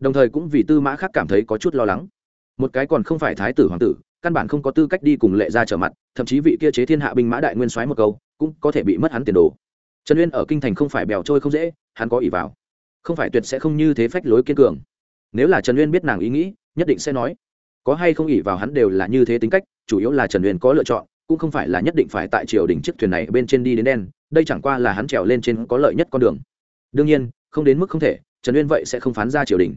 đồng thời cũng vì tư mã khác cảm thấy có chút lo lắng. Một cái còn không phải thái tử hoàng tử, căn bản không có tư cách đi cùng lệ ra trở mặt, thậm chí vị kia chế thiên hạ binh mã đại nguyên soái một câu, cũng có thể bị mất hắn tiền đồ. Trần uyên ở kinh thành không phải bèo trôi không dễ, hắn có ỷ vào. Không phải tuyệt sẽ không như thế phách lối kiên cường. Nếu là trần uyên biết nàng ý nghĩ, nhất định sẽ nói. Có hay không ỷ vào hắn đều là như thế tính cách, chủ yếu là trần uyên có lựa chọn, cũng không phải là nhất định phải tại triều đình chiếc thuyền này bên trên đi đến đen, đây chẳng qua là hắn trèo lên trên có lợi nhất con đường. Đương nhiên, không đến mức không thể, trần uyên vậy sẽ không phán ra triều đình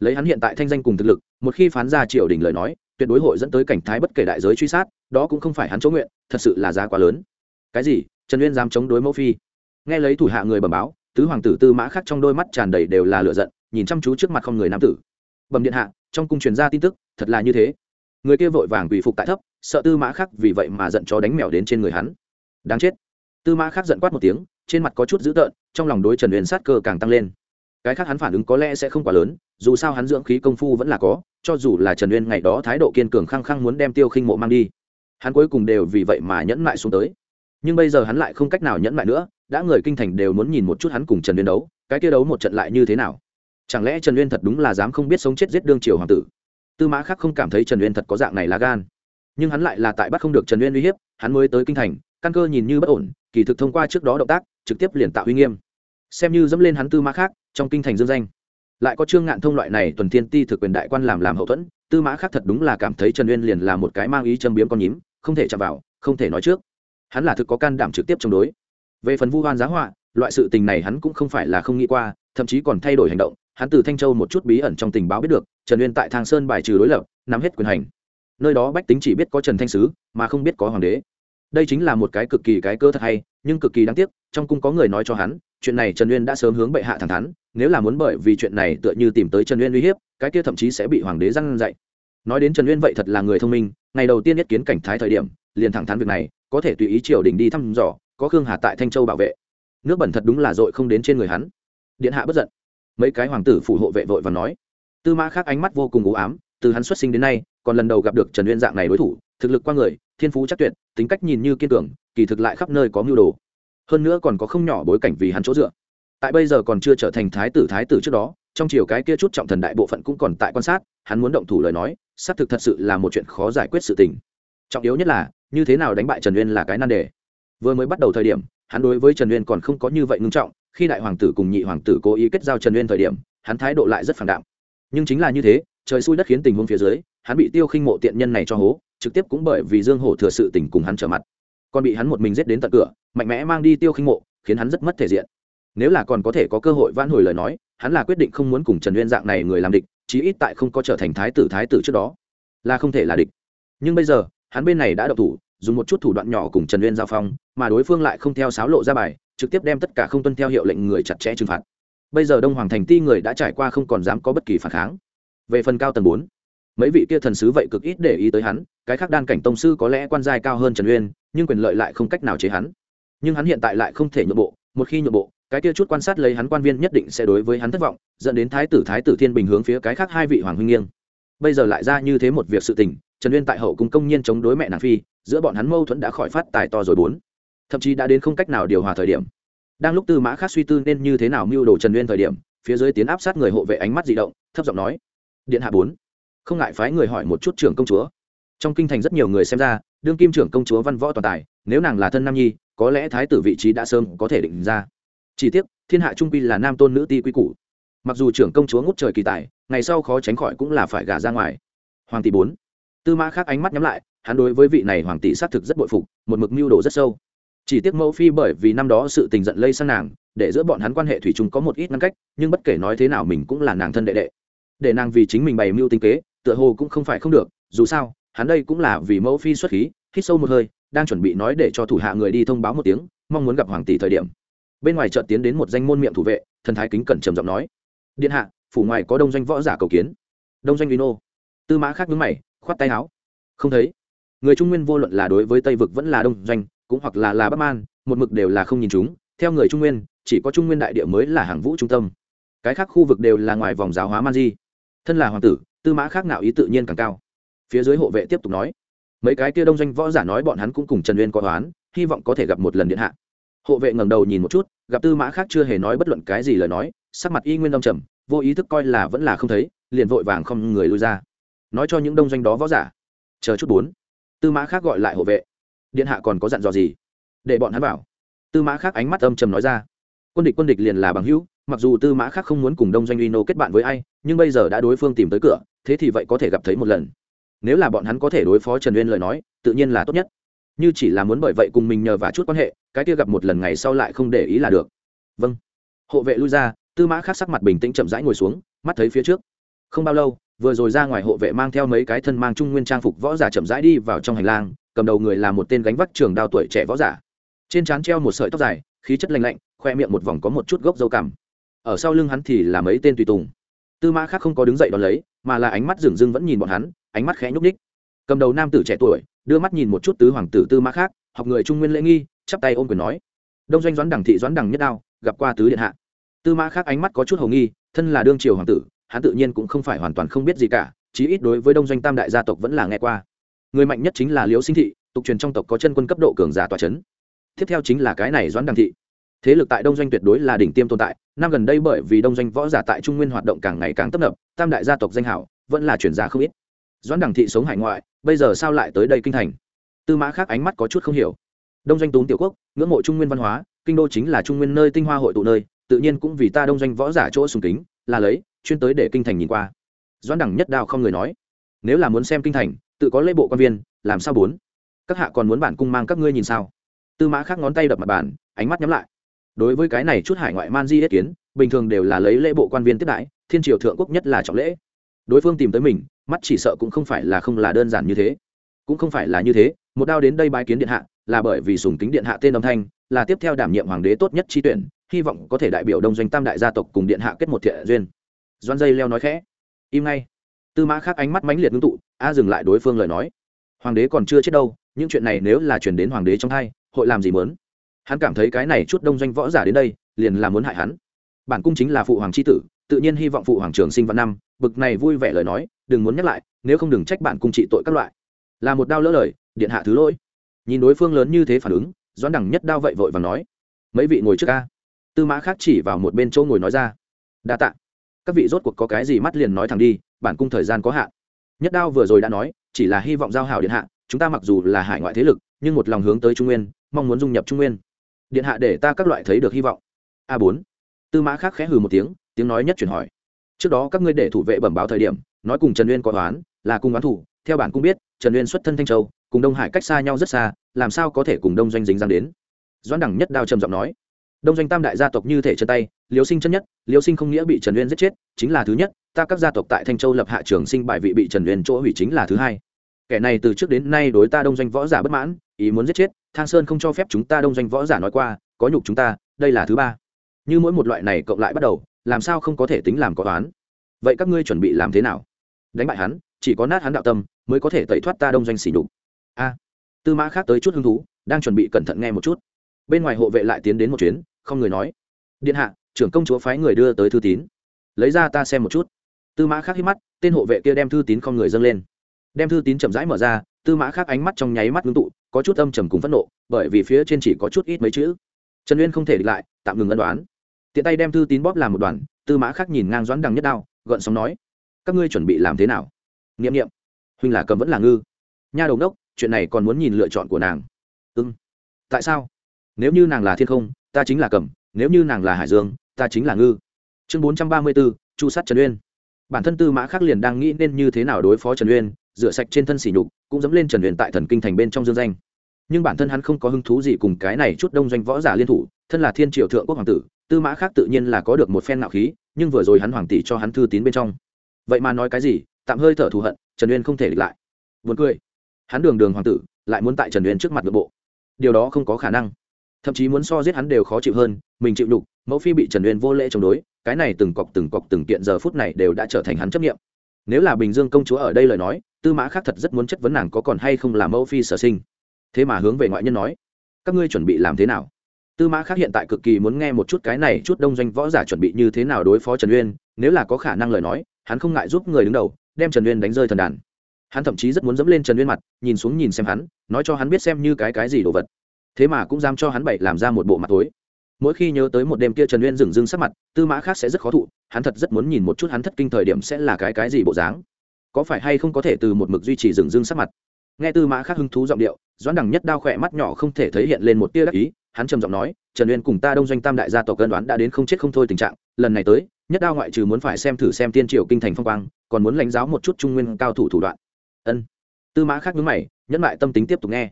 lấy hắn hiện tại thanh danh cùng thực lực, một khi phán ra triều đình lời nói, tuyệt đối hội dẫn tới cảnh thái bất kể đại giới truy sát, đó cũng không phải hắn chỗ nguyện, thật sự là giá quá lớn. Cái gì? Trần uyên dám chống đối mẫu phi? Nghe lấy thủ hạ người bẩm báo, tứ hoàng tử tư mã khắc trong đôi mắt tràn đầy đều là lựa giận, nhìn chăm chú trước mặt không người nam tử. Bẩm điện hạ, trong cung truyền ra tin tức, thật là như thế. Người kia vội vàng quỳ phục tại thấp, sợ tư mã khắc vì vậy mà giận chó đánh mèo đến trên người hắn. Đáng chết. Tư mã khắc giận quát một tiếng, trên mặt có chút dữ tợn, trong lòng đối trần uyên sát cơ càng tăng lên cái khác hắn phản ứng có lẽ sẽ không quá lớn, dù sao hắn dưỡng khí công phu vẫn là có, cho dù là trần uyên ngày đó thái độ kiên cường khăng khăng muốn đem tiêu khinh mộ mang đi, hắn cuối cùng đều vì vậy mà nhẫn mại xuống tới. Nhưng bây giờ hắn lại không cách nào nhẫn mại nữa, đã người kinh thành đều muốn nhìn một chút hắn cùng trần uyên đấu, cái kia đấu một trận lại như thế nào? Chẳng lẽ trần uyên thật đúng là dám không biết sống chết giết đương triều hoàng tử? Tư mã khác không cảm thấy trần uyên thật có dạng này là gan. Nhưng hắn lại là tại bắt không được trần uyên uy hiếp, hắn mới tới kinh thành, căn cơ nhìn như bất ổn, kỳ thực thông qua trước đó động tác, trực tiếp liền tạo uy nghiêm. Xem như dẫm lên hắn tư mã khác trong kinh thành dương danh. Lại có trương ngạn thông loại này tuần thiên ti thực quyền đại quan làm làm hậu thuẫn, tư mã khác thật đúng là cảm thấy trần uyên liền là một cái mang ý châm biếm con nhím, không thể chạm vào, không thể nói trước. Hắn là thực có can đảm trực tiếp chống đối. Về phần vu hoan giá họa, loại sự tình này hắn cũng không phải là không nghĩ qua, thậm chí còn thay đổi hành động, hắn từ thanh châu một chút bí ẩn trong tình báo biết được, trần uyên tại thang sơn bài trừ đối lập, nắm hết quyền hành. Nơi đó bách tính chỉ biết có trần thanh sứ, mà không biết có hoàng đế. Đây chính là một cái cực kỳ cái cơ thật hay, nhưng cực kỳ đáng tiếc, trong cung có người nói cho hắn chuyện này trần uyên đã sớm hướng bệ hạ thẳng thắn, nếu là muốn bởi vì chuyện này tựa như tìm tới trần uyên uy hiếp, cái kia thậm chí sẽ bị hoàng đế răn dạy. Nói đến trần uyên vậy thật là người thông minh, ngày đầu tiên nhất kiến cảnh thái thời điểm, liền thẳng thắn việc này, có thể tùy ý triều đình đi thăm dò, có khương hà tại thanh châu bảo vệ. Nước bẩn thật đúng là dội không đến trên người hắn. Điện hạ bất giận. Mấy cái hoàng tử phủ hộ vệ vội và nói. Tư mã khác ánh mắt vô cùng u ám, từ hắn xuất sinh đến nay, còn lần đầu gặp được trần uyên dạng này đối thủ, thực lực qua người, thiên phú chắc tuyệt, tính cách nhìn như kiên cường, kỳ thực lại khắp nơi có mưu đồ hơn nữa còn có không nhỏ bối cảnh vì hắn chỗ dựa. Tại bây giờ còn chưa trở thành thái tử thái tử trước đó, trong chiều cái kia chút trọng thần đại bộ phận cũng còn tại quan sát, hắn muốn động thủ lời nói, xác thực thật sự là một chuyện khó giải quyết sự tình. Trọng yếu nhất là, như thế nào đánh bại trần uyên là cái nan đề. Vừa mới bắt đầu thời điểm, hắn đối với trần uyên còn không có như vậy ngưng trọng, khi đại hoàng tử cùng nhị hoàng tử cố ý kết giao trần uyên thời điểm, hắn thái độ lại rất phản đạm. Nhưng chính là như thế, trời xui đất khiến tình huống phía dưới, hắn bị tiêu khinh mộ tiện nhân này cho hố, trực tiếp cũng bởi vì dương hổ thừa sự tình cùng hắn trở mặt. Còn bị hắn một mình giết đến tận cửa mạnh mẽ mang đi tiêu khinh mộ, khiến hắn rất mất thể diện. Nếu là còn có thể có cơ hội vãn hồi lời nói, hắn là quyết định không muốn cùng trần uyên dạng này người làm địch, chí ít tại không có trở thành thái tử thái tử trước đó, là không thể là địch. Nhưng bây giờ, hắn bên này đã độc thủ, dùng một chút thủ đoạn nhỏ cùng trần uyên giao phong, mà đối phương lại không theo sáo lộ ra bài, trực tiếp đem tất cả không tuân theo hiệu lệnh người chặt chẽ trừng phạt. Bây giờ đông hoàng thành ti người đã trải qua không còn dám có bất kỳ phản kháng. Về phần cao tầng bốn, mấy vị kia thần sứ vậy cực ít để ý tới hắn, cái khác đan cảnh tông sư có lẽ quan giai cao hơn trần uyên, nhưng quyền lợi lại không cách nào chế hắn nhưng hắn hiện tại lại không thể nhượng bộ, một khi nhượng bộ, cái kia chút quan sát lấy hắn quan viên nhất định sẽ đối với hắn thất vọng, dẫn đến thái tử thái tử thiên bình hướng phía cái khác hai vị hoàng huynh nghiêng. Bây giờ lại ra như thế một việc sự tình, trần uyên tại hậu cung công nhiên chống đối mẹ nàng phi, giữa bọn hắn mâu thuẫn đã khỏi phát tài to rồi bốn. Thậm chí đã đến không cách nào điều hòa thời điểm. Đang lúc tư mã khác suy tư nên như thế nào mưu đồ trần uyên thời điểm, phía dưới tiến áp sát người hộ vệ ánh mắt di động, thấp giọng nói, điện hạ bốn, không ngại phái người hỏi một chút trưởng công chúa. Trong kinh thành rất nhiều người xem ra, đương kim trưởng công chúa văn võ toàn tài, nếu nàng là thân nam nhi có lẽ thái tử vị trí đã sớm có thể định ra. Chỉ tiếc, thiên hạ trung quy là nam tôn nữ ti quy củ. Mặc dù trưởng công chúa ngút trời kỳ tài, ngày sau khó tránh khỏi cũng là phải gả ra ngoài. Hoàng tỷ bốn. Tư mã khác ánh mắt nhắm lại, hắn đối với vị này hoàng tỷ xác thực rất bội phục, một mực mưu đồ rất sâu. Chỉ tiếc mẫu phi bởi vì năm đó sự tình giận lây sang nàng, để giữa bọn hắn quan hệ thủy chung có một ít ngăn cách, nhưng bất kể nói thế nào mình cũng là nàng thân đệ đệ. Để nàng vì chính mình bày mưu tinh kế, tựa hồ cũng không phải không được, dù sao, hắn đây cũng là vì mẫu phi xuất khí, hít sâu một hơi đang chuẩn bị nói để cho thủ hạ người đi thông báo một tiếng, mong muốn gặp hoàng tỷ thời điểm. Bên ngoài chợt tiến đến một danh môn miệng thủ vệ, thần thái kính cẩn trầm giọng nói, điện hạ, phủ ngoài có đông doanh võ giả cầu kiến. Đông doanh vino tư mã khác nhướng mày, khoát tay áo. Không thấy. Người trung nguyên vô luận là đối với tây vực vẫn là đông doanh, cũng hoặc là là bắc man, một mực đều là không nhìn chúng. Theo người trung nguyên, chỉ có trung nguyên đại địa mới là hàng vũ trung tâm. Cái khác khu vực đều là ngoài vòng giáo hóa man di. Thân là hoàng tử, tư mã khác nào ý tự nhiên càng cao. Phía dưới hộ vệ tiếp tục nói mấy cái kia đông doanh võ giả nói bọn hắn cũng cùng trần uyên có toán hy vọng có thể gặp một lần điện hạ. Hộ vệ ngẩng đầu nhìn một chút, gặp tư mã khác chưa hề nói bất luận cái gì lời nói, sắc mặt y nguyên đông trầm, vô ý thức coi là vẫn là không thấy, liền vội vàng không người lui ra. Nói cho những đông doanh đó võ giả. Chờ chút bốn. Tư mã khác gọi lại hộ vệ. Điện hạ còn có dặn dò gì? Để bọn hắn vào. tư mã khác ánh mắt âm trầm nói ra. Quân địch quân địch liền là bằng hữu, mặc dù tư mã khác không muốn cùng đông doanh uy nô kết bạn với ai, nhưng bây giờ đã đối phương tìm tới cửa, thế thì vậy có thể gặp thấy một lần nếu là bọn hắn có thể đối phó trần uyên lời nói, tự nhiên là tốt nhất. Như chỉ là muốn bởi vậy cùng mình nhờ và chút quan hệ, cái kia gặp một lần ngày sau lại không để ý là được. Vâng. Hộ vệ lui ra, tư mã khác sắc mặt bình tĩnh chậm rãi ngồi xuống, mắt thấy phía trước. Không bao lâu, vừa rồi ra ngoài hộ vệ mang theo mấy cái thân mang trung nguyên trang phục võ giả chậm rãi đi vào trong hành lang, cầm đầu người là một tên gánh vác trường đao tuổi trẻ võ giả. Trên trán treo một sợi tóc dài, khí chất lành lạnh, khoe miệng một vòng có một chút gốc dâu cằm. Ở sau lưng hắn thì là mấy tên tùy tùng. Tư mã khác không có đứng dậy đón lấy, mà là ánh mắt dừng dưng vẫn nhìn bọn hắn ánh mắt khẽ nhúc ních cầm đầu nam tử trẻ tuổi, đưa mắt nhìn một chút tứ hoàng tử tư mã khác, học người trung nguyên lễ nghi, chắp tay ôm quyền nói. Đông doanh doãn đẳng thị doãn đẳng nhất đao, gặp qua tứ điện hạ. Tư mã khác ánh mắt có chút hầu nghi, thân là đương triều hoàng tử, hắn tự nhiên cũng không phải hoàn toàn không biết gì cả, chí ít đối với đông doanh tam đại gia tộc vẫn là nghe qua. Người mạnh nhất chính là liễu sinh thị, tục truyền trong tộc có chân quân cấp độ cường giả tòa c tiếp theo chính là cái này doãn đằng thị. Thế lực tại đông doanh tuyệt đối là đỉnh tiêm tồn tại, năm gần đây bởi vì đông doanh võ giả tại trung nguyên hoạt động càng ngày càng tấp nập, tam đại gia tộc danh hảo, vẫn là chuyển gia không ít doãn đằng thị sống hải ngoại, bây giờ sao lại tới đây kinh thành? Tư mã khác ánh mắt có chút không hiểu. Đông doanh túng tiểu quốc, ngưỡng mộ trung nguyên văn hóa, kinh đô chính là trung nguyên nơi tinh hoa hội tụ nơi, tự nhiên cũng vì ta đông doanh võ giả chỗ sùng kính, là lấy, chuyên tới để kinh thành nhìn qua. Doãn đẳng nhất đao không người nói, nếu là muốn xem kinh thành, tự có lễ bộ quan viên, làm sao bốn? Các hạ còn muốn bản cung mang các ngươi nhìn sao? Tư mã khác ngón tay đập mặt bàn, ánh mắt nhắm lại. Đối với cái này chút hải ngoại man di ý kiến, bình thường đều là lấy lễ bộ quan viên tiếp đãi, thiên triều thượng quốc nhất là trọng lễ. Đối phương tìm tới mình mắt chỉ sợ cũng không phải là không là đơn giản như thế. Cũng không phải là như thế, một đao đến đây bái kiến điện hạ, là bởi vì sùng kính điện hạ tên âm thanh, là tiếp theo đảm nhiệm hoàng đế tốt nhất chi tuyển, hy vọng có thể đại biểu đông doanh tam đại gia tộc cùng điện hạ kết một thiện duyên. Doan dây leo nói khẽ. Im ngay. Tư mã khác ánh mắt mãnh liệt ngưng tụ, a dừng lại đối phương lời nói. Hoàng đế còn chưa chết đâu, những chuyện này nếu là chuyển đến hoàng đế trong hai, hội làm gì mớn hắn cảm thấy cái này chút đông doanh võ giả đến đây, liền là muốn hại hắn. Bản cung chính là phụ hoàng c h i tử, tự nhiên hy vọng phụ hoàng trường sinh văn năm bực này vui vẻ lời nói, đừng muốn nhắc lại, nếu không đừng trách bản cung trị tội các loại. Là một đao lỡ lời, điện hạ thứ lỗi. Nhìn đối phương lớn như thế phản ứng, doãn đẳng nhất đao vậy vội và nói, mấy vị ngồi trước ca tư mã khác chỉ vào một bên chỗ ngồi nói ra, đa t ạ các vị rốt cuộc có cái gì mắt liền nói thẳng đi, bản cung thời gian có hạn. Nhất đao vừa rồi đã nói, chỉ là hy vọng giao hảo điện hạ, chúng ta mặc dù là hải ngoại thế lực, nhưng một lòng hướng tới trung nguyên, mong muốn dung nhập trung nguyên. Điện hạ để ta các loại thấy được hy vọng. A bốn. Tư mã khác khẽ hừ một tiếng tiếng nói nhất chuyển hỏi trước đó các ngươi để thủ vệ bẩm báo thời điểm, nói cùng trần uyên có toán là cùng oán thủ. Theo bản cung biết, trần uyên xuất thân thanh châu, cùng đông hải cách xa nhau rất xa, làm sao có thể cùng đông doanh dính dáng đến? Doãn đẳng nhất đao trầm giọng nói. Đông doanh tam đại gia tộc như thể chân tay liều sinh chân nhất liều sinh không nghĩa bị trần uyên giết chết, chính là thứ nhất, ta các gia tộc tại thanh châu lập hạ trường sinh bài vị bị trần uyên chỗ hủy chính là thứ hai. Kẻ này từ trước đến nay đối ta đông doanh võ giả bất mãn, ý muốn giết chết, thang sơn không cho phép chúng ta đông doanh võ giả nói qua, có nhục chúng ta, đây là thứ ba. Như mỗi một loại này cộng lại bắt đầu làm sao không có thể tính làm có toán? Vậy các ngươi chuẩn bị làm thế nào? Đánh bại hắn, chỉ có nát hắn đạo tâm, mới có thể tẩy thoát ta đông doanh xỉ nhục. A. Tư mã khác tới chút hứng thú, đang chuẩn bị cẩn thận nghe một chút. Bên ngoài hộ vệ lại tiến đến một chuyến, không người nói. Điện hạ, trưởng công chúa phái người đưa tới thư tín. Lấy ra ta xem một chút. Tư mã khác hít mắt, tên hộ vệ kia đem thư tín không người dâng lên. Đem thư tín chậm rãi mở ra, tư mã khác ánh mắt trong nháy mắt ngưng tụ, có chút âm trầm cùng phẫn nộ, bởi vì phía trên chỉ có chút ít mấy chữ. Trần uyên không thể địch lại, tạm ngừng ân đoán tiện tay đem thư tín bóp làm một đoàn, tư mã khác nhìn ngang doãn đằng nhất đao, gợn sóng nói, các ngươi chuẩn bị làm thế nào? N i ệ m n i ệ m huynh là cầm vẫn là ngư. Nha đầu đốc, chuyện này còn muốn nhìn lựa chọn của nàng. Ưng tại sao? Nếu như nàng là thiên không, ta chính là cầm, nếu như nàng là hải dương, ta chính là ngư. Chương bốn trăm ba mươi bốn chu sát trần uyên. Bản thân tư mã khắc liền đang nghĩ nên như thế nào đối phó trần uyên, rửa sạch trên thân sỉ nhục, cũng dẫm lên trần uyên tại thần kinh thành bên trong dương danh. Nhưng bản thân hắn không có hứng thú gì cùng cái này chút đông doanh võ giả liên thủ thân là thiên triều thượng quốc hoàng tử, tư mã khác tự nhiên là có được một phen nạo khí, nhưng vừa rồi hắn hoàng tỷ cho hắn thư tín bên trong. Vậy mà nói cái gì, tạm hơi thở thù hận, trần uyên không thể địch lại. Vượt cười. Hắn đường đường hoàng tử, lại muốn tại trần uyên trước mặt nội bộ. Điều đó không có khả năng. Thậm chí muốn so giết hắn đều khó chịu hơn, mình chịu đục, mẫu phi bị trần uyên vô lễ chống đối, cái này từng cọc từng cọc từng kiện giờ phút này đều đã trở thành hắn chấp nghiệm nếu là bình dương công chúa ở đây lời nói, tư mã khác thật rất muốn chất vấn nàng có còn hay không là mẫu phi sở sinh. Thế mà hướng về ngoại nhân nói, các ngươi chuẩn bị làm thế nào? Tư mã khác hiện tại cực kỳ muốn nghe một chút cái này chút đông doanh võ giả chuẩn bị như thế nào đối phó trần uyên, nếu là có khả năng lời nói, hắn không ngại giúp người đứng đầu, đem trần uyên đánh rơi thần đàn. Hắn thậm chí rất muốn dẫm lên trần uyên mặt, nhìn xuống nhìn xem hắn, nói cho hắn biết xem như cái cái gì đồ vật. Thế mà cũng dám cho hắn bậy làm ra một bộ mặt tối. Mỗi khi nhớ tới một đêm kia trần uyên dừng dưng sắc mặt, tư mã khác sẽ rất khó thụ, hắn thật rất muốn nhìn một chút hắn thất kinh thời điểm sẽ là cái cái gì bộ dáng. Có phải hay không có thể từ một mực duy trì dừng dưng sắc mặt? Nghe tư mã khác hứng thú giọng điệu, doãn Đằng nhất đao khỏe mắt nhỏ không thể thấy hiện lên một tia đắc ý hắn trầm giọng nói, trần uyên cùng ta đông doanh tam đại gia tộc cân đoán đã đến không chết không thôi tình trạng, lần này tới, nhất đao ngoại trừ muốn phải xem thử xem tiên triều kinh thành phong quang, còn muốn lãnh giáo một chút trung nguyên cao thủ thủ đoạn. Ân. Tư mã khác nhớ mày, nhẫn lại tâm tính tiếp tục nghe.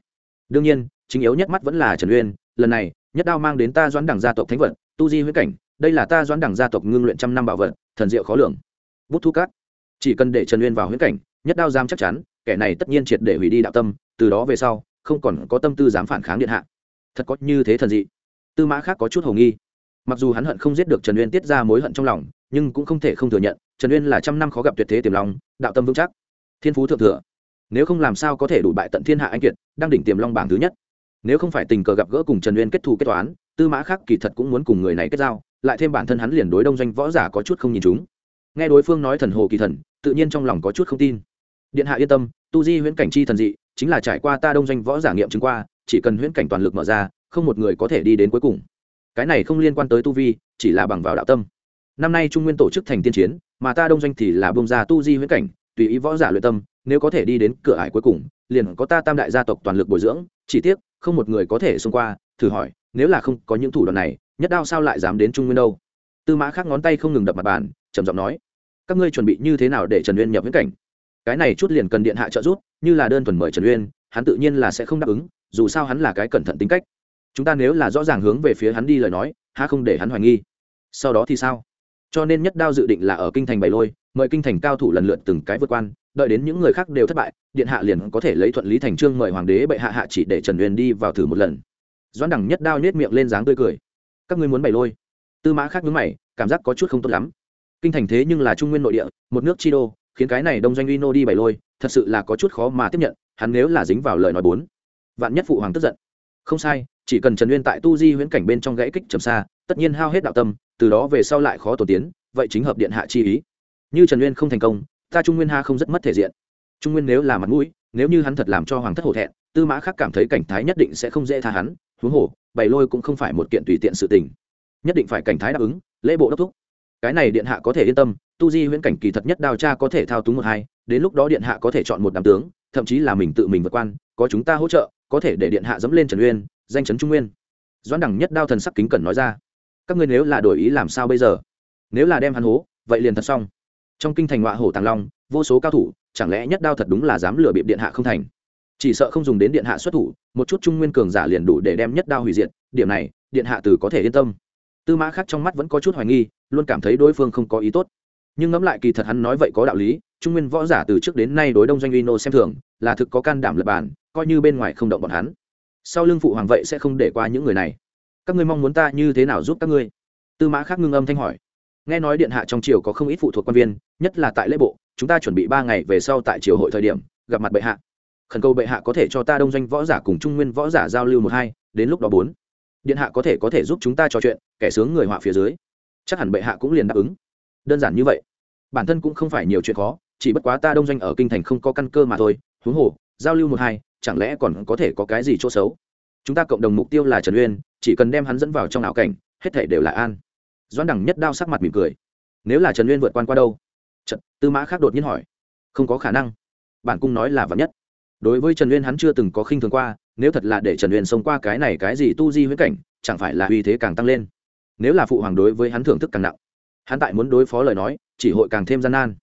Đương nhiên, chính yếu nhất mắt vẫn là trần uyên, lần này, nhất đao mang đến ta doãn đẳng gia tộc thánh vật, tu di huyết cảnh, đây là ta doãn đẳng gia tộc ngưng luyện trăm năm bảo vật, thần diệu khó lường. Bút thu cát. Chỉ cần để trần uyên vào huyết cảnh, nhất đao giam chắc chắn, kẻ này tất nhiên triệt để hủy đi đạo tâm, từ đó về sau, không còn có tâm tư dám phản kháng điện hạ thật có như thế thần dị. Tư mã khác có chút hồ nghi. Mặc dù hắn hận không giết được trần uyên tiết ra mối hận trong lòng, nhưng cũng không thể không thừa nhận, trần uyên là trăm năm khó gặp tuyệt thế tiềm long, đạo tâm vững chắc. Thiên phú thượng thừa. Nếu không làm sao có thể đủ bại tận thiên hạ anh kiệt, đang đỉnh tiềm long bảng thứ nhất. Nếu không phải tình cờ gặp gỡ cùng trần uyên kết thù kết toán, tư mã khác kỳ thật cũng muốn cùng người này kết giao, lại thêm bản thân hắn liền đối đông doanh võ giả có chút không nhìn chúng. Nghe đối phương nói thần hồ kỳ thần, tự nhiên trong lòng có chút không tin. Điện hạ yên tâm, tu di huyễn cảnh chi thần dị, chính là trải qua ta đông doanh võ giả nghiệm chứng qua chỉ cần huyễn cảnh toàn lực mở ra, không một người có thể đi đến cuối cùng. Cái này không liên quan tới tu vi, chỉ là bằng vào đạo tâm. Năm nay trung nguyên tổ chức thành tiên chiến, mà ta đông doanh thì là bông ra tu di huyễn cảnh, tùy ý võ giả luyện tâm, nếu có thể đi đến cửa ải cuối cùng, liền có ta tam đại gia tộc toàn lực bồi dưỡng, chỉ tiếc, không một người có thể xông qua, thử hỏi, nếu là không có những thủ đoạn này, nhất đao sao lại dám đến trung nguyên đâu? Tư mã khác ngón tay không ngừng đập mặt bàn, trầm giọng nói, các ngươi chuẩn bị như thế nào để trần uyên nhập viễn cảnh? Cái này chút liền cần điện hạ trợ giúp, như là đơn thuần mời trần uyên, hắn tự nhiên là sẽ không đáp ứng dù sao hắn là cái cẩn thận tính cách. Chúng ta nếu là rõ ràng hướng về phía hắn đi lời nói, há không để hắn hoài nghi. Sau đó thì sao? Cho nên nhất đao dự định là ở kinh thành bày lôi, mời kinh thành cao thủ lần lượt từng cái vượt quan, đợi đến những người khác đều thất bại, điện hạ liền có thể lấy thuận lý thành trương mời hoàng đế bệ hạ hạ chỉ để trần uyên đi vào thử một lần. Doãn đẳng nhất đao nhét miệng lên dáng tươi cười. Các ngươi muốn bày lôi? Tư mã khác nhướng mày, cảm giác có chút không tốt lắm. Kinh thành thế nhưng là trung nguyên nội địa, một nước chi đô, khiến cái này đông doanh uy nô đi bày lôi, thật sự là có chút khó mà tiếp nhận, hắn nếu là dính vào lời nói bốn vạn nhất phụ hoàng tức giận. Không sai, chỉ cần trần uyên tại tu di huyễn cảnh bên trong gãy kích trầm xa, tất nhiên hao hết đạo tâm, từ đó về sau lại khó tổ tiến, vậy chính hợp điện hạ chi ý. Như trần uyên không thành công, ta trung nguyên ha không rất mất thể diện. Trung nguyên nếu là mặt mũi, nếu như hắn thật làm cho hoàng thất hổ thẹn, tư mã khắc cảm thấy cảnh thái nhất định sẽ không dễ tha hắn, huống hồ, bày lôi cũng không phải một kiện tùy tiện sự tình. Nhất định phải cảnh thái đáp ứng, lễ bộ đốc thúc. Cái này điện hạ có thể yên tâm, tu di huyễn cảnh kỳ thật nhất đào cha có thể thao túng một hai, đến lúc đó điện hạ có thể chọn một đám tướng, thậm chí là mình tự mình vượt quan, có chúng ta hỗ trợ có thể để điện hạ dẫm lên trần uyên, danh chấn trung nguyên. Doãn đẳng nhất đao thần sắc kính cẩn nói ra, các ngươi nếu là đổi ý làm sao bây giờ? Nếu là đem hắn hố, vậy liền thật xong. Trong kinh thành họa hổ tàng long, vô số cao thủ, chẳng lẽ nhất đao thật đúng là dám lừa bịp điện hạ không thành? Chỉ sợ không dùng đến điện hạ xuất thủ, một chút trung nguyên cường giả liền đủ để đem nhất đao hủy diệt, điểm này, điện hạ từ có thể yên tâm. Tư mã khác trong mắt vẫn có chút hoài nghi, luôn cảm thấy đối phương không có ý tốt. Nhưng ngẫm lại kỳ thật hắn nói vậy có đạo lý, trung nguyên võ giả từ trước đến nay đối đông doanh uy nô xem thường, là thực có can đảm lập bản coi như bên ngoài không động bọn hắn. Sau lưng phụ hoàng vậy sẽ không để qua những người này. Các ngươi mong muốn ta như thế nào giúp các ngươi? Tư mã khác ngưng âm thanh hỏi. Nghe nói điện hạ trong triều có không ít phụ thuộc quan viên, nhất là tại lễ bộ, chúng ta chuẩn bị ba ngày về sau tại triều hội thời điểm, gặp mặt bệ hạ. Khẩn cầu bệ hạ có thể cho ta đông doanh võ giả cùng trung nguyên võ giả giao lưu một hai, đến lúc đó bốn. Điện hạ có thể có thể giúp chúng ta trò chuyện, kẻ sướng người họa phía dưới. Chắc hẳn bệ hạ cũng liền đáp ứng. Đơn giản như vậy. Bản thân cũng không phải nhiều chuyện khó, chỉ bất quá ta đông doanh ở kinh thành không có căn cơ mà thôi, huống hồ, giao lưu một hai chẳng lẽ còn có thể có cái gì chỗ xấu? Chúng ta cộng đồng mục tiêu là trần uyên chỉ cần đem hắn dẫn vào trong ảo cảnh hết thể đều là an. Doãn đẳng nhất đao sắc mặt mỉm cười. Nếu là trần uyên vượt quan qua đâu? Trật, tư mã khác đột nhiên hỏi. Không có khả năng. Bản cung nói là vạn nhất. Đối với trần uyên hắn chưa từng có khinh thường qua nếu thật là để trần uyên sống qua cái này cái gì tu di huyễn cảnh chẳng phải là uy thế càng tăng lên. Nếu là phụ hoàng đối với hắn thưởng thức càng nặng. Hắn tại muốn đối phó lời nói chỉ hội càng thêm gian nan.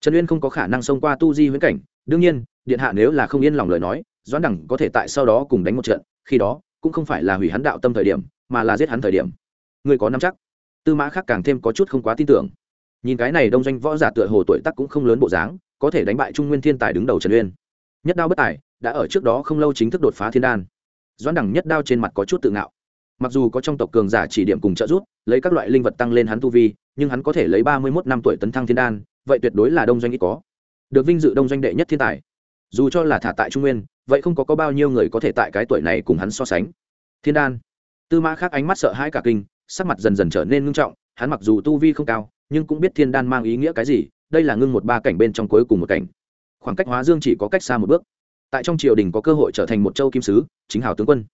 Trần uyên không có khả năng xông qua tu di huyễn cảnh. Đương nhiên điện hạ nếu là không yên lòng lời nói doãn đẳng có thể tại sau đó cùng đánh một trận, khi đó, cũng không phải là hủy hắn đạo tâm thời điểm, mà là giết hắn thời điểm. Người có năm chắc. Tư mã khác càng thêm có chút không quá tin tưởng. Nhìn cái này đông doanh võ giả tựa hồ tuổi tắc cũng không lớn bộ dáng, có thể đánh bại trung nguyên thiên tài đứng đầu trần uyên. Nhất đao bất tài đã ở trước đó không lâu chính thức đột phá thiên đan. Doãn đẳng nhất đao trên mặt có chút tự ngạo. Mặc dù có trong tộc cường giả chỉ điểm cùng trợ giúp, lấy các loại linh vật tăng lên hắn tu vi, nhưng hắn có thể lấy ba mươi mốt năm tuổi tấn thăng thiên đan, vậy tuyệt đối là đông doanh ít có. Được vinh dự đông doanh đệ nhất thiên tài dù cho là thả tại trung nguyên vậy không có, có bao nhiêu người có thể tại cái tuổi này cùng hắn so sánh. Thiên đan. Tư mã khác ánh mắt sợ hãi cả kinh sắc mặt dần dần trở nên ngưng trọng hắn mặc dù tu vi không cao nhưng cũng biết thiên đan mang ý nghĩa cái gì đây là ngưng một ba cảnh bên trong cuối cùng một cảnh. Khoảng cách hóa dương chỉ có cách xa một bước. Tại trong triều đình có cơ hội trở thành một châu kim sứ chính hào tướng quân.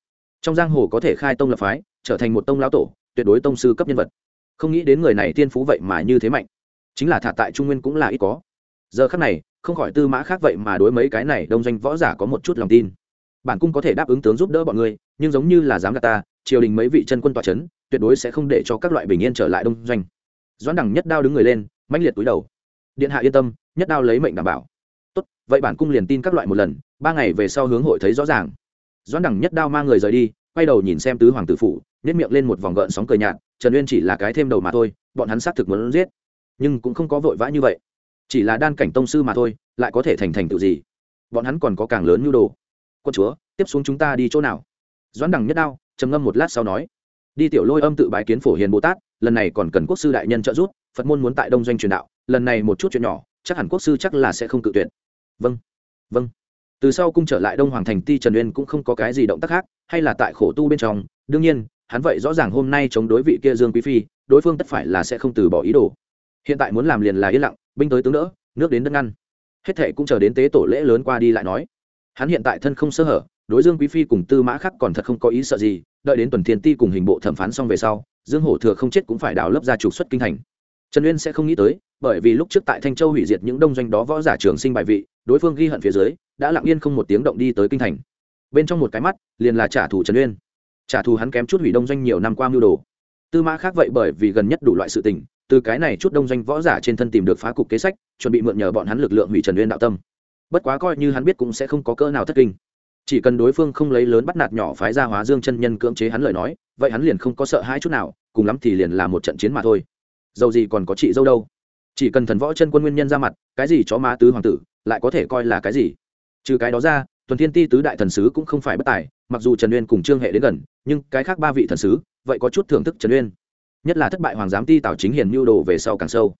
Trong giang hồ có thể khai tông lập phái trở thành một tông lão tổ tuyệt đối tông sư cấp nhân vật. Không nghĩ đến người này tiên phú vậy mà như thế mạnh. Chính là thả tại trung nguyên cũng là ít có giờ khắc này, không khỏi tư mã khác vậy mà đối mấy cái này đông doanh võ giả có một chút lòng tin. Bản cung có thể đáp ứng tướng giúp đỡ bọn ngươi, nhưng giống như là dám gạt ta, triều đình mấy vị chân quân tòa c h ấ n tuyệt đối sẽ không để cho các loại bình yên trở lại đông doanh. Doãn đẳng nhất đao đứng người lên, mãnh liệt túi đầu. Điện hạ yên tâm, nhất đao lấy mệnh đảm bảo. Tốt, vậy bản cung liền tin các loại một lần, ba ngày về sau hướng hội thấy rõ ràng. Doãn đẳng nhất đao mang người rời đi, quay đầu nhìn xem tứ hoàng tử phủ nhét miệng lên một vòng gợn sóng cười nhạt, trần uyên chỉ là cái thêm đầu mà thôi, bọn hắn xác thực muốn giết, nhưng cũng không có vội vã như vậy chỉ là đan cảnh tông sư mà thôi, lại có thể thành thành tựu gì? Bọn hắn còn có càng lớn nhu đồ. Quân chúa, tiếp xuống chúng ta đi chỗ nào? Doãn đằng nhất đao, trầm ngâm một lát sau nói. Đi tiểu lôi âm tự bái kiến phổ hiền bồ tát, lần này còn cần quốc sư đại nhân trợ giúp, phật môn muốn tại đông doanh truyền đạo, lần này một chút chuyện nhỏ, chắc hẳn quốc sư chắc là sẽ không cự tuyệt. Vâng vâng. Từ sau cung trở lại đông hoàng thành ti trần uyên cũng không có cái gì động tác khác, hay là tại khổ tu bên trong. Đương nhiên, hắn vậy rõ ràng hôm nay chống đối vị kia dương quý phi, đối phương tất phải là sẽ không từ bỏ ý đồ. Hiện tại muốn làm liền là yên lặng binh tới tướng đỡ, nước đến đất ngăn. Hết thệ cũng chờ đến tế tổ lễ lớn qua đi lại nói. Hắn hiện tại thân không sơ hở, đối dương quý phi cùng tư mã khắc còn thật không có ý sợ gì, đợi đến tuần thiên ti cùng hình bộ thẩm phán xong về sau, dương hổ thừa không chết cũng phải đào lấp ra trục xuất kinh thành. Trần uyên sẽ không nghĩ tới, bởi vì lúc trước tại thanh châu hủy diệt những đông doanh đó võ giả trường sinh bài vị, đối phương ghi hận phía dưới, đã lặng yên không một tiếng động đi tới kinh thành. Bên trong một cái mắt, liền là trả thù trần uyên. Trả thù hắn kém chút hủy đông doanh nhiều năm qua mưu đồ. Tư mã khác vậy bởi vì gần nhất đủ loại sự tình từ cái này chút đông doanh võ giả trên thân tìm được phá cục kế sách, chuẩn bị mượn nhờ bọn hắn lực lượng hủy trần uyên đạo tâm. Bất quá coi như hắn biết cũng sẽ không có cỡ nào thất kinh. Chỉ cần đối phương không lấy lớn bắt nạt nhỏ phái ra hóa dương chân nhân cưỡng chế hắn lời nói, vậy hắn liền không có sợ hãi chút nào, cùng lắm thì liền là một trận chiến mà thôi. Dầu gì còn có chị dâu đâu? Chỉ cần thần võ chân quân nguyên nhân ra mặt, cái gì chó má tứ hoàng tử, lại có thể coi là cái gì? Trừ cái đó ra, tuần thiên ti tứ đại thần sứ cũng không phải bất tài, mặc dù trần uyên cùng trương hệ đến gần, nhưng cái khác ba vị thần sứ, vậy có chút thưởng thức trần uyên nhất là thất bại hoàng giám ti tào chính hiền mưu đồ về sau càng sâu.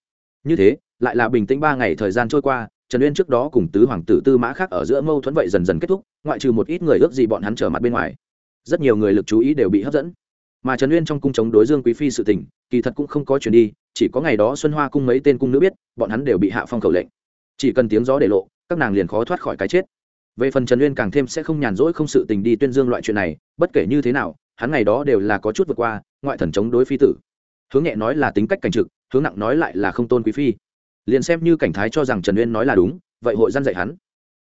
Như thế, lại là bình tĩnh ba ngày thời gian trôi qua, trần uyên trước đó cùng tứ hoàng tử tư mã khác ở giữa mâu thuẫn vậy dần dần kết thúc, ngoại trừ một ít người ước gì bọn hắn trở mặt bên ngoài. Rất nhiều người lực chú ý đều bị hấp dẫn. Mà trần uyên trong cung chống đối dương quý phi sự tình, kỳ thật cũng không có chuyển đi, chỉ có ngày đó xuân hoa cung mấy tên cung nữ biết, bọn hắn đều bị hạ phong khẩu lệnh. Chỉ cần tiếng gió để lộ, các nàng liền khó thoát khỏi cái chết. Về phần trần uyên càng thêm sẽ không nhàn rỗi không sự tình đi tuyên dương loại chuyện này, bất kể như thế nào, hắn ngày đó đều là có chút vượt qua, ngoại thần chống đối phi tử hướng nhẹ nói là tính cách cảnh trực, hướng nặng nói lại là không tôn quý phi. Liền xem như cảnh thái cho rằng trần uyên nói là đúng, vậy hội gian dạy hắn.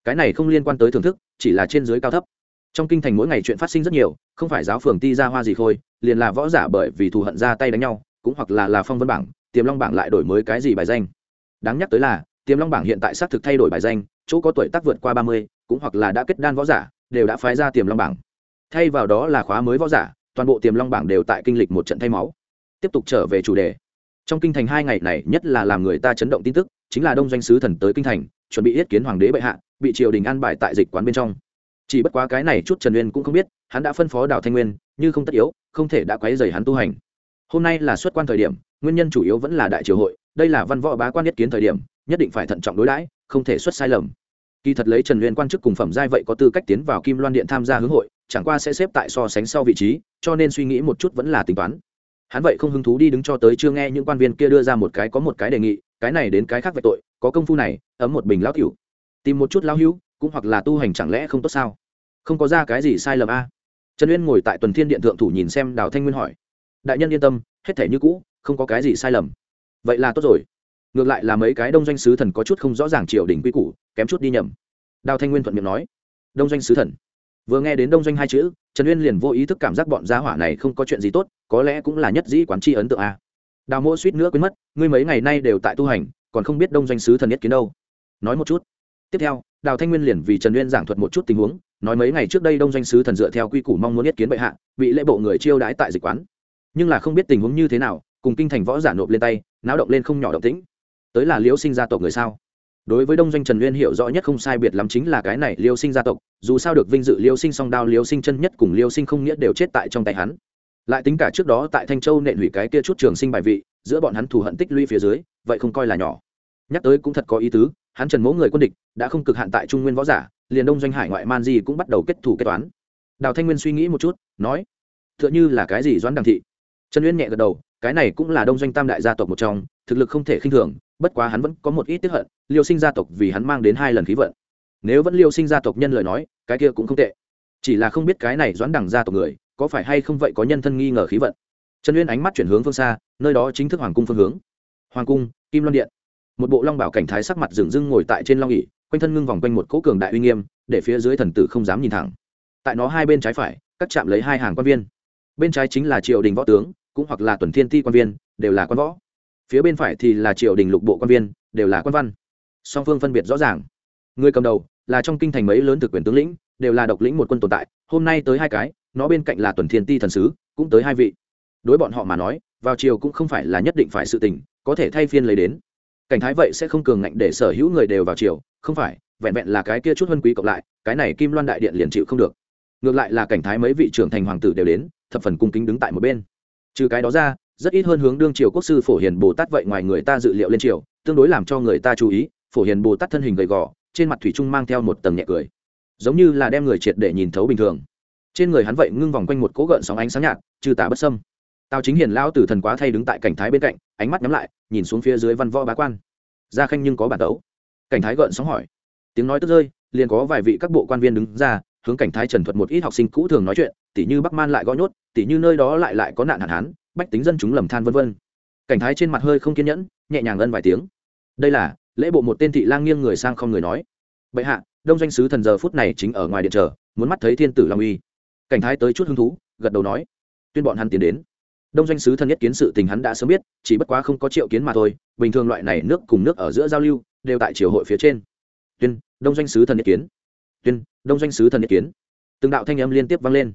Cái này không liên quan tới thưởng thức, chỉ là trên dưới cao thấp. Trong kinh thành mỗi ngày chuyện phát sinh rất nhiều, không phải giáo phường ti ra hoa gì khôi, liền là võ giả bởi vì thù hận ra tay đánh nhau, cũng hoặc là là phong vân bảng, tiềm long bảng lại đổi mới cái gì bài danh. Đáng nhắc tới là, tiềm long bảng hiện tại xác thực thay đổi bài danh, chỗ có tuổi tác vượt qua ba mươi, cũng hoặc là đã kết đan võ giả, đều đã phái ra tiềm long bảng. Thay vào đó là khóa mới võ giả, toàn bộ tiềm long bảng đều tại kinh lịch một trận thay máu tiếp tục trở về chủ đề. Trong kinh thành hai ngày này, nhất là làm người ta chấn động tin tức, chính là đông doanh sứ thần tới kinh thành, chuẩn bị yết kiến hoàng đế bệ hạ, bị triều đình an bài tại dịch quán bên trong. Chỉ bất quá cái này chút trần uyên cũng không biết, hắn đã phân phó đào thanh nguyên, như không tất yếu, không thể đã quấy dày hắn tu hành. Hôm nay là xuất quan thời điểm, nguyên nhân chủ yếu vẫn là đại triều hội, đây là văn võ bá quan yết kiến thời điểm, nhất định phải thận trọng đối đãi, không thể xuất sai lầm. Kỳ thật lấy trần uyên quan chức cùng phẩm giai vậy có tư cách tiến vào kim loan điện tham gia hướng hội, chẳng qua sẽ xếp tại so sánh sau vị trí, cho nên suy nghĩ một chút vẫn là tính toán hắn vậy không hứng thú đi đứng cho tới chưa nghe những quan viên kia đưa ra một cái có một cái đề nghị, cái này đến cái khác về tội, có công phu này, ấm một bình lão cửu tìm một chút lão hữu, cũng hoặc là tu hành chẳng lẽ không tốt sao? Không có ra cái gì sai lầm a. Trần uyên ngồi tại tuần thiên điện thượng thủ nhìn xem đào thanh nguyên hỏi. Đại nhân yên tâm, hết thể như cũ, không có cái gì sai lầm. Vậy là tốt rồi. Ngược lại là mấy cái đông doanh sứ thần có chút không rõ ràng triều đình quy củ, kém chút đi nhầm. Đào thanh nguyên thuận miệng nói. Đông doanh sứ thần. Vừa nghe đến đông doanh hai chữ trần uyên liền vô ý thức cảm giác bọn gia hỏa này không có chuyện gì tốt, có lẽ cũng là nhất dĩ quán tri ấn tượng a. Đào mỗ suýt nữa quên mất, ngươi mấy ngày nay đều tại tu hành, còn không biết đông doanh sứ thần nhất kiến đâu. Nói một chút. Tiếp theo, đào thanh nguyên liền vì trần uyên giảng thuật một chút tình huống, nói mấy ngày trước đây đông doanh sứ thần dựa theo quy củ mong muốn nhất kiến bệ hạ bị lễ bộ người chiêu đãi tại dịch quán. Nhưng là không biết tình huống như thế nào, cùng kinh thành võ giả nộp lên tay, náo động lên không nhỏ động tĩnh. Tới là liễu sinh gia tộc người sao? Đối với đông doanh trần uyên hiểu rõ nhất không sai biệt lắm chính là cái này liêu sinh gia tộc, dù sao được vinh dự liêu sinh song đao, liêu sinh chân nhất cùng liêu sinh không nghĩa đều chết tại trong tay hắn. Lại tính cả trước đó tại thanh châu nện hủy cái kia chút trường sinh bài vị, giữa bọn hắn thù hận tích lũy phía dưới, vậy không coi là nhỏ. Nhắc tới cũng thật có ý tứ, hắn trần mỗ người quân địch, đã không cực hạn tại trung nguyên võ giả, liền đông doanh hải ngoại man di cũng bắt đầu kết thủ kết toán. Đào thanh nguyên suy nghĩ một chút, nói t h ư ợ n h ư là cái gì doãn đằng thị? Trần uyên nhẹ gật đầu, cái này cũng là đông doanh tam đại gia tộc một trong, thực lực không thể khinh thường bất quá hắn vẫn có một ít tiếp hận, liêu sinh gia tộc vì hắn mang đến hai lần khí vận. Nếu vẫn liêu sinh gia tộc nhân lời nói, cái kia cũng không tệ. Chỉ là không biết cái này doãn đẳng gia tộc người, có phải hay không vậy có nhân thân nghi ngờ khí vận. Trần uyên ánh mắt chuyển hướng phương xa, nơi đó chính thức hoàng cung phương hướng. Hoàng cung, kim loan điện. Một bộ long bảo cảnh thái sắc mặt rừng rưng ngồi tại trên long ỉ quanh thân ngưng vòng quanh một cỗ cường đại uy nghiêm, để phía dưới thần tử không dám nhìn thẳng. Tại nó hai bên trái phải cắt chạm lấy hai hàng quan viên. Bên trái chính là triều đình võ tướng, cũng hoặc là tuần thiên ti quan viên, đều là quan võ phía bên phải thì là triều đình lục bộ quan viên, đều là quan văn. Song phương phân biệt rõ ràng. Người cầm đầu là trong kinh thành mấy lớn thực quyền tướng lĩnh, đều là độc lĩnh một quân tồn tại, hôm nay tới hai cái, nó bên cạnh là tuần thiên ti thần sứ, cũng tới hai vị. Đối bọn họ mà nói, vào triều cũng không phải là nhất định phải sự tình, có thể thay phiên lấy đến. Cảnh thái vậy sẽ không cường ngạnh để sở hữu người đều vào triều, không phải, vẹn vẹn là cái kia chút huân quý cộng lại, cái này kim loan đại điện liền chịu không được. Ngược lại là cảnh thái mấy vị trưởng thành hoàng tử đều đến, thập phần cung kính đứng tại một bên. Trừ cái đó ra rất ít hơn hướng đương triều quốc sư phổ hiền bồ tát vậy ngoài người ta dự liệu lên triều, tương đối làm cho người ta chú ý, phổ hiền bồ tát thân hình gầy gò, trên mặt thủy trung mang theo một tầng nhẹ cười. Giống như là đem người triệt để nhìn thấu bình thường. Trên người hắn vậy ngưng vòng quanh một cố gợn sóng ánh sáng nhạt, trừ tà bất sâm tào chính hiền lao từ thần quá thay đứng tại cảnh thái bên cạnh, ánh mắt nhắm lại, nhìn xuống phía dưới văn võ bá quan. Gia khanh nhưng có bản tấu. Cảnh thái gợn sóng hỏi. Tiếng nói tức rơi, liền có vài vị các bộ quan viên đứng ra, hướng cảnh thái trần thuật một ít học sinh cũ thường nói chuyện, tỉ như bắc man lại gõ nhốt, tỉ như nơi đó lại lại có nạn hạn hán bách tính dân chúng lầm than vân vân. Cảnh thái trên mặt hơi không kiên nhẫn, nhẹ nhàng ân vài tiếng. Đây là, lễ bộ một tên thị lang nghiêng người sang không người nói. Bệ hạ, đông doanh sứ thần giờ phút này chính ở ngoài điện chờ, muốn mắt thấy thiên tử long uy. Cảnh thái tới chút hứng thú, gật đầu nói. Tuyên bọn hắn tiến đến. Đông doanh sứ thần nhất kiến sự tình hắn đã sớm biết, chỉ bất quá không có triệu kiến mà thôi, bình thường loại này nước cùng nước ở giữa giao lưu, đều tại triều hội phía trên. Tuyên, đông doanh sứ thần nhất kiến. Tuyên, đông doanh sứ thần nhất kiến. Từng đạo thanh âm liên tiếp vang lên.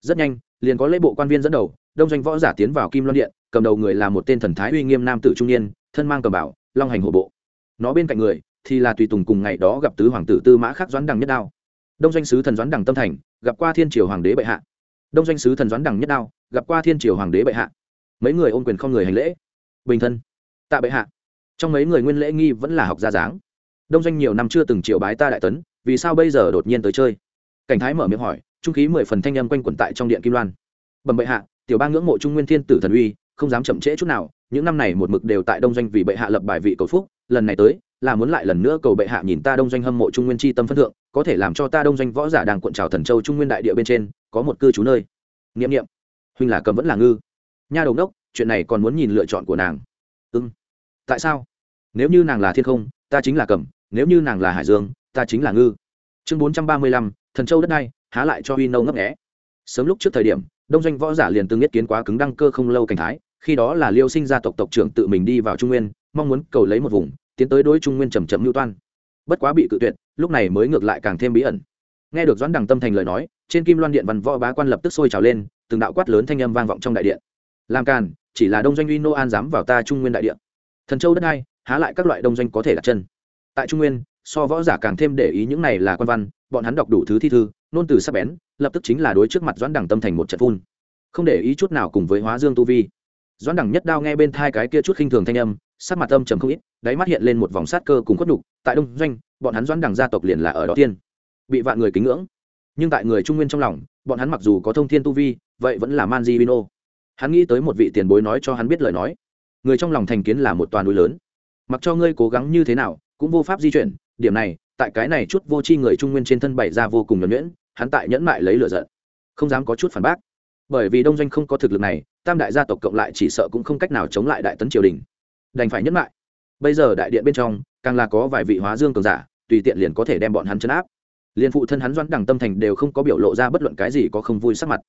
Rất nhanh, liền có lễ bộ quan viên dẫn đầu đông doanh võ giả tiến vào kim loan điện, cầm đầu người là một tên thần thái uy nghiêm nam tử trung niên, thân mang cầm bảo, long hành hộ bộ. Nó bên cạnh người thì là tùy tùng cùng ngày đó gặp tứ hoàng tử tư mã khắc doãn đằng nhất đao. Đông doanh sứ thần doãn đằng tâm thành, gặp qua thiên triều hoàng đế bệ hạ. Đông doanh sứ thần doãn đằng nhất đao, gặp qua thiên triều hoàng đế bệ hạ. Mấy người ôm quyền không người hành lễ. Bình thân. Tạ bệ hạ. Trong mấy người nguyên lễ nghi vẫn là học gia dáng. Đông doanh nhiều năm chưa từng triều bái ta đại tấn, vì sao bây giờ đột nhiên tới chơi? Cảnh thái mở miệng hỏi, trung khí mười phần thanh âm quanh quẩn tại trong điện kim loan. Bẩm bệ hạ tiểu bang ngưỡng mộ trung nguyên thiên tử thần uy, không dám chậm trễ chút nào, những năm này một mực đều tại đông doanh vì bệ hạ lập bài vị cầu phúc, lần này tới, là muốn lại lần nữa cầu bệ hạ nhìn ta đông doanh hâm mộ trung nguyên chi tâm phân thượng, có thể làm cho ta đông doanh võ giả đang cuộn trào thần châu trung nguyên đại địa bên trên, có một cư trú nơi. Nghiệm nghiệm huynh là cầm vẫn là ngư. Nha đầu đốc, chuyện này còn muốn nhìn lựa chọn của nàng. Ưng tại sao? Nếu như nàng là thiên không, ta chính là cầm, nếu như nàng là hải dương, ta chính là ngư. Chương bốn trăm ba mươi lăm, thần châu đất này há lại cho huy nâu ngấp nghẽ sớm lúc trước thời điểm đông doanh võ giả liền từng nhất kiến quá cứng đăng cơ không lâu cảnh thái, khi đó là liêu sinh gia tộc tộc trưởng tự mình đi vào trung nguyên, mong muốn cầu lấy một vùng, tiến tới đối trung nguyên trầm trầm mưu toan. Bất quá bị cự tuyệt, lúc này mới ngược lại càng thêm bí ẩn. Nghe được doãn đằng tâm thành lời nói, trên kim loan điện văn võ bá quan lập tức sôi trào lên, từng đạo quát lớn thanh âm vang vọng trong đại điện. Làm càn, chỉ là đông doanh uy nô an dám vào ta trung nguyên đại điện. Thần châu đất hai, há lại các loại đông doanh có thể đặt chân. Tại trung nguyên, so võ giả càng thêm để ý những này là quan văn, bọn hắn đọc đủ thứ thi thư nôn từ sắc bén, lập tức chính là đối trước mặt doãn đẳng tâm thành một trận phun. Không để ý chút nào cùng với hóa dương tu vi. Doãn đẳng nhất đao nghe bên thai cái kia chút khinh thường thanh âm, sắc mặt âm trầm không ít, đáy mắt hiện lên một vòng sát cơ cùng khuất đục tại đông doanh, bọn hắn doãn đẳng gia tộc liền là ở đó tiên. Bị vạn người kính ngưỡng. Nhưng tại người trung nguyên trong lòng, bọn hắn mặc dù có thông thiên tu vi, vậy vẫn là man di vino. Hắn nghĩ tới một vị tiền bối nói cho hắn biết lời nói. Người trong lòng thành kiến là một toàn núi lớn. Mặc cho ngươi cố gắng như thế nào, cũng vô pháp di chuyển. Điểm này, tại cái này chút vô tri người trung nguyên trên thân bày ra vô cùng nhuẩn nhuyễn hắn tại nhẫn mại lấy lửa giận. Không dám có chút phản bác. Bởi vì đông doanh không có thực lực này, tam đại gia tộc cộng lại chỉ sợ cũng không cách nào chống lại đại tấn triều đình. Đành phải nhẫn mại. Bây giờ đại điện bên trong, càng là có vài vị hóa dương cường giả, tùy tiện liền có thể đem bọn hắn chấn áp. Liền phụ thân hắn doãn đẳng tâm thành đều không có biểu lộ ra bất luận cái gì có không vui sắc mặt.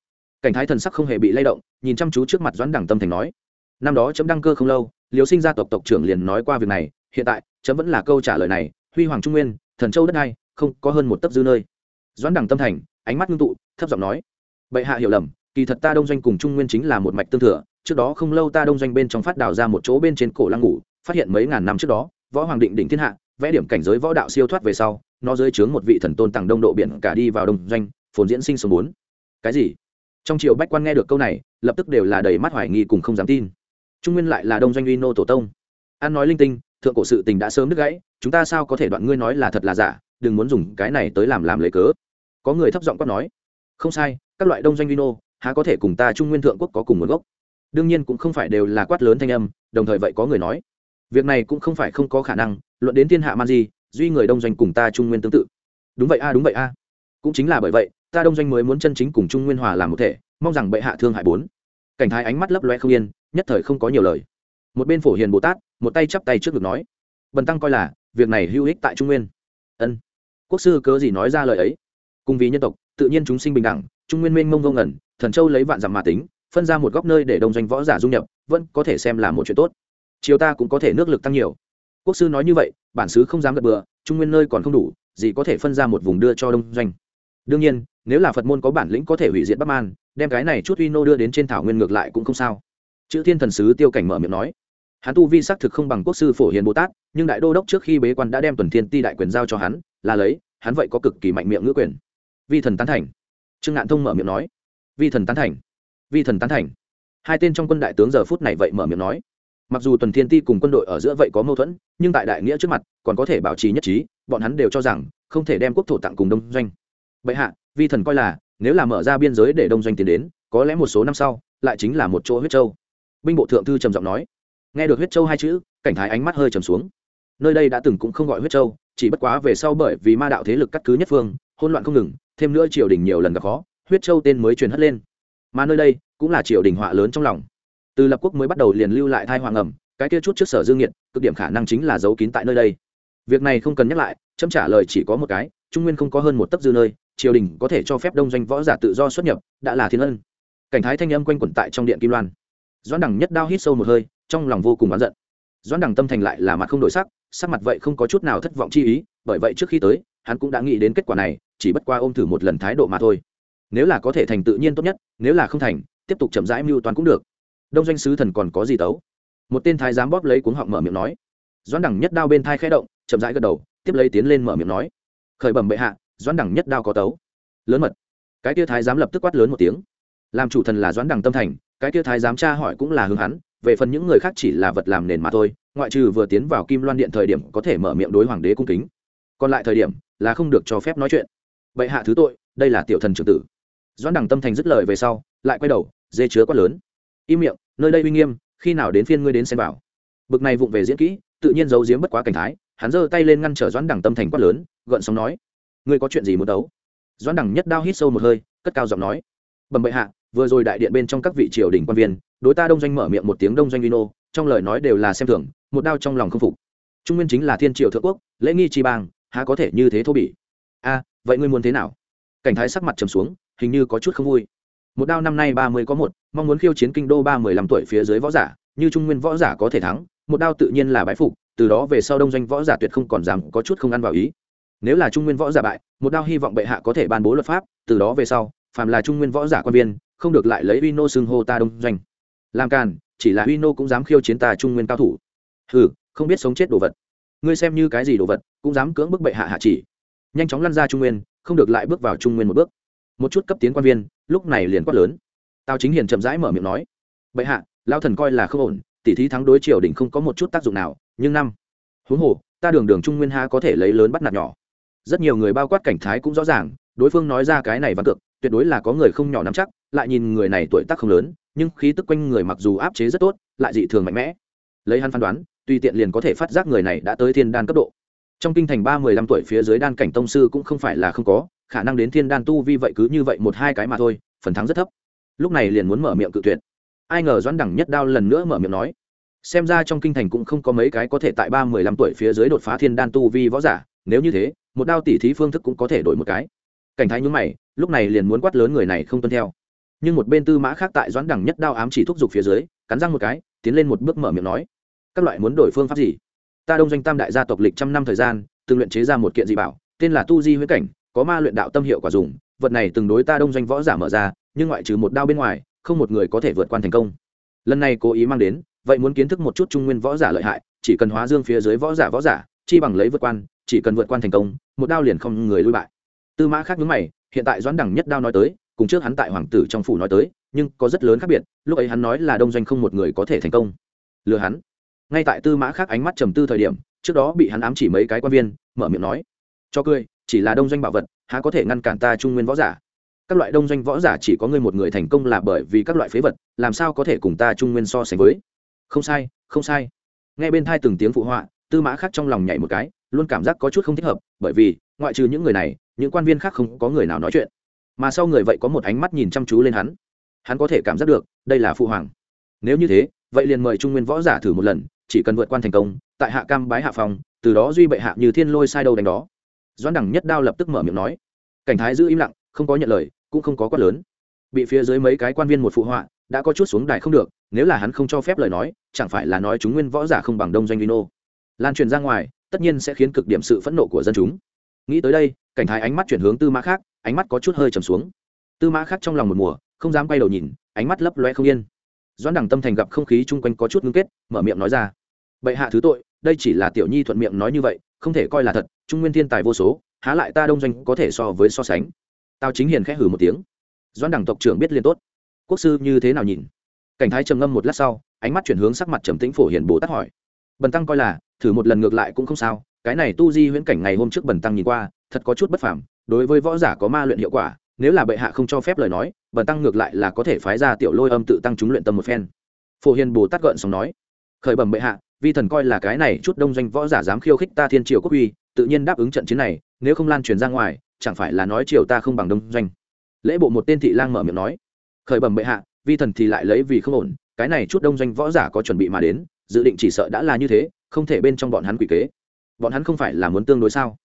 Cảnh thái thần sắc không hề bị lay động, nhìn chăm chú trước mặt doãn đẳng tâm thành nói, năm đó chấm đăng cơ không lâu liều sinh gia tộc tộc trưởng liền nói qua việc này, hiện tại chấm vẫn là câu trả lời này, huy hoàng trung nguyên, thần châu đất này không có hơn một tấc dư nơi doãn đẳng tâm thành, ánh mắt ngưng tụ, thấp giọng nói, bệ hạ hiểu lầm, kỳ thật ta đông doanh cùng trung nguyên chính là một mạch tương thừa, trước đó không lâu ta đông doanh bên trong phát đào ra một chỗ bên trên cổ lăng ngủ, phát hiện mấy ngàn năm trước đó, võ hoàng định đỉnh thiên hạ, vẽ điểm cảnh giới võ đạo siêu thoát về sau, nó dưới trướng một vị thần tôn tàng đông độ biển cả đi vào đông doanh, phồn diễn sinh số bốn. Cái gì? Trong triều bách quan nghe được câu này, lập tức đều là đầy mắt hoài nghi cùng không dám tin. Trung nguyên lại là đông doanh uy nô tổ tông. An nói linh tinh, thượng cổ sự tình đã sớm đứt gãy, chúng ta sao có thể đoạn ngươi nói là thật là giả? Đừng muốn dùng cái này tới làm làm lấy cớ. Có người thấp giọng quát nói, không sai, các loại đông doanh vino, há có thể cùng ta trung nguyên thượng quốc có cùng nguồn gốc? Đương nhiên cũng không phải đều là quát lớn thanh âm, đồng thời vậy có người nói, việc này cũng không phải không có khả năng, luận đến thiên hạ man di, duy người đông doanh cùng ta trung nguyên tương tự. Đúng vậy a, đúng vậy a. Cũng chính là bởi vậy, ta đông doanh mới muốn chân chính cùng trung nguyên hòa làm một thể, mong rằng bệ hạ thương hại bốn. Cảnh thái ánh mắt lấp loe không yên, nhất thời không có nhiều lời. Một bên phổ hiền bồ tát, một tay chắp tay trước ngực nói, bần tăng coi là, việc này hữu ích tại trung nguyên. Ân quốc sư cớ gì nói ra lời ấy? Cùng vì nhân tộc, tự nhiên chúng sinh bình đẳng, trung nguyên minh mông vô ngẩn thần châu lấy vạn dặm mà tính, phân ra một góc nơi để đông doanh võ giả du nhập, vẫn có thể xem là một chuyện tốt. Chiều ta cũng có thể nước lực tăng nhiều. Quốc sư nói như vậy, bản xứ không dám gật bừa, trung nguyên nơi còn không đủ, gì có thể phân ra một vùng đưa cho đông doanh. Đương nhiên, nếu là phật môn có bản lĩnh có thể hủy diệt bắc man, đem cái này chút uy nô đưa đến trên thảo nguyên ngược lại cũng không sao. Chữ thiên thần sứ tiêu cảnh mở miệng nói. Hắn tu vi xác thực không bằng quốc sư phổ hiền bồ tát, nhưng đại đô đốc trước khi bế quan đã đem tuần thiên ti đại quyền giao cho hắn là lấy, hắn vậy có cực kỳ mạnh miệng ngữ quyền. Vi thần tán thành. Trương ngạn thông mở miệng nói. Vi thần tán thành. Vi thần tán thành. Hai tên trong quân đại tướng giờ phút này vậy mở miệng nói. Mặc dù tuần thiên ti cùng quân đội ở giữa vậy có mâu thuẫn, nhưng tại đại nghĩa trước mặt, còn có thể bảo trì nhất trí, bọn hắn đều cho rằng, không thể đem quốc thổ tặng cùng đông doanh. Bệ hạ, vi thần coi là, nếu là mở ra biên giới để đông doanh tiến đến, có lẽ một số năm sau, lại chính là một chỗ huyết châu. Binh bộ thượng thư trầm giọng nói. Nghe được huyết châu hai chữ, cảnh thái ánh mắt hơi trầm xuống. Nơi đây đã từng cũng không gọi huyết châu chỉ bất quá về sau bởi vì ma đạo thế lực cắt cứ nhất phương, hỗn loạn không ngừng, thêm nữa triều đình nhiều lần gặp khó, huyết châu tên mới truyền hất lên. Mà nơi đây cũng là triều đình họa lớn trong lòng. Từ lập quốc mới bắt đầu liền lưu lại thai hoàng ẩm, cái kia chút trước sở dương nghiệt, cực điểm khả năng chính là giấu kín tại nơi đây. Việc này không cần nhắc lại, chấm trả lời chỉ có một cái, trung nguyên không có hơn một tấc dư nơi, triều đình có thể cho phép đông doanh võ giả tự do xuất nhập, đã là thiên ân. Cảnh thái thanh âm quanh quẩn tại trong điện kim loan. Doãn đẳng nhất đao hít sâu một hơi, trong lòng vô cùng oán giận. Doãn đẳng tâm thành lại là mặt không đổi sắc sắc mặt vậy không có chút nào thất vọng chi ý, bởi vậy trước khi tới, hắn cũng đã nghĩ đến kết quả này, chỉ bất qua ôm thử một lần thái độ mà thôi. Nếu là có thể thành tự nhiên tốt nhất, nếu là không thành, tiếp tục chậm rãi mưu toán cũng được. Đông doanh sứ thần còn có gì tấu? Một tên thái giám bóp lấy cuống họng mở miệng nói. Doãn đẳng nhất đao bên thai khẽ động, chậm rãi gật đầu, tiếp lấy tiến lên mở miệng nói. Khởi bẩm bệ hạ, doãn đẳng nhất đao có tấu? Lớn mật. Cái tia thái giám lập tức quát lớn một tiếng. Làm chủ thần là doãn đẳng tâm thành, cái tia thái giám tra hỏi cũng là hướng hắn, về phần những người khác chỉ là vật làm nền mà thôi ngoại trừ vừa tiến vào kim loan điện thời điểm có thể mở miệng đối hoàng đế cung kính. Còn lại thời điểm là không được cho phép nói chuyện. Bệ hạ thứ tội, đây là tiểu thần trưởng tử. Doãn Đằng tâm thành dứt lời về sau, lại quay đầu, dê chứa quát lớn. Im miệng, nơi đây uy nghiêm, khi nào đến phiên ngươi đến xem vào bực này vụng về diễn kỹ, tự nhiên giấu giếm bất quá cảnh thái, hắn giơ tay lên ngăn trở doãn Đằng tâm thành quát lớn, gợn sóng nói, ngươi có chuyện gì muốn đấu? Doãn Đằng nhất đao hít sâu một hơi, cất cao giọng nói, bẩm bệ hạ, vừa rồi đại điện bên trong các vị triều đình quan viên, đối ta đông doanh mở miệng một tiếng đông doanh vino trong lời nói đều là xem thường một đao trong lòng không phục. Trung nguyên chính là thiên triều thượng quốc, lễ nghi tri bang, há có thể như thế thô bỉ? A, vậy ngươi muốn thế nào? Cảnh thái sắc mặt trầm xuống, hình như có chút không vui. Một đao năm nay ba mươi có một, mong muốn khiêu chiến kinh đô ba mười lăm tuổi phía dưới võ giả, như trung nguyên võ giả có thể thắng, một đao tự nhiên là bái phục, từ đó về sau đông doanh võ giả tuyệt không còn dám có chút không ăn vào ý. Nếu là trung nguyên võ giả bại, một đao hy vọng bệ hạ có thể ban bố luật pháp, từ đó về sau, phàm là trung nguyên võ giả quan viên, không được lại lấy uy nô xưng hô ta đông doanh. Làm càn, chỉ là uy nô cũng dám khiêu chiến ta trung nguyên cao thủ hừ, không biết sống chết đồ vật. Ngươi xem như cái gì đồ vật cũng dám cưỡng bức bệ hạ hạ chỉ. Nhanh chóng lăn ra trung nguyên không được lại bước vào trung nguyên một bước. Một chút cấp tiến quan viên lúc này liền quát lớn. Tào chính hiền chậm rãi mở miệng nói bệ hạ lao thần coi là không ổn tỉ thí thắng đối triều đình không có một chút tác dụng nào nhưng năm huống hồ ta đường đường trung nguyên ha có thể lấy lớn bắt nạt nhỏ. Rất nhiều người bao quát cảnh thái cũng rõ ràng đối phương nói ra cái này văn cực tuyệt đối là có người không nhỏ nắm chắc lại nhìn người này tuổi tác không lớn nhưng khí tức quanh người mặc dù áp chế rất tốt lại dị thường mạnh mẽ. Lấy hắn phán đoán tùy tiện liền có thể phát giác người này đã tới thiên đan cấp độ. Trong kinh thành ba mười lăm tuổi phía dưới đan cảnh tông sư cũng không phải là không có, khả năng đến thiên đan tu vi vậy cứ như vậy một hai cái mà thôi, phần thắng rất thấp. Lúc này liền muốn mở miệng cự tuyệt. Ai ngờ doãn đẳng nhất đao lần nữa mở miệng nói, xem ra trong kinh thành cũng không có mấy cái có thể tại ba mười lăm tuổi phía dưới đột phá thiên đan tu vi võ giả, nếu như thế, một đao tỉ thí phương thức cũng có thể đổi một cái. Cảnh thái nhúng mày, lúc này liền muốn quát lớn người này không tuân theo. Nhưng một bên tư mã khác tại doãn đẳng nhất đao ám chỉ thúc giục phía dưới, cắn răng một cái, tiến lên một bước mở miệng nói các loại muốn đổi phương pháp gì? Ta đông doanh tam đại gia tộc lịch trăm năm thời gian, từng luyện chế ra một kiện dị bảo, tên là tu di huyết cảnh, có ma luyện đạo tâm hiệu quả dùng, vật này từng đối ta đông doanh võ giả mở ra, nhưng ngoại trừ một đao bên ngoài, không một người có thể vượt qua thành công. Lần này cố ý mang đến, vậy muốn kiến thức một chút trung nguyên võ giả lợi hại, chỉ cần hóa dương phía dưới võ giả võ giả, chi bằng lấy vượt quan, chỉ cần vượt quan thành công, một đao liền không người lui bại. Tư mã khác nhướng mày, hiện tại doãn đẳng nhất đao nói tới, cùng trước hắn tại hoàng tử trong phủ nói tới, nhưng có rất lớn khác biệt, lúc ấy hắn nói là đông doanh không một người có thể thành công. Lừa hắn ngay tại tư mã khác ánh mắt trầm tư thời điểm, trước đó bị hắn ám chỉ mấy cái quan viên, mở miệng nói, cho cười, chỉ là đông doanh bảo vật, há có thể ngăn cản ta trung nguyên võ giả? Các loại đông doanh võ giả chỉ có ngươi một người thành công là bởi vì các loại phế vật, làm sao có thể cùng ta trung nguyên so sánh với? Không sai không sai. Nghe bên thai từng tiếng phụ họa, tư mã khác trong lòng nhảy một cái, luôn cảm giác có chút không thích hợp, bởi vì, ngoại trừ những người này, những quan viên khác không có người nào nói chuyện. Mà sau người vậy có một ánh mắt nhìn chăm chú lên hắn. Hắn có thể cảm giác được, đây là phụ hoàng. Nếu như thế, vậy liền mời trung nguyên võ giả thử một lần chỉ cần vượt qua thành công, tại hạ cam bái hạ phòng từ đó duy bệ hạ như thiên lôi sai đâu đánh đó. Doãn đẳng nhất đao lập tức mở miệng nói. Cảnh thái giữ im lặng, không có nhận lời, cũng không có quát lớn. Bị phía dưới mấy cái quan viên một phụ họa, đã có chút xuống đài không được, nếu là hắn không cho phép lời nói, chẳng phải là nói chúng nguyên võ giả không bằng đông doanh vino lan truyền ra ngoài, tất nhiên sẽ khiến cực điểm sự phẫn nộ của dân chúng. Nghĩ tới đây, cảnh thái ánh mắt chuyển hướng tư mã khác, ánh mắt có chút hơi trầm xuống. Tư mã khác trong lòng một mùa, không dám quay đầu nhìn, ánh mắt lấp loe không yên. Doãn đẳng tâm thành gặp không khí chung quanh có chút ngưng kết, mở miệng nói ra bệ hạ thứ tội, đây chỉ là tiểu nhi thuận miệng nói như vậy, không thể coi là thật, trung nguyên thiên tài vô số, há lại ta đông doanh có thể so với so sánh. Tao chính hiền khẽ hử một tiếng. Doãn đẳng tộc trưởng biết liên tốt. Quốc sư như thế nào nhìn? Cảnh thái trầm ngâm một lát sau, ánh mắt chuyển hướng sắc mặt trầm tĩnh phổ hiền bồ tát hỏi. Bần tăng coi là, thử một lần ngược lại cũng không sao, cái này tu di huyễn cảnh ngày hôm trước bần tăng nhìn qua, thật có chút bất phàm, đối với võ giả có ma luyện hiệu quả, nếu là bệ hạ không cho phép lời nói, bần tăng ngược lại là có thể phái ra tiểu lôi âm tự tăng chúng luyện tâm một phen. Phổ hiền bồ tát gợn xong nói. Khởi bẩm bệ hạ vi thần coi là cái này chút đông doanh võ giả dám khiêu khích ta thiên triều quốc uy tự nhiên đáp ứng trận chiến này, nếu không lan truyền ra ngoài, chẳng phải là nói triều ta không bằng đông doanh. Lễ bộ một tên thị lang mở miệng nói, khởi bẩm bệ hạ, vi thần thì lại lấy vì không ổn, cái này chút đông doanh võ giả có chuẩn bị mà đến, dự định chỉ sợ đã là như thế, không thể bên trong bọn hắn quỷ kế. Bọn hắn không phải là muốn tương đối sao?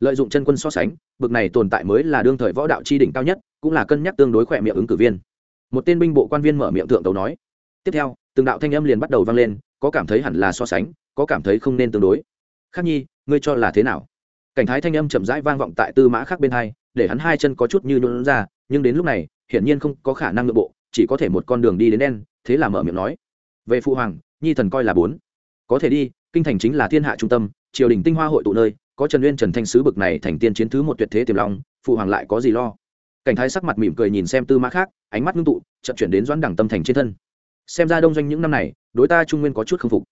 Lợi dụng chân quân so sánh, bực này tồn tại mới là đương thời võ đạo chi đỉnh cao nhất, cũng là cân nhắc tương đối khỏe miệng ứng cử viên. Một tên binh bộ quan viên mở miệng thượng tấu nói, tiếp theo, từng đạo thanh âm liền bắt đầu vang lên có cảm thấy hẳn là so sánh, có cảm thấy không nên tương đối. Khắc nhi, ngươi cho là thế nào? Cảnh thái thanh âm chậm rãi vang vọng tại tư mã khác bên hai, để hắn hai chân có chút như nhuận ra, nhưng đến lúc này, hiển nhiên không có khả năng nội bộ, chỉ có thể một con đường đi đến đen, thế là mở miệng nói. Về phụ hoàng, nhi thần coi là bốn. Có thể đi, kinh thành chính là thiên hạ trung tâm, triều đình tinh hoa hội tụ nơi, có trần uyên trần thanh sứ bực này thành tiên chiến thứ một tuyệt thế tiềm long, phụ hoàng lại có gì lo? Cảnh thái sắc mặt mỉm cười nhìn xem tư mã khác ánh mắt ngưng tụ chậm chuyển đến doãn đẳng tâm thành trên thân xem ra đông doanh những năm này, đối ta trung nguyên có chút k phục.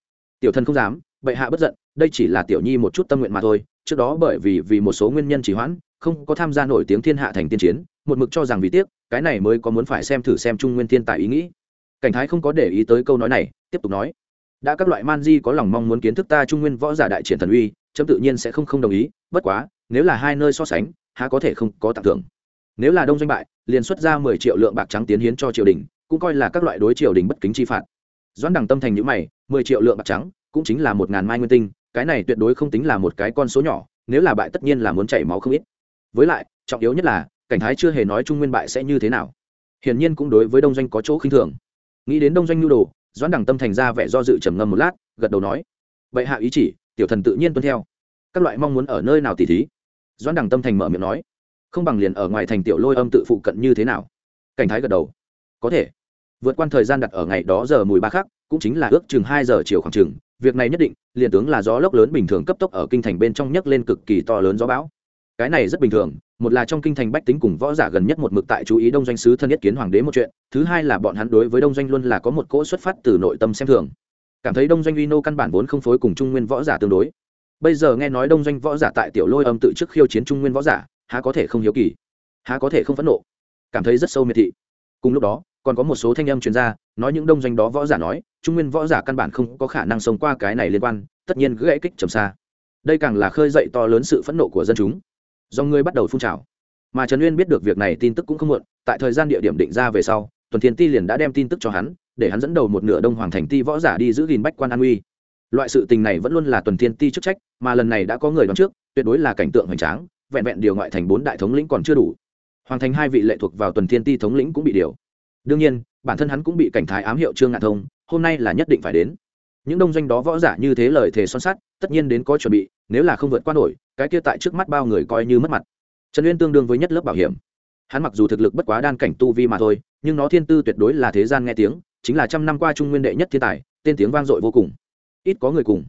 Tiểu thần không dám, bệ hạ bất giận, đây chỉ là tiểu nhi một chút tâm nguyện mà thôi. Trước đó bởi vì vì một số nguyên nhân chỉ hoãn, không có tham gia nổi tiếng thiên hạ thành tiên chiến, một mực cho rằng vì tiếc, cái này mới có muốn phải xem thử xem trung nguyên thiên tài ý nghĩ. Cảnh thái không có để ý tới câu nói này, tiếp tục nói. Đã các loại man di có lòng mong muốn kiến thức ta trung nguyên võ giả đại triển thần uy trâm tự nhiên sẽ không không đồng ý, bất quá, nếu là hai nơi so sánh, há có thể không có tặng thưởng. Nếu là đông doanh bại, liền xuất ra mười triệu lượng bạc trắng tiến hiến cho triều đình cũng coi là các loại đối triều đình bất kính chi phạt. Doãn đẳng tâm thành những mày, mười triệu lượng bạc trắng, cũng chính là một ngàn mai nguyên tinh, cái này tuyệt đối không tính là một cái con số nhỏ, nếu là bại tất nhiên là muốn chảy máu không ít. Với lại, trọng yếu nhất là, cảnh thái chưa hề nói trung nguyên bại sẽ như thế nào. Hiển nhiên cũng đối với đông doanh có chỗ khinh thường. Nghĩ đến đông doanh nhu đồ, doãn đẳng tâm thành ra vẻ do dự trầm ngâm một lát, gật đầu nói vậy hạ ý chỉ, tiểu thần tự nhiên tuân theo. Các loại mong muốn ở nơi nào tỉ thí? Doãn đẳng tâm thành mở miệng nói, không bằng liền ở ngoài thành tiểu lôi âm tự phụ cận như thế nào. Cảnh thái gật đầu, có thể vượt qua thời gian đặt ở ngày đó giờ mùi ba khắc, cũng chính là ước chừng hai giờ chiều khoảng chừng, việc này nhất định, liền tướng là gió lốc lớn bình thường cấp tốc ở kinh thành bên trong nhấc lên cực kỳ to lớn gió bão. Cái này rất bình thường, một là trong kinh thành bách tính cùng võ giả gần nhất một mực tại chú ý đông doanh sứ thân nhất kiến hoàng đế một chuyện, thứ hai là bọn hắn đối với đông doanh luôn là có một cỗ xuất phát từ nội tâm xem thường. Cảm thấy đông doanh uy nô căn bản vốn không phối cùng trung nguyên võ giả tương đối. Bây giờ nghe nói đông doanh võ giả tại tiểu lôi âm tự trước khiêu chiến trung nguyên võ giả, há có thể không hiếu kỳ, há có thể không phẫn nộ. Cảm thấy rất sâu miệt thị. Cùng lúc đó còn có một số thanh âm chuyên gia nói những đông doanh đó võ giả nói, trung nguyên võ giả căn bản không có khả năng sống qua cái này liên quan, tất nhiên gãy kích trầm xa. Đây càng là khơi dậy to lớn sự phẫn nộ của dân chúng. Do người bắt đầu phun trào. Mà trần uyên biết được việc này tin tức cũng không muộn, tại thời gian địa điểm định ra về sau, tuần thiên ti liền đã đem tin tức cho hắn, để hắn dẫn đầu một nửa đông hoàng thành ti võ giả đi giữ gìn bách quan an uy. Loại sự tình này vẫn luôn là tuần thiên ti chức trách, mà lần này đã có người đoán trước, tuyệt đối là cảnh tượng hoành tráng, vẹn vẹn điều ngoại thành bốn đại thống lĩnh còn chưa đủ. Hoàng thành hai vị lệ thuộc vào tuần thiên ti thống lĩnh cũng bị điều đương nhiên, bản thân hắn cũng bị cảnh thái ám hiệu trương ngạn thông, hôm nay là nhất định phải đến. Những đông doanh đó võ giả như thế lời thề son sắt, tất nhiên đến có chuẩn bị, nếu là không vượt qua nổi, cái kia tại trước mắt bao người coi như mất mặt. Trần uyên tương đương với nhất lớp bảo hiểm. Hắn mặc dù thực lực bất quá đan cảnh tu vi mà thôi, nhưng nó thiên tư tuyệt đối là thế gian nghe tiếng, chính là trăm năm qua trung nguyên đệ nhất thiên tài, tên tiếng vang dội vô cùng. Ít có người cùng.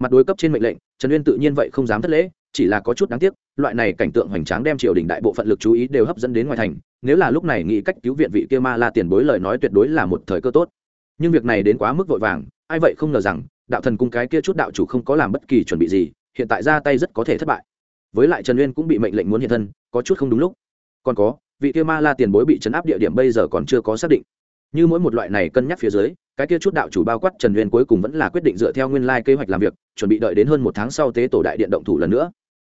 Mặt đối cấp trên mệnh lệnh, trần uyên tự nhiên vậy không dám thất lễ, chỉ là có chút đáng tiếc, loại này cảnh tượng hoành tráng đem triều đình đại bộ phận lực chú ý đều hấp dẫn đến ngoài thành nếu là lúc này nghĩ cách cứu viện vị kia ma la tiền bối lời nói tuyệt đối là một thời cơ tốt. Nhưng việc này đến quá mức vội vàng, ai vậy không ngờ rằng, đạo thần cung cái kia chút đạo chủ không có làm bất kỳ chuẩn bị gì, hiện tại ra tay rất có thể thất bại. Với lại trần uyên cũng bị mệnh lệnh muốn hiện thân, có chút không đúng lúc. Còn có, vị kia ma la tiền bối bị chấn áp địa điểm bây giờ còn chưa có xác định. Như mỗi một loại này cân nhắc phía dưới, cái kia chút đạo chủ bao quát trần uyên cuối cùng vẫn là quyết định dựa theo nguyên lai kế hoạch làm việc, chuẩn bị đợi đến hơn một tháng sau tế tổ đại điện động thủ lần nữa.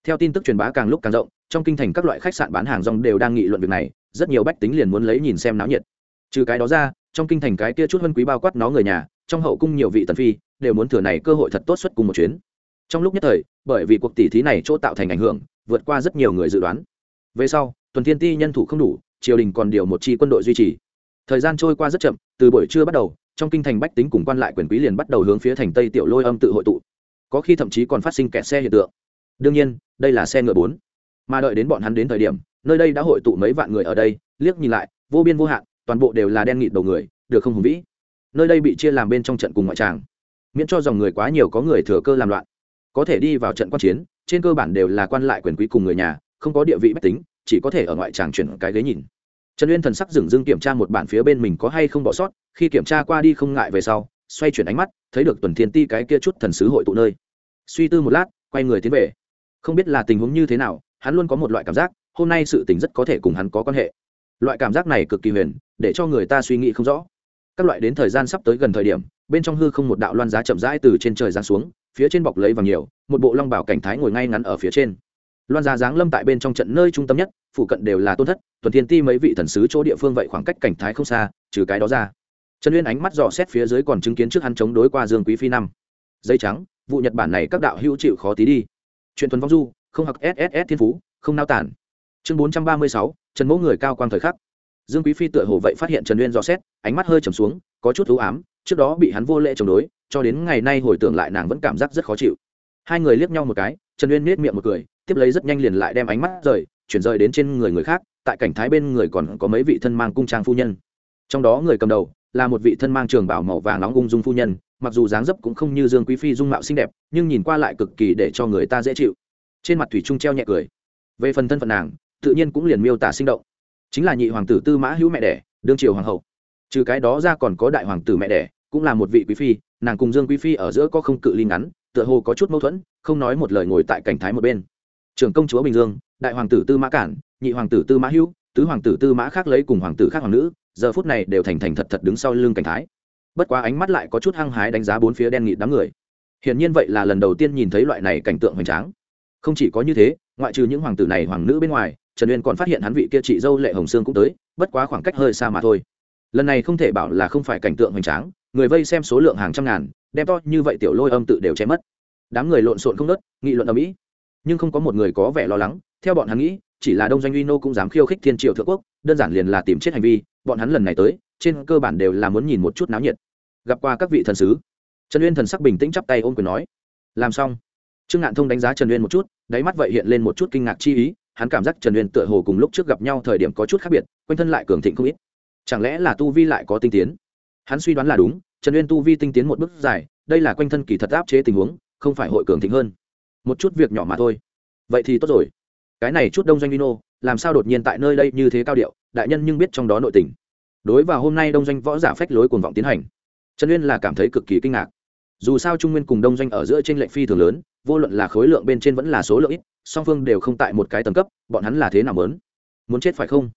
Theo tin tức truyền bá càng lúc càng rộng, trong kinh thành các loại khách sạn bán hàng rong đều đang nghị luận việc này rất nhiều bách tính liền muốn lấy nhìn xem náo nhiệt. Trừ cái đó ra, trong kinh thành cái kia chút hơn quý bao quát nó người nhà, trong hậu cung nhiều vị tần phi, đều muốn thừa này cơ hội thật tốt xuất cùng một chuyến. Trong lúc nhất thời, bởi vì cuộc tỷ thí này chỗ tạo thành ảnh hưởng, vượt qua rất nhiều người dự đoán. Về sau, tuần thiên ti nhân thủ không đủ, triều đình còn điều một chi quân đội duy trì. Thời gian trôi qua rất chậm, từ buổi trưa bắt đầu, trong kinh thành bách tính cùng quan lại quyền quý liền bắt đầu hướng phía thành tây tiểu lôi âm tự hội tụ. Có khi thậm chí còn phát sinh kẹt xe hiện tượng. Đương nhiên, đây là xe ngựa bốn. Mà đợi đến bọn hắn đến thời điểm nơi đây đã hội tụ mấy vạn người ở đây, liếc nhìn lại, vô biên vô hạn, toàn bộ đều là đen nghịt đầu người, được không hùng vĩ? Nơi đây bị chia làm bên trong trận cùng ngoại tràng, miễn cho dòng người quá nhiều có người thừa cơ làm loạn. Có thể đi vào trận quan chiến, trên cơ bản đều là quan lại quyền quý cùng người nhà, không có địa vị bách tính, chỉ có thể ở ngoại tràng chuyển cái ghế nhìn. Trần uyên thần sắc dừng dưng kiểm tra một bản phía bên mình có hay không bỏ sót, khi kiểm tra qua đi không ngại về sau, xoay chuyển ánh mắt, thấy được tuần thiên ti cái kia chút thần sứ hội tụ nơi. Suy tư một lát, quay người tiến về. Không biết là tình huống như thế nào, hắn luôn có một loại cảm giác hôm nay sự tình rất có thể cùng hắn có quan hệ. Loại cảm giác này cực kỳ huyền, để cho người ta suy nghĩ không rõ. Các loại đến thời gian sắp tới gần thời điểm, bên trong hư không một đạo loan giá chậm rãi từ trên trời giáng xuống, phía trên bọc lấy vàng nhiều, một bộ long bảo cảnh thái ngồi ngay ngắn ở phía trên. Loan giá giáng lâm tại bên trong trận nơi trung tâm nhất, phụ cận đều là tôn thất, tuần thiên ti mấy vị thần sứ chỗ địa phương vậy khoảng cách cảnh thái không xa, trừ cái đó ra. Trần uyên ánh mắt dò xét phía dưới còn chứng kiến trước hắn chống đối qua dương quý phi năm. Dây trắng, vụ nhật bản này các đạo hữu chịu khó tí đi. Chuyện tuần vong du, không học sss thiên phú, không nao tản chương bốn trăm ba mươi sáu, trần mẫu người cao quang thời khắc. Dương quý phi tựa hồ vậy phát hiện trần uyên dò xét, ánh mắt hơi trầm xuống, có chút thú ám, trước đó bị hắn vô lễ chống đối, cho đến ngày nay hồi tưởng lại nàng vẫn cảm giác rất khó chịu. Hai người liếc nhau một cái, trần uyên nết miệng một cười, tiếp lấy rất nhanh liền lại đem ánh mắt rời, chuyển rời đến trên người người khác, tại cảnh thái bên người còn có mấy vị thân mang cung trang phu nhân. Trong đó người cầm đầu là một vị thân mang trường bảo màu vàng nóng ung dung phu nhân, mặc dù dáng dấp cũng không như dương quý phi dung mạo xinh đẹp, nhưng nhìn qua lại cực kỳ để cho người ta dễ chịu. Trên mặt thủy trung treo nhẹ cười. Về phần thân phận nàng tự nhiên cũng liền miêu tả sinh động. Chính là nhị hoàng tử tư mã hữu mẹ đẻ, đương triều hoàng hậu. Trừ cái đó ra còn có đại hoàng tử mẹ đẻ, cũng là một vị quý phi, nàng cùng dương quý phi ở giữa có không cự ly ngắn, tựa hồ có chút mâu thuẫn, không nói một lời ngồi tại cảnh thái một bên. Trưởng công chúa bình dương, đại hoàng tử tư mã cản, nhị hoàng tử tư mã hữu, tứ hoàng tử tư mã khác lấy cùng hoàng tử khác hoàng nữ, giờ phút này đều thành thành thật thật đứng sau lưng cảnh thái. Bất quá ánh mắt lại có chút hăng hái đánh giá bốn phía đen nghị đám người. Hiển nhiên vậy là lần đầu tiên nhìn thấy loại này cảnh tượng hoành tráng. Không chỉ có như thế, ngoại trừ những hoàng tử này hoàng nữ bên ngoài trần uyên còn phát hiện hắn vị kia chị dâu lệ hồng sương cũng tới, bất quá khoảng cách hơi xa mà thôi. Lần này không thể bảo là không phải cảnh tượng hoành tráng, người vây xem số lượng hàng trăm ngàn, đem to như vậy tiểu lôi âm tự đều che mất. Đám người lộn xộn không nớt nghị luận ở mỹ nhưng không có một người có vẻ lo lắng, theo bọn hắn nghĩ, chỉ là đông doanh uy nô cũng dám khiêu khích thiên triệu thượng quốc, đơn giản liền là tìm chết hành vi, bọn hắn lần này tới, trên cơ bản đều là muốn nhìn một chút náo nhiệt. Gặp qua các vị thần sứ, trần uyên thần sắc bình tĩnh chắp tay ôm quyền nói, làm xong. Trương ngạn thông đánh giá trần uyên một chút, đáy mắt vậy hiện lên một chút kinh ngạc chi ý hắn cảm giác trần uyên tựa hồ cùng lúc trước gặp nhau thời điểm có chút khác biệt, quanh thân lại cường thịnh không ít. Chẳng lẽ là tu vi lại có tinh tiến? Hắn suy đoán là đúng, trần uyên tu vi tinh tiến một bước dài, đây là quanh thân kỳ thật áp chế tình huống, không phải hội cường thịnh hơn. Một chút việc nhỏ mà thôi. Vậy thì tốt rồi. Cái này chút đông doanh vino, làm sao đột nhiên tại nơi đây như thế cao điệu, đại nhân nhưng biết trong đó nội tình. Đối vào hôm nay đông doanh võ giả phách lối cuồng vọng tiến hành, trần uyên là cảm thấy cực kỳ kinh ngạc. Dù sao trung nguyên cùng đông doanh ở giữa trên lệnh phi thường lớn, vô luận là khối lượng bên trên vẫn là số lượng ít song phương đều không tại một cái tầng cấp, bọn hắn là thế nào lớn muốn chết phải không?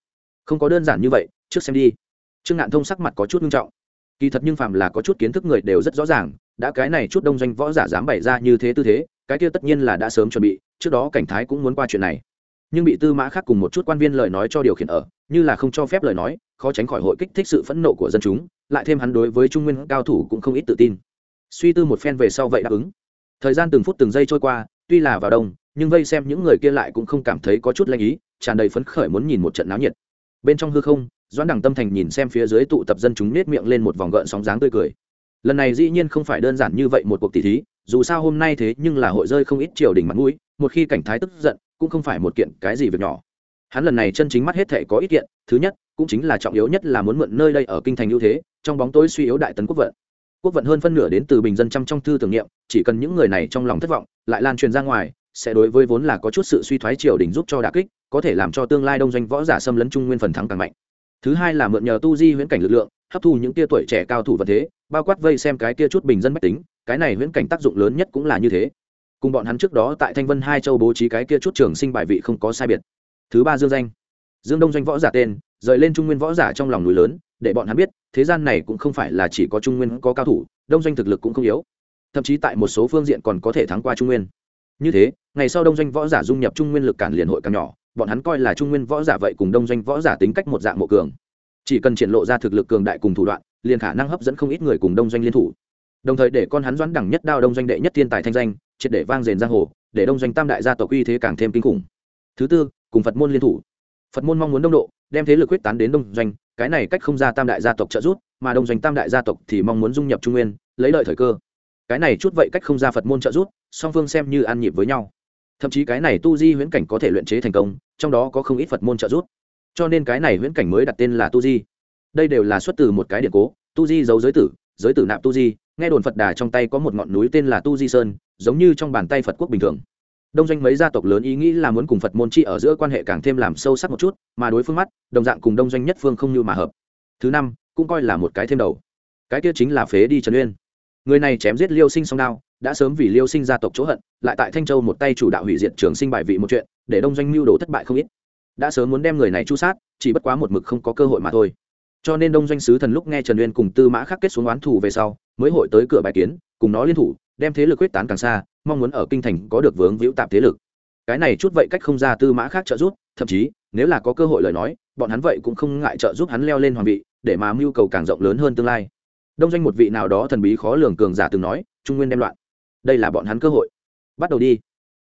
Không có đơn giản như vậy, trước xem đi. Trương ngạn thông sắc mặt có chút nghiêm trọng. Kỳ thật nhưng phàm là có chút kiến thức người đều rất rõ ràng, đã cái này chút đông doanh võ giả dám bày ra như thế tư thế, cái kia tất nhiên là đã sớm chuẩn bị, trước đó cảnh thái cũng muốn qua chuyện này. Nhưng bị tư mã khác cùng một chút quan viên lời nói cho điều khiển ở, như là không cho phép lời nói, khó tránh khỏi hội kích thích sự phẫn nộ của dân chúng, lại thêm hắn đối với trung nguyên cao thủ cũng không ít tự tin. Suy tư một phen về sau vậy đáp ứng. Thời gian từng phút từng giây trôi qua, tuy là vào đông nhưng vây xem những người kia lại cũng không cảm thấy có chút lanh ý, tràn đầy phấn khởi muốn nhìn một trận náo nhiệt. Bên trong hư không, doãn đẳng tâm thành nhìn xem phía dưới tụ tập dân chúng nết miệng lên một vòng gợn sóng dáng tươi cười. Lần này dĩ nhiên không phải đơn giản như vậy một cuộc tỷ thí, dù sao hôm nay thế nhưng là hội rơi không ít triều đình mặt mũi, một khi cảnh thái tức giận, cũng không phải một kiện cái gì việc nhỏ. Hắn lần này chân chính mắt hết thể có ít kiện, thứ nhất, cũng chính là trọng yếu nhất là muốn mượn nơi đây ở kinh thành ưu thế, trong bóng tối suy yếu đại tấn quốc vận. Quốc vận hơn phân nửa đến từ bình dân chăm trong thư tưởng niệm, chỉ cần những người này trong lòng thất vọng, lại lan truyền ra ngoài sẽ đối với vốn là có chút sự suy thoái triều đình giúp cho đà kích, có thể làm cho tương lai đông doanh võ giả xâm lấn trung nguyên phần thắng càng mạnh. Thứ hai là mượn nhờ tu di huyễn cảnh lực lượng, hấp thu những tia tuổi trẻ cao thủ vật thế, bao quát vây xem cái tia chút bình dân mách tính, cái này huyễn cảnh tác dụng lớn nhất cũng là như thế. Cùng bọn hắn trước đó tại thanh vân hai châu bố trí cái kia chút trường sinh bài vị không có sai biệt. Thứ ba dương danh. Dương đông doanh võ giả tên, rời lên trung nguyên võ giả trong lòng núi lớn, để bọn hắn biết, thế gian này cũng không phải là chỉ có trung nguyên có cao thủ, đông doanh thực lực cũng không yếu. Thậm chí tại một số phương diện còn có thể thắng qua trung nguyên như thế, ngày sau đông doanh võ giả dung nhập trung nguyên lực cản liền hội càng nhỏ, bọn hắn coi là trung nguyên võ giả vậy cùng đông doanh võ giả tính cách một dạng mộ cường. Chỉ cần triển lộ ra thực lực cường đại cùng thủ đoạn, liền khả năng hấp dẫn không ít người cùng đông doanh liên thủ. Đồng thời để con hắn doãn đẳng nhất đao đông doanh đệ nhất thiên tài thanh danh, triệt để vang rền giang hồ, để đông doanh tam đại gia tộc uy thế càng thêm kinh khủng. Thứ tư, cùng phật môn liên thủ. Phật môn mong muốn đông độ, đem thế lực quyết tán đến đông doanh, cái này cách không ra tam đại gia tộc trợ giúp, mà đông doanh tam đại gia tộc thì mong muốn dung nhập trung nguyên, lấy lợi thời cơ. Cái này chút vậy cách không ra phật môn trợ giúp song phương xem như ăn nhịp với nhau. Thậm chí cái này tu di huyễn cảnh có thể luyện chế thành công, trong đó có không ít phật môn trợ giúp. Cho nên cái này huyễn cảnh mới đặt tên là tu di. Đây đều là xuất từ một cái điện cố, tu di giấu giới tử giới tử nạp tu di. Nghe đồn phật đà trong tay có một ngọn núi tên là tu di sơn, giống như trong bàn tay phật quốc bình thường. Đông doanh mấy gia tộc lớn ý nghĩ là muốn cùng phật môn chi ở giữa quan hệ càng thêm làm sâu sắc một chút, mà đối phương mắt, đồng dạng cùng đông doanh nhất phương không như mà hợp. Thứ năm, cũng coi là một cái thêm đầu. Cái kia chính là phế đi trần uyên. Người này chém giết liêu sinh song đao đã sớm vì liêu sinh gia tộc chỗ hận, lại tại thanh châu một tay chủ đạo hủy diệt trường sinh bài vị một chuyện, để đông doanh mưu đồ thất bại không ít. Đã sớm muốn đem người này chu sát, chỉ bất quá một mực không có cơ hội mà thôi. Cho nên đông doanh sứ thần lúc nghe trần uyên cùng tư mã khắc kết xuống oán thù về sau, mới hội tới cửa bài kiến, cùng nó liên thủ, đem thế lực quyết tán càng xa, mong muốn ở kinh thành có được vướng víu tạp thế lực. Cái này chút vậy cách không ra tư mã khác trợ giúp, thậm chí, nếu là có cơ hội lời nói, bọn hắn vậy cũng không ngại trợ giúp hắn leo lên hoàng vị, để mà mưu cầu càng rộng lớn hơn tương lai. Đông doanh một vị nào đó thần bí khó lường cường giả từng nói, trung nguyên đem loạn đây là bọn hắn cơ hội. Bắt đầu đi.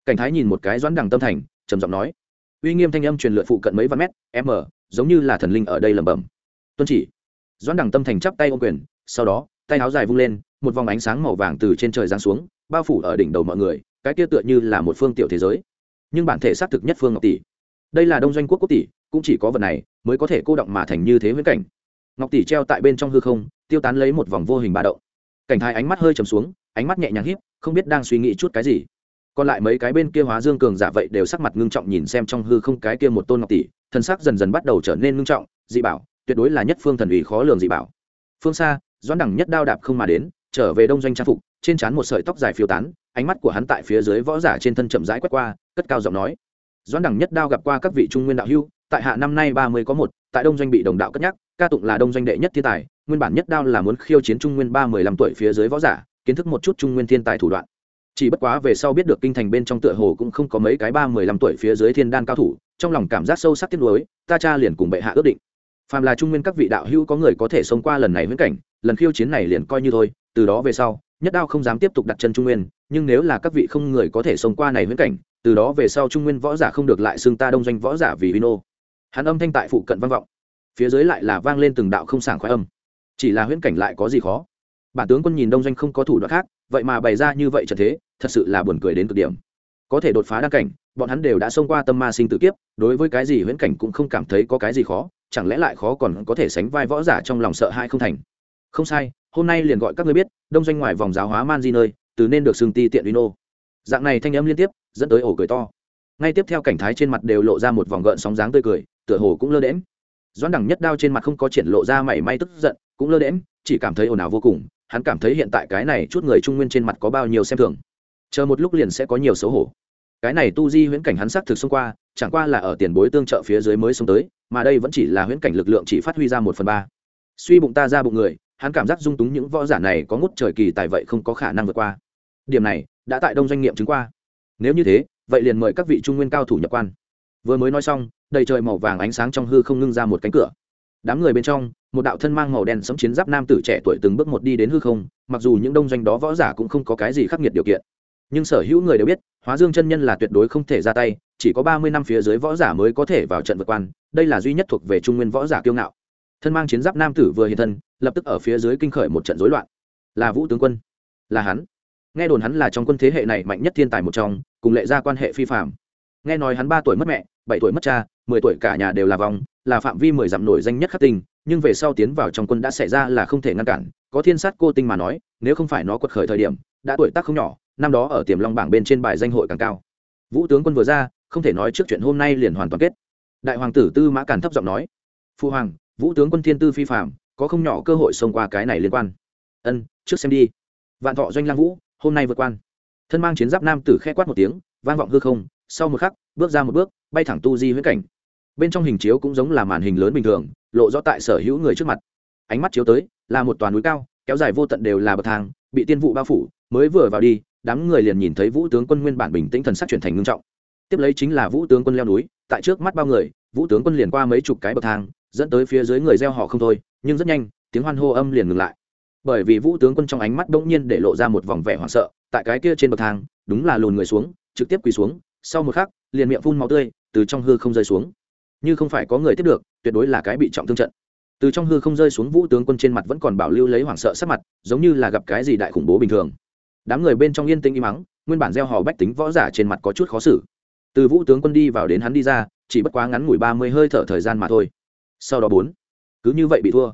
Cảnh thái nhìn một cái doãn đằng tâm thành, trầm giọng nói. Uy nghiêm thanh âm truyền lượn phụ cận mấy vạn mét, m, giống như là thần linh ở đây lẩm bẩm. Tuân chỉ. Doãn đằng tâm thành chắp tay ô quyền, sau đó, tay áo dài vung lên, một vòng ánh sáng màu vàng từ trên trời giáng xuống, bao phủ ở đỉnh đầu mọi người, cái kia tựa như là một phương tiểu thế giới. Nhưng bản thể xác thực nhất phương ngọc tỷ. Đây là đông doanh quốc quốc tỷ, cũng chỉ có vật này mới có thể cô động mà thành như thế huyễn cảnh. Ngọc tỷ treo tại bên trong hư không, tiêu tán lấy một vòng vô hình ba động cảnh thái ánh mắt hơi trầm xuống ánh mắt nhẹ nhàng híp, không biết đang suy nghĩ chút cái gì. Còn lại mấy cái bên kia hóa dương cường giả vậy đều sắc mặt ngưng trọng nhìn xem trong hư không cái kia một tôn ngọc tỷ thân sắc dần dần bắt đầu trở nên ngưng trọng dị bảo tuyệt đối là nhất phương thần ủy khó lường dị bảo. Phương xa doãn đẳng nhất đao đạp không mà đến trở về đông doanh trang phục trên trán một sợi tóc dài phiêu tán ánh mắt của hắn tại phía dưới võ giả trên thân chậm rãi quét qua cất cao giọng nói. Doãn đẳng nhất đao gặp qua các vị trung nguyên đạo hưu tại hạ năm nay ba mươi có một tại đông doanh bị đồng đạo cất nhắc ca tụng là đông doanh đệ nhất thiên tài nguyên bản nhất đao là muốn khiêu chiến trung nguyên ba mười lăm tuổi phía dưới võ giả, kiến thức một chút trung nguyên thiên tài thủ đoạn. Chỉ bất quá về sau biết được kinh thành bên trong tựa hồ cũng không có mấy cái ba mười lăm tuổi phía dưới thiên đan cao thủ, trong lòng cảm giác sâu sắc tiếc nuối, ta cha liền cùng bệ hạ ước định. Phàm là trung nguyên các vị đạo hữu có người có thể sống qua lần này viễn cảnh, lần khiêu chiến này liền coi như thôi, từ đó về sau, nhất đao không dám tiếp tục đặt chân trung nguyên, nhưng nếu là các vị không người có thể sống qua này viễn cảnh, từ đó về sau trung nguyên võ giả không được lại xưng ta đông doanh võ giả vì vino. Hắn âm thanh tại phụ cận vang vọng, phía dưới lại là vang lên từng đạo không sảng khoái âm chỉ là huyễn cảnh lại có gì khó? Bản tướng quân nhìn đông doanh không có thủ đoạn khác, vậy mà bày ra như vậy trận thế, thật sự là buồn cười đến cực điểm. Có thể đột phá đăng cảnh, bọn hắn đều đã xông qua tâm ma sinh tử kiếp, đối với cái gì huyễn cảnh cũng không cảm thấy có cái gì khó, chẳng lẽ lại khó còn có thể sánh vai võ giả trong lòng sợ hãi không thành? Không sai, hôm nay liền gọi các ngươi biết, đông doanh ngoài vòng giáo hóa man di nơi, từ nên được xưng ti tiện uy nô. Dạng này thanh âm liên tiếp, dẫn tới ổ cười to. Ngay tiếp theo cảnh thái trên mặt đều lộ ra một vòng gợn sóng dáng tươi cười, tựa hồ cũng lơ đễm doãn đẳng nhất đao trên mặt không có triển lộ ra mảy may tức giận cũng lơ đễm, chỉ cảm thấy ồn ào vô cùng, hắn cảm thấy hiện tại cái này chút người trung nguyên trên mặt có bao nhiêu xem thường. Chờ một lúc liền sẽ có nhiều xấu hổ. Cái này tu di huyễn cảnh hắn xác thực xông qua, chẳng qua là ở tiền bối tương trợ phía dưới mới xông tới, mà đây vẫn chỉ là huyễn cảnh lực lượng chỉ phát huy ra một phần ba. Suy bụng ta ra bụng người, hắn cảm giác dung túng những võ giả này có ngút trời kỳ tài vậy không có khả năng vượt qua. Điểm này, đã tại đông doanh nghiệm chứng qua. Nếu như thế, vậy liền mời các vị trung nguyên cao thủ nhập quan. Vừa mới nói xong, đầy trời màu vàng ánh sáng trong hư không ngưng ra một cánh cửa. Đám người bên trong một đạo thân mang màu đen sống chiến giáp nam tử trẻ tuổi từng bước một đi đến hư không, mặc dù những đông doanh đó võ giả cũng không có cái gì khắc nghiệt điều kiện. Nhưng sở hữu người đều biết, hóa dương chân nhân là tuyệt đối không thể ra tay, chỉ có ba mươi năm phía dưới võ giả mới có thể vào trận vượt quan, đây là duy nhất thuộc về trung nguyên võ giả kiêu ngạo. Thân mang chiến giáp nam tử vừa hiện thân, lập tức ở phía dưới kinh khởi một trận rối loạn. Là vũ tướng quân, là hắn. Nghe đồn hắn là trong quân thế hệ này mạnh nhất thiên tài một trong, cùng lệ ra quan hệ phi phạm nghe nói hắn ba tuổi mất mẹ, bảy tuổi mất cha mười tuổi cả nhà đều là vòng là phạm vi mười dặm nổi danh nhất khắc tinh, nhưng về sau tiến vào trong quân đã xảy ra là không thể ngăn cản. Có thiên sát cô tinh mà nói, nếu không phải nó quật khởi thời điểm, đã tuổi tác không nhỏ, năm đó ở tiềm long bảng bên trên bài danh hội càng cao. Vũ tướng quân vừa ra, không thể nói trước chuyện hôm nay liền hoàn toàn kết. Đại hoàng tử tư mã càn thấp giọng nói, phu hoàng, vũ tướng quân thiên tư phi phạm có không nhỏ cơ hội xông qua cái này liên quan. Ân, trước xem đi. Vạn thọ doanh lang vũ, hôm nay vượt quan. Thân mang chiến giáp nam tử khe quát một tiếng, vang vọng hư không, sau một khắc, bước ra một bước, bay thẳng tu di huyễn cảnh bên trong hình chiếu cũng giống là màn hình lớn bình thường, lộ rõ tại sở hữu người trước mặt. Ánh mắt chiếu tới, là một toàn núi cao, kéo dài vô tận đều là bậc thang, bị tiên vụ bao phủ, mới vừa vào đi, đám người liền nhìn thấy vũ tướng quân nguyên bản bình tĩnh thần sắc chuyển thành ngưng trọng. Tiếp lấy chính là vũ tướng quân leo núi, tại trước mắt bao người, vũ tướng quân liền qua mấy chục cái bậc thang, dẫn tới phía dưới người gieo họ không thôi, nhưng rất nhanh, tiếng hoan hô âm liền ngừng lại. Bởi vì vũ tướng quân trong ánh mắt bỗng nhiên để lộ ra một vòng vẻ hoảng sợ, tại cái kia trên bậc thang, đúng là lùn người xuống, trực tiếp quỳ xuống, sau một khắc, liền miệng phun máu tươi, từ trong hư không rơi xuống như không phải có người tiếp được, tuyệt đối là cái bị trọng thương trận. Từ trong hư không rơi xuống vũ tướng quân trên mặt vẫn còn bảo lưu lấy hoảng sợ sắc mặt, giống như là gặp cái gì đại khủng bố bình thường. Đám người bên trong yên tĩnh im mắng nguyên bản gieo hò bách tính võ giả trên mặt có chút khó xử. Từ vũ tướng quân đi vào đến hắn đi ra, chỉ bất quá ngắn ngủi ba mươi hơi thở thời gian mà thôi. Sau đó bốn, cứ như vậy bị thua.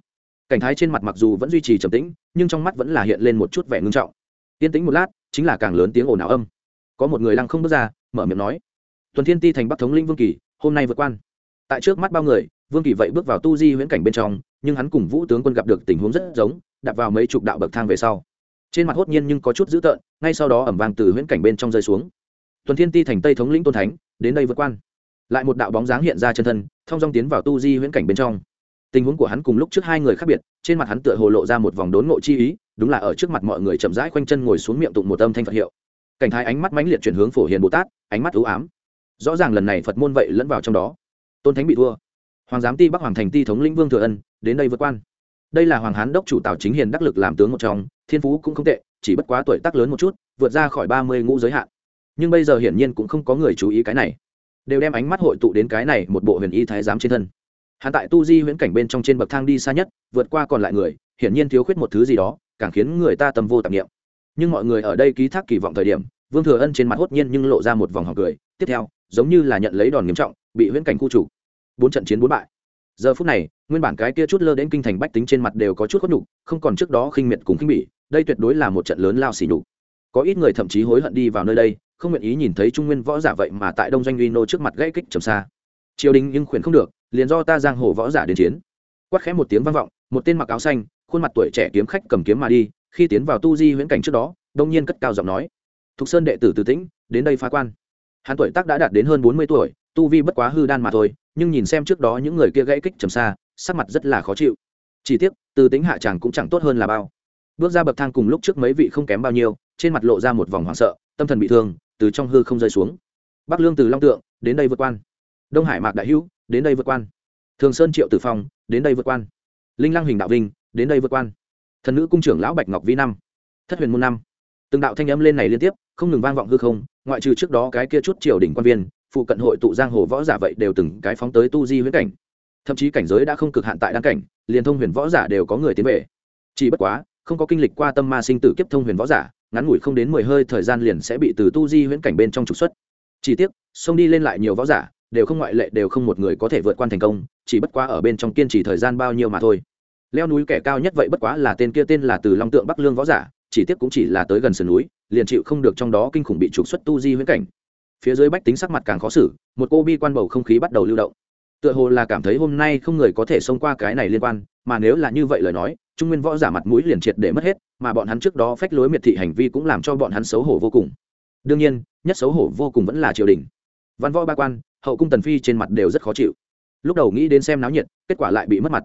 Cảnh thái trên mặt mặc dù vẫn duy trì trầm tĩnh, nhưng trong mắt vẫn là hiện lên một chút vẻ ngưng trọng. Yên tĩnh một lát, chính là càng lớn tiếng ồn ào âm. Có một người lăng không bước ra, mở miệng nói, tuần thiên ti thành bắc thống linh vương kỳ, hôm nay vượt quan tại trước mắt bao người, vương kỳ vậy bước vào tu di huyễn cảnh bên trong, nhưng hắn cùng vũ tướng quân gặp được tình huống rất giống, đạp vào mấy chục đạo bậc thang về sau. Trên mặt hốt nhiên nhưng có chút dữ tợn, ngay sau đó ẩm vang từ huyễn cảnh bên trong rơi xuống. Tuần thiên ti thành tây thống lĩnh tôn thánh, đến đây vượt quan. Lại một đạo bóng dáng hiện ra chân thân, thông dong tiến vào tu di huyễn cảnh bên trong. Tình huống của hắn cùng lúc trước hai người khác biệt, trên mặt hắn tựa hồ lộ ra một vòng đốn ngộ chi ý, đúng là ở trước mặt mọi người chậm rãi khoanh chân ngồi xuống miệng tụng một âm thanh phật hiệu. Cảnh thái ánh mắt mãnh liệt chuyển hướng phổ hiền bồ tát, ánh mắt ưu ám. Rõ ràng lần này phật môn vậy lẫn vào trong đó tôn thánh bị thua. Hoàng giám ti bắc hoàng thành ti thống lĩnh vương thừa ân, đến đây vượt quan. Đây là hoàng hán đốc chủ tào chính hiền đắc lực làm tướng một trong, thiên phú cũng không tệ, chỉ bất quá tuổi tác lớn một chút, vượt ra khỏi ba mươi ngũ giới hạn. Nhưng bây giờ hiển nhiên cũng không có người chú ý cái này. Đều đem ánh mắt hội tụ đến cái này một bộ huyền y thái giám trên thân. Hắn tại tu di huyễn cảnh bên trong trên bậc thang đi xa nhất, vượt qua còn lại người, hiển nhiên thiếu khuyết một thứ gì đó, càng khiến người ta tâm vô tạp nghiệm nhưng mọi người ở đây ký thác kỳ vọng thời điểm, vương thừa ân trên mặt hốt nhiên nhưng lộ ra một vòng học cười. Tiếp theo, giống như là nhận lấy đòn nghiêm trọng, bị huyễn cảnh khu chủ bốn trận chiến bốn bại. Giờ phút này, nguyên bản cái kia chút lơ đến kinh thành bách tính trên mặt đều có chút khuất nhục, không còn trước đó khinh miệt cùng khinh bỉ, đây tuyệt đối là một trận lớn lao xỉ nhục. Có ít người thậm chí hối hận đi vào nơi đây, không nguyện ý nhìn thấy trung nguyên võ giả vậy mà tại đông doanh uy nô trước mặt gãy kích trầm xa. Triều đình nhưng khuyển không được, liền do ta giang hồ võ giả đến chiến. Quát khẽ một tiếng vang vọng, một tên mặc áo xanh, khuôn mặt tuổi trẻ kiếm khách cầm kiếm mà đi, khi tiến vào tu di huyễn cảnh trước đó, đông nhiên cất cao giọng nói, thục sơn đệ tử từ tĩnh, đến đây phá quan. Hắn tuổi tác đã đạt đến hơn bốn mươi tuổi, tu vi bất quá hư đan mà thôi nhưng nhìn xem trước đó những người kia gãy kích trầm xa, sắc mặt rất là khó chịu. Chỉ tiếc, từ tính hạ tràng cũng chẳng tốt hơn là bao. Bước ra bậc thang cùng lúc trước mấy vị không kém bao nhiêu, trên mặt lộ ra một vòng hoảng sợ, tâm thần bị thương, từ trong hư không rơi xuống. Bắc lương từ long tượng, đến đây vượt quan. Đông hải mạc đại hữu, đến đây vượt quan. Thường sơn triệu tử phong, đến đây vượt quan. Linh lăng hình đạo vinh, đến đây vượt quan. Thần nữ cung trưởng lão bạch ngọc vi năm, thất huyền môn năm. Từng đạo thanh âm lên này liên tiếp, không ngừng vang vọng hư không, ngoại trừ trước đó cái kia chút triều đỉnh quan viên phụ cận hội tụ giang hồ võ giả vậy đều từng cái phóng tới tu di huyễn cảnh. Thậm chí cảnh giới đã không cực hạn tại đăng cảnh, liền thông huyền võ giả đều có người tiến về. Chỉ bất quá, không có kinh lịch qua tâm ma sinh tử kiếp thông huyền võ giả, ngắn ngủi không đến mười hơi thời gian liền sẽ bị từ tu di huyễn cảnh bên trong trục xuất. Chỉ tiếc, xông đi lên lại nhiều võ giả, đều không ngoại lệ đều không một người có thể vượt qua thành công, chỉ bất quá ở bên trong kiên trì thời gian bao nhiêu mà thôi. Leo núi kẻ cao nhất vậy bất quá là tên kia tên là từ long tượng bắc lương võ giả, chỉ tiếc cũng chỉ là tới gần sườn núi, liền chịu không được trong đó kinh khủng bị trục xuất tu di huyễn cảnh phía dưới bách tính sắc mặt càng khó xử, một cô bi quan bầu không khí bắt đầu lưu động. Tựa hồ là cảm thấy hôm nay không người có thể xông qua cái này liên quan, mà nếu là như vậy lời nói, trung nguyên võ giả mặt mũi liền triệt để mất hết, mà bọn hắn trước đó phách lối miệt thị hành vi cũng làm cho bọn hắn xấu hổ vô cùng. Đương nhiên, nhất xấu hổ vô cùng vẫn là triều đình. Văn võ ba quan, hậu cung tần phi trên mặt đều rất khó chịu. Lúc đầu nghĩ đến xem náo nhiệt, kết quả lại bị mất mặt.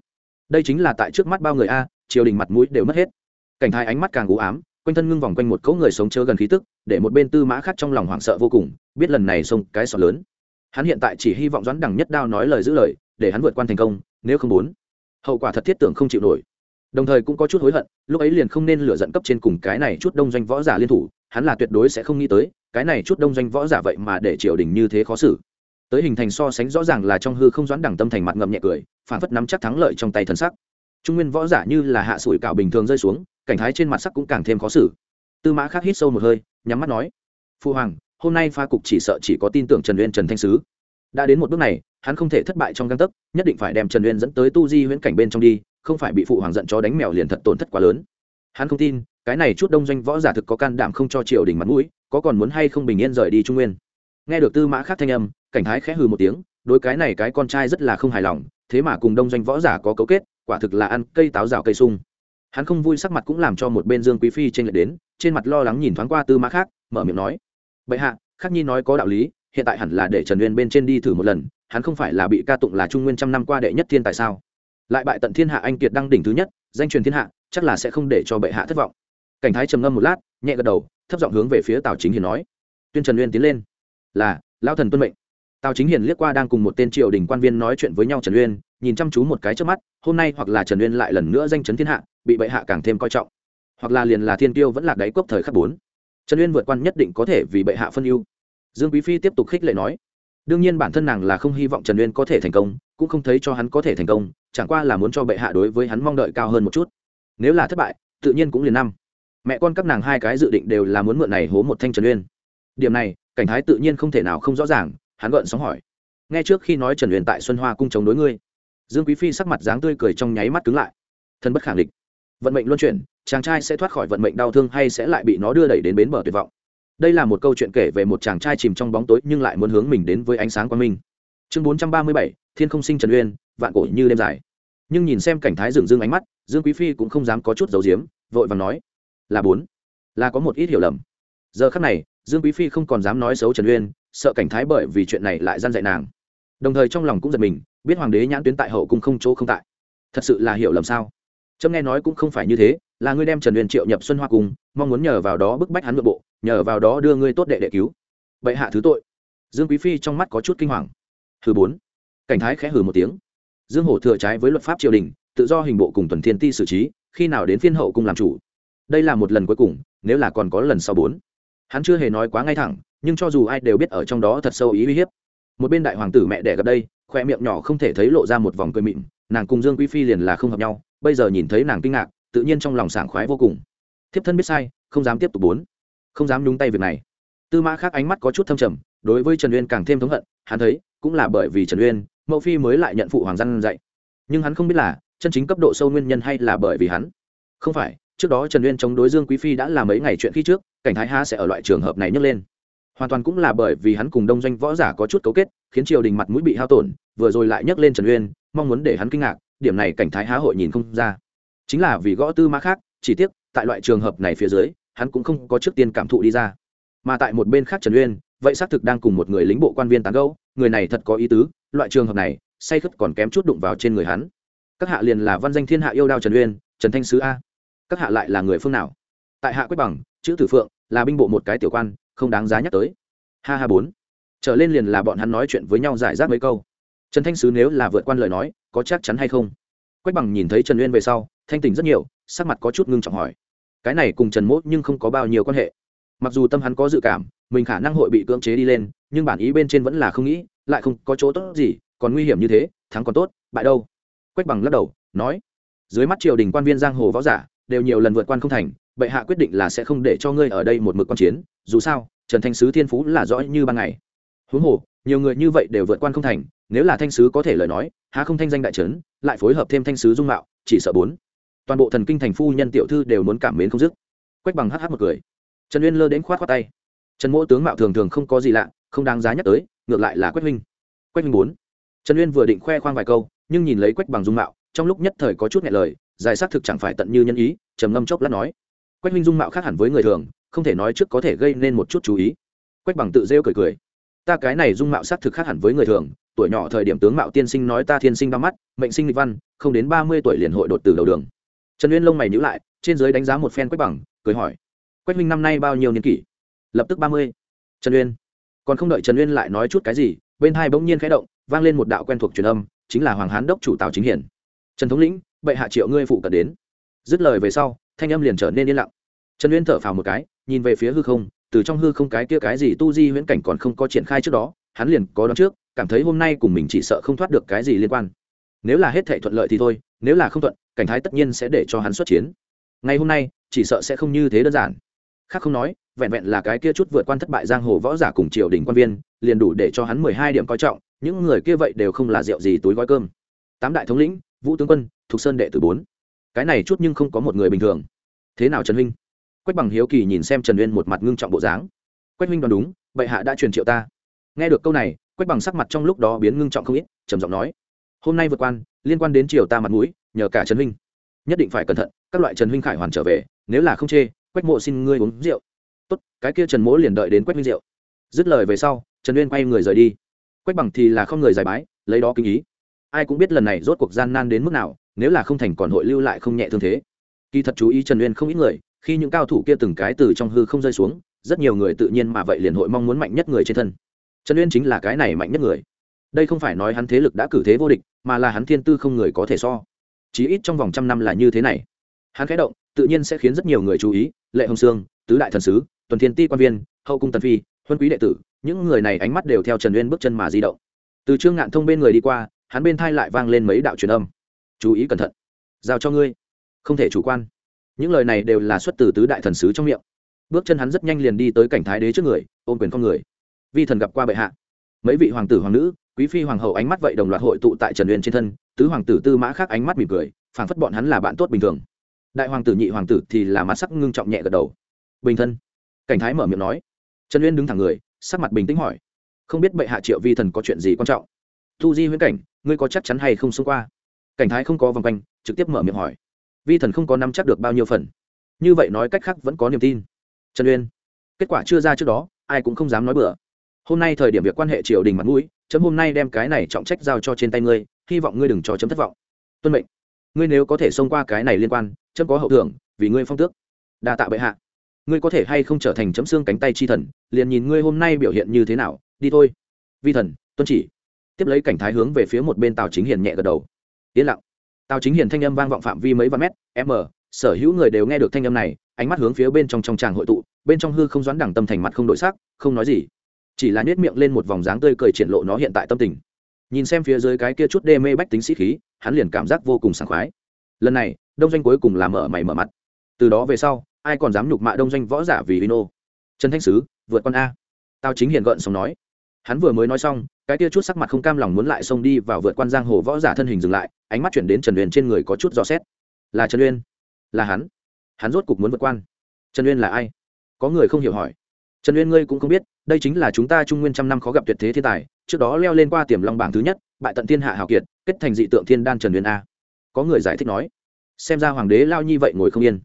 Đây chính là tại trước mắt bao người a, triều đình mặt mũi đều mất hết. Cảnh thái ánh mắt càng u ám quanh thân ngưng vòng quanh một cỗ người sống chớ gần khí tức, để một bên tư mã khác trong lòng hoảng sợ vô cùng, biết lần này xông cái sọt lớn. Hắn hiện tại chỉ hy vọng doãn Đằng nhất đao nói lời giữ lời, để hắn vượt qua thành công, nếu không muốn, hậu quả thật thiết tưởng không chịu nổi. Đồng thời cũng có chút hối hận, lúc ấy liền không nên lựa giận cấp trên cùng cái này chút đông doanh võ giả liên thủ, hắn là tuyệt đối sẽ không nghĩ tới, cái này chút đông doanh võ giả vậy mà để triều đình như thế khó xử. Tới hình thành so sánh rõ ràng là trong hư không doãn đẳng tâm thành mặt ngậm nhẹ cười phản phất nắm chắc thắng lợi trong tay thần sắc. Trung nguyên võ giả như là hạ sủi cảo bình thường rơi xuống cảnh thái trên mặt sắc cũng càng thêm khó xử. Tư mã khác hít sâu một hơi, nhắm mắt nói, phu hoàng, hôm nay pha cục chỉ sợ chỉ có tin tưởng trần uyên trần thanh sứ. Đã đến một bước này, hắn không thể thất bại trong găng tấc, nhất định phải đem trần uyên dẫn tới tu di huyễn cảnh bên trong đi, không phải bị phụ hoàng giận cho đánh mèo liền thật tổn thất quá lớn. Hắn không tin, cái này chút đông doanh võ giả thực có can đảm không cho triều đình mặt mũi, có còn muốn hay không bình yên rời đi trung nguyên. Nghe được tư mã khác thanh âm, cảnh thái khẽ hừ một tiếng, đối cái này cái con trai rất là không hài lòng, thế mà cùng đông doanh võ giả có cấu kết, quả thực là ăn cây táo rào cây sung hắn không vui sắc mặt cũng làm cho một bên dương quý phi trên lệch đến, trên mặt lo lắng nhìn thoáng qua tư mã khác, mở miệng nói, bệ hạ, khắc nhi nói có đạo lý, hiện tại hẳn là để trần uyên bên trên đi thử một lần, hắn không phải là bị ca tụng là trung nguyên trăm năm qua đệ nhất thiên tại sao? Lại bại tận thiên hạ anh kiệt đăng đỉnh thứ nhất, danh truyền thiên hạ, chắc là sẽ không để cho bệ hạ thất vọng. Cảnh thái trầm ngâm một lát, nhẹ gật đầu, thấp giọng hướng về phía tào chính hiền nói, tuyên trần uyên tiến lên. Là lao thần tuân mệnh. Tào chính hiền liếc qua đang cùng một tên triều đình quan viên nói chuyện với nhau trần uyên nhìn chăm chú một cái trước mắt, hôm nay hoặc là trần uyên lại lần nữa danh chấn thiên hạ, bị bệ hạ càng thêm coi trọng. Hoặc là liền là thiên tiêu vẫn là đáy cốc thời khắc bốn. Trần uyên vượt quan nhất định có thể vì bệ hạ phân ưu. Dương quý phi tiếp tục khích lệ nói, đương nhiên bản thân nàng là không hy vọng trần uyên có thể thành công, cũng không thấy cho hắn có thể thành công, chẳng qua là muốn cho bệ hạ đối với hắn mong đợi cao hơn một chút. Nếu là thất bại, tự nhiên cũng liền năm. Mẹ con các nàng hai cái dự định đều là muốn mượn này hố một thanh trần uyên. Điểm này, cảnh thái tự nhiên không thể nào không rõ ràng, hắn gợn sóng hỏi. Nghe trước khi nói trần uyên tại xuân hoa cung chống đối ngươi dương quý phi sắc mặt dáng tươi cười trong nháy mắt cứng lại. Thân bất khẳng định vận mệnh luân chuyển, chàng trai sẽ thoát khỏi vận mệnh đau thương hay sẽ lại bị nó đưa đẩy đến bến bờ tuyệt vọng. Đây là một câu chuyện kể về một chàng trai chìm trong bóng tối nhưng lại muốn hướng mình đến với ánh sáng quang minh. Chương bốn trăm ba mươi bảy, thiên không sinh trần uyên, vạn cổ như đêm dài. Nhưng nhìn xem cảnh thái dừng Dương ánh mắt, dương quý phi cũng không dám có chút dấu diếm vội vàng nói, là bốn. Là có một ít hiểu lầm. Giờ khắc này, dương quý phi không còn dám nói xấu trần uyên, sợ cảnh thái bởi vì chuyện này lại gian dạy nàng đồng thời trong lòng cũng giật mình, biết hoàng đế nhãn tuyến tại hậu cung không chỗ không tại. Thật sự là hiểu lầm sao? Trâm nghe nói cũng không phải như thế, là ngươi đem trần uyên triệu nhập xuân hoa cung, mong muốn nhờ vào đó bức bách hắn nội bộ, nhờ vào đó đưa ngươi tốt đệ đệ cứu. Bệ hạ thứ tội. Dương quý phi trong mắt có chút kinh hoàng. Thứ bốn. Cảnh thái khẽ hừ một tiếng. Dương hổ thừa trái với luật pháp triều đình, tự do hình bộ cùng tuần thiên ti xử trí, khi nào đến phiên hậu cung làm chủ? Đây là một lần cuối cùng, nếu là còn có lần sau bốn. Hắn chưa hề nói quá ngay thẳng, nhưng cho dù ai đều biết ở trong đó thật sâu ý uy hiếp một bên đại hoàng tử mẹ đẻ gặp đây, khoe miệng nhỏ không thể thấy lộ ra một vòng cười mịn, nàng cùng dương quý phi liền là không hợp nhau, bây giờ nhìn thấy nàng kinh ngạc, tự nhiên trong lòng sảng khoái vô cùng. Thiếp thân biết sai, không dám tiếp tục bốn. Không dám nhúng tay việc này. Tư mã khác ánh mắt có chút thâm trầm, đối với trần uyên càng thêm thống hận, hắn thấy, cũng là bởi vì trần uyên mẫu phi mới lại nhận phụ hoàng dân dạy. Nhưng hắn không biết là, chân chính cấp độ sâu nguyên nhân hay là bởi vì hắn. Không phải, trước đó trần uyên chống đối dương quý phi đã là mấy ngày chuyện khi trước, cảnh thái há sẽ ở loại trường hợp này nhấc lên hoàn toàn cũng là bởi vì hắn cùng đông doanh võ giả có chút cấu kết, khiến triều đình mặt mũi bị hao tổn, vừa rồi lại nhấc lên trần uyên, mong muốn để hắn kinh ngạc, điểm này cảnh thái há hội nhìn không ra. Chính là vì gõ tư mã khác, chỉ tiếc, tại loại trường hợp này phía dưới, hắn cũng không có trước tiên cảm thụ đi ra. Mà tại một bên khác trần uyên, vậy xác thực đang cùng một người lính bộ quan viên tán gẫu, người này thật có ý tứ, loại trường hợp này, say khất còn kém chút đụng vào trên người hắn. Các hạ liền là văn danh thiên hạ yêu đao trần uyên, trần thanh sứ a. Các hạ lại là người phương nào? Tại hạ quyết bằng, chữ tử phượng, là binh bộ một cái tiểu quan không đáng giá nhắc tới. Ha ha bốn. Trở lên liền là bọn hắn nói chuyện với nhau giải rác mấy câu. Trần thanh sứ nếu là vượt quan lời nói, có chắc chắn hay không? Quách bằng nhìn thấy trần uyên về sau, thanh tỉnh rất nhiều, sắc mặt có chút ngưng trọng hỏi. Cái này cùng trần mốt nhưng không có bao nhiêu quan hệ. Mặc dù tâm hắn có dự cảm, mình khả năng hội bị cưỡng chế đi lên, nhưng bản ý bên trên vẫn là không nghĩ, lại không có chỗ tốt gì, còn nguy hiểm như thế, thắng còn tốt, bại đâu? Quách bằng lắc đầu, nói. Dưới mắt triều đình quan viên giang hồ võ giả, đều nhiều lần vượt quan không thành bệ hạ quyết định là sẽ không để cho ngươi ở đây một mực quan chiến, dù sao, trần thanh sứ thiên phú là rõ như ban ngày. Huống hồ, nhiều người như vậy đều vượt quan không thành, nếu là thanh sứ có thể lời nói, há không thanh danh đại trấn, lại phối hợp thêm thanh sứ dung mạo, chỉ sợ bốn. Toàn bộ thần kinh thành phu nhân tiểu thư đều muốn cảm mến không dứt. Quách bằng hh một cười. Trần uyên lơ đến khoát khoát tay. Trần mỗ tướng mạo thường thường không có gì lạ, không đáng giá nhắc tới, ngược lại là quách huynh quách huynh bốn. Trần uyên vừa định khoe khoang vài câu, nhưng nhìn lấy quách bằng dung mạo, trong lúc nhất thời có chút nghẹn lời, giải xác thực chẳng phải tận như nhân ý, trầm ngâm chốc lát nói quách Minh dung mạo khác hẳn với người thường, không thể nói trước có thể gây nên một chút chú ý. Quách bằng tự rêu cười cười. Ta cái này dung mạo xác thực khác hẳn với người thường, tuổi nhỏ thời điểm tướng mạo tiên sinh nói ta thiên sinh ba mắt, mệnh sinh lịch văn, không đến ba mươi tuổi liền hội đột từ đầu đường. Trần uyên lông mày nhữ lại, trên giới đánh giá một phen quách bằng, cười hỏi, quách Minh năm nay bao nhiêu niên kỷ? Lập tức ba mươi. Trần uyên, còn không đợi trần uyên lại nói chút cái gì, bên hai bỗng nhiên khẽ động, vang lên một đạo quen thuộc truyền âm, chính là hoàng hán đốc chủ tào chính hiển. Trần thống lĩnh, bệ hạ triệu ngươi phụ cận đến. Dứt lời về sau thanh âm liền trở nên yên lặng. Trần uyên thở phào một cái, nhìn về phía hư không, từ trong hư không cái kia cái gì tu di huyễn cảnh còn không có triển khai trước đó, hắn liền có đón trước, cảm thấy hôm nay cùng mình chỉ sợ không thoát được cái gì liên quan. Nếu là hết thể thuận lợi thì thôi, nếu là không thuận, cảnh thái tất nhiên sẽ để cho hắn xuất chiến. Ngày hôm nay, chỉ sợ sẽ không như thế đơn giản. Khác không nói, vẹn vẹn là cái kia chút vượt quan thất bại giang hồ võ giả cùng triều đình quan viên, liền đủ để cho hắn mười hai điểm coi trọng, những người kia vậy đều không là rượu gì túi gói cơm. Tám đại thống lĩnh, vũ tướng quân thuộc sơn đệ tử bốn cái này chút nhưng không có một người bình thường. Thế nào trần huynh? Quách bằng hiếu kỳ nhìn xem trần uyên một mặt ngưng trọng bộ dáng. Quách huynh đoán đúng, bệ hạ đã truyền triệu ta. Nghe được câu này, quách bằng sắc mặt trong lúc đó biến ngưng trọng không ít, trầm giọng nói, hôm nay vượt quan, liên quan đến triều ta mặt mũi, nhờ cả trần huynh. Nhất định phải cẩn thận, các loại trần huynh khải hoàn trở về, nếu là không chê, quách mộ xin ngươi uống rượu. Tốt, cái kia trần mỗ liền đợi đến quách huynh rượu. Dứt lời về sau, trần uyên quay người rời đi. Quách bằng thì là không người giải bái, lấy đó kinh ý. Ai cũng biết lần này rốt cuộc gian nan đến mức nào nếu là không thành còn hội lưu lại không nhẹ thương thế. Kỳ thật chú ý trần uyên không ít người, khi những cao thủ kia từng cái từ trong hư không rơi xuống, rất nhiều người tự nhiên mà vậy liền hội mong muốn mạnh nhất người trên thân. Trần uyên chính là cái này mạnh nhất người. Đây không phải nói hắn thế lực đã cử thế vô địch, mà là hắn thiên tư không người có thể so. Chí ít trong vòng trăm năm là như thế này. Hắn khẽ động, tự nhiên sẽ khiến rất nhiều người chú ý, lệ hồng sương, tứ đại thần sứ, tuần thiên ti quan viên, hậu cung tần phi, huân quý đệ tử, những người này ánh mắt đều theo trần uyên bước chân mà di động. Từ trương ngạn thông bên người đi qua, hắn bên thai lại vang lên mấy đạo truyền âm chú ý cẩn thận. Giao cho ngươi. Không thể chủ quan. Những lời này đều là xuất từ tứ đại thần sứ trong miệng. Bước chân hắn rất nhanh liền đi tới cảnh thái đế trước người, ôm quyền con người. Vi thần gặp qua bệ hạ. Mấy vị hoàng tử hoàng nữ, quý phi hoàng hậu ánh mắt vậy đồng loạt hội tụ tại trần uyên trên thân, tứ hoàng tử tư mã khác ánh mắt mỉm cười, phảng phất bọn hắn là bạn tốt bình thường. Đại hoàng tử nhị hoàng tử thì là mặt sắc ngưng trọng nhẹ gật đầu. Bình thân. Cảnh thái mở miệng nói. Trần uyên đứng thẳng người, sắc mặt bình tĩnh hỏi. Không biết bệ hạ triệu vi thần có chuyện gì quan trọng? Thu di huyễn cảnh, ngươi có chắc chắn hay không xông qua? Cảnh thái không có vòng quanh, trực tiếp mở miệng hỏi. Vi thần không có nắm chắc được bao nhiêu phần. Như vậy nói cách khác vẫn có niềm tin. Trần uyên, kết quả chưa ra trước đó, ai cũng không dám nói bừa. Hôm nay thời điểm việc quan hệ triều đình mặt mũi, chấm hôm nay đem cái này trọng trách giao cho trên tay ngươi, hy vọng ngươi đừng cho chấm thất vọng. Tuân mệnh. Ngươi nếu có thể xông qua cái này liên quan, chấm có hậu thưởng, vì ngươi phong tước. Đa tạ bệ hạ. Ngươi có thể hay không trở thành chấm xương cánh tay chi thần, liền nhìn ngươi hôm nay biểu hiện như thế nào, đi thôi. Vi thần, tuân chỉ. Tiếp lấy cảnh thái hướng về phía một bên tàu chính hiền nhẹ gật đầu yên lặng. Tào chính hiền thanh âm vang vọng phạm vi mấy vạn mét, m, sở hữu người đều nghe được thanh âm này, ánh mắt hướng phía bên trong trong tràng hội tụ, bên trong hư không doãn đẳng tâm thành mặt không đổi sắc, không nói gì. Chỉ là nhét miệng lên một vòng dáng tươi cười triển lộ nó hiện tại tâm tình. Nhìn xem phía dưới cái kia chút đê mê bách tính sĩ khí, hắn liền cảm giác vô cùng sảng khoái. Lần này, đông doanh cuối cùng là mở mày mở mặt. Từ đó về sau, ai còn dám nhục mạ đông doanh võ giả vì vino? Trần thanh sứ, vượt con a. Tao chính hiền gợn xong nói. Hắn vừa mới nói xong, cái kia chút sắc mặt không cam lòng muốn lại xông đi vào vượt quan giang hồ võ giả thân hình dừng lại ánh mắt chuyển đến trần uyên trên người có chút dò xét. Là trần uyên? Là hắn? Hắn rốt cục muốn vượt quan. Trần uyên là ai? Có người không hiểu hỏi. Trần uyên ngươi cũng không biết, đây chính là chúng ta trung nguyên trăm năm khó gặp tuyệt thế thiên tài, trước đó leo lên qua tiềm long bảng thứ nhất, bại tận thiên hạ hào kiệt, kết thành dị tượng thiên đan trần uyên a. Có người giải thích nói. Xem ra hoàng đế lao nhi vậy ngồi không yên.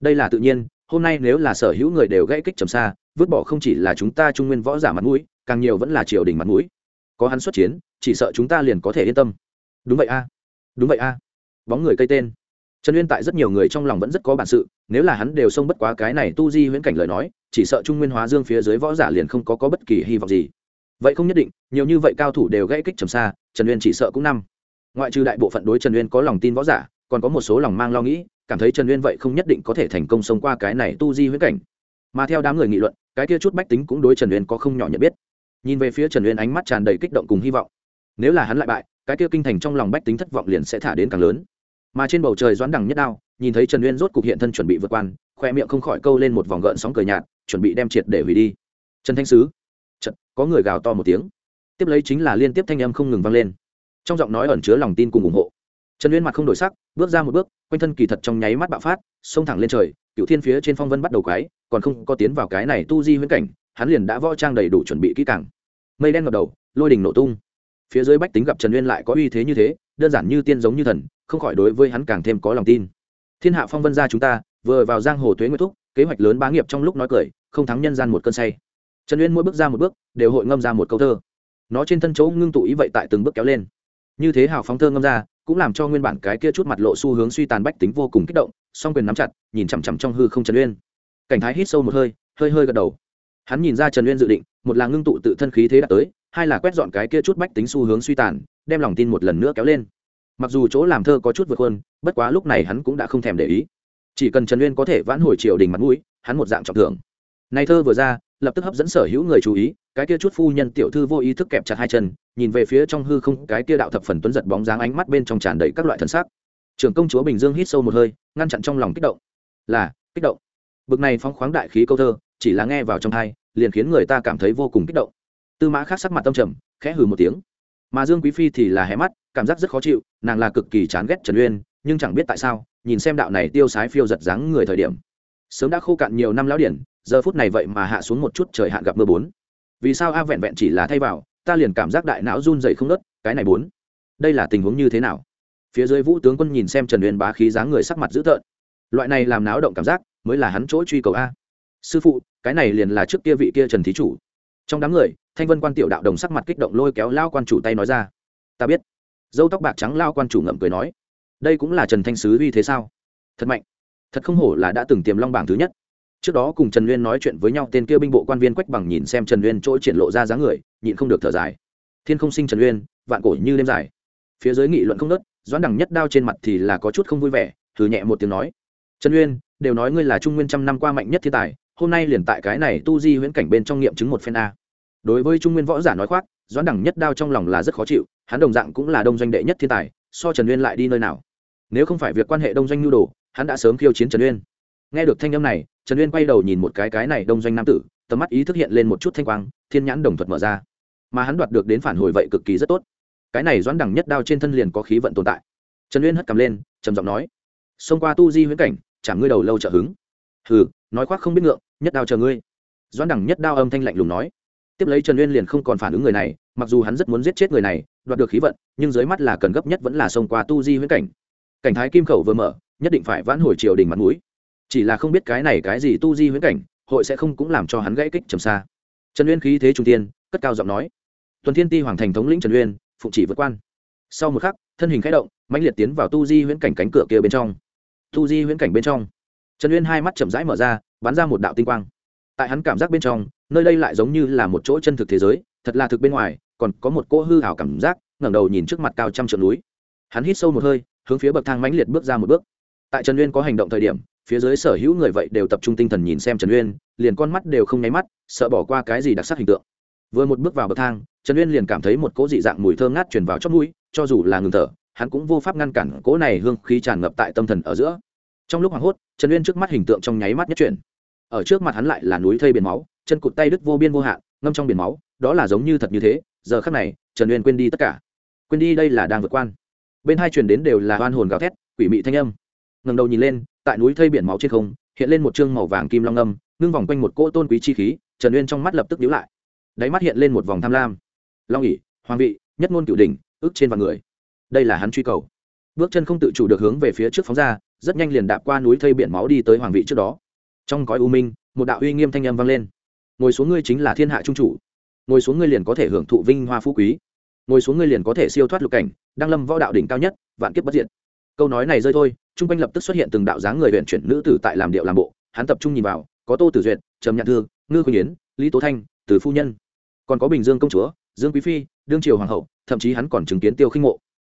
Đây là tự nhiên, hôm nay nếu là sở hữu người đều gãy kích trầm xa, vứt bỏ không chỉ là chúng ta trung nguyên võ giả mặt mũi, càng nhiều vẫn là triều đình mặt mũi. Có hắn xuất chiến, chỉ sợ chúng ta liền có thể yên tâm. Đúng vậy a đúng vậy a. Bóng người cây tên. Trần uyên tại rất nhiều người trong lòng vẫn rất có bản sự nếu là hắn đều xông bất quá cái này tu di huyễn cảnh lời nói chỉ sợ trung nguyên hóa dương phía dưới võ giả liền không có, có bất kỳ hy vọng gì. Vậy không nhất định nhiều như vậy cao thủ đều gãy kích trầm xa trần uyên chỉ sợ cũng năm. Ngoại trừ đại bộ phận đối trần uyên có lòng tin võ giả còn có một số lòng mang lo nghĩ cảm thấy trần uyên vậy không nhất định có thể thành công xông qua cái này tu di huyễn cảnh. Mà theo đám người nghị luận cái kia chút bách tính cũng đối trần uyên có không nhỏ nhận biết. Nhìn về phía trần uyên ánh mắt tràn đầy kích động cùng hy vọng. Nếu là hắn lại bại cái kia kinh thành trong lòng bách tính thất vọng liền sẽ thả đến càng lớn. Mà trên bầu trời doãn đằng nhất đao nhìn thấy trần uyên rốt cục hiện thân chuẩn bị vượt quan khoe miệng không khỏi câu lên một vòng gợn sóng cười nhạt chuẩn bị đem triệt để hủy đi. Trần thanh sứ. Chật, có người gào to một tiếng. Tiếp lấy chính là liên tiếp thanh âm không ngừng vang lên. Trong giọng nói ẩn chứa lòng tin cùng ủng hộ. Trần uyên mặt không đổi sắc bước ra một bước quanh thân kỳ thật trong nháy mắt bạo phát xông thẳng lên trời cựu thiên phía trên phong vân bắt đầu quái còn không có tiến vào cái này tu di huyễn cảnh hắn liền đã võ trang đầy đủ chuẩn bị kỹ càng. Mây đen ngập đầu lôi đình nổ tung phía dưới bách tính gặp trần uyên lại có uy thế như thế, đơn giản như tiên giống như thần, không khỏi đối với hắn càng thêm có lòng tin. Thiên hạ phong vân gia chúng ta, vừa vào giang hồ tuế nguyệt thúc, kế hoạch lớn bá nghiệp trong lúc nói cười, không thắng nhân gian một cơn say. Trần uyên mỗi bước ra một bước, đều hội ngâm ra một câu thơ. Nó trên thân chỗ ngưng tụ ý vậy tại từng bước kéo lên. Như thế hào phóng thơ ngâm ra, cũng làm cho nguyên bản cái kia chút mặt lộ xu hướng suy tàn bách tính vô cùng kích động, song quyền nắm chặt, nhìn chằm chằm trong hư không trần uyên. Cảnh thái hít sâu một hơi hơi hơi gật đầu. Hắn nhìn ra trần uyên dự định, một là ngưng tụ tự thân khí thế đã tới hai là quét dọn cái kia chút bách tính xu hướng suy tàn, đem lòng tin một lần nữa kéo lên. Mặc dù chỗ làm thơ có chút vượt hơn bất quá lúc này hắn cũng đã không thèm để ý. Chỉ cần trần uyên có thể vãn hồi triều đình mặt mũi, hắn một dạng trọng thưởng. Này thơ vừa ra, lập tức hấp dẫn sở hữu người chú ý, cái kia chút phu nhân tiểu thư vô ý thức kẹp chặt hai chân, nhìn về phía trong hư không, cái kia đạo thập phần tuấn giật bóng dáng ánh mắt bên trong tràn đầy các loại thần sắc. Trưởng công chúa bình dương hít sâu một hơi, ngăn chặn trong lòng kích động. Là, kích động. Bực này phong khoáng đại khí câu thơ, chỉ là nghe vào trong thai liền khiến người ta cảm thấy vô cùng kích động tư mã khác sắc mặt tâm trầm, khẽ hừ một tiếng. Mà dương quý phi thì là hé mắt, cảm giác rất khó chịu, nàng là cực kỳ chán ghét trần uyên, nhưng chẳng biết tại sao, nhìn xem đạo này tiêu sái phiêu giật dáng người thời điểm. Sớm đã khô cạn nhiều năm lão điển, giờ phút này vậy mà hạ xuống một chút trời hạn gặp mưa bốn. Vì sao a vẹn vẹn chỉ là thay vào, ta liền cảm giác đại não run dậy không nớt, cái này bốn. Đây là tình huống như thế nào? Phía dưới vũ tướng quân nhìn xem trần uyên bá khí dáng người sắc mặt dữ tợn. Loại này làm náo động cảm giác, mới là hắn chỗ truy cầu a. Sư phụ, cái này liền là trước kia vị kia trần thí chủ trong đám người, thanh vân quan tiểu đạo đồng sắc mặt kích động lôi kéo lao quan chủ tay nói ra. Ta biết. Dâu tóc bạc trắng lao quan chủ ngậm cười nói. Đây cũng là trần thanh sứ uy thế sao? Thật mạnh. Thật không hổ là đã từng tiềm long bảng thứ nhất. Trước đó cùng trần uyên nói chuyện với nhau, tên kia binh bộ quan viên quách bằng nhìn xem trần uyên chỗ triển lộ ra dáng người, nhịn không được thở dài. Thiên không sinh trần uyên, vạn cổ như đêm dài. Phía dưới nghị luận không nớt doãn đẳng nhất đao trên mặt thì là có chút không vui vẻ thử nhẹ một tiếng nói. Trần uyên, đều nói ngươi là trung nguyên trăm năm qua mạnh nhất thiên tài hôm nay liền tại cái này tu di huyễn cảnh bên trong nghiệm chứng một phen a. Đối với trung nguyên võ giả nói khoác, doãn đẳng nhất đao trong lòng là rất khó chịu, hắn đồng dạng cũng là đông doanh đệ nhất thiên tài, so trần uyên lại đi nơi nào? Nếu không phải việc quan hệ đông doanh nhu đồ, hắn đã sớm khiêu chiến trần uyên. Nghe được thanh âm này, trần uyên quay đầu nhìn một cái cái này đông doanh nam tử, tầm mắt ý thức hiện lên một chút thanh quang, thiên nhãn đồng thuật mở ra. Mà hắn đoạt được đến phản hồi vậy cực kỳ rất tốt. Cái này doãn đẳng nhất đao trên thân liền có khí vận tồn tại. Trần uyên hất cầm lên, trầm giọng nói, xông qua tu di huyễn cảnh chẳng ngươi đầu lâu trợ hứng. Hừ nói khoác không biết ngượng, nhất đao chờ ngươi. Doãn đẳng nhất đao âm thanh lạnh lùng nói. Tiếp lấy trần uyên liền không còn phản ứng người này, mặc dù hắn rất muốn giết chết người này, đoạt được khí vận, nhưng dưới mắt là cần gấp nhất vẫn là xông qua tu di huyễn cảnh. Cảnh thái kim khẩu vừa mở, nhất định phải vãn hồi triều đình mặt mũi. Chỉ là không biết cái này cái gì tu di huyễn cảnh, hội sẽ không cũng làm cho hắn gãy kích trầm xa. Trần uyên khí thế trung tiên, cất cao giọng nói. Tuần thiên ti hoàng thành thống lĩnh trần uyên, phụng chỉ vượt quan. Sau một khắc, thân hình khẽ động, mãnh liệt tiến vào tu di huyễn cảnh cánh cửa kia bên trong. Tu di huyễn cảnh bên trong trần uyên hai mắt chậm rãi mở ra, bắn ra một đạo tinh quang. Tại hắn cảm giác bên trong, nơi đây lại giống như là một chỗ chân thực thế giới, thật là thực bên ngoài, còn có một cỗ hư hảo cảm giác, ngẩng đầu nhìn trước mặt cao trăm trượng núi. Hắn hít sâu một hơi, hướng phía bậc thang mãnh liệt bước ra một bước. Tại trần uyên có hành động thời điểm, phía dưới sở hữu người vậy đều tập trung tinh thần nhìn xem trần uyên, liền con mắt đều không nháy mắt, sợ bỏ qua cái gì đặc sắc hình tượng. Vừa một bước vào bậc thang, trần uyên liền cảm thấy một cỗ dị dạng mùi thơm ngát truyền vào chót mũi, cho dù là ngừng thở, hắn cũng vô pháp ngăn cản cỗ này hương khí tràn ngập tại tâm thần ở giữa trong lúc hoảng hốt, trần uyên trước mắt hình tượng trong nháy mắt nhất chuyển. Ở trước mặt hắn lại là núi thây biển máu, chân cụt tay đứt vô biên vô hạn, ngâm trong biển máu, đó là giống như thật như thế, giờ khắc này, trần uyên quên đi tất cả. Quên đi đây là đang vượt quan. Bên hai truyền đến đều là oan hồn gào thét, quỷ mị thanh âm. Ngầm đầu nhìn lên, tại núi thây biển máu trên không, hiện lên một chương màu vàng kim long âm ngưng vòng quanh một cỗ tôn quý chi khí, trần uyên trong mắt lập tức nhíu lại. Đáy mắt hiện lên một vòng tham lam. Long ỉ hoàng vị, nhất ngôn cửu đình ước trên vạn người. Đây là hắn truy cầu. Bước chân không tự chủ được hướng về phía trước phóng ra rất nhanh liền đạp qua núi thây biển máu đi tới hoàng vị trước đó. Trong cõi u minh, một đạo uy nghiêm thanh âm vang lên. Ngồi xuống ngươi chính là thiên hạ trung chủ. Ngồi xuống ngươi liền có thể hưởng thụ vinh hoa phú quý. Ngồi xuống ngươi liền có thể siêu thoát lục cảnh, đang lâm võ đạo đỉnh cao nhất, vạn kiếp bất diện câu nói này rơi thôi, chung quanh lập tức xuất hiện từng đạo dáng người huyện chuyển nữ tử tại làm điệu làm bộ, hắn tập trung nhìn vào, có tô tử duyệt, trầm nhạn thương ngư khuyên yến, lý tố thanh, từ phu nhân. Còn có bình dương công chúa, dương quý phi, đương triều hoàng hậu, thậm chí hắn còn chứng kiến tiêu khinh mộ.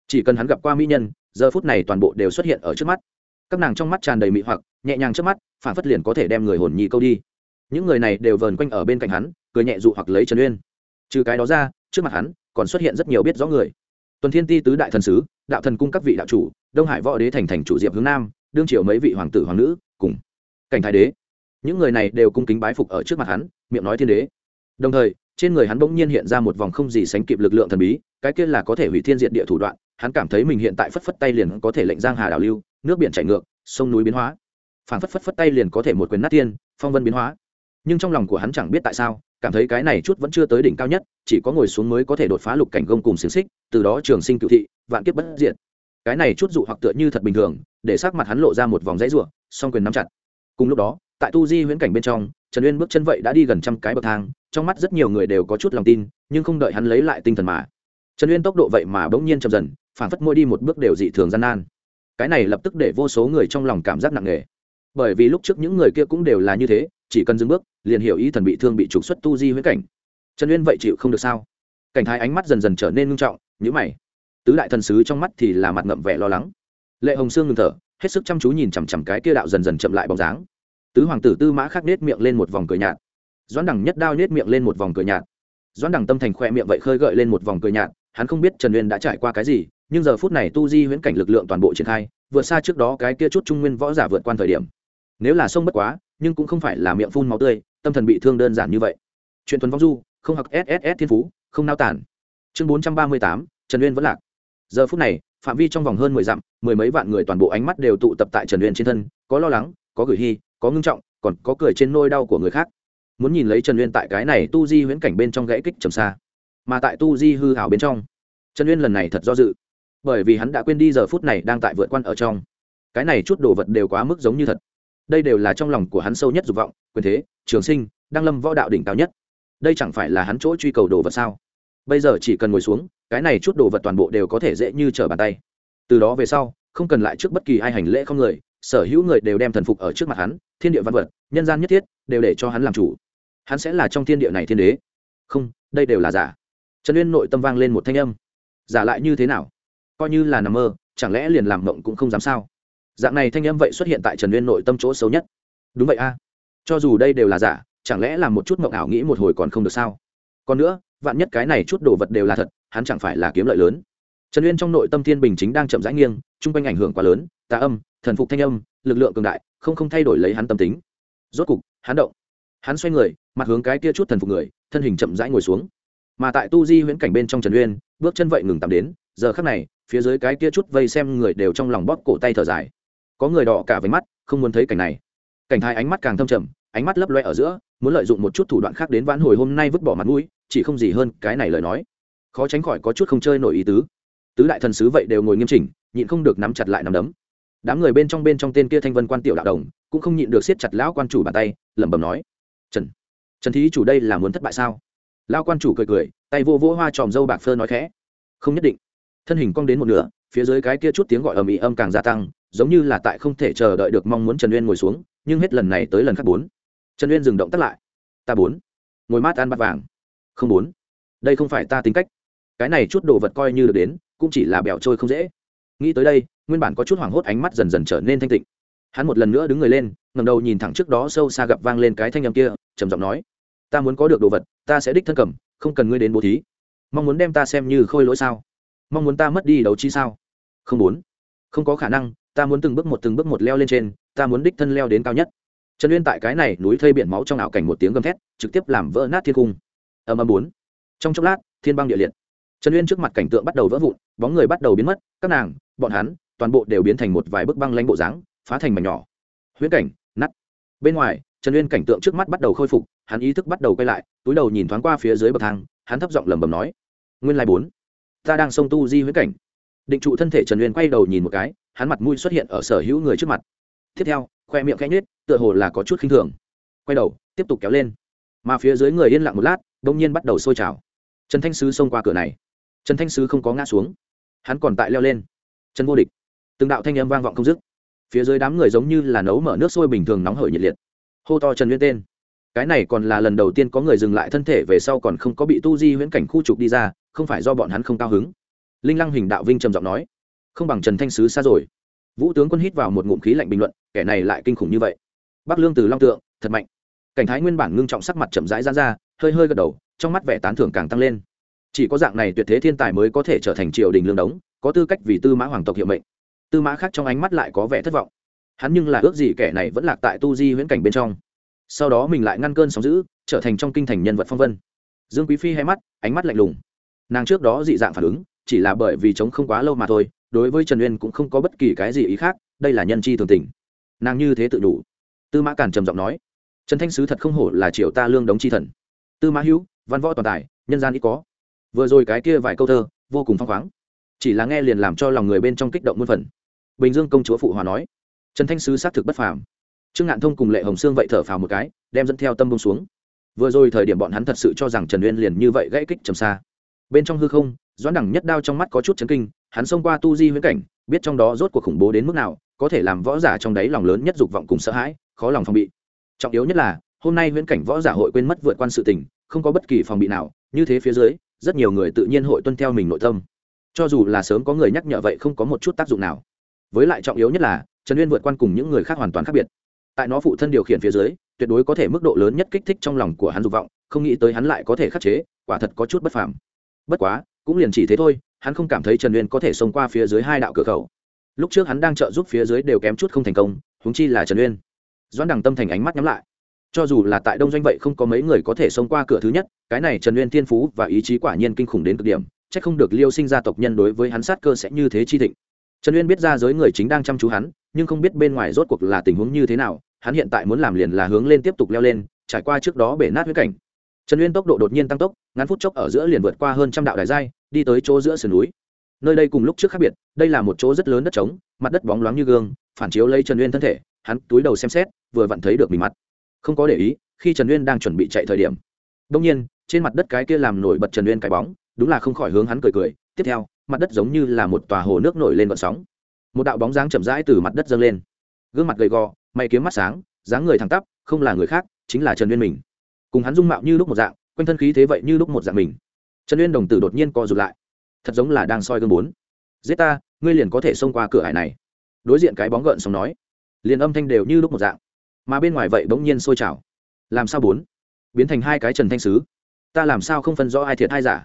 Chỉ cần hắn gặp qua mỹ nhân, giờ phút này toàn bộ đều xuất hiện ở trước mắt các nàng trong mắt tràn đầy mị hoặc, nhẹ nhàng trước mắt, phản phất liền có thể đem người hồn nhị câu đi. Những người này đều vờn quanh ở bên cạnh hắn, cười nhẹ dụ hoặc lấy trần uyên. Trừ cái đó ra, trước mặt hắn, còn xuất hiện rất nhiều biết rõ người. Tuần thiên ti tứ đại thần sứ, đạo thần cung các vị đạo chủ, đông hải võ đế thành thành chủ diệp hướng nam, đương triều mấy vị hoàng tử hoàng nữ, cùng cảnh thái đế. Những người này đều cung kính bái phục ở trước mặt hắn, miệng nói thiên đế. Đồng thời, trên người hắn bỗng nhiên hiện ra một vòng không gì sánh kịp lực lượng thần bí, cái kia là có thể hủy thiên diện địa thủ đoạn, hắn cảm thấy mình hiện tại phất phất tay liền có thể lệnh giang hà đảo lưu nước biển chảy ngược, sông núi biến hóa. Phản phất phất phất tay liền có thể một quyền nát tiên phong vân biến hóa. Nhưng trong lòng của hắn chẳng biết tại sao, cảm thấy cái này chút vẫn chưa tới đỉnh cao nhất, chỉ có ngồi xuống mới có thể đột phá lục cảnh gông cùng xiềng xích, từ đó trường sinh cựu thị, vạn kiếp bất diệt. Cái này chút dụ hoặc tựa như thật bình thường, để sắc mặt hắn lộ ra một vòng dãy rủa, song quyền nắm chặt. Cùng lúc đó, tại tu di huyễn cảnh bên trong, trần uyên bước chân vậy đã đi gần trăm cái bậc thang, trong mắt rất nhiều người đều có chút lòng tin, nhưng không đợi hắn lấy lại tinh thần mà. Trần uyên tốc độ vậy mà bỗng nhiên chậm dần phản phất mỗi đi một bước đều dị thường gian nan cái này lập tức để vô số người trong lòng cảm giác nặng nề. Bởi vì lúc trước những người kia cũng đều là như thế, chỉ cần dừng bước, liền hiểu ý thần bị thương bị trục xuất tu di huyễn cảnh. Trần uyên vậy chịu không được sao? Cảnh thái ánh mắt dần dần trở nên ngưng trọng nhữ mày. Tứ đại thần sứ trong mắt thì là mặt ngậm vẻ lo lắng. Lệ hồng sương ngừng thở, hết sức chăm chú nhìn chằm chằm cái kia đạo dần dần chậm lại bóng dáng. Tứ hoàng tử tư mã khắc nết miệng lên một vòng cười nhạt. Doãn đẳng nhất đao nết miệng lên một vòng cười nhạt. Doãn đẳng tâm thành khoe miệng vậy khơi gợi lên một vòng cười nhạt, hắn không biết trần uyên đã trải qua cái gì nhưng giờ phút này tu di huyễn cảnh lực lượng toàn bộ triển khai, vượt xa trước đó cái kia chút trung nguyên võ giả vượt qua thời điểm. Nếu là sông bất quá, nhưng cũng không phải là miệng phun máu tươi, tâm thần bị thương đơn giản như vậy. Chuyện tuấn vong du, không học sss thiên phú, không nao tản. Chương bốn trăm ba mươi tám, trần uyên vẫn lạc. Giờ phút này, phạm vi trong vòng hơn mười dặm, mười mấy vạn người toàn bộ ánh mắt đều tụ tập tại trần uyên trên thân, có lo lắng, có gửi hy, có ngưng trọng, còn có cười trên nôi đau của người khác. Muốn nhìn lấy trần uyên tại cái này tu di huyễn cảnh bên trong gãy kích trầm xa, mà tại tu di hư hảo bên trong, trần uyên lần này thật do dự bởi vì hắn đã quên đi giờ phút này đang tại vượt quan ở trong. Cái này chút đồ vật đều quá mức giống như thật. Đây đều là trong lòng của hắn sâu nhất dục vọng, quyền thế, trường sinh, đăng lâm võ đạo đỉnh cao nhất. Đây chẳng phải là hắn chỗ truy cầu đồ vật sao? Bây giờ chỉ cần ngồi xuống, cái này chút đồ vật toàn bộ đều có thể dễ như trở bàn tay. Từ đó về sau, không cần lại trước bất kỳ ai hành lễ không người, sở hữu người đều đem thần phục ở trước mặt hắn, thiên địa văn vật, nhân gian nhất thiết, đều để cho hắn làm chủ. Hắn sẽ là trong thiên địa này thiên đế. Không, đây đều là giả. Trần uyên nội tâm vang lên một thanh âm. Giả lại như thế nào? Coi như là nằm mơ, chẳng lẽ liền làm mộng cũng không dám sao? Dạng này thanh âm vậy xuất hiện tại trần uyên nội tâm chỗ xấu nhất. Đúng vậy a. Cho dù đây đều là giả, chẳng lẽ là một chút mộng ảo nghĩ một hồi còn không được sao? Còn nữa, vạn nhất cái này chút đồ vật đều là thật, hắn chẳng phải là kiếm lợi lớn? Trần uyên trong nội tâm thiên bình chính đang chậm rãi nghiêng, chung quanh ảnh hưởng quá lớn, tà âm, thần phục thanh âm, lực lượng cường đại, không không thay đổi lấy hắn tâm tính. Rốt cục, hắn động. Hắn xoay người, mặt hướng cái kia chút thần phục người, thân hình chậm rãi ngồi xuống. Mà tại tu di huyễn cảnh bên trong trần uyên, bước chân vậy ngừng tạm đến giờ khắc này, phía dưới cái kia chút vây xem người đều trong lòng bóp cổ tay thở dài. Có người đỏ cả với mắt, không muốn thấy cảnh này. Cảnh thái ánh mắt càng thâm trầm, ánh mắt lấp loe ở giữa, muốn lợi dụng một chút thủ đoạn khác đến vãn hồi hôm nay vứt bỏ mặt mũi, chỉ không gì hơn cái này lời nói. Khó tránh khỏi có chút không chơi nổi ý tứ. Tứ đại thần sứ vậy đều ngồi nghiêm chỉnh, nhịn không được nắm chặt lại nắm đấm. Đám người bên trong bên trong tên kia thanh vân quan tiểu đạo đồng, cũng không nhịn được siết chặt lão quan chủ bàn tay, lẩm bẩm nói, trần trần thí chủ đây là muốn thất bại sao? Lao quan chủ cười cười, tay vô vỗ hoa tròm dâu bạc phơ nói khẽ, không nhất định thân hình cong đến một nửa, phía dưới cái kia chút tiếng gọi ầm ĩ âm càng gia tăng, giống như là tại không thể chờ đợi được mong muốn trần uyên ngồi xuống, nhưng hết lần này tới lần khác bốn. Trần uyên dừng động tắt lại. Ta bốn. Ngồi mát ăn bát vàng. Không bốn. Đây không phải ta tính cách. Cái này chút đồ vật coi như được đến, cũng chỉ là bèo trôi không dễ. Nghĩ tới đây, nguyên bản có chút hoảng hốt ánh mắt dần dần trở nên thanh tịnh. Hắn một lần nữa đứng người lên ngầm đầu nhìn thẳng trước đó sâu xa gặp vang lên cái thanh âm kia, trầm giọng nói, ta muốn có được đồ vật, ta sẽ đích thân cầm, không cần ngươi đến bố thí. Mong muốn đem ta xem như khôi lỗi sao? Mong muốn ta mất đi đấu trí sao? Không muốn. Không có khả năng, ta muốn từng bước một, từng bước một leo lên trên, ta muốn đích thân leo đến cao nhất. Trần uyên tại cái này núi thây biển máu trong ảo cảnh một tiếng gầm thét, trực tiếp làm vỡ nát thiên cung. Ầm ầm bốn. Trong chốc lát, thiên băng địa liệt. Trần uyên trước mặt cảnh tượng bắt đầu vỡ vụn, bóng người bắt đầu biến mất, các nàng, bọn hắn, toàn bộ đều biến thành một vài bức băng lanh bộ dáng, phá thành mảnh nhỏ. Huyễn cảnh nắt bên ngoài, trần uyên cảnh tượng trước mắt bắt đầu khôi phục, hắn ý thức bắt đầu quay lại, túi đầu nhìn thoáng qua phía dưới bậc thang, hắn thấp giọng lẩm bẩm nói, nguyên lai bốn ta đang sông tu di huyết cảnh. Định trụ thân thể trần uyên quay đầu nhìn một cái, hắn mặt mũi xuất hiện ở sở hữu người trước mặt. Tiếp theo, khoe miệng khẽ nhếch, tựa hồ là có chút khinh thường. Quay đầu, tiếp tục kéo lên. Mà phía dưới người yên lặng một lát đông nhiên bắt đầu sôi trào. Trần thanh sứ xông qua cửa này. Trần thanh sứ không có ngã xuống. Hắn còn tại leo lên. Trần vô địch. Từng đạo thanh âm vang vọng không dứt. Phía dưới đám người giống như là nấu mở nước sôi bình thường nóng hởi nhiệt liệt. Hô to trần nguyên tên. Cái này còn là lần đầu tiên có người dừng lại thân thể về sau còn không có bị tu di huyễn cảnh khu trục đi ra không phải do bọn hắn không cao hứng. Linh lăng hình đạo vinh trầm giọng nói, không bằng trần thanh sứ xa rồi. Vũ tướng quân hít vào một ngụm khí lạnh bình luận, kẻ này lại kinh khủng như vậy. Bắc lương từ long tượng, thật mạnh. Cảnh thái nguyên bản ngưng trọng sắc mặt chậm rãi ra ra, hơi hơi gật đầu, trong mắt vẻ tán thưởng càng tăng lên. Chỉ có dạng này tuyệt thế thiên tài mới có thể trở thành triều đình lương đống, có tư cách vì tư mã hoàng tộc hiệu mệnh. Tư mã khác trong ánh mắt lại có vẻ thất vọng. Hắn nhưng là ước gì kẻ này vẫn lạc tại tu di huyễn cảnh bên trong. Sau đó mình lại ngăn cơn sóng giữ trở thành trong kinh thành nhân vật phong vân. Dương quý phi hay mắt, ánh mắt lạnh lùng nàng trước đó dị dạng phản ứng, chỉ là bởi vì chống không quá lâu mà thôi, đối với trần uyên cũng không có bất kỳ cái gì ý khác, đây là nhân chi thường tình. Nàng như thế tự đủ. Tư mã càn trầm giọng nói, trần thanh sứ thật không hổ là triều ta lương đống chi thần. Tư mã hữu, văn võ toàn tài, nhân gian ít có. Vừa rồi cái kia vài câu thơ, vô cùng phăng khoáng. Chỉ là nghe liền làm cho lòng người bên trong kích động muôn phần. Bình dương công chúa phụ hòa nói, trần thanh sứ xác thực bất phàm. Trương ngạn thông cùng lệ hồng sương vậy thở phào một cái, đem dẫn theo tâm bông xuống. Vừa rồi thời điểm bọn hắn thật sự cho rằng trần uyên liền như vậy gãy kích trầm xa bên trong hư không, doãn đẳng nhất đao trong mắt có chút chấn kinh, hắn xông qua tu di huyễn cảnh, biết trong đó rốt cuộc khủng bố đến mức nào, có thể làm võ giả trong đấy lòng lớn nhất dục vọng cùng sợ hãi, khó lòng phòng bị. Trọng yếu nhất là, hôm nay huyễn cảnh võ giả hội quên mất vượt quan sự tình, không có bất kỳ phòng bị nào, như thế phía dưới, rất nhiều người tự nhiên hội tuân theo mình nội tâm. Cho dù là sớm có người nhắc nhở vậy không có một chút tác dụng nào. Với lại trọng yếu nhất là, trần uyên vượt quan cùng những người khác hoàn toàn khác biệt. Tại nó phụ thân điều khiển phía dưới, tuyệt đối có thể mức độ lớn nhất kích thích trong lòng của hắn dục vọng, không nghĩ tới hắn lại có thể khắc chế, quả thật có chút bất phàm bất quá, cũng liền chỉ thế thôi, hắn không cảm thấy trần uyên có thể xông qua phía dưới hai đạo cửa khẩu. Lúc trước hắn đang trợ giúp phía dưới đều kém chút không thành công húng chi là trần uyên. Doãn đằng tâm thành ánh mắt nhắm lại. Cho dù là tại đông doanh vậy không có mấy người có thể xông qua cửa thứ nhất, cái này trần uyên thiên phú và ý chí quả nhiên kinh khủng đến cực điểm c h ắ c không được liêu sinh gia tộc nhân đối với hắn sát cơ sẽ như thế chi thịnh. Trần uyên biết ra giới người chính đang chăm chú hắn, nhưng không biết bên ngoài rốt cuộc là tình huống như thế nào, hắn hiện tại muốn làm liền là hướng lên tiếp tục leo lên, trải qua trước đó bể nát huyết cảnh trần uyên tốc độ đột nhiên tăng tốc, ngắn phút chốc ở giữa liền vượt qua hơn trăm đạo đài giai, đi tới chỗ giữa sườn núi. Nơi đây cùng lúc trước khác biệt, đây là một chỗ rất lớn đất trống, mặt đất bóng loáng như gương, phản chiếu lấy trần uyên thân thể, hắn túi đầu xem xét, vừa vặn thấy được mình mặt. Không có để ý, khi trần uyên đang chuẩn bị chạy thời điểm. Đông nhiên, trên mặt đất cái kia làm nổi bật trần uyên cái bóng, đúng là không khỏi hướng hắn cười cười. Tiếp theo, mặt đất giống như là một tòa hồ nước nổi lên vận sóng. Một đạo bóng dáng chậm rãi từ mặt đất dâng lên. Gương mặt gầy gò, mày kiếm mắt sáng, dáng người thẳng tắp, không là người khác, chính là trần uyên mình cùng hắn dung mạo như lúc một dạng, quanh thân khí thế vậy như lúc một dạng mình. Trần uyên đồng tử đột nhiên co rụt lại. Thật giống là đang soi gương bốn. Giết ta, ngươi liền có thể xông qua cửa hải này. Đối diện cái bóng gợn xong nói, liền âm thanh đều như lúc một dạng. Mà bên ngoài vậy bỗng nhiên sôi trào. Làm sao bốn? Biến thành hai cái trần thanh sứ. Ta làm sao không phân rõ ai thiệt ai giả?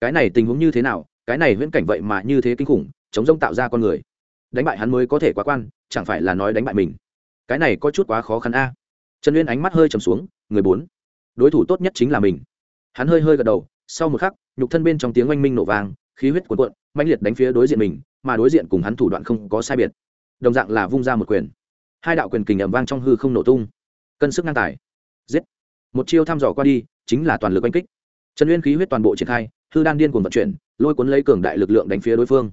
Cái này tình huống như thế nào? Cái này huyễn cảnh vậy mà như thế kinh khủng, chống rông tạo ra con người. Đánh bại hắn mới có thể quá quan, chẳng phải là nói đánh bại mình. Cái này có chút quá khó khăn a. Trần uyên ánh mắt hơi trầm xuống, người bốn đối thủ tốt nhất chính là mình. Hắn hơi hơi gật đầu, sau một khắc, nhục thân bên trong tiếng oanh minh nổ vang, khí huyết cuồn cuộn, mãnh liệt đánh phía đối diện mình, mà đối diện cùng hắn thủ đoạn không có sai biệt. Đồng dạng là vung ra một quyền. Hai đạo quyền kình ẩm vang trong hư không nổ tung. Cân sức ngang tài. Giết. Một chiêu thăm dò qua đi, chính là toàn lực oanh kích. Trần uyên khí huyết toàn bộ triển khai, hư đan điên cuồng vận chuyển, lôi cuốn lấy cường đại lực lượng đánh phía đối phương.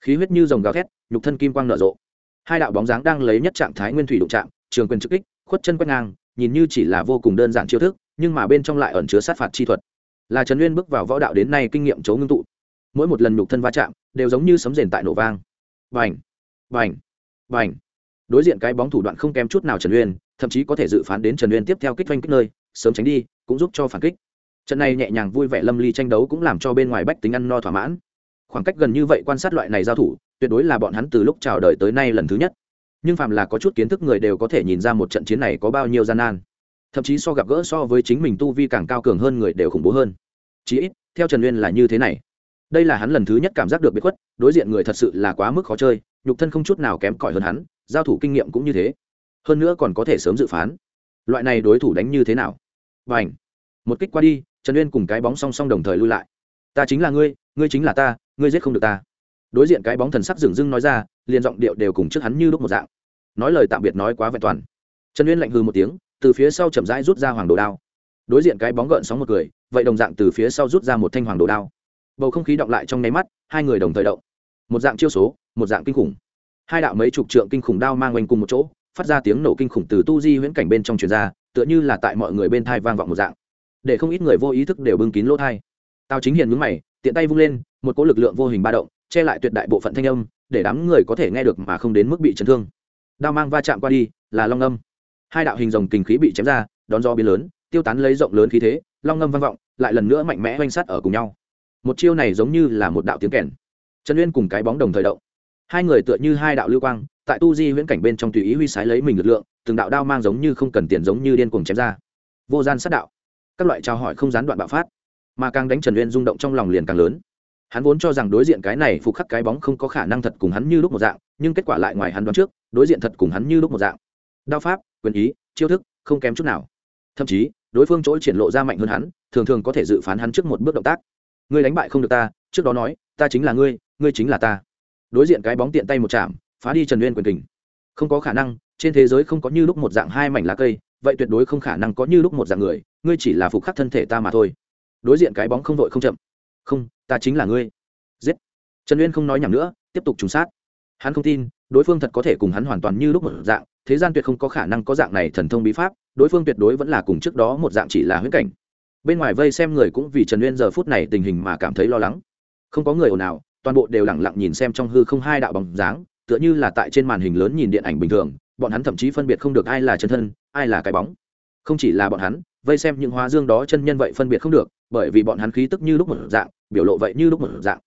Khí huyết như dòng gào thét, nhục thân kim quang nở rộ. Hai đạo bóng dáng đang lấy nhất trạng thái nguyên thủy đụng chạm, trường quyền trực kích, khuất chân quét ngang, nhìn như chỉ là vô cùng đơn giản chiêu thức nhưng mà bên trong lại ẩn chứa sát phạt chi thuật. Là trần uyên bước vào võ đạo đến nay kinh nghiệm chấu ngưng tụ. Mỗi một lần nhục thân va chạm, đều giống như sấm rền tại nổ vang. Vành vành vành đối diện cái bóng thủ đoạn không kém chút nào trần uyên, thậm chí có thể dự phán đến trần uyên tiếp theo kích doanh kích nơi, sớm tránh đi, cũng giúp cho phản kích. Trận này nhẹ nhàng vui vẻ lâm ly tranh đấu cũng làm cho bên ngoài bách tính ăn no thỏa mãn. Khoảng cách gần như vậy quan sát loại này giao thủ, tuyệt đối là bọn hắn từ lúc chào đời tới nay lần thứ nhất. Nhưng phàm là có chút kiến thức người đều có thể nhìn ra một trận chiến này có bao nhiêu gian nan thậm chí so gặp gỡ so với chính mình tu vi càng cao cường hơn người đều khủng bố hơn. Chí ít, theo trần uyên là như thế này. Đây là hắn lần thứ nhất cảm giác được biệt khuất, đối diện người thật sự là quá mức khó chơi, nhục thân không chút nào kém cỏi hơn hắn, giao thủ kinh nghiệm cũng như thế. Hơn nữa còn có thể sớm dự phán. Loại này đối thủ đánh như thế nào? Và ảnh một kích qua đi, trần uyên cùng cái bóng song song đồng thời lui lại. Ta chính là ngươi ngươi chính là ta, ngươi giết không được ta. Đối diện cái bóng thần sắc dừng dưng nói ra, liền giọng điệu đều cùng trước hắn như lúc một dạng. Nói lời tạm biệt nói quá vẹn toàn. Trần uyên lạnh hư một tiếng từ phía sau chậm rãi rút ra hoàng đồ đao. Đối diện cái bóng gợn sóng một cười vậy đồng dạng từ phía sau rút ra một thanh hoàng đồ đao. Bầu không khí động lại trong nháy mắt, hai người đồng thời động. Một dạng chiêu số, một dạng kinh khủng. Hai đạo mấy chục trượng kinh khủng đao mang quanh cùng một chỗ, phát ra tiếng nổ kinh khủng từ tu di huyễn cảnh bên trong truyền ra, tựa như là tại mọi người bên thai vang vọng một dạng. Để không ít người vô ý thức đều bưng kín lỗ thai. Tao chính hiền mướn mày, tiện tay vung lên, một cỗ lực lượng vô hình ba động, che lại tuyệt đại bộ phận thanh âm, để đám người có thể nghe được mà không đến mức bị chấn thương. Đao mang va chạm qua đi, là long âm hai đạo hình rồng kinh khí bị chém ra, đón do biến lớn, tiêu tán lấy rộng lớn khí thế, long ngâm vang vọng, lại lần nữa mạnh mẽ oanh sắt ở cùng nhau. Một chiêu này giống như là một đạo tiếng kèn. Trần uyên cùng cái bóng đồng thời động. Hai người tựa như hai đạo lưu quang, tại tu di huyễn cảnh bên trong tùy ý huy sái lấy mình lực lượng, từng đạo đao mang giống như không cần tiền giống như điên cuồng chém ra. Vô gian sát đạo. Các loại trao hỏi không gián đoạn bạo phát. Mà càng đánh trần uyên rung động trong lòng liền càng lớn. Hắn vốn cho rằng đối diện cái này phục khắc cái bóng không có khả năng thật cùng hắn như lúc một dạng, nhưng kết quả lại ngoài hắn đoán trước, đối diện thật cùng hắn như lúc một dạng đao pháp, quyền ý, chiêu thức, không kém chút nào. Thậm chí, đối phương chỗ triển lộ ra mạnh hơn hắn, thường thường có thể dự phán hắn trước một bước động tác. Ngươi đánh bại không được ta, trước đó nói, ta chính là ngươi ngươi chính là ta. Đối diện cái bóng tiện tay một chạm, phá đi trần nguyên quyền kình. Không có khả năng, trên thế giới không có như lúc một dạng hai mảnh lá cây, vậy tuyệt đối không khả năng có như lúc một dạng người, ngươi chỉ là phục khắc thân thể ta mà thôi. Đối diện cái bóng không vội không chậm. Không, ta chính là ngươi. Giết. Trần uyên không nói nhầm nữa, tiếp tục trùng sát. Hắn không tin, đối phương thật có thể cùng hắn hoàn toàn như lúc một dạng thế gian tuyệt không có khả năng có dạng này thần thông bí pháp, đối phương tuyệt đối vẫn là cùng trước đó một dạng chỉ là huyễn cảnh. Bên ngoài vây xem người cũng vì trần uyên giờ phút này tình hình mà cảm thấy lo lắng. Không có người ồn nào toàn bộ đều lẳng lặng nhìn xem trong hư không hai đạo bóng dáng, tựa như là tại trên màn hình lớn nhìn điện ảnh bình thường, bọn hắn thậm chí phân biệt không được ai là chân thân, ai là cái bóng. Không chỉ là bọn hắn, vây xem những hóa dương đó chân nhân vậy phân biệt không được, bởi vì bọn hắn khí tức như lúc một dạng, biểu lộ vậy như lúc một dạng.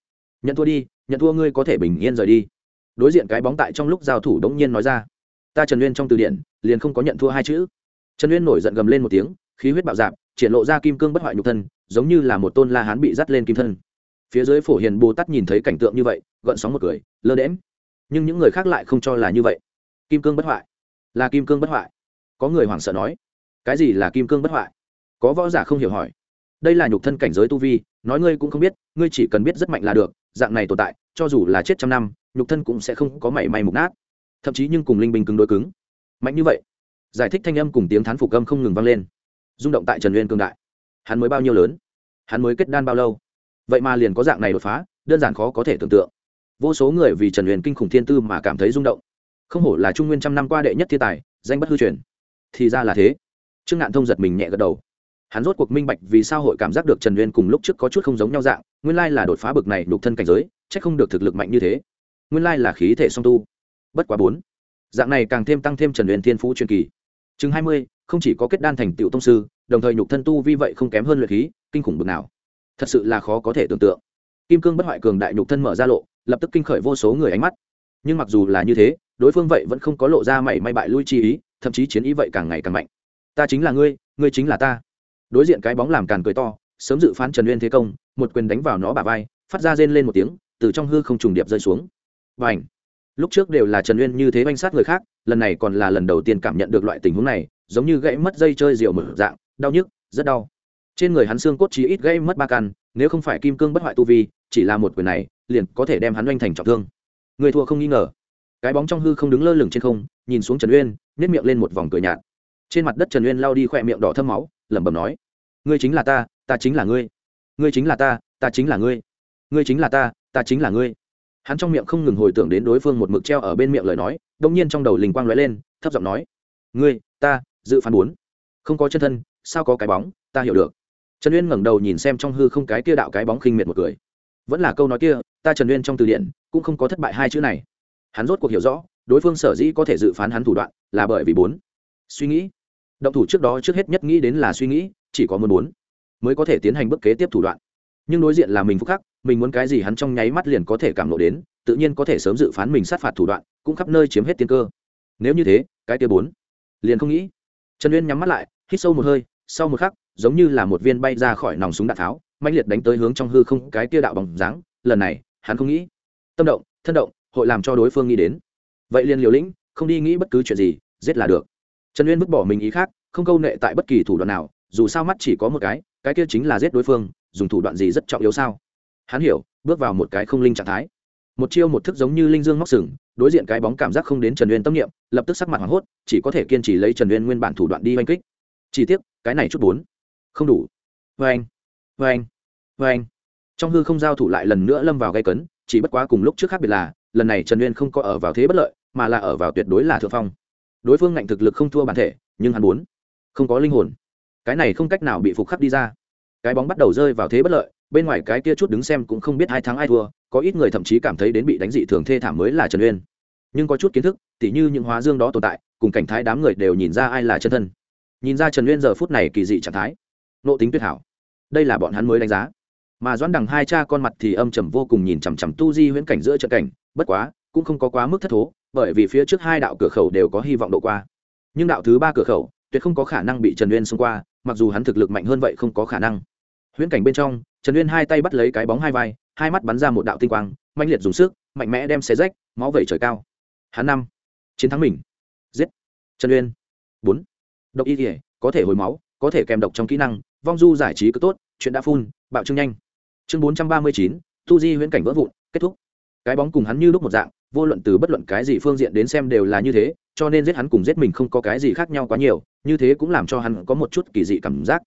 Nhận thua đi, nhận thua ngươi có thể bình yên rời đi. Đối diện cái bóng tại trong lúc giao thủ đống nhiên nói ra ta trần uyên trong từ điển liền không có nhận thua hai chữ trần uyên nổi giận gầm lên một tiếng khí huyết bạo dạp triển lộ ra kim cương bất hoại nhục thân giống như là một tôn la hán bị dắt lên kim thân phía dưới phổ hiền bồ tát nhìn thấy cảnh tượng như vậy gợn sóng một cười lơ đễm nhưng những người khác lại không cho là như vậy kim cương bất hoại là kim cương bất hoại có người hoảng sợ nói cái gì là kim cương bất hoại có võ giả không hiểu hỏi đây là nhục thân cảnh giới tu vi nói ngươi cũng không biết ngươi chỉ cần biết rất mạnh là được dạng này tồn tại cho dù là chết trăm năm nhục thân cũng sẽ không có mảy may mục nát thậm chí nhưng cùng linh binh cứng đối cứng. Mạnh như vậy, giải thích thanh âm cùng tiếng thán phục âm không ngừng vang lên. Rung động tại trần uyên cương đại. Hắn mới bao nhiêu lớn? Hắn mới kết đan bao lâu? Vậy mà liền có dạng này đột phá, đơn giản khó có thể tưởng tượng. Vô số người vì trần uyên kinh khủng thiên tư mà cảm thấy rung động. Không hổ là trung nguyên trăm năm qua đệ nhất thiên tài, danh bất hư truyền. Thì ra là thế. Trương ngạn thông giật mình nhẹ gật đầu. Hắn rốt cuộc minh bạch vì sao hội cảm giác được trần uyên cùng lúc trước có chút không giống nhau dạng, nguyên lai là đột phá bực này đục thân cảnh giới c h ắ c không được thực lực mạnh như thế. Nguyên lai là khí thể song tu bất quá bốn. Dạng này càng thêm tăng thêm trần uyên thiên phú truyền kỳ. Chừng hai mươi, không chỉ có kết đan thành tựu tông sư, đồng thời nhục thân tu vi vậy không kém hơn luyện khí, kinh khủng bực nào. Thật sự là khó có thể tưởng tượng. Kim cương bất hoại cường đại nhục thân mở ra lộ, lập tức kinh khởi vô số người ánh mắt. Nhưng mặc dù là như thế, đối phương vậy vẫn không có lộ ra mảy may bại lui chi ý, thậm chí chiến ý vậy càng ngày càng mạnh. Ta chính là ngươi ngươi chính là ta. Đối diện cái bóng làm càn cười to, sớm dự phán trần uyên thế công, một quyền đánh vào nó bả vai, phát ra rên lên một tiếng, từ trong hư không trùng điệp rơi xuống. Và ảnh lúc trước đều là trần uyên như thế oanh sát người khác, lần này còn là lần đầu tiên cảm nhận được loại tình huống này, giống như gãy mất dây chơi rượu mở dạng, đau nhức, rất đau. Trên người hắn xương cốt chí ít gãy mất ba căn, nếu không phải kim cương bất hoại tu vi, chỉ là một quyền này, liền có thể đem hắn oanh thành trọng thương. Người thua không nghi ngờ. Cái bóng trong hư không đứng lơ lửng trên không, nhìn xuống trần uyên nhét miệng lên một vòng cười nhạt. Trên mặt đất trần uyên lao đi khỏe miệng đỏ thâm máu, lẩm bẩm nói, ngươi chính là ta ta chính là ngươi. Ngươi chính là ta ta chính là ngươi. Ngươi chính là ta ta chính là ngươi hắn trong miệng không ngừng hồi tưởng đến đối phương một mực treo ở bên miệng lời nói đông nhiên trong đầu linh quang lóe lên, thấp giọng nói, ngươi, ta, dự phán bốn không có chân thân, sao có cái bóng, ta hiểu được. Trần uyên ngẩng đầu nhìn xem trong hư không cái kia đạo cái bóng khinh miệt một cười. Vẫn là câu nói kia, ta trần uyên trong từ điển, cũng không có thất bại hai chữ này. Hắn rốt cuộc hiểu rõ, đối phương sở dĩ có thể dự phán hắn thủ đoạn, là bởi vì bốn. Suy nghĩ. Động thủ trước đó trước hết nhất nghĩ đến là suy nghĩ, chỉ có muốn bốn mới có thể tiến hành bước kế tiếp thủ đoạn. Nhưng đối diện là mình phúc khắc mình muốn cái gì hắn trong nháy mắt liền có thể cảm lộ đến, tự nhiên có thể sớm dự phán mình sát phạt thủ đoạn, cũng khắp nơi chiếm hết tiên cơ. Nếu như thế, cái kia bốn, liền không nghĩ. Trần uyên nhắm mắt lại, hít sâu một hơi, sau một khắc, giống như là một viên bay ra khỏi nòng súng đạn tháo mạnh liệt đánh tới hướng trong hư không cái kia đạo bằng dáng, lần này, hắn không nghĩ. Tâm động, thân động, hội làm cho đối phương nghĩ đến. Vậy liền liều lĩnh, không đi nghĩ bất cứ chuyện gì, giết là được. Trần uyên vứt bỏ mình ý khác, không câu nệ tại bất kỳ thủ đoạn nào, dù sao mắt chỉ có một cái cái kia chính là giết đối phương, dùng thủ đoạn gì rất trọng yếu sao? Hắn hiểu, bước vào một cái không linh trạng thái. Một chiêu một thức giống như linh dương móc sừng, đối diện cái bóng cảm giác không đến trần uyên tâm niệm, lập tức sắc mặt hoảng hốt, chỉ có thể kiên trì lấy trần uyên nguyên bản thủ đoạn đi oanh kích. Chỉ tiếc, cái này chút bốn, không đủ. Vê anh vê anh vê anh trong hư không giao thủ lại lần nữa lâm vào gây cấn, chỉ bất quá cùng lúc trước khác biệt là, lần này trần uyên không có ở vào thế bất lợi, mà là ở vào tuyệt đối là thượng phong. Đối phương ngạnh thực lực không thua bản thể, nhưng hắn muốn không có linh hồn. Cái này không cách nào bị phục khắc đi ra. Cái bóng bắt đầu rơi vào thế bất lợi bên ngoài cái kia chút đứng xem cũng không biết hai thắng ai thua, có ít người thậm chí cảm thấy đến bị đánh dị thường thê thảm mới là trần uyên. Nhưng có chút kiến thức, tỉ như những hóa dương đó tồn tại, cùng cảnh thái đám người đều nhìn ra ai là chân thân. Nhìn ra trần uyên giờ phút này kỳ dị trạng thái. Nộ tính tuyệt hảo. Đây là bọn hắn mới đánh giá. Mà doãn đằng hai cha con mặt thì âm trầm vô cùng nhìn chằm chằm tu di huyễn cảnh giữa trận cảnh, bất quá, cũng không có quá mức thất thố, bởi vì phía trước hai đạo cửa khẩu đều có hy vọng độ qua. Nhưng đạo thứ ba cửa khẩu, tuyệt không có khả năng bị trần uyên xông qua, mặc dù hắn thực lực mạnh hơn vậy không có khả năng huyễn cảnh bên trong, trần uyên hai tay bắt lấy cái bóng hai vai, hai mắt bắn ra một đạo tinh quang mạnh liệt dùng sức, mạnh mẽ đem xé rách, máu vẩy trời cao. Hắn năm, chiến thắng mình. Giết. Trần uyên. Bốn. Độc y thể có thể hồi máu, có thể kèm độc trong kỹ năng, vong du giải trí cứ tốt, chuyện đã phun, bạo trưng nhanh. Chương bốn trăm ba mươi chín tu di huyễn cảnh vỡ vụn, kết thúc. Cái bóng cùng hắn như lúc một dạng, vô luận từ bất luận cái gì phương diện đến xem đều là như thế, cho nên giết hắn cùng giết mình không có cái gì khác nhau quá nhiều, như thế cũng làm cho hắn có một chút kỳ dị cảm giác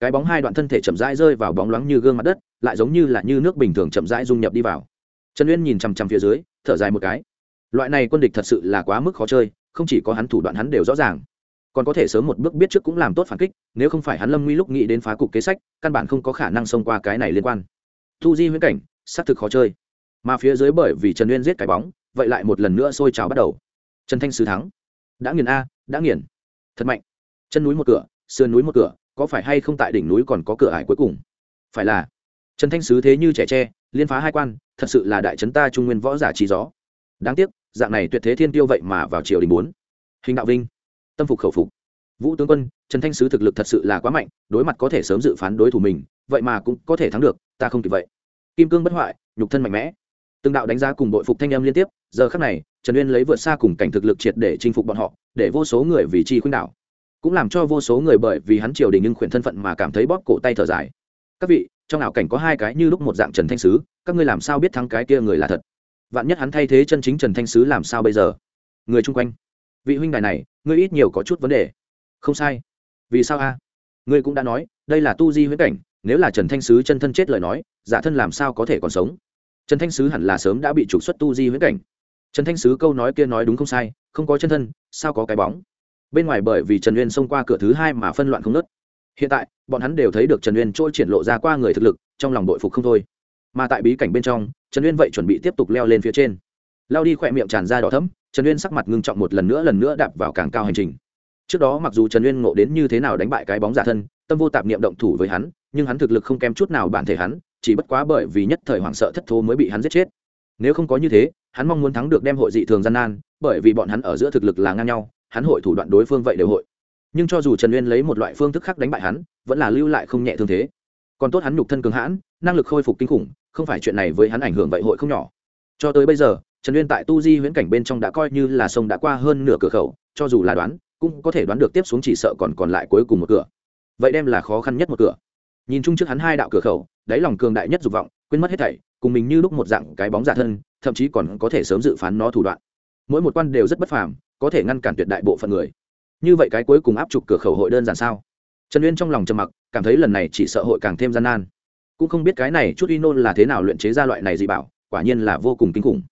cái bóng hai đoạn thân thể chậm rãi rơi vào bóng loáng như gương mặt đất, lại giống như là như nước bình thường chậm rãi dung nhập đi vào. Trần uyên nhìn chằm chằm phía dưới, thở dài một cái. Loại này quân địch thật sự là quá mức khó chơi, không chỉ có hắn thủ đoạn hắn đều rõ ràng. Còn có thể sớm một bước biết trước cũng làm tốt phản kích, nếu không phải hắn lâm nguy lúc nghĩ đến phá cục kế sách, căn bản không có khả năng xông qua cái này liên quan. Thu di huyễn cảnh, xác thực khó chơi. Mà phía dưới bởi vì trần uyên giết cái bóng, vậy lại một lần nữa sôi trào bắt đầu. Trần thanh sứ thắng. Đã nghiền a, đã nghiền. Thật mạnh. Chân núi một cửa, sườn núi một cửa có phải hay không tại đỉnh núi còn có cửa ải cuối cùng? Phải là, trần thanh sứ thế như trẻ tre, liên phá hai quan, thật sự là đại trấn ta trung nguyên võ giả trí gió. Đáng tiếc, dạng này tuyệt thế thiên tiêu vậy mà vào triều đình bốn hình đạo vinh, tâm phục khẩu phục. Vũ tướng quân, trần thanh sứ thực lực thật sự là quá mạnh, đối mặt có thể sớm dự phán đối thủ mình, vậy mà cũng có thể thắng được, ta không kịp vậy. Kim cương bất hoại, nhục thân mạnh mẽ. Từng đạo đánh giá cùng đội phục thanh em liên tiếp, giờ khắc này, trần uyên lấy vượt xa cùng cảnh thực lực triệt để chinh phục bọn họ, để vô số người vì chi khuynh đảo cũng làm cho vô số người bởi vì hắn triều đình nhưng khuyển thân phận mà cảm thấy bóp cổ tay thở dài. Các vị, trong ảo cảnh có hai cái như lúc một dạng trần thanh sứ, các ngươi làm sao biết thắng cái kia người là thật? Vạn nhất hắn thay thế chân chính trần thanh sứ làm sao bây giờ? Người chung quanh, vị huynh đài này, ngươi ít nhiều có chút vấn đề. Không sai. Vì sao a? Ngươi cũng đã nói, đây là tu di huyễn cảnh, nếu là trần thanh sứ chân thân chết lời nói, giả thân làm sao có thể còn sống? Trần thanh sứ hẳn là sớm đã bị trục xuất tu di huyễn cảnh. Trần thanh sứ câu nói kia nói đúng không sai, không có chân thân, sao có cái bóng? Bên ngoài bởi vì trần uyên xông qua cửa thứ hai mà phân loạn không nớt hiện tại, bọn hắn đều thấy được trần uyên trôi triển lộ ra qua người thực lực, trong lòng đội phục không thôi. Mà tại bí cảnh bên trong, trần uyên vậy chuẩn bị tiếp tục leo lên phía trên. Lao đi khỏe miệng tràn ra đỏ thấm trần uyên sắc mặt ngưng trọng một lần nữa lần nữa đạp vào càng cao hành trình. Trước đó mặc dù trần uyên ngộ đến như thế nào đánh bại cái bóng giả thân, tâm vô tạp niệm động thủ với hắn, nhưng hắn thực lực không kém chút nào bản thể hắn, chỉ bất quá bởi vì nhất thời hoảng sợ thất thố mới bị hắn giết chết. Nếu không có như thế, hắn mong muốn thắng được đem hội dị thường gian nan, bởi vì bọn hắn ở giữa thực lực là ngang nhau hắn hội thủ đoạn đối phương vậy đều hội. Nhưng cho dù trần uyên lấy một loại phương thức khác đánh bại hắn, vẫn là lưu lại không nhẹ thương thế. Còn tốt hắn nhục thân cường hãn, năng lực khôi phục kinh khủng, không phải chuyện này với hắn ảnh hưởng vậy hội không nhỏ. Cho tới bây giờ, trần uyên tại tu di huyễn cảnh bên trong đã coi như là sông đã qua hơn nửa cửa khẩu, cho dù là đoán, cũng có thể đoán được tiếp xuống chỉ sợ còn còn lại cuối cùng một cửa. Vậy đem là khó khăn nhất một cửa. Nhìn chung trước hắn hai đạo cửa khẩu, đáy lòng cường đại nhất dục vọng, quên mất hết thảy, cùng mình như lúc một dạng cái bóng giả thân, thậm chí còn có thể sớm dự phán nó thủ đoạn mỗi một quan đều rất bất phàm, có thể ngăn cản tuyệt đại bộ phận người. Như vậy cái cuối cùng áp trục cửa khẩu hội đơn giản sao? Trần uyên trong lòng trầm mặc, cảm thấy lần này chỉ sợ hội càng thêm gian nan. Cũng không biết cái này chút y nôn là thế nào luyện chế ra loại này dị bảo, quả nhiên là vô cùng kinh khủng.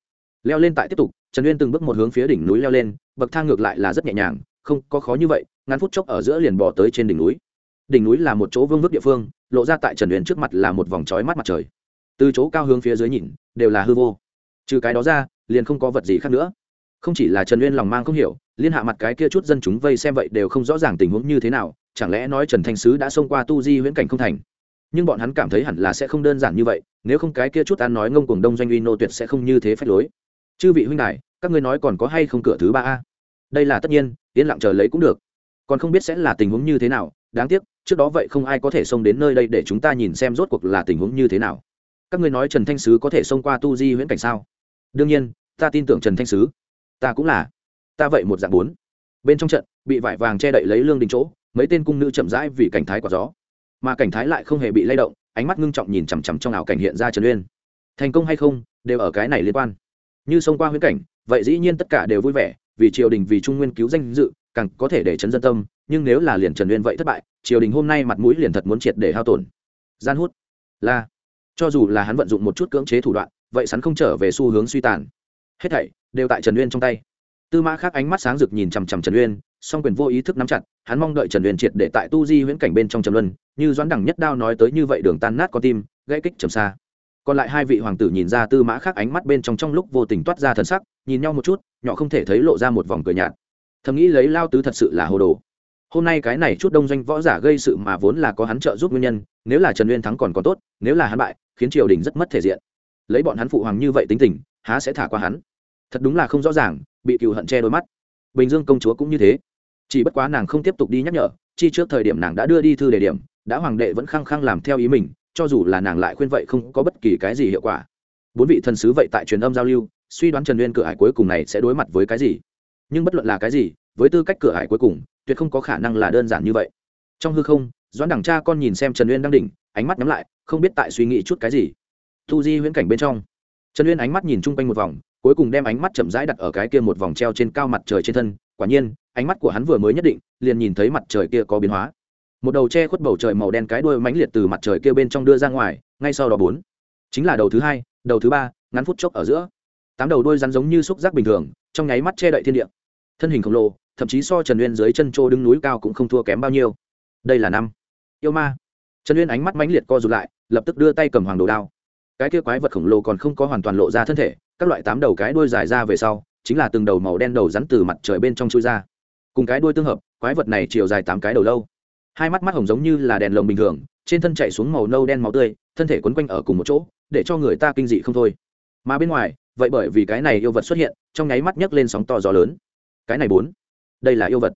Leo lên tại tiếp tục, trần uyên từng bước một hướng phía đỉnh núi leo lên, bậc thang ngược lại là rất nhẹ nhàng, không có khó như vậy, ngắn phút chốc ở giữa liền bỏ tới trên đỉnh núi. Đỉnh núi là một chỗ vương vức địa phương, lộ ra tại trần uyên trước mặt là một vòng trói mắt mặt trời. Từ chỗ cao hướng phía dưới nhìn, đều là hư vô. Trừ cái đó ra, liền không có vật gì khác nữa không chỉ là trần uyên lòng mang không hiểu, liên hạ mặt cái kia chút dân chúng vây xem vậy đều không rõ ràng tình huống như thế nào, chẳng lẽ nói trần thanh sứ đã xông qua tu di huyễn cảnh không thành? Nhưng bọn hắn cảm thấy hẳn là sẽ không đơn giản như vậy, nếu không cái kia chút ăn nói ngông cuồng đông doanh uy nô tuyệt sẽ không như thế phép lối. Chư vị huynh đại các ngươi nói còn có hay không cửa thứ ba a? Đây là tất nhiên, yên lặng chờ lấy cũng được. Còn không biết sẽ là tình huống như thế nào, đáng tiếc, trước đó vậy không ai có thể xông đến nơi đây để chúng ta nhìn xem rốt cuộc là tình huống như thế nào. Các ngươi nói trần thanh sứ có thể xông qua tu di huyễn cảnh sao? Đương nhiên, ta tin tưởng trần thanh sứ ta cũng là. Ta vậy một dạng bốn. Bên trong trận, bị vải vàng che đậy lấy lương đình chỗ, mấy tên cung nữ chậm rãi vì cảnh thái quả gió. Mà cảnh thái lại không hề bị lay động, ánh mắt ngưng trọng nhìn chằm chằm trong ảo cảnh hiện ra trần uyên. Thành công hay không, đều ở cái này liên quan. Như xông qua huyễn cảnh, vậy dĩ nhiên tất cả đều vui vẻ, vì triều đình vì trung nguyên cứu danh dự, càng có thể để chấn dân tâm, nhưng nếu là liền trần uyên vậy thất bại, triều đình hôm nay mặt mũi liền thật muốn triệt để hao tổn. Gian hút. Là. Cho dù là hắn vận dụng một chút cưỡng chế thủ đoạn, vậy sắn không trở về xu hướng suy tàn hết thảy đều tại trần uyên trong tay. Tư mã khác ánh mắt sáng rực nhìn chằm chằm trần uyên, song quyền vô ý thức nắm chặt, hắn mong đợi trần uyên triệt để tại tu di huyễn cảnh bên trong trầm luân, như doãn đẳng nhất đao nói tới như vậy đường tan nát con tim, gãy kích trầm xa. Còn lại hai vị hoàng tử nhìn ra tư mã khác ánh mắt bên trong trong lúc vô tình toát ra thần sắc, nhìn nhau một chút, nhỏ không thể thấy lộ ra một vòng cười nhạt. Thầm nghĩ lấy lao tứ thật sự là hồ đồ. Hôm nay cái này chút đông doanh võ giả gây sự mà vốn là có hắn trợ giúp nguyên nhân, nếu là trần uyên thắng còn có tốt, nếu là hắn bại, khiến triều đình rất mất thể diện. Lấy bọn hắn phụ hoàng như vậy tính tình há sẽ thả qua hắn. Thật đúng là không rõ ràng, bị cựu hận che đôi mắt. Bình dương công chúa cũng như thế. Chỉ bất quá nàng không tiếp tục đi nhắc nhở, chi trước thời điểm nàng đã đưa đi thư đề điểm, đã hoàng đệ vẫn khăng khăng làm theo ý mình, cho dù là nàng lại khuyên vậy không có bất kỳ cái gì hiệu quả. Bốn vị thần sứ vậy tại truyền âm giao lưu, suy đoán trần nguyên cửa hải cuối cùng này sẽ đối mặt với cái gì. Nhưng bất luận là cái gì, với tư cách cửa hải cuối cùng, tuyệt không có khả năng là đơn giản như vậy. Trong hư không, doãn đẳng cha con nhìn xem trần uyên đang đỉnh, ánh mắt nhắm lại, không biết tại suy nghĩ chút cái gì. Tu di huyễn cảnh bên trong trần uyên ánh mắt nhìn chung quanh một vòng, cuối cùng đem ánh mắt chậm rãi đặt ở cái kia một vòng treo trên cao mặt trời trên thân. Quả nhiên, ánh mắt của hắn vừa mới nhất định, liền nhìn thấy mặt trời kia có biến hóa. Một đầu che khuất bầu trời màu đen cái đuôi mãnh liệt từ mặt trời kia bên trong đưa ra ngoài, ngay sau đó bốn. Chính là đầu thứ hai, đầu thứ ba, ngắn phút chốc ở giữa. Tám đầu đuôi rắn giống như xúc giác bình thường, trong nháy mắt che đậy thiên địa. Thân hình khổng lồ, thậm chí so trần uyên dưới chân trô đứng núi cao cũng không thua kém bao nhiêu. Đây là năm. Yêu ma. Trần uyên ánh mắt mãnh liệt co rụt lại, lập tức đưa tay cầm hoàng đồ đao cái kia quái vật khổng lồ còn không có hoàn toàn lộ ra thân thể, các loại tám đầu cái đuôi dài ra về sau, chính là từng đầu màu đen đầu rắn từ mặt trời bên trong chui ra. Cùng cái đuôi tương hợp, quái vật này chiều dài tám cái đầu lâu. Hai mắt mắt hồng giống như là đèn lồng bình thường, trên thân chạy xuống màu nâu đen máu tươi, thân thể quấn quanh ở cùng một chỗ, để cho người ta kinh dị không thôi. Mà bên ngoài, vậy bởi vì cái này yêu vật xuất hiện, trong nháy mắt nhấc lên sóng to gió lớn. Cái này bốn. Đây là yêu vật.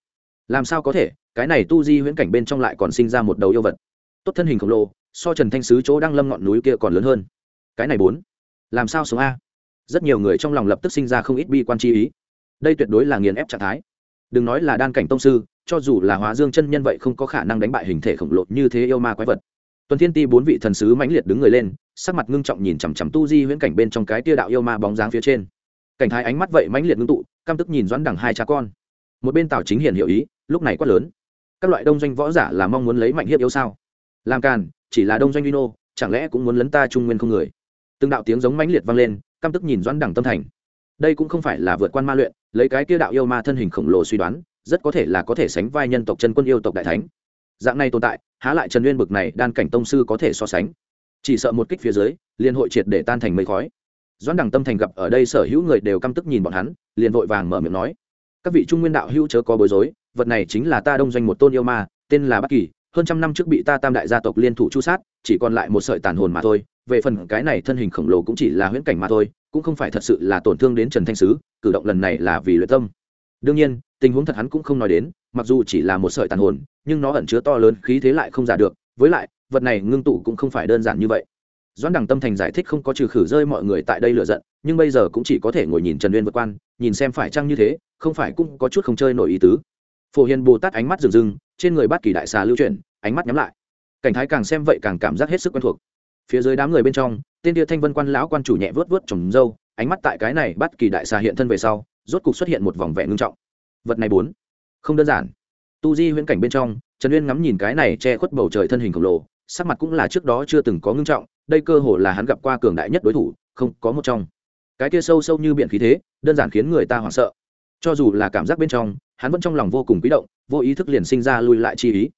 Làm sao có thể, cái này tu di huyễn cảnh bên trong lại còn sinh ra một đầu yêu vật. Tốt thân hình khổng lồ, so trần thanh sứ chỗ đang lâm ngọn núi kia còn lớn hơn cái này bốn. Làm sao sống a? Rất nhiều người trong lòng lập tức sinh ra không ít bi quan chi ý. Đây tuyệt đối là nghiền ép trạng thái. Đừng nói là đan cảnh tông sư, cho dù là hóa dương chân nhân vậy không có khả năng đánh bại hình thể khổng lồ như thế yêu ma quái vật. Tuần thiên ti bốn vị thần sứ mãnh liệt đứng người lên, sắc mặt ngưng trọng nhìn chằm chằm tu di huyễn cảnh bên trong cái tia đạo yêu ma bóng dáng phía trên. Cảnh thái ánh mắt vậy mãnh liệt ngưng tụ, căm tức nhìn doãn đẳng hai cha con. Một bên tào chính hiển hiểu ý, lúc này quát lớn. Các loại đông doanh võ giả là mong muốn lấy mạnh hiếp yếu sao? Làm càn, chỉ là đông doanh vino chẳng lẽ cũng muốn lấn ta trung nguyên không người? Từng đạo tiếng giống mãnh liệt vang lên, căm tức nhìn doãn đẳng tâm thành. Đây cũng không phải là vượt quan ma luyện, lấy cái kia đạo yêu ma thân hình khổng lồ suy đoán, rất có thể là có thể sánh vai nhân tộc chân quân yêu tộc đại thánh. Dạng này tồn tại, há lại trần nguyên bực này đan cảnh tông sư có thể so sánh? Chỉ sợ một kích phía dưới, liên hội triệt để tan thành mây khói. Doãn đẳng tâm thành gặp ở đây sở hữu người đều căm tức nhìn bọn hắn, liền vội vàng mở miệng nói, các vị trung nguyên đạo hữu chớ có bối rối, vật này chính là ta đông doanh một tôn yêu ma, tên là bắc kỳ hơn trăm năm trước bị ta tam đại gia tộc liên thủ chu sát, chỉ còn lại một sợi tàn hồn mà thôi. Về phần cái này thân hình khổng lồ cũng chỉ là huyễn cảnh mà thôi, cũng không phải thật sự là tổn thương đến trần thanh sứ, cử động lần này là vì luyện tâm. Đương nhiên, tình huống thật hắn cũng không nói đến, mặc dù chỉ là một sợi tàn hồn, nhưng nó ẩn chứa to lớn khí thế lại không giả được. Với lại, vật này ngưng tụ cũng không phải đơn giản như vậy. Doãn đằng tâm thành giải thích không có trừ khử rơi mọi người tại đây lựa giận, nhưng bây giờ cũng chỉ có thể ngồi nhìn trần uyên vượt quan, nhìn xem phải chăng như thế, không phải cũng có chút không chơi nổi ý tứ. Phổ hiền bồ tát ánh mắt rừng rừng trên người bát kỳ đại xà lưu chuyển, ánh mắt nhắm lại. Cảnh thái càng xem vậy càng cảm giác hết sức quen thuộc. Phía dưới đám người bên trong, tên tia thanh vân quan lão quan chủ nhẹ vớt vớt trồng dâu, ánh mắt tại cái này bắt kỳ đại xà hiện thân về sau, rốt cục xuất hiện một vòng vẻ ngưng trọng. Vật này bốn. Không đơn giản. Tu di huyễn cảnh bên trong, trần uyên ngắm nhìn cái này che khuất bầu trời thân hình khổng lồ, sắc mặt cũng là trước đó chưa từng có ngưng trọng, đây cơ hồ là hắn gặp qua cường đại nhất đối thủ, không có một trong. Cái kia sâu sâu như biển khí thế, đơn giản khiến người ta hoảng sợ cho dù là cảm giác bên trong, hắn vẫn trong lòng vô cùng quý động, vô ý thức liền sinh ra lui lại chi ý.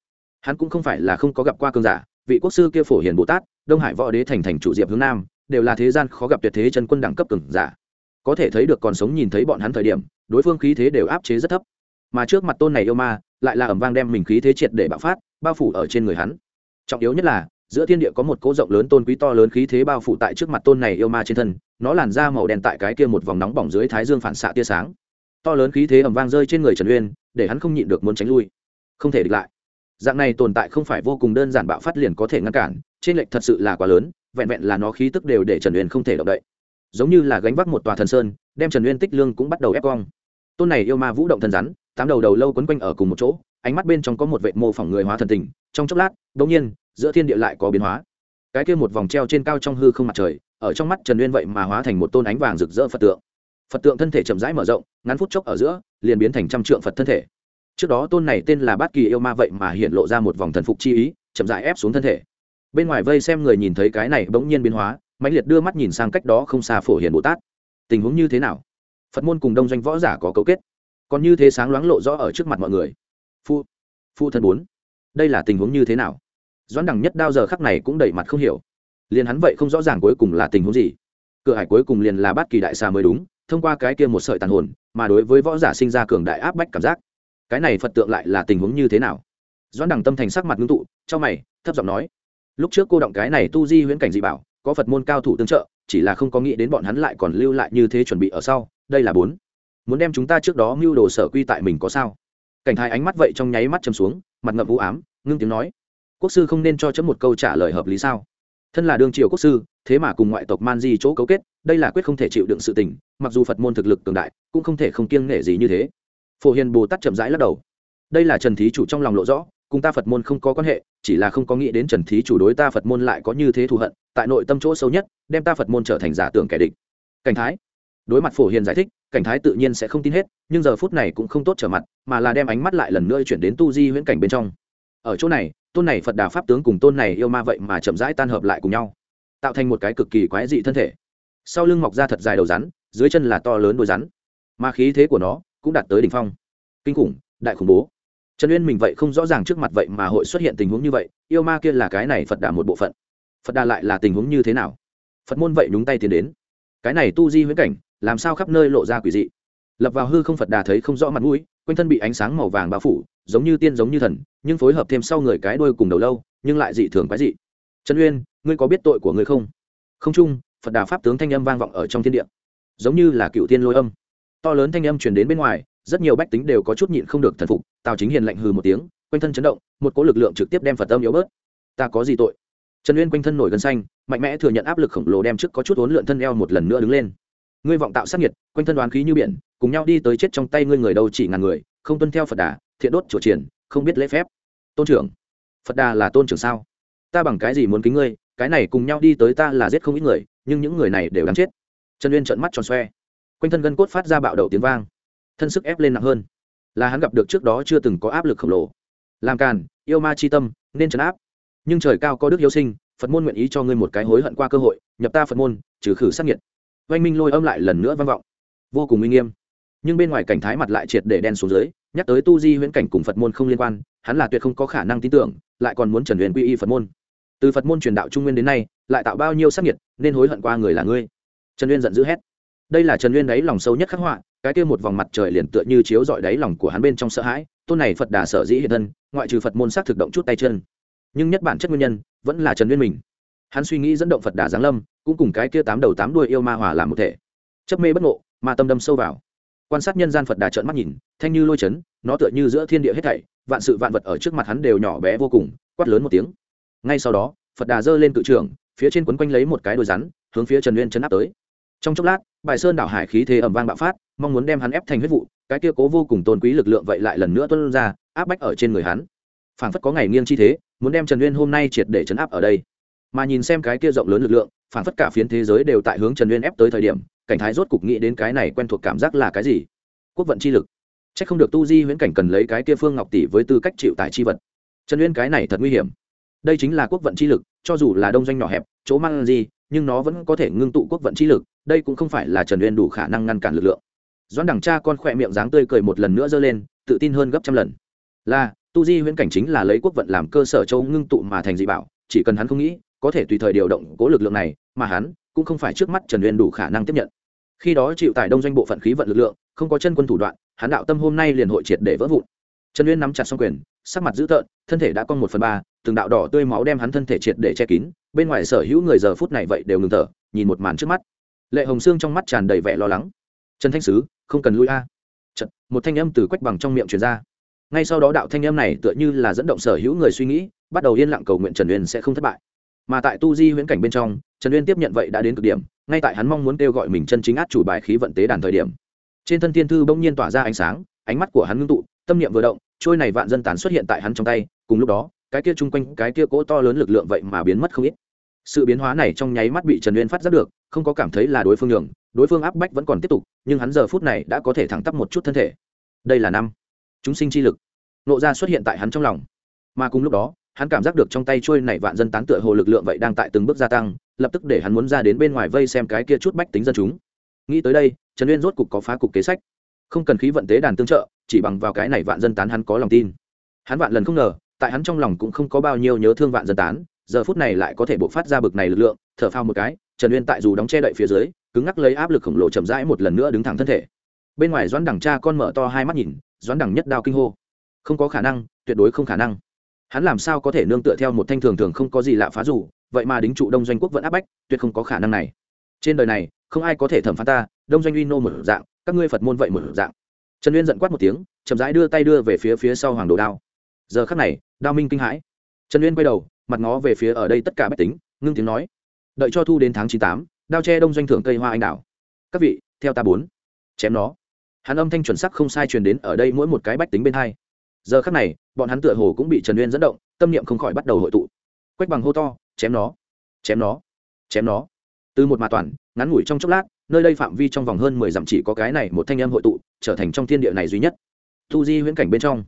Hắn cũng không phải là không có gặp qua cường giả, vị quốc sư kia phổ hiền bồ tát, đông hải võ đế thành thành chủ diệp hướng nam, đều là thế gian khó gặp tuyệt thế chân quân đẳng cấp cường giả. Có thể thấy được còn sống nhìn thấy bọn hắn thời điểm, đối phương khí thế đều áp chế rất thấp. Mà trước mặt tôn này yêu ma, lại là ẩm vang đem mình khí thế triệt để bạo phát, bao phủ ở trên người hắn. Trọng yếu nhất là, giữa thiên địa có một cỗ rộng lớn tôn quý to lớn khí thế bao phủ tại trước mặt tôn này yêu ma trên thân, nó làn ra màu đen tại cái kia một vòng nóng bỏng dưới thái dương phản xạ tia sáng to lớn khí thế ầm vang rơi trên người trần uyên, để hắn không nhịn được muốn tránh lui. Không thể địch lại. Dạng này tồn tại không phải vô cùng đơn giản bạo phát liền có thể ngăn cản, trên lệch thật sự là quá lớn, vẹn vẹn là nó khí tức đều để trần uyên không thể động đậy. Giống như là gánh vác một tòa thần sơn, đem trần uyên tích lương cũng bắt đầu ép cong. Tôn này yêu ma vũ động thần rắn, tám đầu đầu lâu quấn quanh ở cùng một chỗ, ánh mắt bên trong có một vệ mô phỏng người hóa thần tình, trong chốc lát đ ỗ n g nhiên, giữa thiên địa lại có biến hóa. Cái kia một vòng treo trên cao trong hư không mặt trời, ở trong mắt trần uyên vậy mà hóa thành một tôn ánh vàng rực rỡ phật tượng phật tượng thân thể chậm rãi mở rộng, ngắn phút chốc ở giữa, liền biến thành trăm trượng phật thân thể. Trước đó tôn này tên là bát kỳ yêu ma vậy mà hiện lộ ra một vòng thần phục chi ý, chậm rãi ép xuống thân thể. Bên ngoài vây xem người nhìn thấy cái này bỗng nhiên biến hóa, mãnh liệt đưa mắt nhìn sang cách đó không xa phổ hiền bồ tát. Tình huống như thế nào? Phật môn cùng đông doanh võ giả có cấu kết. Còn như thế sáng loáng lộ rõ ở trước mặt mọi người. Phu phu thân bốn. Đây là tình huống như thế nào? Doãn đẳng nhất đao giờ khắc này cũng đẩy mặt không hiểu. Liền hắn vậy không rõ ràng cuối cùng là tình huống gì. Cửa hải cuối cùng liền là bát kỳ đại xa mới đúng thông qua cái kia một sợi tàn hồn, mà đối với võ giả sinh ra cường đại áp bách cảm giác. Cái này phật tượng lại là tình huống như thế nào? Doãn đẳng tâm thành sắc mặt ngưng tụ trong mày, thấp giọng nói. Lúc trước cô động cái này tu di huyễn cảnh dị bảo, có phật môn cao thủ tương trợ, chỉ là không có nghĩ đến bọn hắn lại còn lưu lại như thế chuẩn bị ở sau, đây là bốn. Muốn đem chúng ta trước đó mưu đồ sở quy tại mình có sao? Cảnh thái ánh mắt vậy trong nháy mắt chầm xuống, mặt ngậm vũ ám, ngưng tiếng nói. Quốc sư không nên cho chấm một câu trả lời hợp lý sao? Thân là đương triều quốc sư thế mà cùng ngoại tộc man di chỗ cấu kết, đây là quyết không thể chịu đựng sự tình, mặc dù phật môn thực lực cường đại, cũng không thể không kiêng nể gì như thế. Phổ hiền bồ tát chậm rãi lắc đầu. Đây là trần thí chủ trong lòng lộ rõ, cùng ta phật môn không có quan hệ, chỉ là không có nghĩ đến trần thí chủ đối ta phật môn lại có như thế thù hận, tại nội tâm chỗ sâu nhất, đem ta phật môn trở thành giả tưởng kẻ địch. Cảnh thái. Đối mặt phổ hiền giải thích, cảnh thái tự nhiên sẽ không tin hết, nhưng giờ phút này cũng không tốt trở mặt, mà là đem ánh mắt lại lần nữa chuyển đến tu di huyễn cảnh bên trong. Ở chỗ này, tôn này phật đà pháp tướng cùng tôn này yêu ma vậy mà chậm rãi tan hợp lại cùng nhau tạo thành một cái cực kỳ quái dị thân thể. Sau lưng mọc ra thật dài đầu rắn, dưới chân là to lớn đôi rắn. Mà khí thế của nó cũng đạt tới đỉnh phong. Kinh khủng, đại khủng bố. Trần uyên mình vậy không rõ ràng trước mặt vậy mà hội xuất hiện tình huống như vậy, yêu ma kia là cái này phật đà một bộ phận. Phật đà lại là tình huống như thế nào? Phật môn vậy nhúng tay tiến đến. Cái này tu di huyễn cảnh, làm sao khắp nơi lộ ra quỷ dị? Lập vào hư không phật đà thấy không rõ mặt mũi, quanh thân bị ánh sáng màu vàng bao phủ, giống như tiên giống như thần, nhưng phối hợp thêm sau người cái đôi cùng đầu lâu, nhưng lại dị thường quái dị. Trần uyên ngươi có biết tội của ngươi không? Không chung, phật đà pháp tướng thanh âm vang vọng ở trong thiên địa. Giống như là cựu tiên lôi âm. To lớn thanh âm truyền đến bên ngoài, rất nhiều bách tính đều có chút nhịn không được thần phục. Tào chính hiền lạnh hừ một tiếng, quanh thân chấn động, một cỗ lực lượng trực tiếp đem phật tâm yếu bớt. Ta có gì tội? Trần uyên quanh thân nổi gân xanh, mạnh mẽ thừa nhận áp lực khổng lồ đem trước có chút uốn lượn thân eo một lần nữa đứng lên. Ngươi vọng tạo sát nhiệt, quanh thân đoán khí như biển, cùng nhau đi tới chết trong tay ngươi người đâu chỉ ngàn người, không tuân theo phật đà, thiện đốt chủ triển, không biết lễ phép. Tôn trưởng, phật đà là tôn trưởng sao? Ta bằng cái gì muốn kính ngươi? Cái này cùng nhau đi tới ta là giết không ít người, nhưng những người này đều đáng chết. Trần uyên trợn mắt tròn xoe. Quanh thân gân cốt phát ra bạo đầu tiếng vang. Thân sức ép lên nặng hơn. Là hắn gặp được trước đó chưa từng có áp lực khổng lồ. Làm càn, yêu ma chi tâm, nên trấn áp. Nhưng trời cao có đức hiếu sinh, phật môn nguyện ý cho ngươi một cái hối hận qua cơ hội, nhập ta phật môn, trừ khử sát nhiệt oanh minh lôi âm lại lần nữa vang vọng. Vô cùng uy nghiêm. Nhưng bên ngoài cảnh thái mặt lại triệt để đen xuống dưới, nhắc tới tu di huyễn cảnh cùng phật môn không liên quan, hắn là tuyệt không có khả năng tin tưởng, lại còn muốn trần huyền quy y phật môn từ phật môn truyền đạo trung nguyên đến nay, lại tạo bao nhiêu sắc nhiệt, nên hối hận qua người là ngươi. Trần uyên giận dữ hét. Đây là trần uyên đáy lòng sâu nhất khắc họa, cái kia một vòng mặt trời liền tựa như chiếu dọi đáy lòng của hắn bên trong sợ hãi, tôn này phật đà sở dĩ hiện thân, ngoại trừ phật môn xác thực động chút tay chân. Nhưng nhất bản chất nguyên nhân, vẫn là trần uyên mình. Hắn suy nghĩ dẫn động phật đà giáng lâm, cũng cùng cái kia tám đầu tám đuôi yêu ma hòa làm một thể. Chấp mê bất ngộ mà tâm đâm sâu vào. Quan sát nhân gian phật đà trợn mắt nhìn, thanh như lôi chấn, nó tựa như giữa thiên địa hết thảy, vạn sự vạn vật ở trước mặt hắn đều nhỏ bé vô cùng, quát lớn một tiếng ngay sau đó, phật đà giơ lên cự trường phía trên quấn quanh lấy một cái đôi rắn, hướng phía trần uyên chấn áp tới. Trong chốc lát, bài sơn đảo hải khí thế ẩm vang bạo phát, mong muốn đem hắn ép thành huyết vụ, cái kia cố vô cùng tôn quý lực lượng vậy lại lần nữa tuân ra, áp bách ở trên người hắn. Phảng phất có ngày nghiêng chi thế, muốn đem trần uyên hôm nay triệt để chấn áp ở đây. Mà nhìn xem cái kia rộng lớn lực lượng, phảng phất cả phiến thế giới đều tại hướng trần uyên ép tới thời điểm, cảnh thái rốt cục nghĩ đến cái này quen thuộc cảm giác là cái gì? Quốc vận chi lực. C h ắ c không được tu di huyễn cảnh cần lấy cái kia phương ngọc tỷ với tư cách chịu tại chi vật. Trần uyên cái này thật nguy hiểm đây chính là quốc vận chi lực, cho dù là đông doanh nhỏ hẹp, chỗ mang gì, nhưng nó vẫn có thể ngưng tụ quốc vận chi lực, đây cũng không phải là trần uyên đủ khả năng ngăn cản lực lượng. Doãn Đằng cha con khỏe miệng dáng tươi cười một lần nữa giơ lên, tự tin hơn gấp trăm lần. Là, tu di huyễn cảnh chính là lấy quốc vận làm cơ sở châu ngưng tụ mà thành dị bảo, chỉ cần hắn không nghĩ, có thể tùy thời điều động cố lực lượng này, mà hắn cũng không phải trước mắt trần uyên đủ khả năng tiếp nhận. Khi đó chịu tại đông doanh bộ phận khí vận lực lượng, không có chân quân thủ đoạn, hắn đạo tâm hôm nay liền hội triệt để vỡ vụn. Trần uyên nắm chặt xong quyền, sắc mặt dữ tợn, thân thể đã cong một phần ba từng đạo đỏ tươi máu đem hắn thân thể triệt để che kín bên ngoài sở hữu người giờ phút này vậy đều ngừng thở nhìn một màn trước mắt. Lệ hồng sương trong mắt tràn đầy vẻ lo lắng. Trần thanh sứ không cần lui a. Chật, một thanh âm từ quách bằng trong miệng truyền ra. Ngay sau đó đạo thanh âm này tựa như là dẫn động sở hữu người suy nghĩ bắt đầu yên lặng cầu nguyện trần uyên sẽ không thất bại. Mà tại tu di huyễn cảnh bên trong trần uyên tiếp nhận vậy đã đến cực điểm ngay tại hắn mong muốn kêu gọi mình chân chính át chủ bài khí vận tế đàn thời điểm. Trên thân thiên thư bỗng nhiên tỏa ra ánh sáng ánh mắt của hắn ngưng tụ tâm niệm vừa động trôi này vạn dân tán xuất hiện tại hắn trong tay cùng lúc đó cái kia chung quanh, cái kia cỗ to lớn lực lượng vậy mà biến mất không ít. Sự biến hóa này trong nháy mắt bị trần uyên phát giác được, không có cảm thấy là đối phương nhường, đối phương áp bách vẫn còn tiếp tục, nhưng hắn giờ phút này đã có thể thẳng tắp một chút thân thể. Đây là năm. Chúng sinh chi lực. Nộ ra xuất hiện tại hắn trong lòng. Mà cùng lúc đó, hắn cảm giác được trong tay trôi này vạn dân tán tựa hồ lực lượng vậy đang tại từng bước gia tăng, lập tức để hắn muốn ra đến bên ngoài vây xem cái kia chút bách tính dân chúng. Nghĩ tới đây, trần uyên rốt cục có phá cục kế sách. Không cần khí vận tế đàn tương trợ, chỉ bằng vào cái này vạn dân tán hắn có lòng tin. Hắn vạn lần không ngờ tại hắn trong lòng cũng không có bao nhiêu nhớ thương vạn dân tán, giờ phút này lại có thể bộc phát ra bực này lực lượng, thở phao một cái, trần uyên tại dù đóng che đậy phía dưới, cứng ngắc lấy áp lực khổng lồ chậm rãi một lần nữa đứng thẳng thân thể. Bên ngoài doãn đẳng cha con mở to hai mắt nhìn, doãn đẳng nhất đao kinh hô. Không có khả năng, tuyệt đối không khả năng. Hắn làm sao có thể nương tựa theo một thanh thường thường không có gì lạ phá dù, vậy mà đính trụ đông doanh quốc vẫn áp bách, tuyệt không có khả năng này. Trên đời này, không ai có thể thẩm phán ta, đông doanh uy nô một dạng, các ngươi phật môn vậy một dạng. Trần uyên giận quát một tiếng, chậm rãi đưa tay đưa về phía phía sau hoàng đồ đao. Giờ khắc này đao minh kinh hãi. Trần uyên quay đầu, mặt ngó về phía ở đây tất cả bách tính, ngưng tiếng nói. Đợi cho thu đến tháng chín tám, đao tre đông doanh thưởng cây hoa anh đào các vị, theo ta bốn. Chém nó. Hắn âm thanh chuẩn sắc không sai truyền đến ở đây mỗi một cái bách tính bên hai. Giờ khắc này, bọn hắn tựa hồ cũng bị trần uyên dẫn động, tâm niệm không khỏi bắt đầu hội tụ. Quách bằng hô to, chém nó! Chém nó! Chém nó! Từ một mà toàn, ngắn ngủi trong chốc lát, nơi đây phạm vi trong vòng hơn mười dặm chỉ có cái này một thanh âm hội tụ, trở thành trong thiên địa này duy nhất. Thu di huyễn cảnh bên trong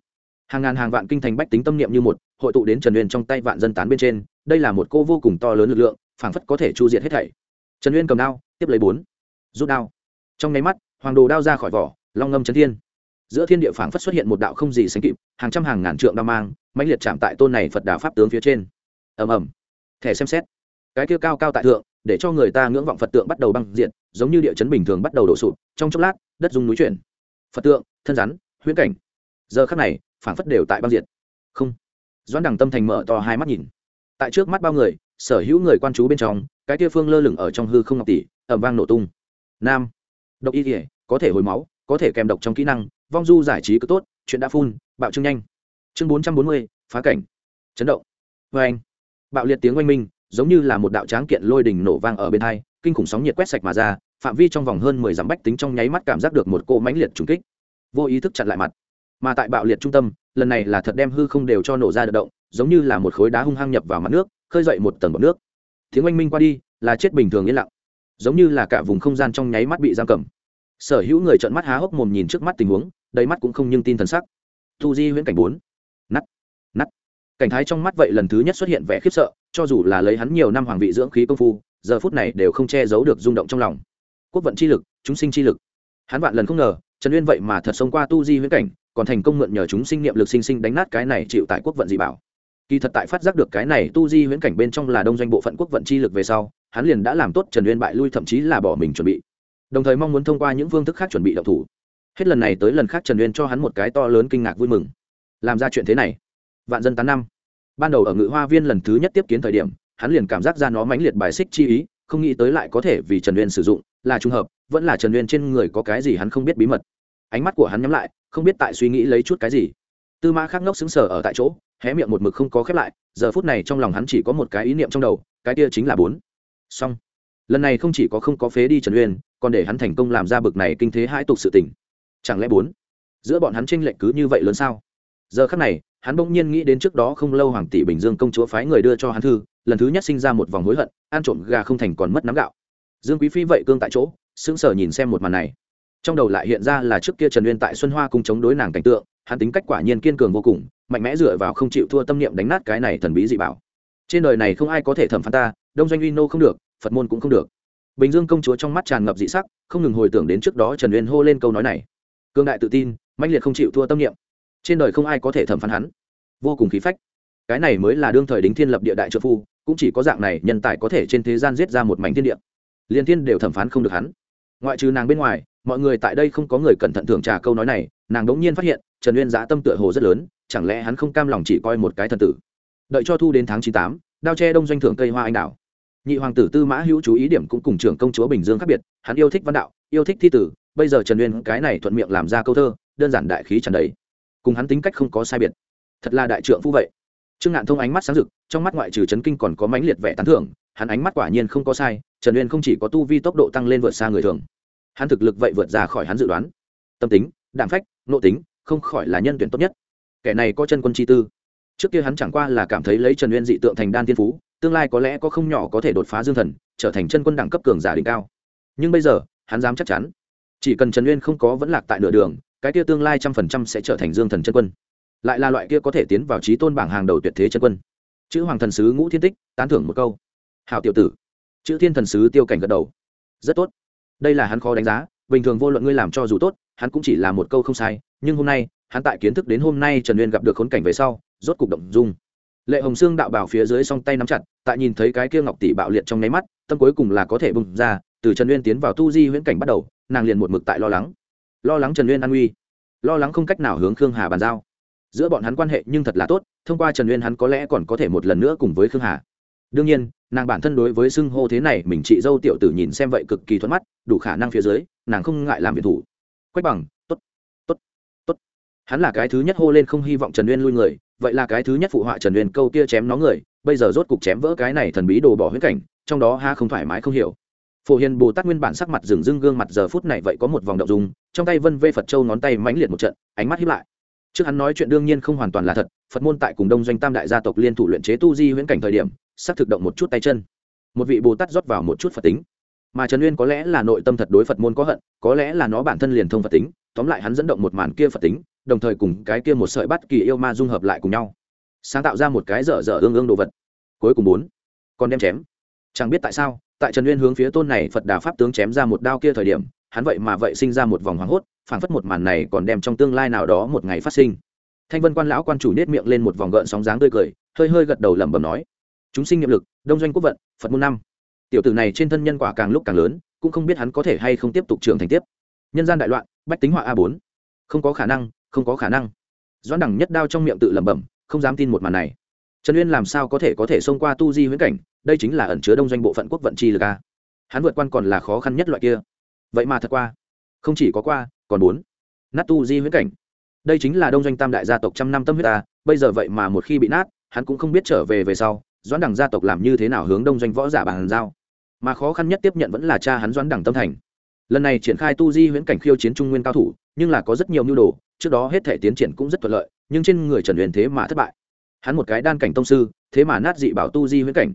hàng ngàn hàng vạn kinh thành bách tính tâm niệm như một, hội tụ đến trần uyên trong tay vạn dân tán bên trên, đây là một cô vô cùng to lớn lực lượng, phảng phất có thể chu diệt hết thảy. Trần uyên cầm đao, tiếp lấy bốn, rút đao. Trong nháy mắt, hoàng đồ đao ra khỏi vỏ, long ngâm trấn thiên. Giữa thiên địa phảng phất xuất hiện một đạo không gì sánh kịp, hàng trăm hàng ngàn trượng đao mang, mãnh liệt chạm tại tôn này phật đà pháp tướng phía trên. Ầm ầm. Thẻ xem xét. Cái kia cao cao tại thượng, để cho người ta ngưỡng vọng phật tượng bắt đầu băng diện giống như địa chấn bình thường bắt đầu đổ sụp, trong chốc lát, đất dung núi chuyển. Phật tượng, thân rắn, huyễn cảnh. Giờ khắc này phảng phất đều tại băng diệt. Không. Doãn đằng tâm thành mở to hai mắt nhìn. Tại trước mắt bao người, sở hữu người quan chú bên trong, cái kia phương lơ lửng ở trong hư không ngọc tỷ ẩm vang nổ tung. Nam. Độc y thể có thể hồi máu, có thể kèm độc trong kỹ năng, vong du giải trí cứ tốt, chuyện đã phun, bạo trương nhanh. Chương bốn trăm bốn mươi, phá cảnh. Chấn động. Vê anh. Bạo liệt tiếng oanh minh, giống như là một đạo tráng kiện lôi đình nổ vang ở bên hai, kinh khủng sóng nhiệt quét sạch mà ra, phạm vi trong vòng hơn mười dặm bách tính trong nháy mắt cảm giác được một cỗ mãnh liệt trùng kích. Vô ý thức chặn lại mặt mà tại bạo liệt trung tâm, lần này là thật đem hư không đều cho nổ ra đợt động, giống như là một khối đá hung hăng nhập vào mặt nước, khơi dậy một tầng bọc nước. Tiếng oanh minh qua đi, là chết bình thường yên lặng. Giống như là cả vùng không gian trong nháy mắt bị giam cầm. Sở hữu người trợn mắt há hốc mồm nhìn trước mắt tình huống, đầy mắt cũng không nhưng tin thần sắc. Thu di huyễn cảnh bốn. Nắt nắt cảnh thái trong mắt vậy lần thứ nhất xuất hiện vẻ khiếp sợ, cho dù là lấy hắn nhiều năm hoàng vị dưỡng khí công phu, giờ phút này đều không che giấu được rung động trong lòng. Quốc vận chi lực, chúng sinh chi lực. Hắn vạn lần không ngờ, trần uyên vậy mà thật sống qua tu di huyễn cảnh còn thành công mượn nhờ chúng sinh niệm lực sinh sinh đánh nát cái này chịu tại quốc vận dị bảo. Kỳ thật tại phát giác được cái này tu di huyễn cảnh bên trong là đông doanh bộ phận quốc vận chi lực về sau, hắn liền đã làm tốt trần uyên bại lui thậm chí là bỏ mình chuẩn bị. Đồng thời mong muốn thông qua những phương thức khác chuẩn bị đậu thủ. Hết lần này tới lần khác trần uyên cho hắn một cái to lớn kinh ngạc vui mừng. Làm ra chuyện thế này. Vạn dân tám năm. Ban đầu ở ngự hoa viên lần thứ nhất tiếp kiến thời điểm, hắn liền cảm giác ra nó mãnh liệt bài xích chi ý, không nghĩ tới lại có thể vì trần uyên sử dụng, là trùng hợp, vẫn là trần uyên trên người có cái gì hắn không biết bí mật ánh mắt của hắn nhắm lại, không biết tại suy nghĩ lấy chút cái gì. Tư mã khắc ngốc xứng sở ở tại chỗ, hé miệng một mực không có khép lại, giờ phút này trong lòng hắn chỉ có một cái ý niệm trong đầu, cái kia chính là bốn. Xong. Lần này không chỉ có không có phế đi trần uyên, còn để hắn thành công làm ra bực này kinh thế hãi tục sự tình. Chẳng lẽ bốn? Giữa bọn hắn tranh lệch cứ như vậy lớn sao? Giờ khắc này, hắn bỗng nhiên nghĩ đến trước đó không lâu hoàng tỷ bình dương công chúa phái người đưa cho hắn thư, lần thứ nhất sinh ra một vòng hối hận, ăn trộm gà không thành còn mất nắm gạo. Dương quý phi vậy cương tại chỗ, sững sờ nhìn xem một màn này trong đầu lại hiện ra là trước kia trần uyên tại xuân hoa cùng chống đối nàng cảnh tượng, hắn tính cách quả nhiên kiên cường vô cùng, mạnh mẽ dựa vào không chịu thua tâm niệm đánh nát cái này thần bí dị bảo. Trên đời này không ai có thể thẩm phán ta, đông doanh uy nô không được, phật môn cũng không được. Bình dương công chúa trong mắt tràn ngập dị sắc, không ngừng hồi tưởng đến trước đó trần uyên hô lên câu nói này. Cương đại tự tin mạnh liệt không chịu thua tâm niệm. Trên đời không ai có thể thẩm phán hắn. Vô cùng khí phách. Cái này mới là đương thời đính thiên lập địa đại trợ phu, cũng chỉ có dạng này nhân tài có thể trên thế gian giết ra một mảnh thiên địa. Liên thiên đều thẩm phán không được hắn. Ngoại trừ nàng bên ngoài mọi người tại đây không có người cẩn thận thưởng trà câu nói này, nàng đ ỗ n g nhiên phát hiện, trần uyên giã tâm tựa hồ rất lớn, chẳng lẽ hắn không cam lòng chỉ coi một cái thần tử? Đợi cho thu đến tháng chín tám, đao tre đông doanh thưởng cây hoa anh đào nhị hoàng tử tư mã hữu chú ý điểm cũng cùng trưởng công chúa bình dương khác biệt, hắn yêu thích văn đạo, yêu thích thi tử, bây giờ trần uyên cái này thuận miệng làm ra câu thơ, đơn giản đại khí trần đấy cùng hắn tính cách không có sai biệt. Thật là đại trượng phu vậy. Trương ngạn thông ánh mắt sáng rực, trong mắt ngoại trừ chấn kinh còn có mãnh liệt vẻ tán thưởng, hắn ánh mắt quả nhiên không có sai, trần uyên không chỉ có tu vi tốc độ tăng lên vượt xa người thường hắn thực lực vậy vượt ra khỏi hắn dự đoán. Tâm tính, đạm phách nộ tính, không khỏi là nhân tuyển tốt nhất. Kẻ này có chân quân chi tư. Trước kia hắn chẳng qua là cảm thấy lấy trần uyên dị tượng thành đan tiên phú, tương lai có lẽ có không nhỏ có thể đột phá dương thần, trở thành chân quân đẳng cấp cường giả đỉnh cao. Nhưng bây giờ, hắn dám chắc chắn. Chỉ cần trần uyên không có vẫn lạc tại nửa đường, cái kia tương lai trăm phần trăm sẽ trở thành dương thần chân quân. Lại là loại kia có thể tiến vào trí tôn bảng hàng đầu tuyệt thế chân quân. Chữ hoàng thần sứ ngũ thiên tích, tán thưởng một câu. Hào tiểu tử. Chữ thiên thần sứ tiêu cảnh gật đầu. Rất tốt đây là hắn khó đánh giá, bình thường vô luận ngươi làm cho dù tốt, hắn cũng chỉ là một câu không sai, nhưng hôm nay, hắn tại kiến thức đến hôm nay trần uyên gặp được khốn cảnh về sau, rốt cục động dung. Lệ hồng sương đạo bảo phía dưới song tay nắm chặt, tại nhìn thấy cái kia ngọc tỷ bạo liệt trong nháy mắt, tâm cuối cùng là có thể bùng ra, từ trần uyên tiến vào tu di huyễn cảnh bắt đầu, nàng liền một mực tại lo lắng. Lo lắng trần uyên an uy lo lắng không cách nào hướng khương hà bàn giao. Giữa bọn hắn quan hệ nhưng thật là tốt, thông qua trần uyên hắn có lẽ còn có thể một lần nữa cùng với khương hà đương nhiên, nàng bản thân đối với xưng hô thế này mình chị dâu tiểu tử nhìn xem vậy cực kỳ thuận mắt, đủ khả năng phía dưới, nàng không ngại làm việc thủ. Quách bằng t ố t t ố t t ố t hắn là cái thứ nhất hô lên không hy vọng trần uyên lui người, vậy là cái thứ nhất phụ họa trần uyên câu kia chém nó người, bây giờ rốt cục chém vỡ cái này thần bí đồ bỏ huyết cảnh, trong đó ha không thoải mái không hiểu. Phổ hiền bồ tát nguyên bản sắc mặt dừng dưng gương mặt giờ phút này vậy có một vòng đậu dùng trong tay vân vê phật châu ngón tay mãnh liệt một trận, ánh mắt hiếp lại. Trước hắn nói chuyện đương nhiên không hoàn toàn là thật, phật môn tại cùng đông doanh tam đại gia tộc liên thủ luyện chế tu di huyễn cảnh thời điểm sắp thực động một chút tay chân. Một vị bồ tát rót vào một chút phật tính. Mà trần uyên có lẽ là nội tâm thật đối phật môn có hận, có lẽ là nó bản thân liền thông phật tính, tóm lại hắn dẫn động một màn kia phật tính, đồng thời cùng cái kia một sợi bắt kỳ yêu ma dung hợp lại cùng nhau. Sáng tạo ra một cái dở dở ương ương đồ vật. Cuối cùng bốn còn đem chém. Chẳng biết tại sao, tại trần uyên hướng phía tôn này phật đà pháp tướng chém ra một đao kia thời điểm, hắn vậy mà vậy sinh ra một vòng hoảng hốt, phảng phất một màn này còn đem trong tương lai nào đó một ngày phát sinh. Thanh vân quan lão quan chủ nết miệng lên một vòng gợn sóng dáng tươi cười, hơi hơi gật đầu lẩm bẩm nói chúng sinh nhiệm lực, đông doanh quốc vận, phật môn năm. Tiểu tử này trên thân nhân quả càng lúc càng lớn, cũng không biết hắn có thể hay không tiếp tục trưởng thành tiếp. Nhân gian đại loạn, bách tính họa a bốn. Không có khả năng, không có khả năng. Doãn đẳng nhất đao trong miệng tự lẩm bẩm, không dám tin một màn này. Trần uyên làm sao có thể có thể xông qua tu di huyễn cảnh, đây chính là ẩn chứa đông doanh bộ phận quốc vận chi lực a. Hắn vượt quan còn là khó khăn nhất loại kia. Vậy mà thật qua. Không chỉ có qua, còn bốn. Nát tu di huyễn cảnh. Đây chính là đông doanh tam đại gia tộc trăm năm tâm huyết ta bây giờ vậy mà một khi bị nát, hắn cũng không biết trở về về sau doãn đẳng gia tộc làm như thế nào hướng đông doanh võ giả bàn giao? Mà khó khăn nhất tiếp nhận vẫn là cha hắn doãn đẳng tâm thành. Lần này triển khai tu di huyễn cảnh khiêu chiến trung nguyên cao thủ, nhưng là có rất nhiều mưu đồ, trước đó hết thể tiến triển cũng rất thuận lợi, nhưng trên người trần huyền thế mà thất bại. Hắn một cái đan cảnh tông sư, thế mà nát dị bảo tu di huyễn cảnh.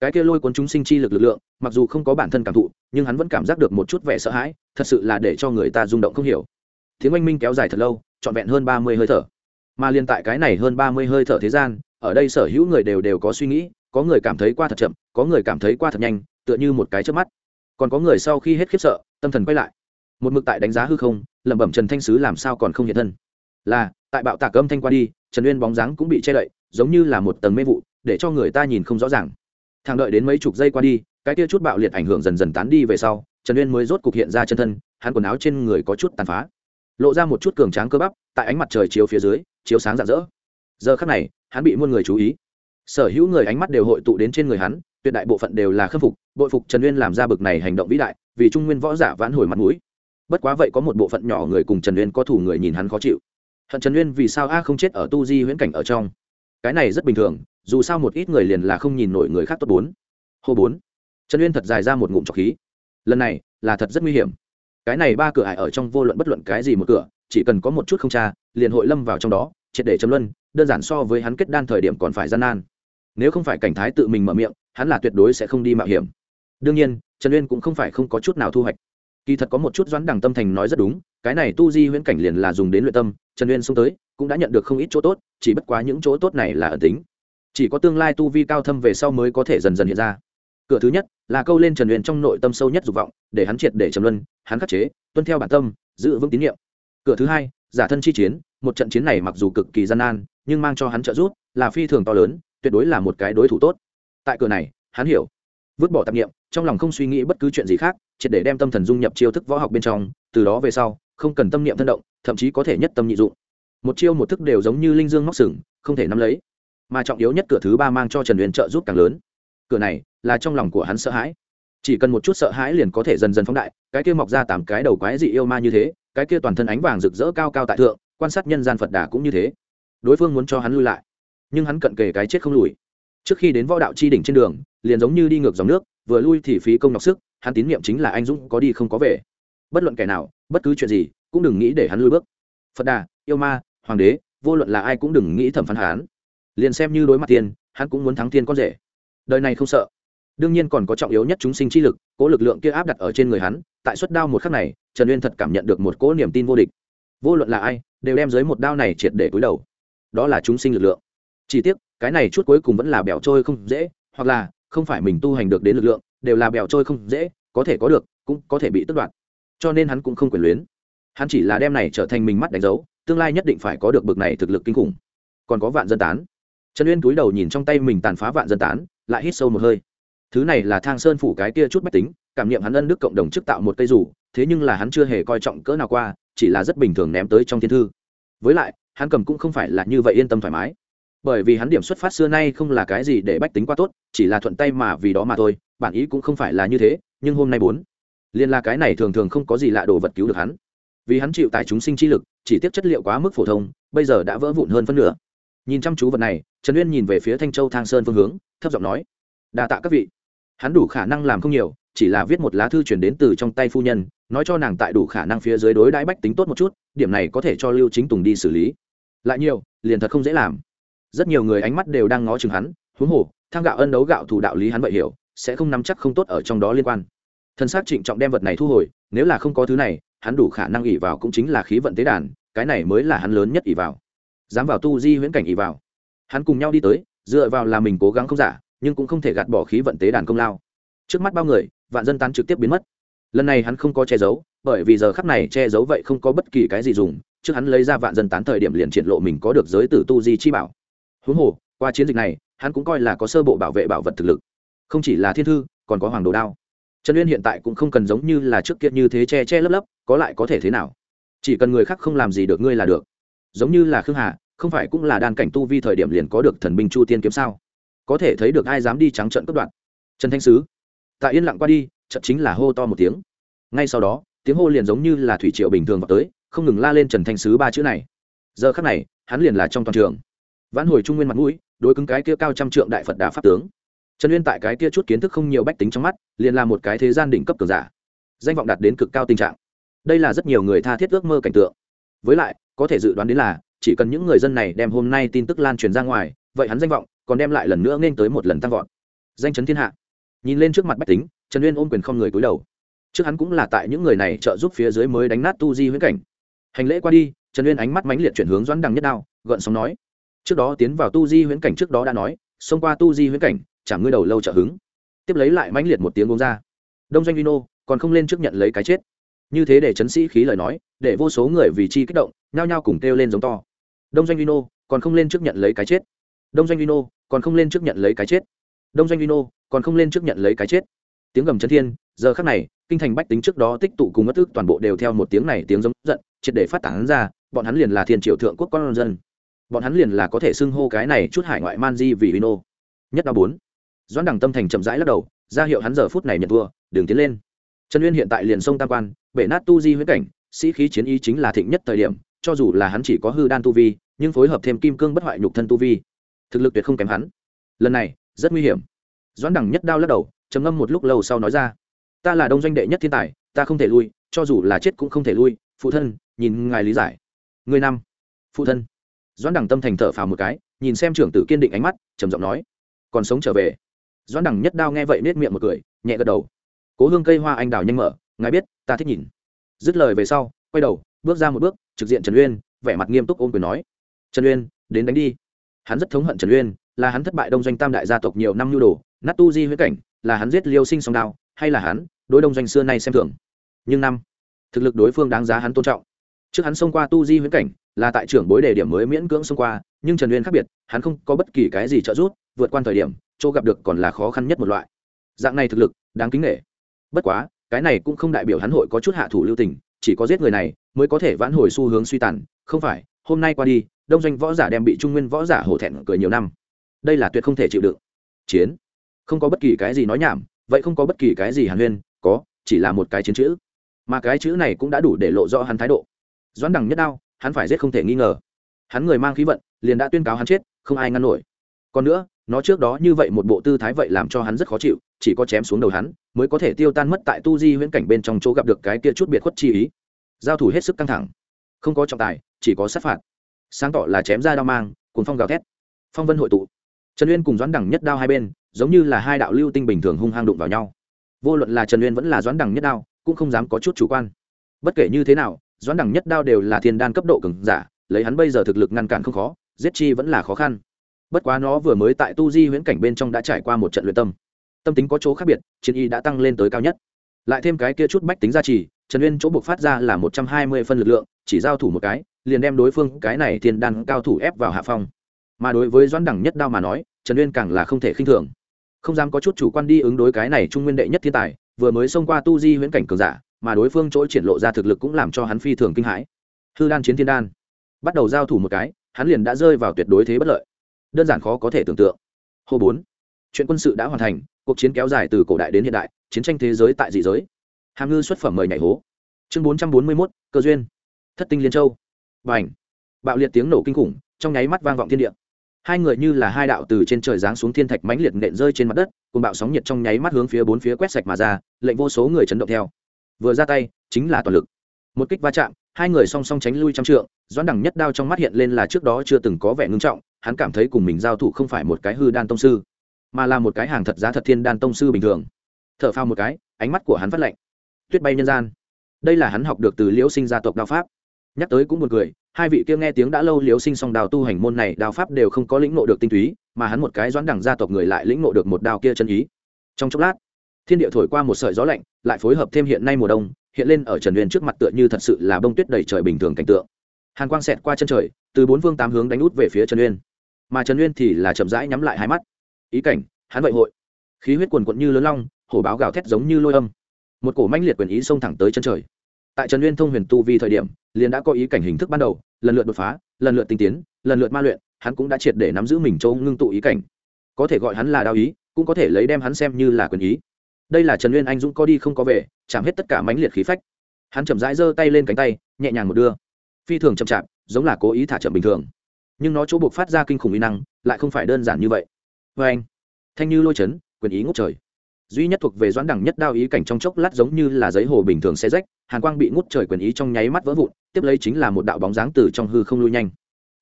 Cái kia lôi cuốn chúng sinh chi lực lực lượng, mặc dù không có bản thân cảm thụ, nhưng hắn vẫn cảm giác được một chút vẻ sợ hãi, thật sự là để cho người ta rung động không hiểu. Tiếng oanh minh kéo dài thật lâu, trọn vẹn hơn ba mươi hơi thở. Mà liên tại cái này hơn ba mươi hơi thở thế gian ở đây sở hữu người đều đều có suy nghĩ, có người cảm thấy qua thật chậm, có người cảm thấy qua thật nhanh, tựa như một cái trước mắt. Còn có người sau khi hết khiếp sợ, tâm thần quay lại. Một mực tại đánh giá hư không, lẩm bẩm trần thanh sứ làm sao còn không hiện thân. Là, tại bạo tạc âm thanh qua đi, trần uyên bóng dáng cũng bị che đậy, giống như là một tầng mê vụ, để cho người ta nhìn không rõ ràng. Thang đợi đến mấy chục giây qua đi, cái tia chút bạo liệt ảnh hưởng dần dần tán đi về sau, trần uyên mới rốt cục hiện ra chân thân, hắn quần áo trên người có chút tàn phá. Lộ ra một chút cường tráng cơ bắp, tại ánh mặt trời chiếu phía dưới, chiếu sáng rạng rỡ. Giờ khắc này hắn bị muôn người chú ý. Sở hữu người ánh mắt đều hội tụ đến trên người hắn, tuyệt đại bộ phận đều là khâm phục, bội phục trần uyên làm ra bực này hành động vĩ đại, vì trung nguyên võ giả vãn hồi mặt mũi. Bất quá vậy có một bộ phận nhỏ người cùng trần uyên có thủ người nhìn hắn khó chịu. Hận trần uyên vì sao a không chết ở tu di huyễn cảnh ở trong. Cái này rất bình thường, dù sao một ít người liền là không nhìn nổi người khác tốt bốn. Hô bốn. Trần uyên thật dài ra một ngụm trọc khí. Lần này, là thật rất nguy hiểm. Cái này ba cửa ải ở trong vô luận bất luận cái gì một cửa, chỉ cần có một chút không tra, liền hội lâm vào trong đó, triệt để chấm luân đơn giản so với hắn kết đan thời điểm còn phải gian nan. Nếu không phải cảnh thái tự mình mở miệng, hắn là tuyệt đối sẽ không đi mạo hiểm. Đương nhiên, trần uyên cũng không phải không có chút nào thu hoạch. Kỳ thật có một chút doãn đằng tâm thành nói rất đúng, cái này tu di huyễn cảnh liền là dùng đến luyện tâm, trần uyên xông tới, cũng đã nhận được không ít chỗ tốt, chỉ bất quá những chỗ tốt này là ẩn tính. Chỉ có tương lai tu vi cao thâm về sau mới có thể dần dần hiện ra. Cửa thứ nhất, là câu lên trần uyên trong nội tâm sâu nhất dục vọng, để hắn triệt để trầm luân, hắn khắc chế, tuân theo bản tâm, giữ vững tín nhiệm cửa thứ hai, giả thân chi chiến, một trận chiến này mặc dù cực kỳ gian nan nhưng mang cho hắn trợ giúp là phi thường to lớn, tuyệt đối là một cái đối thủ tốt. Tại cửa này, hắn hiểu. Vứt bỏ tạp nghiệm trong lòng không suy nghĩ bất cứ chuyện gì khác, triệt để đem tâm thần dung nhập chiêu thức võ học bên trong, từ đó về sau, không cần tâm niệm thân động, thậm chí có thể nhất tâm nhị dụng. Một chiêu một thức đều giống như linh dương móc sừng, không thể nắm lấy. Mà trọng yếu nhất cửa thứ ba mang cho trần huyền trợ giúp càng lớn. Cửa này là trong lòng của hắn sợ hãi. Chỉ cần một chút sợ hãi liền có thể dần dần phóng đại, cái kia mọc ra tám cái đầu quái dị yêu ma như thế, cái kia toàn thân ánh vàng rực rỡ cao cao tại thượng, quan sát nhân gian phật đà cũng như thế đối phương muốn cho hắn lui lại. Nhưng hắn cận kề cái chết không lùi. Trước khi đến võ đạo chi đỉnh trên đường, liền giống như đi ngược dòng nước, vừa lui thì phí công nhọc sức, hắn tín nhiệm chính là anh dũng có đi không có về. Bất luận kẻ nào, bất cứ chuyện gì, cũng đừng nghĩ để hắn lui bước. Phật đà, yêu ma, hoàng đế, vô luận là ai cũng đừng nghĩ thẩm phán hắn. Liền xem như đối mặt tiên, hắn cũng muốn thắng tiên con rể. Đời này không sợ. Đương nhiên còn có trọng yếu nhất chúng sinh chi lực, cố lực lượng kia áp đặt ở trên người hắn, tại suất đao một khắc này, trần uyên thật cảm nhận được một cỗ niềm tin vô địch. Vô luận là ai, đều đem dưới một đao này triệt để cúi đầu đó là chúng sinh lực lượng. Chỉ tiếc, cái này chút cuối cùng vẫn là bẻo trôi không dễ, hoặc là không phải mình tu hành được đến lực lượng, đều là bẻo trôi không dễ, có thể có được, cũng có thể bị tất đoạt. Cho nên hắn cũng không quyền luyến. Hắn chỉ là đem này trở thành mình mắt đánh dấu, tương lai nhất định phải có được bực này thực lực kinh khủng. Còn có vạn dân tán. Trần uyên túi đầu nhìn trong tay mình tàn phá vạn dân tán, lại hít sâu một hơi. Thứ này là thang sơn phủ cái kia chút bách tính, cảm nghiệm hắn ân đức cộng đồng chức tạo một cây rủ thế nhưng là hắn chưa hề coi trọng cỡ nào qua, chỉ là rất bình thường ném tới trong thiên thư với lại, hắn cầm cũng không phải là như vậy yên tâm thoải mái. Bởi vì hắn điểm xuất phát xưa nay không là cái gì để bách tính qua tốt, chỉ là thuận tay mà vì đó mà thôi, bản ý cũng không phải là như thế, nhưng hôm nay bốn, liên là cái này thường thường không có gì lạ đồ vật cứu được hắn. Vì hắn chịu tài chúng sinh chi lực, chỉ tiếp chất liệu quá mức phổ thông, bây giờ đã vỡ vụn hơn phân nửa. Nhìn chăm chú vật này, trần uyên nhìn về phía thanh châu thang sơn phương hướng, thấp giọng nói, đa tạ các vị. Hắn đủ khả năng làm không nhiều, chỉ là viết một lá thư chuyển đến từ trong tay phu nhân nói cho nàng tại đủ khả năng phía dưới đối đãi bách tính tốt một chút, điểm này có thể cho lưu chính tùng đi xử lý. Lại nhiều, liền thật không dễ làm. Rất nhiều người ánh mắt đều đang ngó chừng hắn, huống hồ thang gạo ân đấu gạo thủ đạo lý hắn vậy hiểu, sẽ không nắm chắc không tốt ở trong đó liên quan. Thân xác trịnh trọng đem vật này thu hồi, nếu là không có thứ này, hắn đủ khả năng ỉ vào cũng chính là khí vận tế đàn, cái này mới là hắn lớn nhất ỉ vào. Dám vào tu di huyễn cảnh ỉ vào. Hắn cùng nhau đi tới, dựa vào là mình cố gắng không giả, nhưng cũng không thể gạt bỏ khí vận tế đàn công lao. Trước mắt bao người, vạn dân tán trực tiếp biến mất lần này hắn không có che giấu, bởi vì giờ khắp này che giấu vậy không có bất kỳ cái gì dùng, trước hắn lấy ra vạn dân tán thời điểm liền triển lộ mình có được giới tử tu di chi bảo. Huống hồ, qua chiến dịch này, hắn cũng coi là có sơ bộ bảo vệ bảo vật thực lực. Không chỉ là thiên thư, còn có hoàng đồ đao. Trần uyên hiện tại cũng không cần giống như là trước kia như thế che che lấp lấp, có lại có thể thế nào? Chỉ cần người khác không làm gì được ngươi là được. Giống như là khương hà, không phải cũng là đan cảnh tu vi thời điểm liền có được thần binh chu tiên kiếm sao? Có thể thấy được ai dám đi trắng trận cướp đoạn trần thanh sứ, tại yên lặng qua đi trận chính là hô to một tiếng. Ngay sau đó, tiếng hô liền giống như là thủy triệu bình thường vào tới, không ngừng la lên trần thanh sứ ba chữ này. Giờ khắc này, hắn liền là trong toàn trường. Vãn hồi trung nguyên mặt mũi, đối cứng cái kia cao trăm trượng đại phật đà pháp tướng. Trần nguyên tại cái kia chút kiến thức không nhiều bách tính trong mắt, liền là một cái thế gian đỉnh cấp cường giả. Danh vọng đạt đến cực cao tình trạng. Đây là rất nhiều người tha thiết ước mơ cảnh tượng. Với lại, có thể dự đoán đến là, chỉ cần những người dân này đem hôm nay tin tức lan truyền ra ngoài, vậy hắn danh vọng còn đem lại lần nữa nên tới một lần tăng vọt. Danh chấn thiên hạ nhìn lên trước mặt bách tính, trần uyên ôm quyền không người cúi đầu. Trước hắn cũng là tại những người này trợ giúp phía dưới mới đánh nát tu di huyễn cảnh. Hành lễ qua đi, trần uyên ánh mắt mãnh liệt chuyển hướng doãn đằng nhất đao, gợn sóng nói, trước đó tiến vào tu di huyễn cảnh trước đó đã nói, xông qua tu di huyễn cảnh chạm ngươi đầu lâu trợ hứng. Tiếp lấy lại mãnh liệt một tiếng bông ra. Đông doanh vino còn không lên trước nhận lấy cái chết. Như thế để chấn sĩ khí lời nói, để vô số người vì chi kích động, nhao nhao cùng kêu lên giống to. Đông doanh vino còn không lên trước nhận lấy cái chết. Đông doanh vino còn không lên trước nhận lấy cái chết đông doanh vino còn không lên trước nhận lấy cái chết. Tiếng gầm chân thiên, giờ khắc này, kinh thành bách tính trước đó tích tụ cùng mất thức toàn bộ đều theo một tiếng này tiếng giống giận, triệt để phát tán ra, bọn hắn liền là thiên triều thượng quốc con dân. Bọn hắn liền là có thể xưng hô cái này chút hải ngoại man di vì vino nhất đa bốn. Doãn đẳng tâm thành chậm rãi lắc đầu, ra hiệu hắn giờ phút này nhận thua, đường tiến lên. Trần uyên hiện tại liền sông tam quan, bể nát tu di huyết cảnh, sĩ khí chiến ý chính là thịnh nhất thời điểm, cho dù là hắn chỉ có hư đan tu vi, nhưng phối hợp thêm kim cương bất hoại nhục thân tu vi, thực lực tuyệt không kém hắn. Lần này rất nguy hiểm. Doãn đẳng nhất đao lắc đầu, trầm ngâm một lúc lâu sau nói ra, ta là đông doanh đệ nhất thiên tài, ta không thể lui, cho dù là chết cũng không thể lui, phụ thân, nhìn ngài lý giải. Người năm, phụ thân. Doãn đẳng tâm thành thở phào một cái, nhìn xem trưởng tử kiên định ánh mắt, trầm giọng nói, còn sống trở về. Doãn đẳng nhất đao nghe vậy nết miệng một cười, nhẹ gật đầu. Cố hương cây hoa anh đào nhanh mở, ngài biết, ta thích nhìn. Dứt lời về sau, quay đầu, bước ra một bước, trực diện trần uyên, vẻ mặt nghiêm túc ôm quyền nói, trần uyên, đến đánh đi. Hắn rất thống hận trần uyên là hắn thất bại đông doanh tam đại gia tộc nhiều năm nhu đồ, nát tu di huyết cảnh, là hắn giết liêu sinh song đao, hay là hắn, đối đông doanh xưa nay xem thường. Nhưng năm, thực lực đối phương đáng giá hắn tôn trọng. Trước hắn xông qua tu di huyết cảnh, là tại trưởng bối đề điểm mới miễn cưỡng xông qua, nhưng trần uyên khác biệt, hắn không có bất kỳ cái gì trợ giúp, vượt qua thời điểm, chỗ gặp được còn là khó khăn nhất một loại. Dạng này thực lực, đáng kính nghệ bất quá, cái này cũng không đại biểu hắn hội có chút hạ thủ lưu tình, chỉ có giết người này, mới có thể vãn hồi xu hướng suy tàn, không phải, hôm nay qua đi, đông doanh võ giả đem bị trung nguyên võ giả hổ thẹn cười nhiều năm đây là tuyệt không thể chịu đựng. Chiến. Không có bất kỳ cái gì nói nhảm, vậy không có bất kỳ cái gì hàn huyên, có, chỉ là một cái chiến chữ. Mà cái chữ này cũng đã đủ để lộ rõ hắn thái độ. Doãn đằng nhất đao hắn phải giết không thể nghi ngờ. Hắn người mang khí vận, liền đã tuyên cáo hắn chết, không ai ngăn nổi. Còn nữa, nó trước đó như vậy một bộ tư thái vậy làm cho hắn rất khó chịu, chỉ có chém xuống đầu hắn, mới có thể tiêu tan mất tại tu di huyễn cảnh bên trong chỗ gặp được cái kia chút biệt khuất chi ý. Giao thủ hết sức căng thẳng. Không có trọng tài, chỉ có sát phạt. Sáng tỏ là chém ra đao mang cùng phong gào thét. Phong vân hội tụ trần uyên cùng doãn đẳng nhất đao hai bên, giống như là hai đạo lưu tinh bình thường hung hăng đụng vào nhau. Vô luận là trần uyên vẫn là doãn đẳng nhất đao, cũng không dám có chút chủ quan. Bất kể như thế nào, doãn đẳng nhất đao đều là thiên đan cấp độ cường giả, lấy hắn bây giờ thực lực ngăn cản không khó, giết chi vẫn là khó khăn. Bất quá nó vừa mới tại tu di huyễn cảnh bên trong đã trải qua một trận luyện tâm. Tâm tính có chỗ khác biệt, chiến y đã tăng lên tới cao nhất. Lại thêm cái kia chút bách tính gia trì, trần uyên chỗ buộc phát ra là một trăm hai mươi phân lực lượng, chỉ giao thủ một cái, liền đem đối phương cái này thiên đan cao thủ ép vào hạ phong mà đối với doãn đẳng nhất đao mà nói, trần uyên càng là không thể khinh thường. Không dám có chút chủ quan đi ứng đối cái này trung nguyên đệ nhất thiên tài, vừa mới xông qua tu di huyễn cảnh cường giả, mà đối phương chỗ triển lộ ra thực lực cũng làm cho hắn phi thường kinh hãi. Hư đan chiến thiên đan. Bắt đầu giao thủ một cái, hắn liền đã rơi vào tuyệt đối thế bất lợi. Đơn giản khó có thể tưởng tượng. Hô bốn. Chuyện quân sự đã hoàn thành, cuộc chiến kéo dài từ cổ đại đến hiện đại, chiến tranh thế giới tại dị giới. Hàm ngư xuất phẩm mời nhảy hố. Chương bốn trăm bốn mươi mốt, cơ duyên. Thất tinh liên châu. Và ảnh bạo liệt tiếng nổ kinh khủng, trong nháy mắt vang vọng thiên địa hai người như là hai đạo từ trên trời giáng xuống thiên thạch mãnh liệt nện rơi trên mặt đất, cùng bạo sóng nhiệt trong nháy mắt hướng phía bốn phía quét sạch mà ra, lệnh vô số người chấn động theo. Vừa ra tay, chính là toàn lực. Một kích va chạm, hai người song song tránh lui trăm trượng, doãn đẳng nhất đao trong mắt hiện lên là trước đó chưa từng có vẻ ngưng trọng, hắn cảm thấy cùng mình giao thủ không phải một cái hư đan tông sư, mà là một cái hàng thật giá thật thiên đan tông sư bình thường. T h ở phao một cái, ánh mắt của hắn phát lạnh. Tuyết bay nhân gian. Đây là hắn học được từ liễu sinh gia tộc đao pháp nhắc tới cũng một người hai vị kia nghe tiếng đã lâu liếu sinh song đào tu hành môn này, đào pháp đều không có lĩnh nộ được tinh túy, mà hắn một cái doãn đẳng gia tộc người lại lĩnh nộ được một đào kia chân ý. Trong chốc lát, thiên địa thổi qua một sợi gió lạnh, lại phối hợp thêm hiện nay mùa đông, hiện lên ở trần huyền trước mặt tựa như thật sự là bông tuyết đầy trời bình thường cảnh tượng. Hàn quang xẹt qua chân trời, từ bốn phương tám hướng đánh út về phía trần uyên. Mà trần uyên thì là chậm rãi nhắm lại hai mắt. Ý cảnh, hắn vậy hội. Khí huyết quần quận như lớn long, hổ báo gào thét giống như lôi âm. Một cổ manh liệt quyền ý xông thẳng tới chân trời tại trần uyên thông huyền tu vi thời điểm, liền đã có ý cảnh hình thức ban đầu, lần lượt đột phá, lần lượt tinh tiến, lần lượt ma luyện, hắn cũng đã triệt để nắm giữ mình châu ngưng tụ ý cảnh. Có thể gọi hắn là đao ý, cũng có thể lấy đem hắn xem như là quyền ý. Đây là trần uyên anh dũng có đi không có về, chạm hết tất cả mãnh liệt khí phách. Hắn chậm rãi giơ tay lên cánh tay, nhẹ nhàng một đưa. Phi thường chậm chạp, giống là cố ý thả chậm bình thường. Nhưng nó chỗ buộc phát ra kinh khủng uy năng, lại không phải đơn giản như vậy. Vê anh thanh như lôi chấn, quyền ý ngốc trời duy nhất thuộc về doãn đẳng nhất đao ý cảnh trong chốc lát giống như là giấy hồ bình thường xe rách, hàn quang bị ngút trời quyền ý trong nháy mắt vỡ vụn, tiếp lấy chính là một đạo bóng dáng từ trong hư không lui nhanh.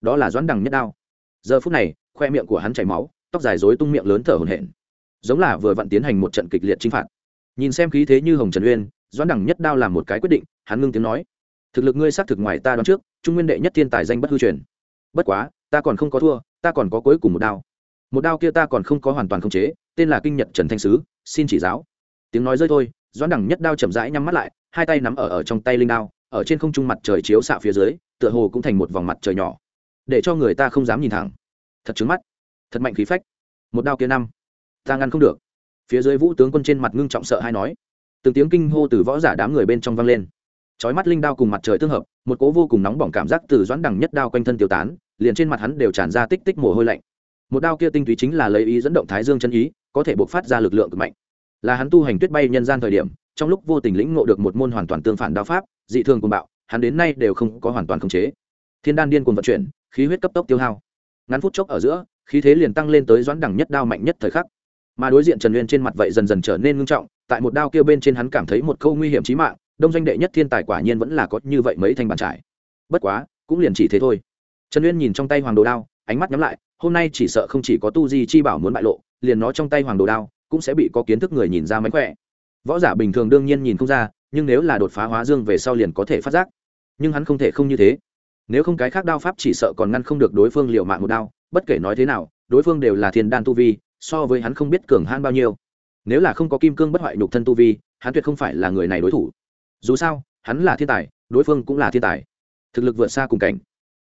Đó là doãn đẳng nhất đao. Giờ phút này, khoe miệng của hắn chảy máu, tóc dài dối tung miệng lớn thở hổn hển. Giống là vừa vặn tiến hành một trận kịch liệt chinh phạt. Nhìn xem khí thế như hồng trần uyên, doãn đẳng nhất đao làm một cái quyết định, hắn ngưng tiếng nói. Thực lực ngươi xác thực ngoài ta đoán trước, trung nguyên đệ nhất thiên tài danh bất hư truyền. Bất quá, ta còn không có thua, ta còn có cuối cùng một đao. Một đao kia ta còn không có hoàn toàn khống chế tên là kinh nhật trần thanh sứ, xin chỉ giáo. Tiếng nói rơi thôi, doãn đẳng nhất đao chậm rãi nhắm mắt lại, hai tay nắm ở ở trong tay linh đao, ở trên không trung mặt trời chiếu xạ phía dưới, tựa hồ cũng thành một vòng mặt trời nhỏ. Để cho người ta không dám nhìn thẳng. Thật trứng mắt. Thật mạnh khí phách. Một đao kia năm, ta ngăn không được. Phía dưới vũ tướng quân trên mặt ngưng trọng sợ hay nói. Từng tiếng kinh hô từ võ giả đám người bên trong vang lên. Chói mắt linh đao cùng mặt trời tương hợp, một cố vô cùng nóng bỏng cảm giác từ doãn đẳng nhất đao quanh thân tiêu tán, liền trên mặt hắn đều tràn ra tích tích mồ hôi lạnh. Một đao kia tinh túy chính là lấy ý dẫn động thái dương chân ý có thể bộc phát ra lực lượng cực mạnh. Là hắn tu hành tuyết bay nhân gian thời điểm, trong lúc vô tình lĩnh ngộ được một môn hoàn toàn tương phản đao pháp, dị thường cuồng bạo, hắn đến nay đều không có hoàn toàn khống chế. Thiên đan điên cuồng vận chuyển, khí huyết cấp tốc tiêu hao. Ngắn phút chốc ở giữa, khí thế liền tăng lên tới doãn đẳng nhất đao mạnh nhất thời khắc. Mà đối diện trần uyên trên mặt vậy dần dần trở nên ngưng trọng, tại một đao kia bên trên hắn cảm thấy một câu nguy hiểm chí mạng, đông doanh đệ nhất thiên tài quả nhiên vẫn là có như vậy mấy thanh bàn trải. Bất quá, cũng liền chỉ thế thôi. Trần uyên nhìn trong tay hoàng đồ đao, ánh mắt nhắm lại hôm nay chỉ sợ không chỉ có tu di chi bảo muốn bại lộ, liền nó trong tay hoàng đồ đao cũng sẽ bị có kiến thức người nhìn ra mánh khỏe. Võ giả bình thường đương nhiên nhìn không ra, nhưng nếu là đột phá hóa dương về sau liền có thể phát giác. Nhưng hắn không thể không như thế. Nếu không cái khác đao pháp chỉ sợ còn ngăn không được đối phương liều mạng một đao, bất kể nói thế nào, đối phương đều là thiên đan tu vi, so với hắn không biết cường han bao nhiêu. Nếu là không có kim cương bất hoại nhục thân tu vi, hắn tuyệt không phải là người này đối thủ. Dù sao, hắn là thiên tài, đối phương cũng là thiên tài. Thực lực vượt xa cùng cảnh.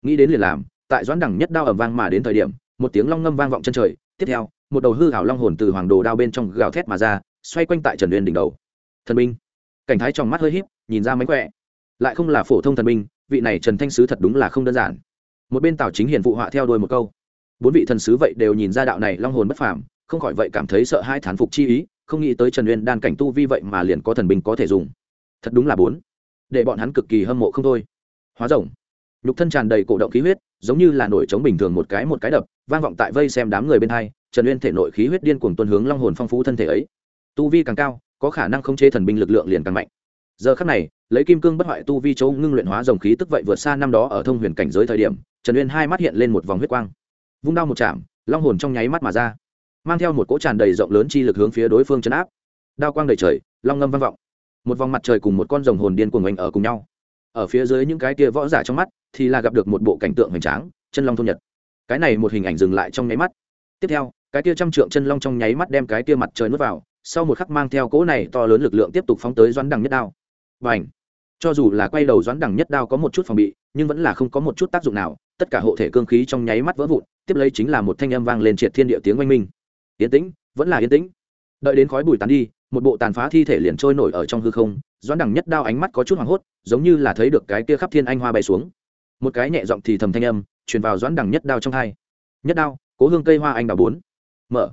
Nghĩ đến liền làm tại doãn đẳng nhất đao ẩm vang mà đến thời điểm, một tiếng long ngâm vang vọng chân trời, tiếp theo, một đầu hư hảo long hồn từ hoàng đồ đao bên trong gào thét mà ra, xoay quanh tại trần uyên đỉnh đầu. Thần binh. Cảnh thái trong mắt hơi híp, nhìn ra mánh khỏe. Lại không là phổ thông thần binh, vị này trần thanh sứ thật đúng là không đơn giản. Một bên tào chính hiền phụ họa theo đuôi một câu. Bốn vị thần sứ vậy đều nhìn ra đạo này long hồn bất phàm, không khỏi vậy cảm thấy sợ hai thán phục chi ý, không nghĩ tới trần uyên đan cảnh tu vi vậy mà liền có thần binh có thể dùng. Thật đúng là bốn. Để bọn hắn cực kỳ hâm mộ không thôi. Hóa rồng nhục thân tràn đầy cổ động khí huyết, giống như là nổi trống bình thường một cái một cái đập, vang vọng tại vây xem đám người bên hai, trần uyên thể nội khí huyết điên cuồng tuân hướng long hồn phong phú thân thể ấy. Tu vi càng cao, có khả năng khống chế thần binh lực lượng liền càng mạnh. Giờ khắc này, lấy kim cương bất hoại tu vi châu ngưng luyện hóa dòng khí tức vậy vượt xa năm đó ở thông huyền cảnh giới thời điểm, trần uyên hai mắt hiện lên một vòng huyết quang. Vung đao một chạm, long hồn trong nháy mắt mà ra. Mang theo một cỗ tràn đầy rộng lớn chi lực hướng phía đối phương chấn áp. Đao quang đầy trời, long ngâm vang vọng. Một vòng mặt trời cùng một con rồng hồn điên cuồng oanh ở cùng nhau. Ở phía dưới những cái kia võ giả trong mắt thì là gặp được một bộ cảnh tượng hoành tráng, chân long thôn nhật. Cái này một hình ảnh dừng lại trong nháy mắt. Tiếp theo, cái tia trăm trượng chân long trong nháy mắt đem cái tia mặt trời nuốt vào, sau một khắc mang theo cỗ này to lớn lực lượng tiếp tục phóng tới doãn đằng nhất đao. Và ảnh cho dù là quay đầu doãn đằng nhất đao có một chút phòng bị, nhưng vẫn là không có một chút tác dụng nào, tất cả hộ thể cương khí trong nháy mắt vỡ vụn, tiếp lấy chính là một thanh âm vang lên triệt thiên địa tiếng oanh minh. Yên tĩnh, vẫn là yên tĩnh. Đợi đến khói bụi tàn đi, một bộ tàn phá thi thể liền trôi nổi ở trong hư không, doãn đằng nhất đao ánh mắt có chút hoảng hốt, giống như là thấy được cái kia khắp thiên anh hoa bay xuống một cái nhẹ giọng thì thầm thanh âm, truyền vào doãn đằng nhất đao trong hai. Nhất đao, cố hương cây hoa anh đào bốn. Mở.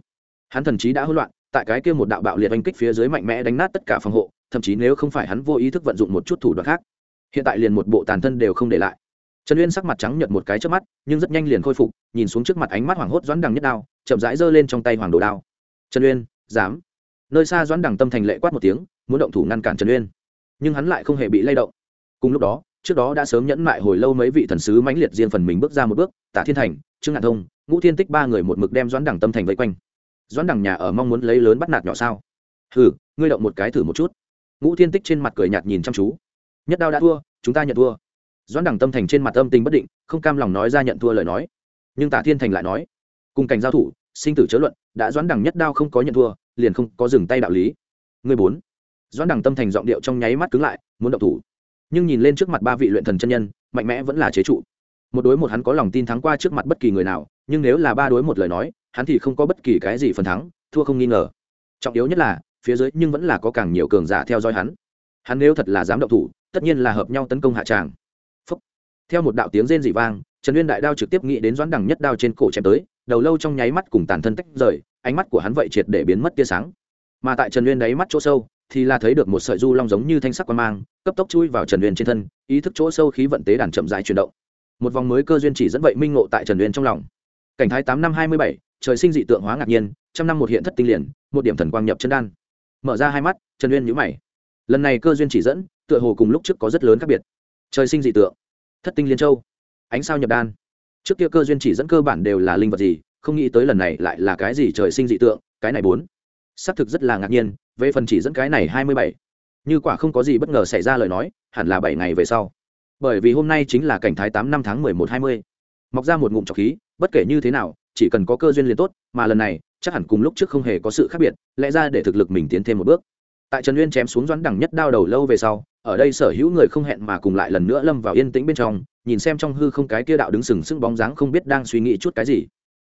Hắn thần trí đã hỗn loạn, tại cái kia một đạo bạo liệt oanh kích phía dưới mạnh mẽ đánh nát tất cả phòng hộ, thậm chí nếu không phải hắn vô ý thức vận dụng một chút thủ đoạn khác, hiện tại liền một bộ tàn thân đều không để lại. Trần uyên sắc mặt trắng nhợt một cái trước mắt, nhưng rất nhanh liền khôi phục, nhìn xuống trước mặt ánh mắt hoảng hốt doãn đằng nhất đao, chậm rãi giơ lên trong tay hoàng đồ đao. Trần uyên, dám. Nơi xa doãn đằng tâm thành lệ quát một tiếng, muốn động thủ ngăn cản trần uyên. Nhưng hắn lại không hề bị lay động. Cùng lúc đó trước đó đã sớm nhẫn mại hồi lâu mấy vị thần sứ mãnh liệt riêng phần mình bước ra một bước, tả thiên thành, trương ngạn thông, ngũ thiên tích ba người một mực đem doãn đằng tâm thành vây quanh. Doãn đằng nhà ở mong muốn lấy lớn bắt nạt nhỏ sao? Hừ, ngươi động một cái thử một chút. Ngũ thiên tích trên mặt cười nhạt nhìn chăm chú. Nhất đao đã thua, chúng ta nhận thua. Doãn đằng tâm thành trên mặt âm tình bất định, không cam lòng nói ra nhận thua lời nói. Nhưng tả thiên thành lại nói, cùng cảnh giao thủ, sinh tử chớ luận, đã doãn đằng nhất đao không có nhận thua, liền không có dừng tay đạo lý. Người bốn. Doãn đằng tâm thành giọng điệu trong nháy mắt cứng lại, muốn động thủ nhưng nhìn lên trước mặt ba vị luyện thần chân nhân, mạnh mẽ vẫn là chế trụ. Một đối một hắn có lòng tin thắng qua trước mặt bất kỳ người nào, nhưng nếu là ba đối một lời nói, hắn thì không có bất kỳ cái gì phần thắng, thua không nghi ngờ. Trọng yếu nhất là, phía dưới nhưng vẫn là có càng nhiều cường giả theo dõi hắn. Hắn nếu thật là dám động thủ, tất nhiên là hợp nhau tấn công hạ tràng. Phúc. theo một đạo tiếng rên dị vang, trần uyên đại đao trực tiếp nghĩ đến doãn đằng nhất đao trên cổ chém tới, đầu lâu trong nháy mắt cùng tàn thân tách rời, ánh mắt của hắn vậy triệt để biến mất tia sáng. Mà tại trần uyên đáy mắt chỗ sâu thì là thấy được một sợi du long giống như thanh sắc quan mang, cấp tốc chui vào trần uyên trên thân, ý thức chỗ sâu khí vận tế đàn chậm dài chuyển động. Một vòng mới cơ duyên chỉ dẫn vậy minh ngộ tại trần uyên trong lòng. Cảnh thái tám năm hai mươi bảy, trời sinh dị tượng hóa ngạc nhiên, trăm năm một hiện thất tinh liền, một điểm thần quang nhập chân đan. Mở ra hai mắt, trần uyên nhữ mày. Lần này cơ duyên chỉ dẫn, tựa hồ cùng lúc trước có rất lớn khác biệt. Trời sinh dị tượng, thất tinh liên châu, ánh sao nhập đan. Trước kia cơ duyên chỉ dẫn cơ bản đều là linh vật gì, không nghĩ tới lần này lại là cái gì trời sinh dị tượng, cái này bốn. Xác thực rất là ngạc nhiên về phần chỉ dẫn cái này hai mươi bảy, như quả không có gì bất ngờ xảy ra lời nói, hẳn là bảy ngày về sau. Bởi vì hôm nay chính là cảnh thái tám năm tháng mười một hai mươi. Mọc ra một ngụm trọc khí, bất kể như thế nào, chỉ cần có cơ duyên liền tốt, mà lần này, chắc hẳn cùng lúc trước không hề có sự khác biệt, lẽ ra để thực lực mình tiến thêm một bước. Tại trần uyên chém xuống doãn đẳng nhất đao đầu lâu về sau, ở đây sở hữu người không hẹn mà cùng lại lần nữa lâm vào yên tĩnh bên trong, nhìn xem trong hư không cái kia đạo đứng sừng sững bóng dáng không biết đang suy nghĩ chút cái gì.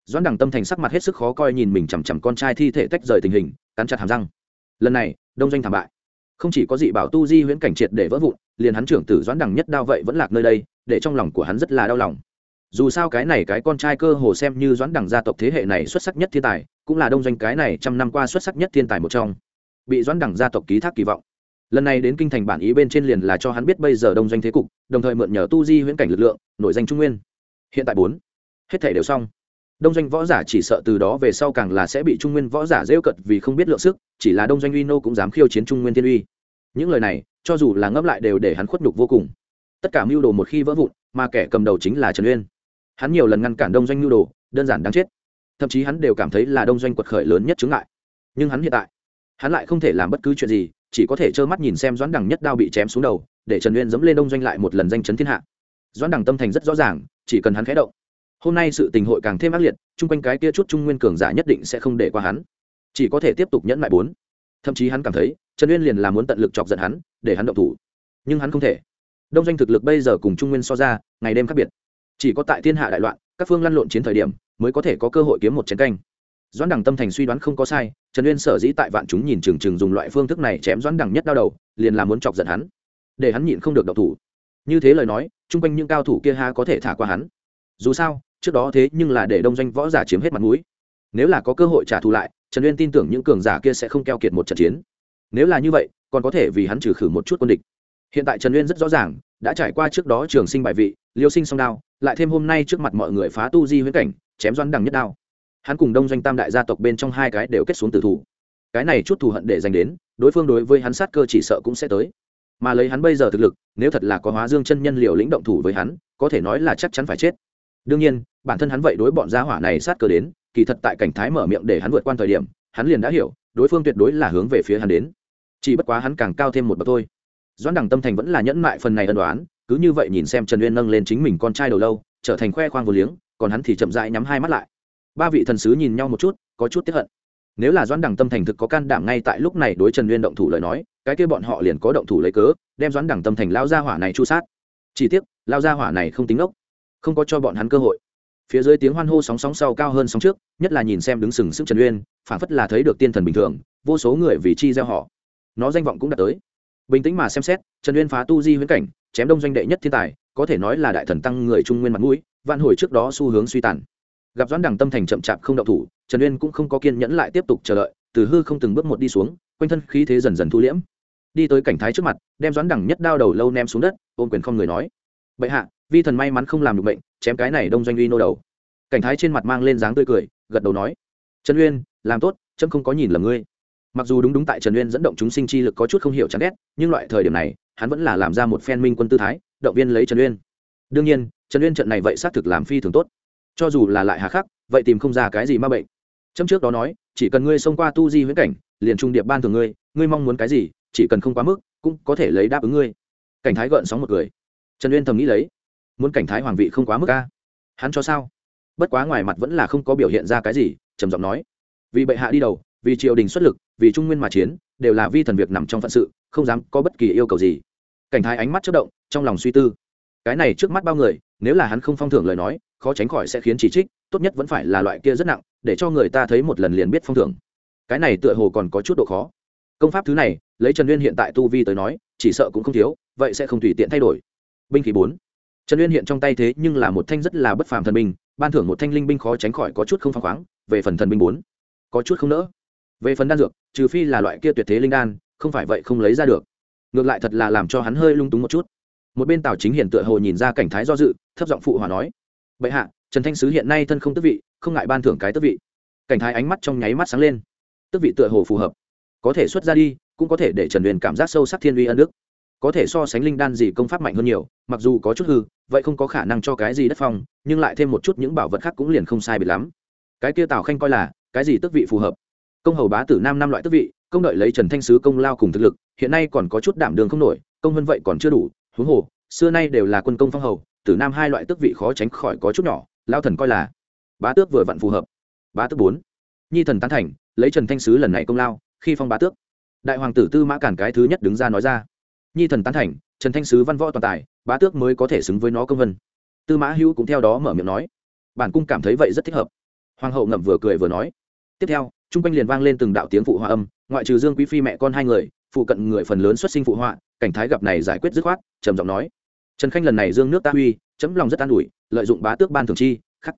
Doãn đẳng tâm thành sắc mặt hết sức khó coi nhìn mình chằm chằm con trai thi thể tách rời tình hình, cắn chặt hàm răng lần này, đông doanh thảm bại. Không chỉ có dị bảo tu di huyễn cảnh triệt để vỡ vụn, liền hắn trưởng tử doãn đẳng nhất đao vậy vẫn lạc nơi đây, để trong lòng của hắn rất là đau lòng. Dù sao cái này cái con trai cơ hồ xem như doãn đẳng gia tộc thế hệ này xuất sắc nhất thiên tài, cũng là đông doanh cái này trăm năm qua xuất sắc nhất thiên tài một trong. Bị doãn đẳng gia tộc ký thác kỳ vọng. Lần này đến kinh thành bản ý bên trên liền là cho hắn biết bây giờ đông doanh thế cục, đồng thời mượn nhờ tu di huyễn cảnh lực lượng nội danh trung nguyên. Hiện tại bốn, hết thể đều xong đông doanh võ giả chỉ sợ từ đó về sau càng là sẽ bị trung nguyên võ giả rêu cận vì không biết lượng sức, chỉ là đông doanh uy nô cũng dám khiêu chiến trung nguyên thiên uy. Những lời này, cho dù là ngấp lại đều để hắn khuất nhục vô cùng. Tất cả mưu đồ một khi vỡ vụn, mà kẻ cầm đầu chính là trần uyên. Hắn nhiều lần ngăn cản đông doanh mưu đồ, đơn giản đáng chết. Thậm chí hắn đều cảm thấy là đông doanh quật khởi lớn nhất chứng lại. nhưng hắn hiện tại, hắn lại không thể làm bất cứ chuyện gì, chỉ có thể trơ mắt nhìn xem doãn đằng nhất đao bị chém xuống đầu, để trần uyên dẫm lên đông doanh lại một lần danh chấn thiên hạ. Doãn đằng tâm thành rất rõ ràng, chỉ cần hắn khẽ động hôm nay sự tình hội càng thêm ác liệt, chung quanh cái kia chút trung nguyên cường giả nhất định sẽ không để qua hắn. Chỉ có thể tiếp tục nhẫn lại bốn. Thậm chí hắn cảm thấy, trần uyên liền là muốn tận lực chọc giận hắn, để hắn động thủ. Nhưng hắn không thể. Đông doanh thực lực bây giờ cùng trung nguyên so ra, ngày đêm khác biệt. Chỉ có tại thiên hạ đại loạn, các phương lăn lộn chiến thời điểm, mới có thể có cơ hội kiếm một chiến canh. Doãn đẳng tâm thành suy đoán không có sai, trần uyên sở dĩ tại vạn chúng nhìn chừng chừng dùng loại phương thức này chém doãn đẳng nhất đau đầu, liền là muốn chọc giận hắn. Để hắn nhịn không được độc thủ. Như thế lời nói, chung quanh những cao thủ kia ha có thể thả qua hắn. Dù sao trước đó thế nhưng là để đông doanh võ giả chiếm hết mặt mũi. Nếu là có cơ hội trả thù lại, trần uyên tin tưởng những cường giả kia sẽ không keo kiệt một trận chiến. Nếu là như vậy, còn có thể vì hắn trừ khử một chút quân địch. Hiện tại trần uyên rất rõ ràng, đã trải qua trước đó trường sinh bại vị, liêu sinh song đao, lại thêm hôm nay trước mặt mọi người phá tu di huyễn cảnh, chém doãn đằng nhất đao. Hắn cùng đông doanh tam đại gia tộc bên trong hai cái đều kết xuống tử thủ. Cái này chút thù hận để dành đến, đối phương đối với hắn sát cơ chỉ sợ cũng sẽ tới. Mà lấy hắn bây giờ thực lực, nếu thật là có hóa dương chân nhân liều lĩnh động thủ với hắn, có thể nói là chắc chắn phải chết đương nhiên, bản thân hắn vậy đối bọn gia hỏa này sát cơ đến, kỳ thật tại cảnh thái mở miệng để hắn vượt qua thời điểm, hắn liền đã hiểu, đối phương tuyệt đối là hướng về phía hắn đến. Chỉ bất quá hắn càng cao thêm một bậc thôi. Doãn đẳng tâm thành vẫn là nhẫn mại phần này ân đoán cứ như vậy nhìn xem trần uyên nâng lên chính mình con trai đầu lâu, trở thành khoe khoang vô liếng, còn hắn thì chậm rãi nhắm hai mắt lại. Ba vị thần sứ nhìn nhau một chút, có chút tiếp hận. Nếu là doãn đẳng tâm thành thực có can đảm ngay tại lúc này đối trần uyên động thủ lời nói, cái kia bọn họ liền có động thủ lấy cớ, đem doãn đẳng tâm thành lao gia hỏa này chu sát. Chỉ tiếc, lao gia hỏa này không tính ốc không có cho bọn hắn cơ hội. Phía dưới tiếng hoan hô sóng sóng sau cao hơn sóng trước, nhất là nhìn xem đứng sừng sững trần uyên, phản phất là thấy được tiên thần bình thường, vô số người vì chi gieo họ. Nó danh vọng cũng đã tới. Bình tĩnh mà xem xét, trần uyên phá tu di huyễn cảnh, chém đông doanh đệ nhất thiên tài, có thể nói là đại thần tăng người trung nguyên mặt mũi, vạn hồi trước đó xu hướng suy tàn. Gặp doãn Đẳng tâm thành chậm chạp không động thủ, trần uyên cũng không có kiên nhẫn lại tiếp tục chờ đợi, từ hư không từng bước một đi xuống, quanh thân khí thế dần dần thu liễm. Đi tới cảnh thái trước mặt, đem doãn Đẳng nhất đao đầu lâu ném xuống đất, ôm quyền không người nói. Bệ hạ vi thần may mắn không làm được bệnh chém cái này đông doanh uy nô đầu. Cảnh thái trên mặt mang lên dáng tươi cười, gật đầu nói, trần uyên, làm tốt trâm không có nhìn lầm ngươi. Mặc dù đúng đúng tại trần uyên dẫn động chúng sinh chi lực có chút không hiểu chán ghét, nhưng loại thời điểm này, hắn vẫn là làm ra một phen minh quân tư thái, động viên lấy trần uyên. Đương nhiên, trần uyên trận này vậy xác thực làm phi thường tốt. Cho dù là lại hà khắc, vậy tìm không ra cái gì ma bệnh. Trâm trước đó nói, chỉ cần ngươi xông qua tu di huyễn cảnh, liền trung điệp ban thường ngươi ngươi mong muốn cái gì, chỉ cần không quá mức, cũng có thể lấy đáp ứng ngươi. Cảnh thái gợn sóng một người trần uyên thầm nghĩ lấy muốn cảnh thái hoàng vị không quá mức ca. Hắn cho sao? Bất quá ngoài mặt vẫn là không có biểu hiện ra cái gì, trầm giọng nói. Vì bệ hạ đi đầu, vì triều đình xuất lực, vì trung nguyên mà chiến, đều là vi thần việc nằm trong phận sự, không dám có bất kỳ yêu cầu gì. Cảnh thái ánh mắt chất động, trong lòng suy tư. Cái này trước mắt bao người, nếu là hắn không phong thưởng lời nói, khó tránh khỏi sẽ khiến chỉ trích, tốt nhất vẫn phải là loại kia rất nặng, để cho người ta thấy một lần liền biết phong thưởng. Cái này tựa hồ còn có chút độ khó. Công pháp thứ này, lấy trần uyên hiện tại tu vi tới nói, chỉ sợ cũng không thiếu, vậy sẽ không tùy tiện thay đổi. Binh khí bốn trần uyên hiện trong tay thế nhưng là một thanh rất là bất phàm thần binh, ban thưởng một thanh linh binh khó tránh khỏi có chút không phăng khoáng, về phần thần binh bốn, có chút không nỡ. Về phần đan dược, trừ phi là loại kia tuyệt thế linh đan, không phải vậy không lấy ra được. Ngược lại thật là làm cho hắn hơi lung túng một chút. Một bên tào chính hiển tựa hồ nhìn ra cảnh thái do dự, thấp giọng phụ hòa nói, bệ hạ, trần thanh sứ hiện nay thân không tước vị, không ngại ban thưởng cái tước vị. Cảnh thái ánh mắt trong nháy mắt sáng lên. Tước vị tựa hồ phù hợp. Có thể xuất ra đi, cũng có thể để trần huyền cảm giác sâu sắc thiên uy ân đức có thể so sánh linh đan gì công pháp mạnh hơn nhiều, mặc dù có chút hư, vậy không có khả năng cho cái gì đất phong, nhưng lại thêm một chút những bảo vật khác cũng liền không sai biệt lắm. Cái kia tào khanh coi là, cái gì tước vị phù hợp? Công hầu bá tử nam năm loại tước vị, công đợi lấy trần thanh sứ công lao cùng thực lực, hiện nay còn có chút đảm đường không nổi, công hơn vậy còn chưa đủ, huống hồ, xưa nay đều là quân công phong hầu, tử nam hai loại tước vị khó tránh khỏi có chút nhỏ, lao thần coi là, bá tước vừa vặn phù hợp. Bá tước bốn, nhi thần tán thành, lấy trần thanh sứ lần này công lao, khi phong bá tước. Đại hoàng tử tư mã cản cái thứ nhất đứng ra nói ra nhi thần tán thành, trần thanh sứ văn võ toàn tài, bá tước mới có thể xứng với nó công vân. Tư mã hữu cũng theo đó mở miệng nói. Bản cung cảm thấy vậy rất thích hợp. Hoàng hậu ngậm vừa cười vừa nói. Tiếp theo, chung quanh liền vang lên từng đạo tiếng phụ họa âm, ngoại trừ dương quý phi mẹ con hai người, phụ cận người phần lớn xuất sinh phụ họa, cảnh thái gặp này giải quyết dứt khoát, trầm giọng nói. Trần khanh lần này dương nước ta uy chấm lòng rất an ủi, lợi dụng bá tước ban thường chi, khắc.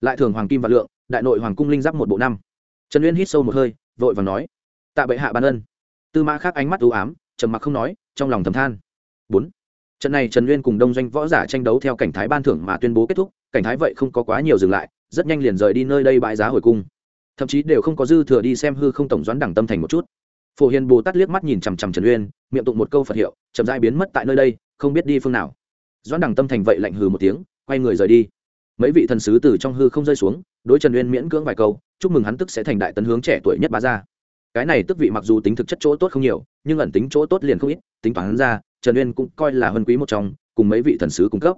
Lại thường hoàng kim và lượng, đại nội hoàng cung linh giáp một bộ năm. Trần uyên hít sâu một hơi, vội và nói. Tạ bệ hạ ban ân. Tư mã khác ánh mắt ưu ám trầm mặc không nói, trong lòng thầm than. Bốn. Trận này trần uyên cùng đông doanh võ giả tranh đấu theo cảnh thái ban thưởng mà tuyên bố kết thúc, cảnh thái vậy không có quá nhiều dừng lại, rất nhanh liền rời đi nơi đây bãi giá hồi cung. Thậm chí đều không có dư thừa đi xem hư không tổng doãn đẳng tâm thành một chút. Phổ hiền bồ tát liếc mắt nhìn chằm chằm trần uyên, miệng tụng một câu phật hiệu, chậm rãi biến mất tại nơi đây, không biết đi phương nào. Doãn đẳng tâm thành vậy lạnh hừ một tiếng, quay người rời đi. Mấy vị thần sứ từ trong hư không rơi xuống, đối trần uyên miễn cưỡng vài câu, chúc mừng hắn tức sẽ thành đại tấn hướng trẻ tuổi nhất bá gia. Cái này tức vị mặc dù tính thực chất chỗ tốt không nhiều nhưng ẩn tính chỗ tốt liền không ít, tính toán ra, trần uyên cũng coi là huân quý một trong, cùng mấy vị thần sứ cung cấp.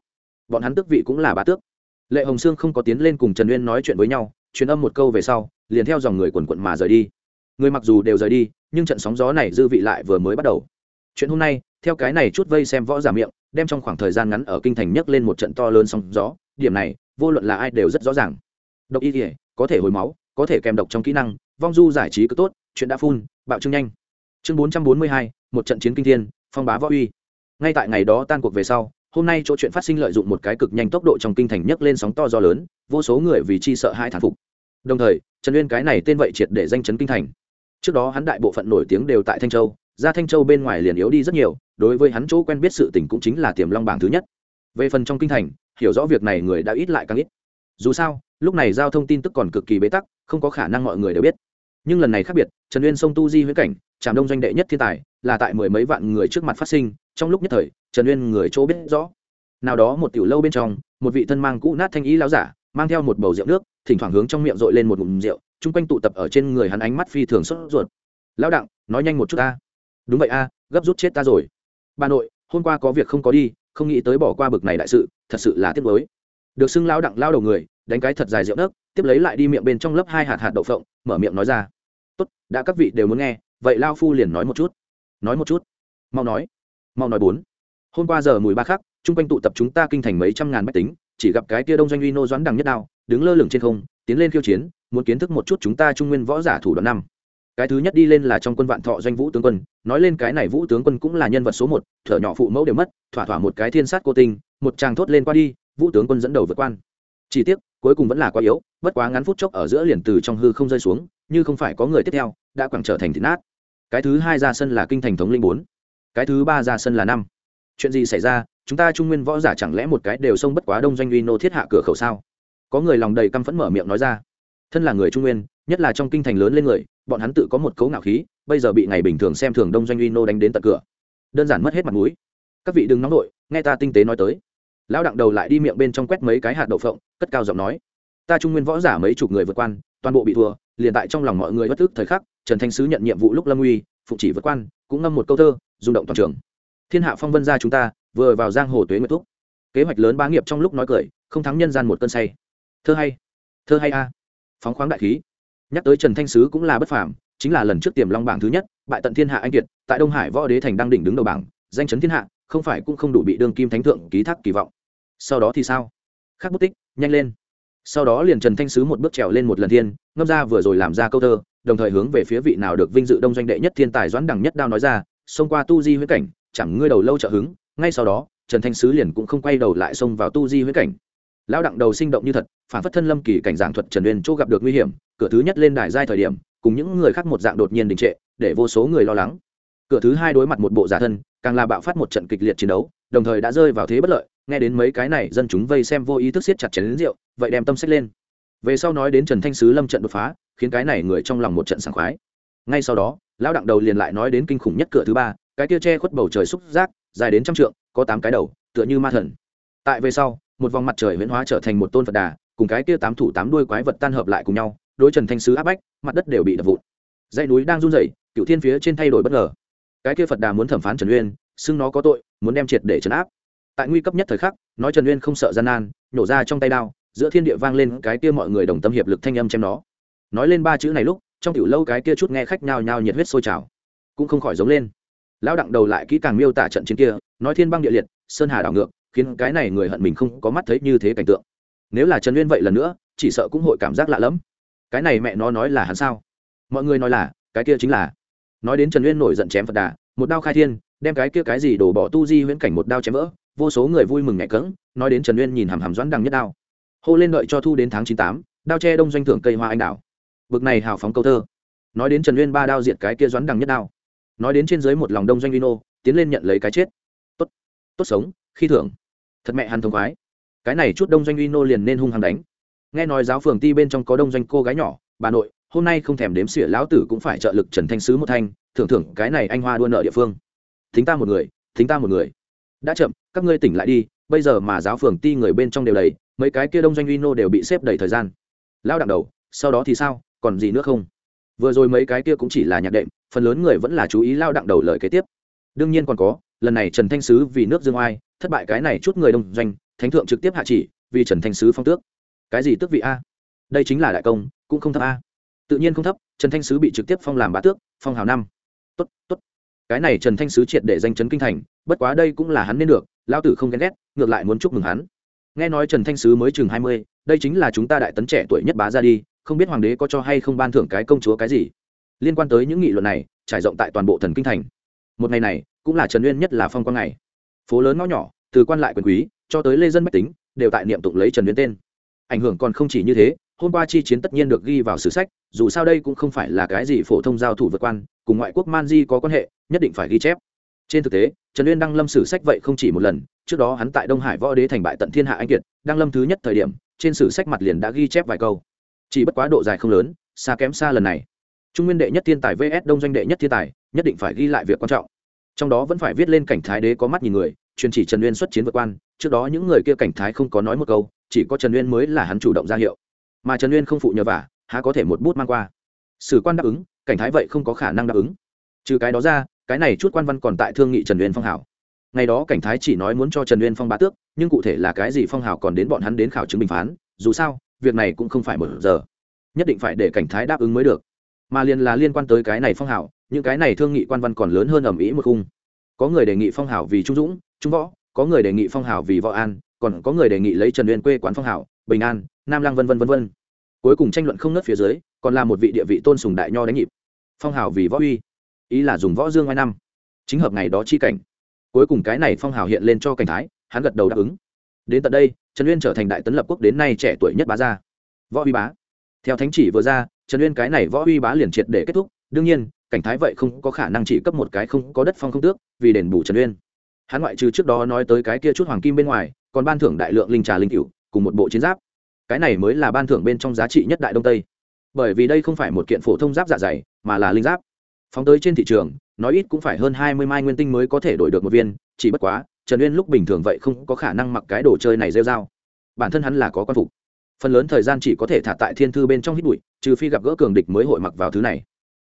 Bọn hắn tước vị cũng là bá tước. Lệ hồng sương không có tiến lên cùng trần uyên nói chuyện với nhau, truyền âm một câu về sau, liền theo dòng người quần quận mà rời đi. Người mặc dù đều rời đi, nhưng trận sóng gió này dư vị lại vừa mới bắt đầu. Chuyện hôm nay, theo cái này chút vây xem võ giả miệng, đem trong khoảng thời gian ngắn ở kinh thành nhấc lên một trận to lớn sóng gió, điểm này, vô luận là ai đều rất rõ ràng. Độc y thể có thể hồi máu, có thể kèm độc trong kỹ năng, vong du giải trí cứ tốt, chuyện đã phun, bạo trương nhanh chương bốn trăm bốn mươi hai, một trận chiến kinh thiên, phong bá võ uy. Ngay tại ngày đó tan cuộc về sau, hôm nay chỗ chuyện phát sinh lợi dụng một cái cực nhanh tốc độ trong kinh thành nhấc lên sóng to gió lớn, vô số người vì chi sợ hai thản phục. Đồng thời, trần uyên cái này tên vậy triệt để danh chấn kinh thành. Trước đó hắn đại bộ phận nổi tiếng đều tại thanh châu, ra thanh châu bên ngoài liền yếu đi rất nhiều, đối với hắn chỗ quen biết sự tình cũng chính là tiềm long bảng thứ nhất. Về phần trong kinh thành, hiểu rõ việc này người đã ít lại càng ít. Dù sao, lúc này giao thông tin tức còn cực kỳ bế tắc, không có khả năng mọi người đều biết. Nhưng lần này khác biệt, trần uyên sông tu di huyễn cảnh trạm đông doanh đệ nhất thiên tài, là tại mười mấy vạn người trước mặt phát sinh, trong lúc nhất thời, trần uyên người chỗ biết rõ. Nào đó một tiểu lâu bên trong, một vị thân mang cũ nát thanh ý láo giả, mang theo một bầu rượu nước, thỉnh thoảng hướng trong miệng dội lên một ngụm rượu, chung quanh tụ tập ở trên người hắn ánh mắt phi thường sốt ruột. Lão đặng, nói nhanh một chút ta. Đúng vậy a, gấp rút chết ta rồi. Bà nội, hôm qua có việc không có đi, không nghĩ tới bỏ qua bực này đại sự, thật sự là tiếc mới được xưng lão đặng lao đầu người, đánh cái thật dài rượu nước, tiếp lấy lại đi miệng bên trong lớp hai hạt hạt đậu phộng, mở miệng nói ra. Tốt, đã các vị đều muốn nghe vậy lao phu liền nói một chút. Nói một chút. Mau nói. Mau nói bốn. Hôm qua giờ mùi ba khắc, chung quanh tụ tập chúng ta kinh thành mấy trăm ngàn bách tính, chỉ gặp cái tia đông doanh uy nô doãn đằng nhất đao, đứng lơ lửng trên không, tiến lên khiêu chiến, muốn kiến thức một chút chúng ta trung nguyên võ giả thủ đoạn năm. Cái thứ nhất đi lên là trong quân vạn thọ doanh vũ tướng quân, nói lên cái này vũ tướng quân cũng là nhân vật số một, thở nhỏ phụ mẫu đều mất, thỏa thỏa một cái thiên sát cô tinh, một chàng thốt lên qua đi, vũ tướng quân dẫn đầu vượt quan. Chỉ tiếc, cuối cùng vẫn là quá yếu, bất quá ngắn phút chốc ở giữa liền từ trong hư không rơi xuống, như không phải có người tiếp theo, đã quẳng trở thành thịt nát cái thứ hai ra sân là kinh thành thống linh bốn, cái thứ ba ra sân là năm. Chuyện gì xảy ra? Chúng ta trung nguyên võ giả chẳng lẽ một cái đều xông bất quá đông doanh uy nô thiết hạ cửa khẩu sao? Có người lòng đầy căm phẫn mở miệng nói ra. Thân là người trung nguyên, nhất là trong kinh thành lớn lên người, bọn hắn tự có một cấu ngạo khí, bây giờ bị ngày bình thường xem thường đông doanh uy nô đánh đến tận cửa. Đơn giản mất hết mặt mũi. Các vị đừng nóng nổi nghe ta tinh tế nói tới. Lão đặng đầu lại đi miệng bên trong quét mấy cái hạt đậu phộng, cất cao giọng nói. Ta trung nguyên võ giả mấy chục người vượt quan, toàn bộ bị thua, liền tại trong lòng mọi người bất tức thời khắc trần thanh sứ nhận nhiệm vụ lúc lâm uy, phụng chỉ vượt quan, cũng ngâm một câu thơ, rung động toàn trường. Thiên hạ phong vân ra chúng ta, vừa vào giang hồ tuế nguyệt thúc. Kế hoạch lớn bá nghiệp trong lúc nói cười, không thắng nhân gian một cơn say. Thơ hay thơ hay a. Phóng khoáng đại khí. Nhắc tới trần thanh sứ cũng là bất phàm, chính là lần trước tiềm long bảng thứ nhất, bại tận thiên hạ anh kiệt, tại đông hải võ đế thành đang đỉnh đứng đầu bảng, danh chấn thiên hạ, không phải cũng không đủ bị đương kim thánh thượng ký thác kỳ vọng. Sau đó thì sao? Khắc bút tích, nhanh lên. Sau đó liền trần thanh sứ một bước trèo lên một lần thiên, ngâm ra vừa rồi làm ra câu thơ đồng thời hướng về phía vị nào được vinh dự đông doanh đệ nhất thiên tài doãn đẳng nhất đao nói ra, xông qua tu di huyết cảnh, chẳng ngươi đầu lâu trợ hứng, ngay sau đó, trần thanh sứ liền cũng không quay đầu lại xông vào tu di huyết cảnh. Lão đặng đầu sinh động như thật, phản phất thân lâm kỳ cảnh giảng thuật trần uyên chỗ gặp được nguy hiểm, cửa thứ nhất lên đài giai thời điểm, cùng những người khác một dạng đột nhiên đình trệ, để vô số người lo lắng. Cửa thứ hai đối mặt một bộ giả thân, càng là bạo phát một trận kịch liệt chiến đấu, đồng thời đã rơi vào thế bất lợi, nghe đến mấy cái này dân chúng vây xem vô ý thức siết chặt chén rượu, vậy đem tâm sách lên về sau nói đến trần thanh sứ lâm trận đột phá, khiến cái này người trong lòng một trận sảng khoái. Ngay sau đó, lão đặng đầu liền lại nói đến kinh khủng nhất cửa thứ ba, cái kia che khuất bầu trời xúc giác, dài đến trăm trượng, có tám cái đầu, tựa như ma thần. Tại về sau, một vòng mặt trời huyễn hóa trở thành một tôn phật đà, cùng cái kia tám thủ tám đuôi quái vật tan hợp lại cùng nhau, đối trần thanh sứ áp bách, mặt đất đều bị đập vụn. Dãy núi đang run rẩy cựu thiên phía trên thay đổi bất ngờ. Cái kia phật đà muốn thẩm phán trần uyên, xưng nó có tội, muốn đem triệt để trấn áp. Tại nguy cấp nhất thời khắc, nói trần uyên không sợ gian nan, nhổ ra trong tay đao giữa thiên địa vang lên cái kia mọi người đồng tâm hiệp lực thanh âm chém nó. Nói lên ba chữ này lúc, trong tiểu lâu cái kia chút nghe khách nhao nhao nhiệt huyết sôi trào, cũng không khỏi giống lên. Lão đặng đầu lại kỹ càng miêu tả trận chiến kia, nói thiên băng địa liệt, sơn hà đảo ngược, khiến cái này người hận mình không có mắt thấy như thế cảnh tượng. Nếu là trần uyên vậy lần nữa, chỉ sợ cũng hội cảm giác lạ lẫm. Cái này mẹ nó nói là hắn sao? Mọi người nói là, cái kia chính là. Nói đến trần uyên nổi giận chém phật đà, một đao khai thiên, đem cái kia cái gì đổ bỏ tu di huyễn cảnh một đao chém vỡ, vô số người vui mừng nhẹ cỡng nói đến trần uyên nhìn hàm hàm doãn đằng nhất đao hô lên đợi cho thu đến tháng chín tám, đao tre đông doanh thưởng cây hoa anh đào. Bực này hào phóng câu thơ. Nói đến trần uyên ba đao diệt cái kia doãn đằng nhất đao. Nói đến trên dưới một lòng đông doanh vino, tiến lên nhận lấy cái chết. Tốt tốt sống, khi thưởng. Thật mẹ hắn thông khoái. Cái này chút đông doanh vino liền nên hung hăng đánh. Nghe nói giáo phường ti bên trong có đông doanh cô gái nhỏ, bà nội, hôm nay không thèm đếm xỉa lão tử cũng phải trợ lực trần thanh sứ một thanh, thưởng thưởng cái này anh hoa đua nợ địa phương. Thính ta một người, thính ta một người. Đã chậm, các ngươi tỉnh lại đi, bây giờ mà giáo phường ti người bên trong đều đầy mấy cái kia đông doanh uy nô đều bị xếp đầy thời gian. Lao đặng đầu, sau đó thì sao, còn gì nữa không? Vừa rồi mấy cái kia cũng chỉ là nhạc đệm, phần lớn người vẫn là chú ý lao đặng đầu lời kế tiếp. Đương nhiên còn có, lần này trần thanh sứ vì nước dương oai, thất bại cái này chút người đông doanh, thánh thượng trực tiếp hạ chỉ, vì trần thanh sứ phong tước. Cái gì tước vị a? Đây chính là đại công, cũng không thấp a. Tự nhiên không thấp, trần thanh sứ bị trực tiếp phong làm bá tước, phong hào năm. Tốt tốt. Cái này trần thanh sứ triệt để danh chấn kinh thành, bất quá đây cũng là hắn nên được lao tử không ghen ghét, ngược lại muốn chúc mừng hắn nghe nói trần thanh sứ mới chừng hai mươi, đây chính là chúng ta đại tấn trẻ tuổi nhất bá ra đi, không biết hoàng đế có cho hay không ban thưởng cái công chúa cái gì. Liên quan tới những nghị luận này, trải rộng tại toàn bộ thần kinh thành. Một ngày này, cũng là trần uyên nhất là phong quang ngày. Phố lớn ngõ nhỏ, từ quan lại quyền quý, cho tới lê dân bách tính, đều tại niệm tụng lấy trần uyên tên. Ảnh hưởng còn không chỉ như thế, hôm qua chi chiến tất nhiên được ghi vào sử sách, dù sao đây cũng không phải là cái gì phổ thông giao thủ vượt quan, cùng ngoại quốc man di có quan hệ, nhất định phải ghi chép trên thực tế, trần uyên đăng lâm sử sách vậy không chỉ một lần, trước đó hắn tại đông hải võ đế thành bại tận thiên hạ anh kiệt, đăng lâm thứ nhất thời điểm, trên sử sách mặt liền đã ghi chép vài câu. Chỉ bất quá độ dài không lớn, xa kém xa lần này. Trung nguyên đệ nhất thiên tài vs đông doanh đệ nhất thiên tài, nhất định phải ghi lại việc quan trọng. Trong đó vẫn phải viết lên cảnh thái đế có mắt nhìn người, truyền chỉ trần uyên xuất chiến vượt quan, trước đó những người kia cảnh thái không có nói một câu, chỉ có trần uyên mới là hắn chủ động ra hiệu. Mà trần uyên không phụ nhờ vả, há có thể một bút mang qua. Sử quan đáp ứng, cảnh thái vậy không có khả năng đáp ứng. Trừ cái đó ra cái này chút quan văn còn tại thương nghị trần uyên phong hảo. Ngày đó cảnh thái chỉ nói muốn cho trần uyên phong bá tước, nhưng cụ thể là cái gì phong hảo còn đến bọn hắn đến khảo chứng bình phán, dù sao, việc này cũng không phải một giờ. Nhất định phải để cảnh thái đáp ứng mới được. Mà liền là liên quan tới cái này phong hảo, những cái này thương nghị quan văn còn lớn hơn ẩm ý một khung. Có người đề nghị phong hảo vì trung dũng, trung võ, có người đề nghị phong hảo vì võ an, còn có người đề nghị lấy trần uyên quê quán phong hảo, bình an, nam lăng vân vân vân vân. Cuối cùng tranh luận không nớt phía dưới, còn là một vị địa vị tôn sùng đại nho đánh nhịp. Phong hào vì võ uy ý là dùng võ dương hai năm. Chính hợp ngày đó chi cảnh. Cuối cùng cái này phong hào hiện lên cho cảnh thái, hắn gật đầu đáp ứng. Đến tận đây, trần uyên trở thành đại tấn lập quốc đến nay trẻ tuổi nhất bá gia. Võ uy bá. Theo thánh chỉ vừa ra, trần uyên cái này võ uy bá liền triệt để kết thúc. Đương nhiên, cảnh thái vậy không có khả năng chỉ cấp một cái không có đất phong không tước, vì đền bù trần uyên. Hắn ngoại trừ trước đó nói tới cái kia chút hoàng kim bên ngoài, còn ban thưởng đại lượng linh trà linh cựu cùng một bộ chiến giáp. Cái này mới là ban thưởng bên trong giá trị nhất đại đông tây. Bởi vì đây không phải một kiện phổ thông giáp dạ dày, mà là linh giáp phóng tới trên thị trường, nói ít cũng phải hơn hai mươi mai nguyên tinh mới có thể đổi được một viên, chỉ bất quá, trần uyên lúc bình thường vậy không có khả năng mặc cái đồ chơi này rêu dao bản thân hắn là có quan phục. Phần lớn thời gian chỉ có thể thả tại thiên thư bên trong hít bụi, trừ phi gặp gỡ cường địch mới hội mặc vào thứ này.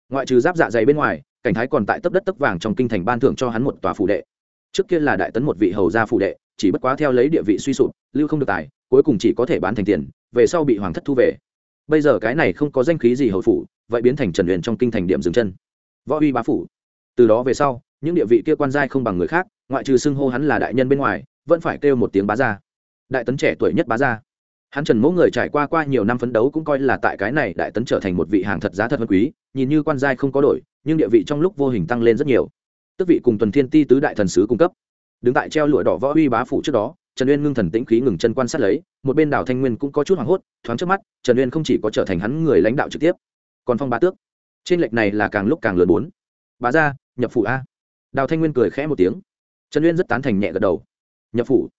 Ngoại trừ giáp dạ dày bên ngoài, cảnh thái còn tại tấp đất tấp vàng trong kinh thành ban thưởng cho hắn một tòa phủ đệ. Trước kia là đại tấn một vị hầu gia phủ đệ, chỉ bất quá theo lấy địa vị suy sụp, lưu không được tài, cuối cùng chỉ có thể bán thành tiền, về sau bị hoàng thất thu về. Bây giờ cái này không có danh khí gì hầu phủ, vậy biến thành trần huyền trong kinh thành điểm dừng chân võ uy bá phủ. Từ đó về sau, những địa vị kia quan giai không bằng người khác, ngoại trừ xưng hô hắn là đại nhân bên ngoài, vẫn phải kêu một tiếng bá gia. Đại tấn trẻ tuổi nhất bá gia. Hắn trần Mỗ người trải qua qua nhiều năm phấn đấu cũng coi là tại cái này đại tấn trở thành một vị hàng thật giá thật vân quý, nhìn như quan giai không có đổi, nhưng địa vị trong lúc vô hình tăng lên rất nhiều. Tức vị cùng tuần thiên ti tứ đại thần sứ cung cấp. Đứng tại treo lụa đỏ võ uy bá phủ trước đó, trần uyên ngưng thần tĩnh khí ngừng chân quan sát lấy, một bên đào thanh nguyên cũng có chút hoảng hốt, thoáng trước mắt, trần uyên không chỉ có trở thành hắn người lãnh đạo trực tiếp, còn phong bá tước trên lệch này là càng lúc càng lớn bốn. Bá ra nhập phủ a. Đào thanh nguyên cười khẽ một tiếng. Trần uyên rất tán thành nhẹ gật đầu. Nhập phủ.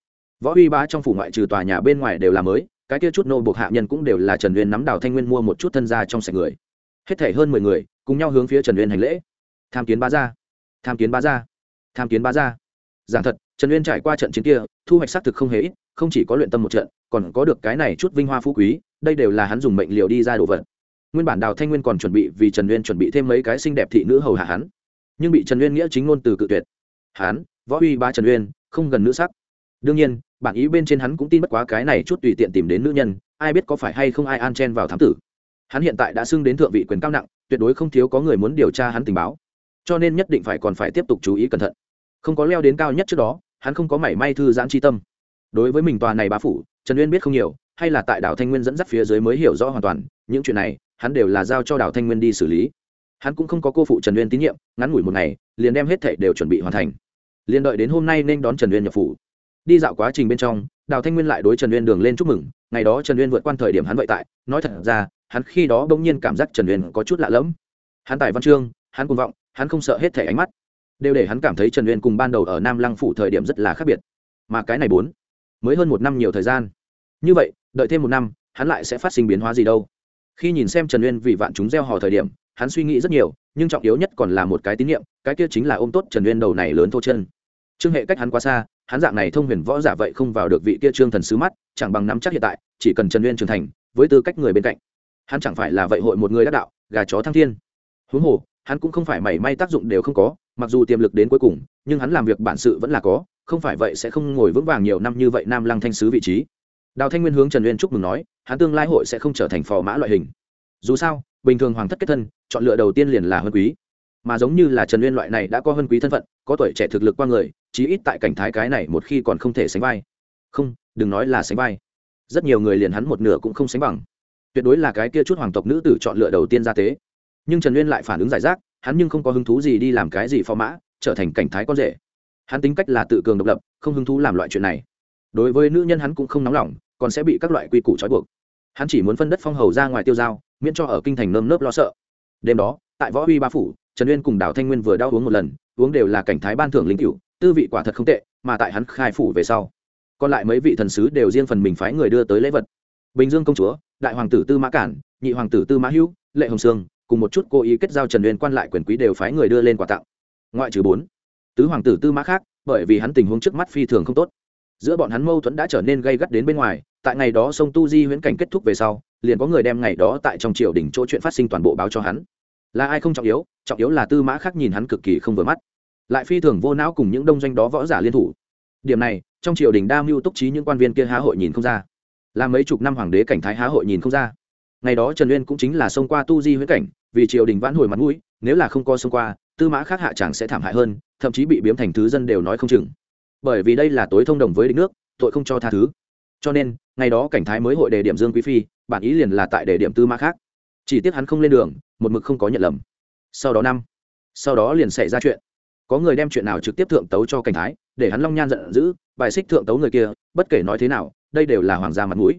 Võ uy bá trong phủ ngoại trừ tòa nhà bên ngoài đều là mới, cái kia chút nô buộc hạ nhân cũng đều là trần uyên nắm đào thanh nguyên mua một chút thân gia trong sạch người. Hết thể hơn mười người, cùng nhau hướng phía trần uyên hành lễ. Tham kiến bá gia. Tham kiến bá gia. Tham kiến bá gia. Giảng thật, trần uyên trải qua trận chiến kia, thu hoạch xác thực không hề ít, không chỉ có luyện tâm một trận, còn có được cái này chút vinh hoa phú quý, đây đều là hắn dùng mệnh liều đi ra đồ vật nguyên bản đào thanh nguyên còn chuẩn bị vì trần uyên chuẩn bị thêm mấy cái xinh đẹp thị nữ hầu hạ hắn nhưng bị trần uyên nghĩa chính ngôn từ cự tuyệt hắn võ uy ba trần uyên không gần nữ sắc đương nhiên bản ý bên trên hắn cũng tin bất quá cái này chút tùy tiện tìm đến nữ nhân ai biết có phải hay không ai an chen vào thám tử hắn hiện tại đã xưng đến thượng vị quyền cao nặng tuyệt đối không thiếu có người muốn điều tra hắn tình báo cho nên nhất định phải còn phải tiếp tục chú ý cẩn thận không có leo đến cao nhất trước đó hắn không có mảy may thư giãn chi tâm đối với mình tòa này bá phủ trần uyên biết không nhiều hay là tại đảo thanh nguyên dẫn dắt phía dưới mới hiểu rõ hoàn toàn những chuyện này hắn đều là giao cho Đào thanh nguyên đi xử lý. Hắn cũng không có cô phụ trần uyên tín nhiệm, ngắn ngủi một ngày, liền đem hết thệ đều chuẩn bị hoàn thành. Liền đợi đến hôm nay nên đón trần uyên nhập phủ. Đi dạo quá trình bên trong, đào thanh nguyên lại đối trần uyên đường lên chúc mừng, ngày đó trần uyên vượt qua thời điểm hắn vậy tại, nói thật ra, hắn khi đó bỗng nhiên cảm giác trần uyên có chút lạ lẫm. Hắn tài văn chương, hắn cuồng vọng, hắn không sợ hết thẻ ánh mắt, đều để hắn cảm thấy trần uyên cùng ban đầu ở nam lăng phủ thời điểm rất là khác biệt. Mà cái này bốn, mới hơn một năm nhiều thời gian. Như vậy, đợi thêm một năm, hắn lại sẽ phát sinh biến hóa gì đâu? Khi nhìn xem trần uyên vì vạn chúng gieo hò thời điểm, hắn suy nghĩ rất nhiều, nhưng trọng yếu nhất còn là một cái tín nhiệm cái kia chính là ôm tốt trần uyên đầu này lớn thô chân. Trương hệ cách hắn quá xa, hắn dạng này thông huyền võ giả vậy không vào được vị kia trương thần sứ mắt, chẳng bằng nắm chắc hiện tại, chỉ cần trần uyên trưởng thành, với tư cách người bên cạnh. Hắn chẳng phải là vậy hội một người đắc đạo, gà chó thăng thiên. Huống hồ, hắn cũng không phải mảy may tác dụng đều không có, mặc dù tiềm lực đến cuối cùng, nhưng hắn làm việc bản sự vẫn là có, không phải vậy sẽ không ngồi vững vàng nhiều năm như vậy nam lăng thanh sứ vị trí đào thanh nguyên hướng trần uyên chúc mừng nói, hắn tương lai hội sẽ không trở thành phò mã loại hình. Dù sao, bình thường hoàng thất kết thân, chọn lựa đầu tiên liền là hân quý. Mà giống như là trần uyên loại này đã có hân quý thân phận, có tuổi trẻ thực lực qua người, chí ít tại cảnh thái cái này một khi còn không thể sánh vai. Không, đừng nói là sánh vai. Rất nhiều người liền hắn một nửa cũng không sánh bằng. Tuyệt đối là cái kia chút hoàng tộc nữ tử chọn lựa đầu tiên ra tế. Nhưng trần uyên lại phản ứng giải rác, hắn nhưng không có hứng thú gì đi làm cái gì phò mã, trở thành cảnh thái con rể. Hắn tính cách là tự cường độc lập, không hứng thú làm loại chuyện này đối với nữ nhân hắn cũng không nóng lòng, còn sẽ bị các loại quy củ trói buộc. Hắn chỉ muốn phân đất phong hầu ra ngoài tiêu dao miễn cho ở kinh thành nơm nớp lo sợ. Đêm đó, tại võ uy ba phủ, trần uyên cùng đào thanh nguyên vừa đau uống một lần, uống đều là cảnh thái ban thưởng linh cựu tư vị quả thật không tệ, mà tại hắn khai phủ về sau, còn lại mấy vị thần sứ đều riêng phần mình phái người đưa tới lễ vật. Bình dương công chúa, đại hoàng tử tư mã cản, nhị hoàng tử tư mã hữu, lệ hồng sương, cùng một chút cố ý kết giao trần uyên quan lại quyền quý đều phái người đưa lên quà tặng. Ngoại trừ bốn, tứ hoàng tử tư mã khác, bởi vì hắn tình huống trước mắt phi thường không tốt giữa bọn hắn mâu thuẫn đã trở nên gây gắt đến bên ngoài, tại ngày đó sông tu di huyễn cảnh kết thúc về sau, liền có người đem ngày đó tại trong triều đình chỗ chuyện phát sinh toàn bộ báo cho hắn. Là ai không trọng yếu trọng yếu là tư mã khác nhìn hắn cực kỳ không vừa mắt. Lại phi thường vô não cùng những đông doanh đó võ giả liên thủ. Điểm này, trong triều đình đa mưu túc trí những quan viên kia há hội nhìn không ra. Là mấy chục năm hoàng đế cảnh thái há hội nhìn không ra. Ngày đó trần uyên cũng chính là xông qua tu di huyễn cảnh, vì triều đình vãn hồi mặt mũi, nếu là không co xông qua, tư mã khác hạ chẳng sẽ thảm hại hơn, thậm chí bị biếm thành thứ dân đều nói không chừng bởi vì đây là tối thông đồng với địch nước, tội không cho tha thứ. Cho nên, ngày đó cảnh thái mới hội đề điểm dương quý phi, bản ý liền là tại đề điểm tư mã khác. Chỉ tiếc hắn không lên đường, một mực không có nhận lầm. Sau đó năm, sau đó liền xảy ra chuyện. Có người đem chuyện nào trực tiếp thượng tấu cho cảnh thái, để hắn long nhan giận dữ, bài xích thượng tấu người kia, bất kể nói thế nào, đây đều là hoàng gia mặt mũi.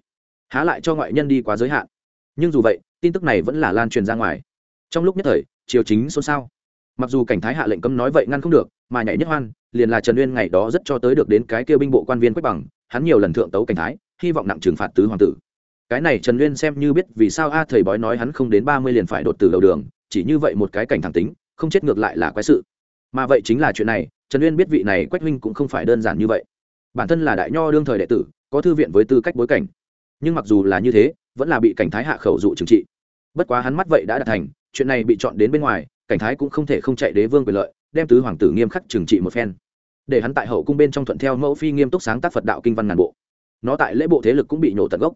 Há lại cho ngoại nhân đi quá giới hạn. Nhưng dù vậy, tin tức này vẫn là lan truyền ra ngoài. Trong lúc nhất thời, triều chính xôn xao. Mặc dù cảnh thái hạ lệnh cấm nói vậy ngăn không được, mà nhảy nhất hoan liền là trần uyên ngày đó rất cho tới được đến cái kia binh bộ quan viên quách bằng, hắn nhiều lần thượng tấu cảnh thái, hy vọng nặng trừng phạt tứ hoàng tử. Cái này trần uyên xem như biết vì sao a thầy bói nói hắn không đến ba mươi liền phải đột tử đầu đường, chỉ như vậy một cái cảnh thẳng tính, không chết ngược lại là quái sự. Mà vậy chính là chuyện này, trần uyên biết vị này quách huynh cũng không phải đơn giản như vậy. Bản thân là đại nho đương thời đệ tử, có thư viện với tư cách bối cảnh. Nhưng mặc dù là như thế, vẫn là bị cảnh thái hạ khẩu dụ trừng trị. Bất quá hắn mắt vậy đã đạt thành, chuyện này bị chọn đến bên ngoài, cảnh thái cũng không thể không chạy đế vương quyền lợi, đem tứ hoàng tử nghiêm khắc trừng trị một phen để hắn tại hậu cung bên trong thuận theo mẫu phi nghiêm túc sáng tác phật đạo kinh văn ngàn bộ. Nó tại lễ bộ thế lực cũng bị nhổ tận gốc.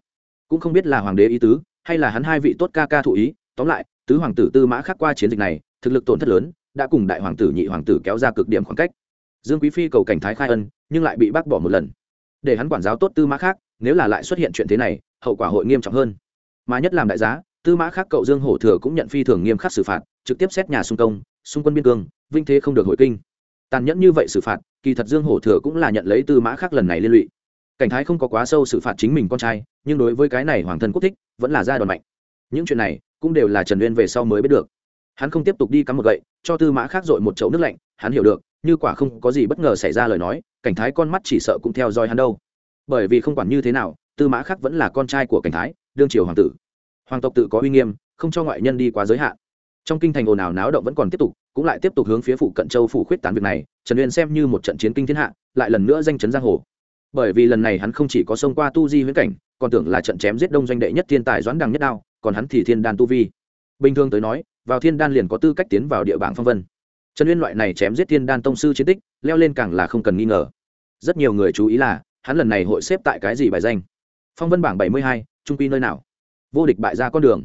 Cũng không biết là hoàng đế ý tứ, hay là hắn hai vị tốt ca ca thụ ý, tóm lại, tứ hoàng tử tư mã khắc qua chiến dịch này, thực lực tổn thất lớn, đã cùng đại hoàng tử nhị hoàng tử kéo ra cực điểm khoảng cách. Dương quý phi cầu cảnh thái khai ân, nhưng lại bị bác bỏ một lần. Để hắn quản giáo tốt tư mã khác nếu là lại xuất hiện chuyện thế này, hậu quả hội nghiêm trọng hơn. Mà nhất làm đại giá, tư mã khác cậu dương hổ thừa cũng nhận phi thường nghiêm khắc xử phạt, trực tiếp xét nhà xung công, xung quân biên cương, vinh thế không được hội kinh. Tàn nhẫn như vậy xử phạt kỳ thật dương hổ thừa cũng là nhận lấy tư mã khác lần này liên lụy. Cảnh thái không có quá sâu xử phạt chính mình con trai, nhưng đối với cái này hoàng thân quốc thích, vẫn là gia đòn mạnh. Những chuyện này, cũng đều là trần uyên về sau mới biết được. Hắn không tiếp tục đi cắm một gậy, cho tư mã khác dội một chậu nước lạnh, hắn hiểu được, như quả không có gì bất ngờ xảy ra lời nói, cảnh thái con mắt chỉ sợ cũng theo dõi hắn đâu. Bởi vì không quản như thế nào, tư mã khác vẫn là con trai của cảnh thái, đương triều hoàng tử. Hoàng tộc tự có uy nghiêm, không cho ngoại nhân đi quá giới hạn trong kinh thành ồn ào náo động vẫn còn tiếp tục, cũng lại tiếp tục hướng phía phụ cận châu phủ khuyết tán việc này, trần uyên xem như một trận chiến kinh thiên hạ, lại lần nữa danh chấn giang hồ. Bởi vì lần này hắn không chỉ có xông qua tu di huyễn cảnh, còn tưởng là trận chém giết đông doanh đệ nhất thiên tài doãn đằng nhất đao, còn hắn thì thiên đan tu vi. Bình thường tới nói, vào thiên đan liền có tư cách tiến vào địa bảng phong vân. Trần uyên loại này chém giết thiên đan tông sư chiến tích, leo lên càng là không cần nghi ngờ. Rất nhiều người chú ý là, hắn lần này hội xếp tại cái gì bài danh? Phong vân bảng bảy mươi hai, trung quy nơi nào? Vô địch bại ra con đường.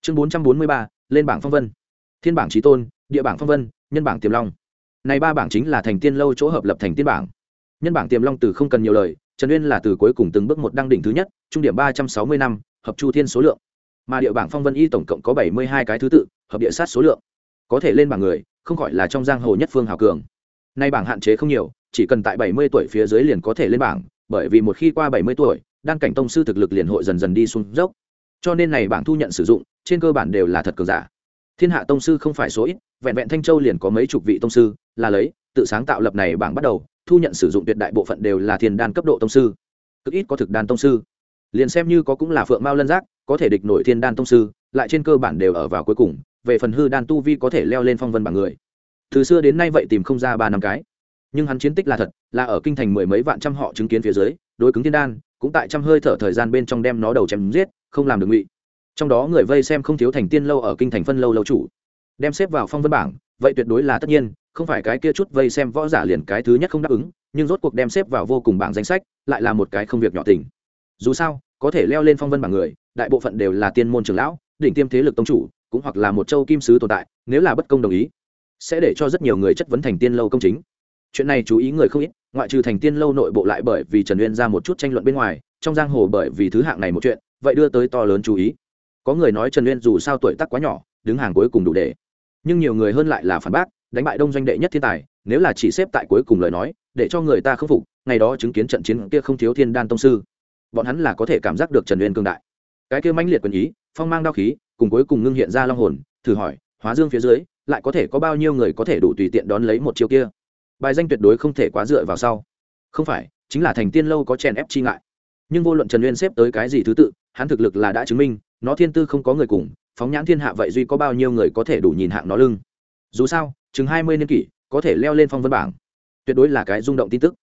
Chương bốn trăm bốn mươi ba, lên bảng phong vân thiên bảng trí tôn, địa bảng phong vân, nhân bảng tiềm long. Này ba bảng chính là thành tiên lâu chỗ hợp lập thành tiên bảng. Nhân bảng tiềm long từ không cần nhiều lời, trần uyên là từ cuối cùng từng bước một đăng đỉnh thứ nhất, trung điểm ba trăm sáu mươi năm, hợp chu thiên số lượng. Mà địa bảng phong vân y tổng cộng có bảy mươi hai cái thứ tự, hợp địa sát số lượng. Có thể lên bảng người, không gọi là trong giang hồ nhất phương hào cường. Nay bảng hạn chế không nhiều, chỉ cần tại bảy mươi tuổi phía dưới liền có thể lên bảng, bởi vì một khi qua bảy mươi tuổi, đan cảnh tông sư thực lực liền hội dần dần đi xuống dốc. Cho nên này bảng thu nhận sử dụng, trên cơ bản đều là thật cường giả thiên hạ tông sư không phải số ít, vẹn vẹn thanh châu liền có mấy chục vị tông sư, là lấy, tự sáng tạo lập này bảng bắt đầu, thu nhận sử dụng tuyệt đại bộ phận đều là thiên đan cấp độ tông sư. Cực ít có thực đan tông sư. Liền xem như có cũng là phượng mao lân giác, có thể địch nổi thiên đan tông sư, lại trên cơ bản đều ở vào cuối cùng, về phần hư đan tu vi có thể leo lên phong vân bảng người. Từ xưa đến nay vậy tìm không ra ba năm cái. Nhưng hắn chiến tích là thật, là ở kinh thành mười mấy vạn trăm họ chứng kiến phía dưới, đối cứng thiên đan, cũng tại trăm hơi thở thời gian bên trong đem nó đầu chém giết, không làm được ngụy trong đó người vây xem không thiếu thành tiên lâu ở kinh thành phân lâu lâu chủ. Đem xếp vào phong vân bảng, vậy tuyệt đối là tất nhiên, không phải cái kia chút vây xem võ giả liền cái thứ nhất không đáp ứng, nhưng rốt cuộc đem xếp vào vô cùng bảng danh sách, lại là một cái không việc nhỏ tình. Dù sao, có thể leo lên phong vân bảng người, đại bộ phận đều là tiên môn trưởng lão, đỉnh tiêm thế lực tông chủ, cũng hoặc là một châu kim sứ tồn tại, nếu là bất công đồng ý, sẽ để cho rất nhiều người chất vấn thành tiên lâu công chính. Chuyện này chú ý người không ít, ngoại trừ thành tiên lâu nội bộ lại bởi vì trần uyên ra một chút tranh luận bên ngoài, trong giang hồ bởi vì thứ hạng này một chuyện, vậy đưa tới to lớn chú ý có người nói trần uyên dù sao tuổi tác quá nhỏ, đứng hàng cuối cùng đủ để. Nhưng nhiều người hơn lại là phản bác, đánh bại đông doanh đệ nhất thiên tài, nếu là chỉ xếp tại cuối cùng lời nói, để cho người ta khâm phục, ngày đó chứng kiến trận chiến kia không thiếu thiên đan tông sư. Bọn hắn là có thể cảm giác được trần uyên cương đại. Cái kia mãnh liệt quyền ý, phong mang đao khí, cùng cuối cùng ngưng hiện ra long hồn, thử hỏi, hóa dương phía dưới, lại có thể có bao nhiêu người có thể đủ tùy tiện đón lấy một chiêu kia? Bài danh tuyệt đối không thể quá dựa vào sau. Không phải, chính là thành tiên lâu có chèn ép chi ngại. Nhưng vô luận trần uyên xếp tới cái gì thứ tự, hắn thực lực là đã chứng minh nó thiên tư không có người cùng, phóng nhãn thiên hạ vậy duy có bao nhiêu người có thể đủ nhìn hạng nó lưng? Dù sao, chừng hai mươi niên kỷ, có thể leo lên phong vân bảng. Tuyệt đối là cái rung động tin tức.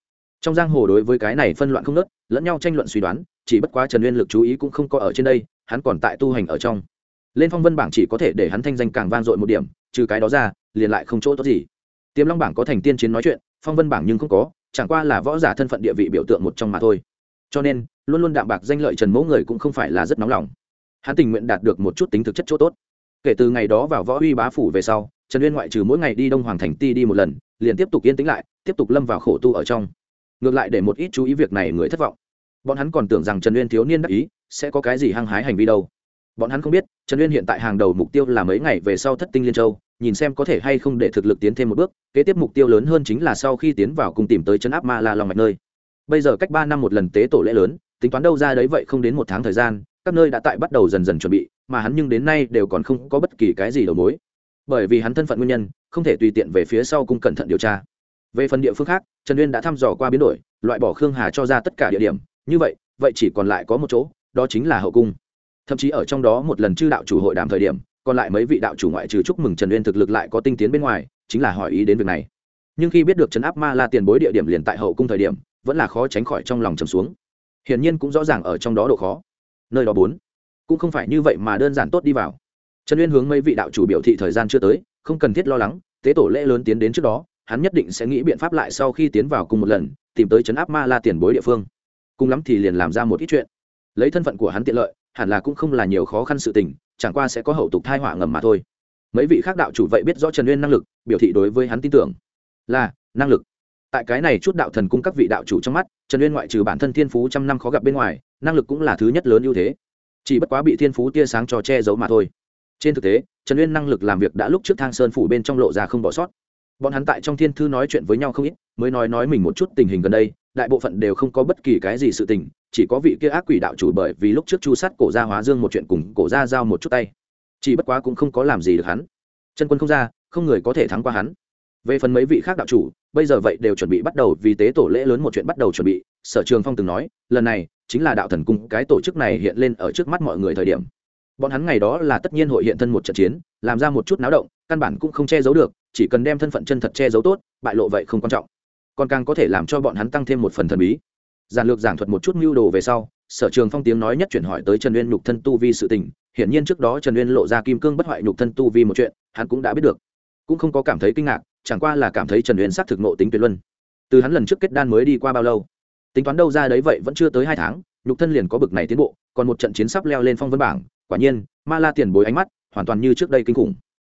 Trong giang hồ đối với cái này phân loạn không nớt lẫn nhau tranh luận suy đoán, chỉ bất quá trần uyên lực chú ý cũng không có ở trên đây, hắn còn tại tu hành ở trong. Lên phong vân bảng chỉ có thể để hắn thanh danh càng vang dội một điểm, trừ cái đó ra, liền lại không chỗ tốt gì. Tiềm long bảng có thành tiên chiến nói chuyện, phong vân bảng nhưng không có, chẳng qua là võ giả thân phận địa vị biểu tượng một trong mà thôi. Cho nên, luôn luôn đạm bạc danh lợi trần mẫu người cũng không phải là rất nóng lòng hắn tình nguyện đạt được một chút tính thực chất chỗ tốt. Kể từ ngày đó vào võ uy bá phủ về sau, trần uyên ngoại trừ mỗi ngày đi đông hoàng thành ti đi một lần, liền tiếp tục yên tĩnh lại, tiếp tục lâm vào khổ tu ở trong. Ngược lại để một ít chú ý việc này người thất vọng. Bọn hắn còn tưởng rằng trần uyên thiếu niên đắc ý, sẽ có cái gì hăng hái hành vi đâu. Bọn hắn không biết, trần uyên hiện tại hàng đầu mục tiêu là mấy ngày về sau thất tinh liên châu, nhìn xem có thể hay không để thực lực tiến thêm một bước, kế tiếp mục tiêu lớn hơn chính là sau khi tiến vào cùng tìm tới chấn áp ma la lòng mạch nơi. Bây giờ cách ba năm một lần tế tổ lễ lớn, tính toán đâu ra đấy vậy không đến một tháng thời gian các nơi đã tại bắt đầu dần dần chuẩn bị, mà hắn nhưng đến nay đều còn không có bất kỳ cái gì đầu mối. Bởi vì hắn thân phận nguyên nhân, không thể tùy tiện về phía sau cung cẩn thận điều tra. Về phần địa phương khác, trần uyên đã thăm dò qua biến đổi, loại bỏ khương hà cho ra tất cả địa điểm. Như vậy vậy chỉ còn lại có một chỗ, đó chính là hậu cung. Thậm chí ở trong đó một lần chư đạo chủ hội đàm thời điểm, còn lại mấy vị đạo chủ ngoại trừ chúc mừng trần uyên thực lực lại có tinh tiến bên ngoài, chính là hỏi ý đến việc này. Nhưng khi biết được trấn áp ma la tiền bối địa điểm liền tại hậu cung thời điểm, vẫn là khó tránh khỏi trong lòng trầm xuống. Hiển nhiên cũng rõ ràng ở trong đó độ khó nơi đó bốn. Cũng không phải như vậy mà đơn giản tốt đi vào. Trần uyên hướng mấy vị đạo chủ biểu thị thời gian chưa tới, không cần thiết lo lắng, tế tổ lễ lớn tiến đến trước đó, hắn nhất định sẽ nghĩ biện pháp lại sau khi tiến vào cùng một lần, tìm tới trấn áp ma la tiền bối địa phương. Cùng lắm thì liền làm ra một ít chuyện. Lấy thân phận của hắn tiện lợi, hẳn là cũng không là nhiều khó khăn sự tình, chẳng qua sẽ có hậu tục thai họa ngầm mà thôi. Mấy vị khác đạo chủ vậy biết rõ trần uyên năng lực, biểu thị đối với hắn tin tưởng. Là, năng lực. Tại cái này chút đạo thần cung các vị đạo chủ trong mắt, trần uyên ngoại trừ bản thân thiên phú trăm năm khó gặp bên ngoài năng lực cũng là thứ nhất lớn ưu thế. Chỉ bất quá bị thiên phú tia sáng cho che giấu mà thôi. Trên thực tế, trần uyên năng lực làm việc đã lúc trước thang sơn phủ bên trong lộ ra không bỏ sót. Bọn hắn tại trong thiên thư nói chuyện với nhau không ít, mới nói nói mình một chút tình hình gần đây, đại bộ phận đều không có bất kỳ cái gì sự tình, chỉ có vị kia ác quỷ đạo chủ bởi vì lúc trước chu sát cổ gia hóa dương một chuyện cùng cổ gia giao một chút tay. Chỉ bất quá cũng không có làm gì được hắn. Chân quân không ra, không người có thể thắng qua hắn. Về phần mấy vị khác đạo chủ, bây giờ vậy đều chuẩn bị bắt đầu vì tế tổ lễ lớn một chuyện bắt đầu chuẩn bị, sở trường phong từng nói, lần này chính là đạo thần cung, cái tổ chức này hiện lên ở trước mắt mọi người thời điểm. Bọn hắn ngày đó là tất nhiên hội hiện thân một trận chiến, làm ra một chút náo động, căn bản cũng không che giấu được, chỉ cần đem thân phận chân thật che giấu tốt, bại lộ vậy không quan trọng. Còn càng có thể làm cho bọn hắn tăng thêm một phần thần bí. Giản lược giảng thuật một chút mưu đồ về sau, sở trường phong tiếng nói nhất chuyển hỏi tới trần uyên nhục thân tu vi sự tình, hiển nhiên trước đó trần uyên lộ ra kim cương bất hoại nhục thân tu vi một chuyện, hắn cũng đã biết được. Cũng không có cảm thấy kinh ngạc, chẳng qua là cảm thấy trần uyên xác thực nộ tính tuyệt luân. Từ hắn lần trước kết đan mới đi qua bao lâu tính toán đâu ra đấy vậy vẫn chưa tới hai tháng, nhục thân liền có bực này tiến bộ, còn một trận chiến sắp leo lên phong vân bảng, quả nhiên, ma la tiền bối ánh mắt, hoàn toàn như trước đây kinh khủng.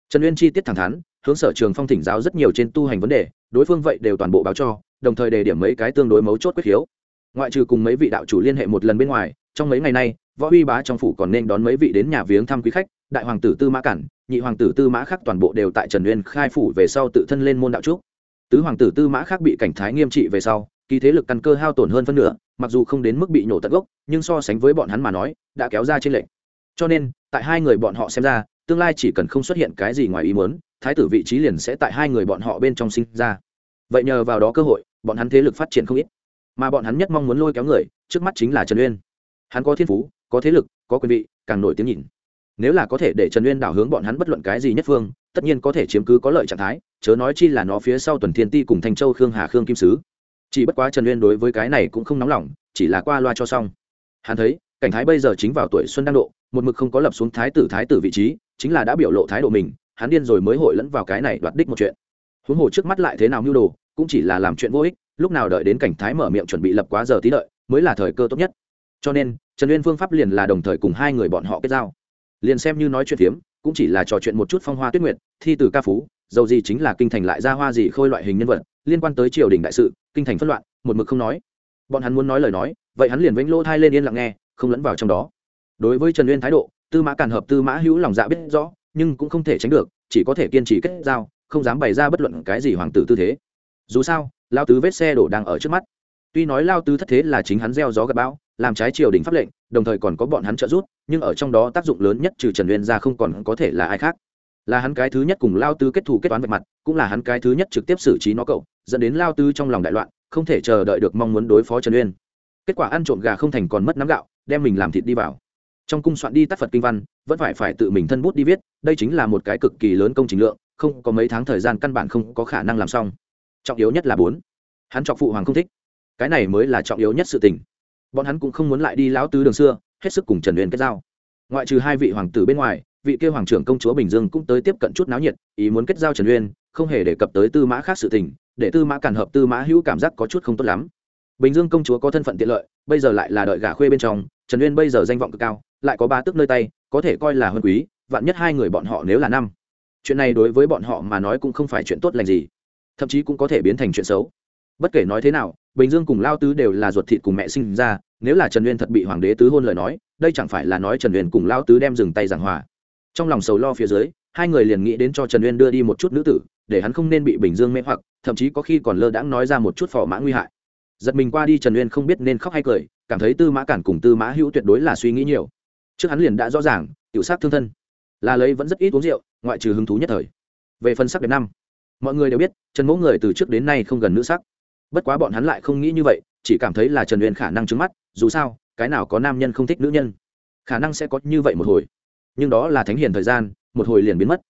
Trần uyên chi tiết thẳng thắn, hướng sở trường phong thỉnh giáo rất nhiều trên tu hành vấn đề, đối phương vậy đều toàn bộ báo cho, đồng thời đề điểm mấy cái tương đối mấu chốt quyết khiếu ngoại trừ cùng mấy vị đạo chủ liên hệ một lần bên ngoài, trong mấy ngày nay, võ uy bá trong phủ còn nên đón mấy vị đến nhà viếng thăm quý khách, đại hoàng tử tư mã cản, nhị hoàng tử tư mã khác toàn bộ đều tại trần uyên khai phủ về sau tự thân lên môn đạo trúc. Tứ hoàng tử tư mã khác bị cảnh thái nghiêm trị về sau kỳ thế lực căn cơ hao tổn hơn phân nửa, mặc dù không đến mức bị nhổ tận gốc, nhưng so sánh với bọn hắn mà nói, đã kéo ra trên lệnh cho nên, tại hai người bọn họ xem ra, tương lai chỉ cần không xuất hiện cái gì ngoài ý muốn, thái tử vị trí liền sẽ tại hai người bọn họ bên trong sinh ra. Vậy nhờ vào đó cơ hội, bọn hắn thế lực phát triển không ít. Mà bọn hắn nhất mong muốn lôi kéo người, trước mắt chính là trần uyên. Hắn có thiên phú, có thế lực, có quyền vị, càng nổi tiếng nhìn. Nếu là có thể để trần uyên đảo hướng bọn hắn bất luận cái gì nhất phương, tất nhiên có thể chiếm cứ có lợi trạng thái, chớ nói chi là nó phía sau tuần thiên ti cùng thanh châu khương hà khương kim sứ chỉ bất quá trần uyên đối với cái này cũng không nóng lòng, chỉ là qua loa cho xong. Hắn thấy, cảnh thái bây giờ chính vào tuổi xuân đang độ, một mực không có lập xuống thái tử thái tử vị trí, chính là đã biểu lộ thái độ mình, hắn điên rồi mới hội lẫn vào cái này đoạt đích một chuyện. Huống hồ trước mắt lại thế nào mưu đồ, cũng chỉ là làm chuyện vô ích, lúc nào đợi đến cảnh thái mở miệng chuẩn bị lập quá giờ tí đợi, mới là thời cơ tốt nhất. Cho nên, trần uyên phương pháp liền là đồng thời cùng hai người bọn họ kết giao. Liền xem như nói chuyện phiếm, cũng chỉ là trò chuyện một chút phong hoa tuyết nguyệt, thi từ ca phú, dầu gì chính là kinh thành lại ra hoa gì khôi loại hình nhân vật liên quan tới triều đình đại sự, kinh thành phân loạn, một mực không nói. Bọn hắn muốn nói lời nói, vậy hắn liền vĩnh lỗ thai lên yên lặng nghe, không lẫn vào trong đó. Đối với trần uyên thái độ, tư mã càn hợp, tư mã hữu lòng dạ biết rõ, nhưng cũng không thể tránh được, chỉ có thể kiên trì kết giao, không dám bày ra bất luận cái gì hoàng tử tư thế. Dù sao lao tứ vết xe đổ đang ở trước mắt. Tuy nói lao tứ thất thế là chính hắn gieo gió gặp bão, làm trái triều đình pháp lệnh, đồng thời còn có bọn hắn trợ giúp, nhưng ở trong đó tác dụng lớn nhất trừ trần uyên ra không còn có thể là ai khác. Là hắn cái thứ nhất cùng lao tứ kết thù kết toán vạch mặt, cũng là hắn cái thứ nhất trực tiếp xử trí nó cậu dẫn đến lao tứ trong lòng đại loạn, không thể chờ đợi được mong muốn đối phó trần uyên. Kết quả ăn trộm gà không thành còn mất nắm gạo, đem mình làm thịt đi vào. Trong cung soạn đi tác phật kinh văn, vẫn phải phải tự mình thân bút đi viết, đây chính là một cái cực kỳ lớn công trình lượng, không có mấy tháng thời gian căn bản không có khả năng làm xong. Trọng yếu nhất là bốn. Hắn trọng phụ hoàng không thích. Cái này mới là trọng yếu nhất sự tình. Bọn hắn cũng không muốn lại đi lão tứ đường xưa, hết sức cùng trần uyên kết giao. Ngoại trừ hai vị hoàng tử bên ngoài, vị kêu hoàng trưởng công chúa bình dương cũng tới tiếp cận chút náo nhiệt, ý muốn kết giao trần uyên, không hề đề cập tới tư mã khác sự tình để tư mã cản hợp tư mã hữu cảm giác có chút không tốt lắm. Bình dương công chúa có thân phận tiện lợi, bây giờ lại là đợi gả khuê bên trong, trần uyên bây giờ danh vọng cực cao, lại có ba tước nơi tay, có thể coi là hơn quý, vạn nhất hai người bọn họ nếu là năm. Chuyện này đối với bọn họ mà nói cũng không phải chuyện tốt lành gì, thậm chí cũng có thể biến thành chuyện xấu. Bất kể nói thế nào, bình dương cùng lao tứ đều là ruột thịt cùng mẹ sinh ra, nếu là trần uyên thật bị hoàng đế tứ hôn lời nói, đây chẳng phải là nói trần uyên cùng lao tứ đem dừng tay giảng hòa. Trong lòng sầu lo phía dưới, hai người liền nghĩ đến cho trần uyên đưa đi một chút nữ tử để hắn không nên bị bình dương mê hoặc, thậm chí có khi còn lơ đãng nói ra một chút phò mã nguy hại. Giật mình qua đi, trần uyên không biết nên khóc hay cười, cảm thấy tư mã cản cùng tư mã hữu tuyệt đối là suy nghĩ nhiều. Trước hắn liền đã rõ ràng, tiểu sát thương thân. Là lấy vẫn rất ít uống rượu, ngoại trừ hứng thú nhất thời. Về phần sắc đẹp năm, mọi người đều biết, trần mẫu người từ trước đến nay không gần nữ sắc. Bất quá bọn hắn lại không nghĩ như vậy, chỉ cảm thấy là trần uyên khả năng trứng mắt, dù sao, cái nào có nam nhân không thích nữ nhân? Khả năng sẽ có như vậy một hồi. Nhưng đó là thánh hiền thời gian, một hồi liền biến mất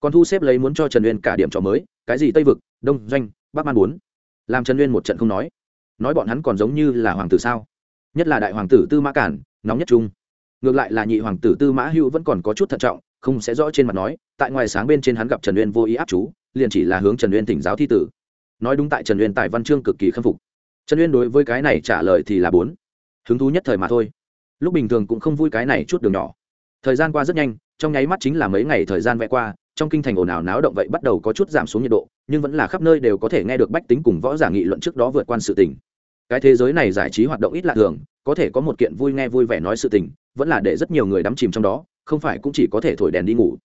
còn thu xếp lấy muốn cho trần uyên cả điểm trò mới, cái gì tây vực, đông doanh, bắc man bốn. Làm trần uyên một trận không nói. Nói bọn hắn còn giống như là hoàng tử sao? Nhất là đại hoàng tử tư mã cản, nóng nhất trung. Ngược lại là nhị hoàng tử tư mã hữu vẫn còn có chút thận trọng, không sẽ rõ trên mặt nói, tại ngoài sáng bên trên hắn gặp trần uyên vô ý áp chú, liền chỉ là hướng trần uyên thỉnh giáo thi tử. Nói đúng tại trần uyên tài văn chương cực kỳ khâm phục. Trần uyên đối với cái này trả lời thì là bốn. Hứng thú nhất thời mà thôi. Lúc bình thường cũng không vui cái này chút đường nhỏ. Thời gian qua rất nhanh trong nháy mắt chính là mấy ngày thời gian vẽ qua, trong kinh thành ồn ào náo động vậy bắt đầu có chút giảm xuống nhiệt độ, nhưng vẫn là khắp nơi đều có thể nghe được bách tính cùng võ giả nghị luận trước đó vượt qua sự tình. Cái thế giới này giải trí hoạt động ít lạ thường, có thể có một kiện vui nghe vui vẻ nói sự tình, vẫn là để rất nhiều người đắm chìm trong đó, không phải cũng chỉ có thể thổi đèn đi ngủ.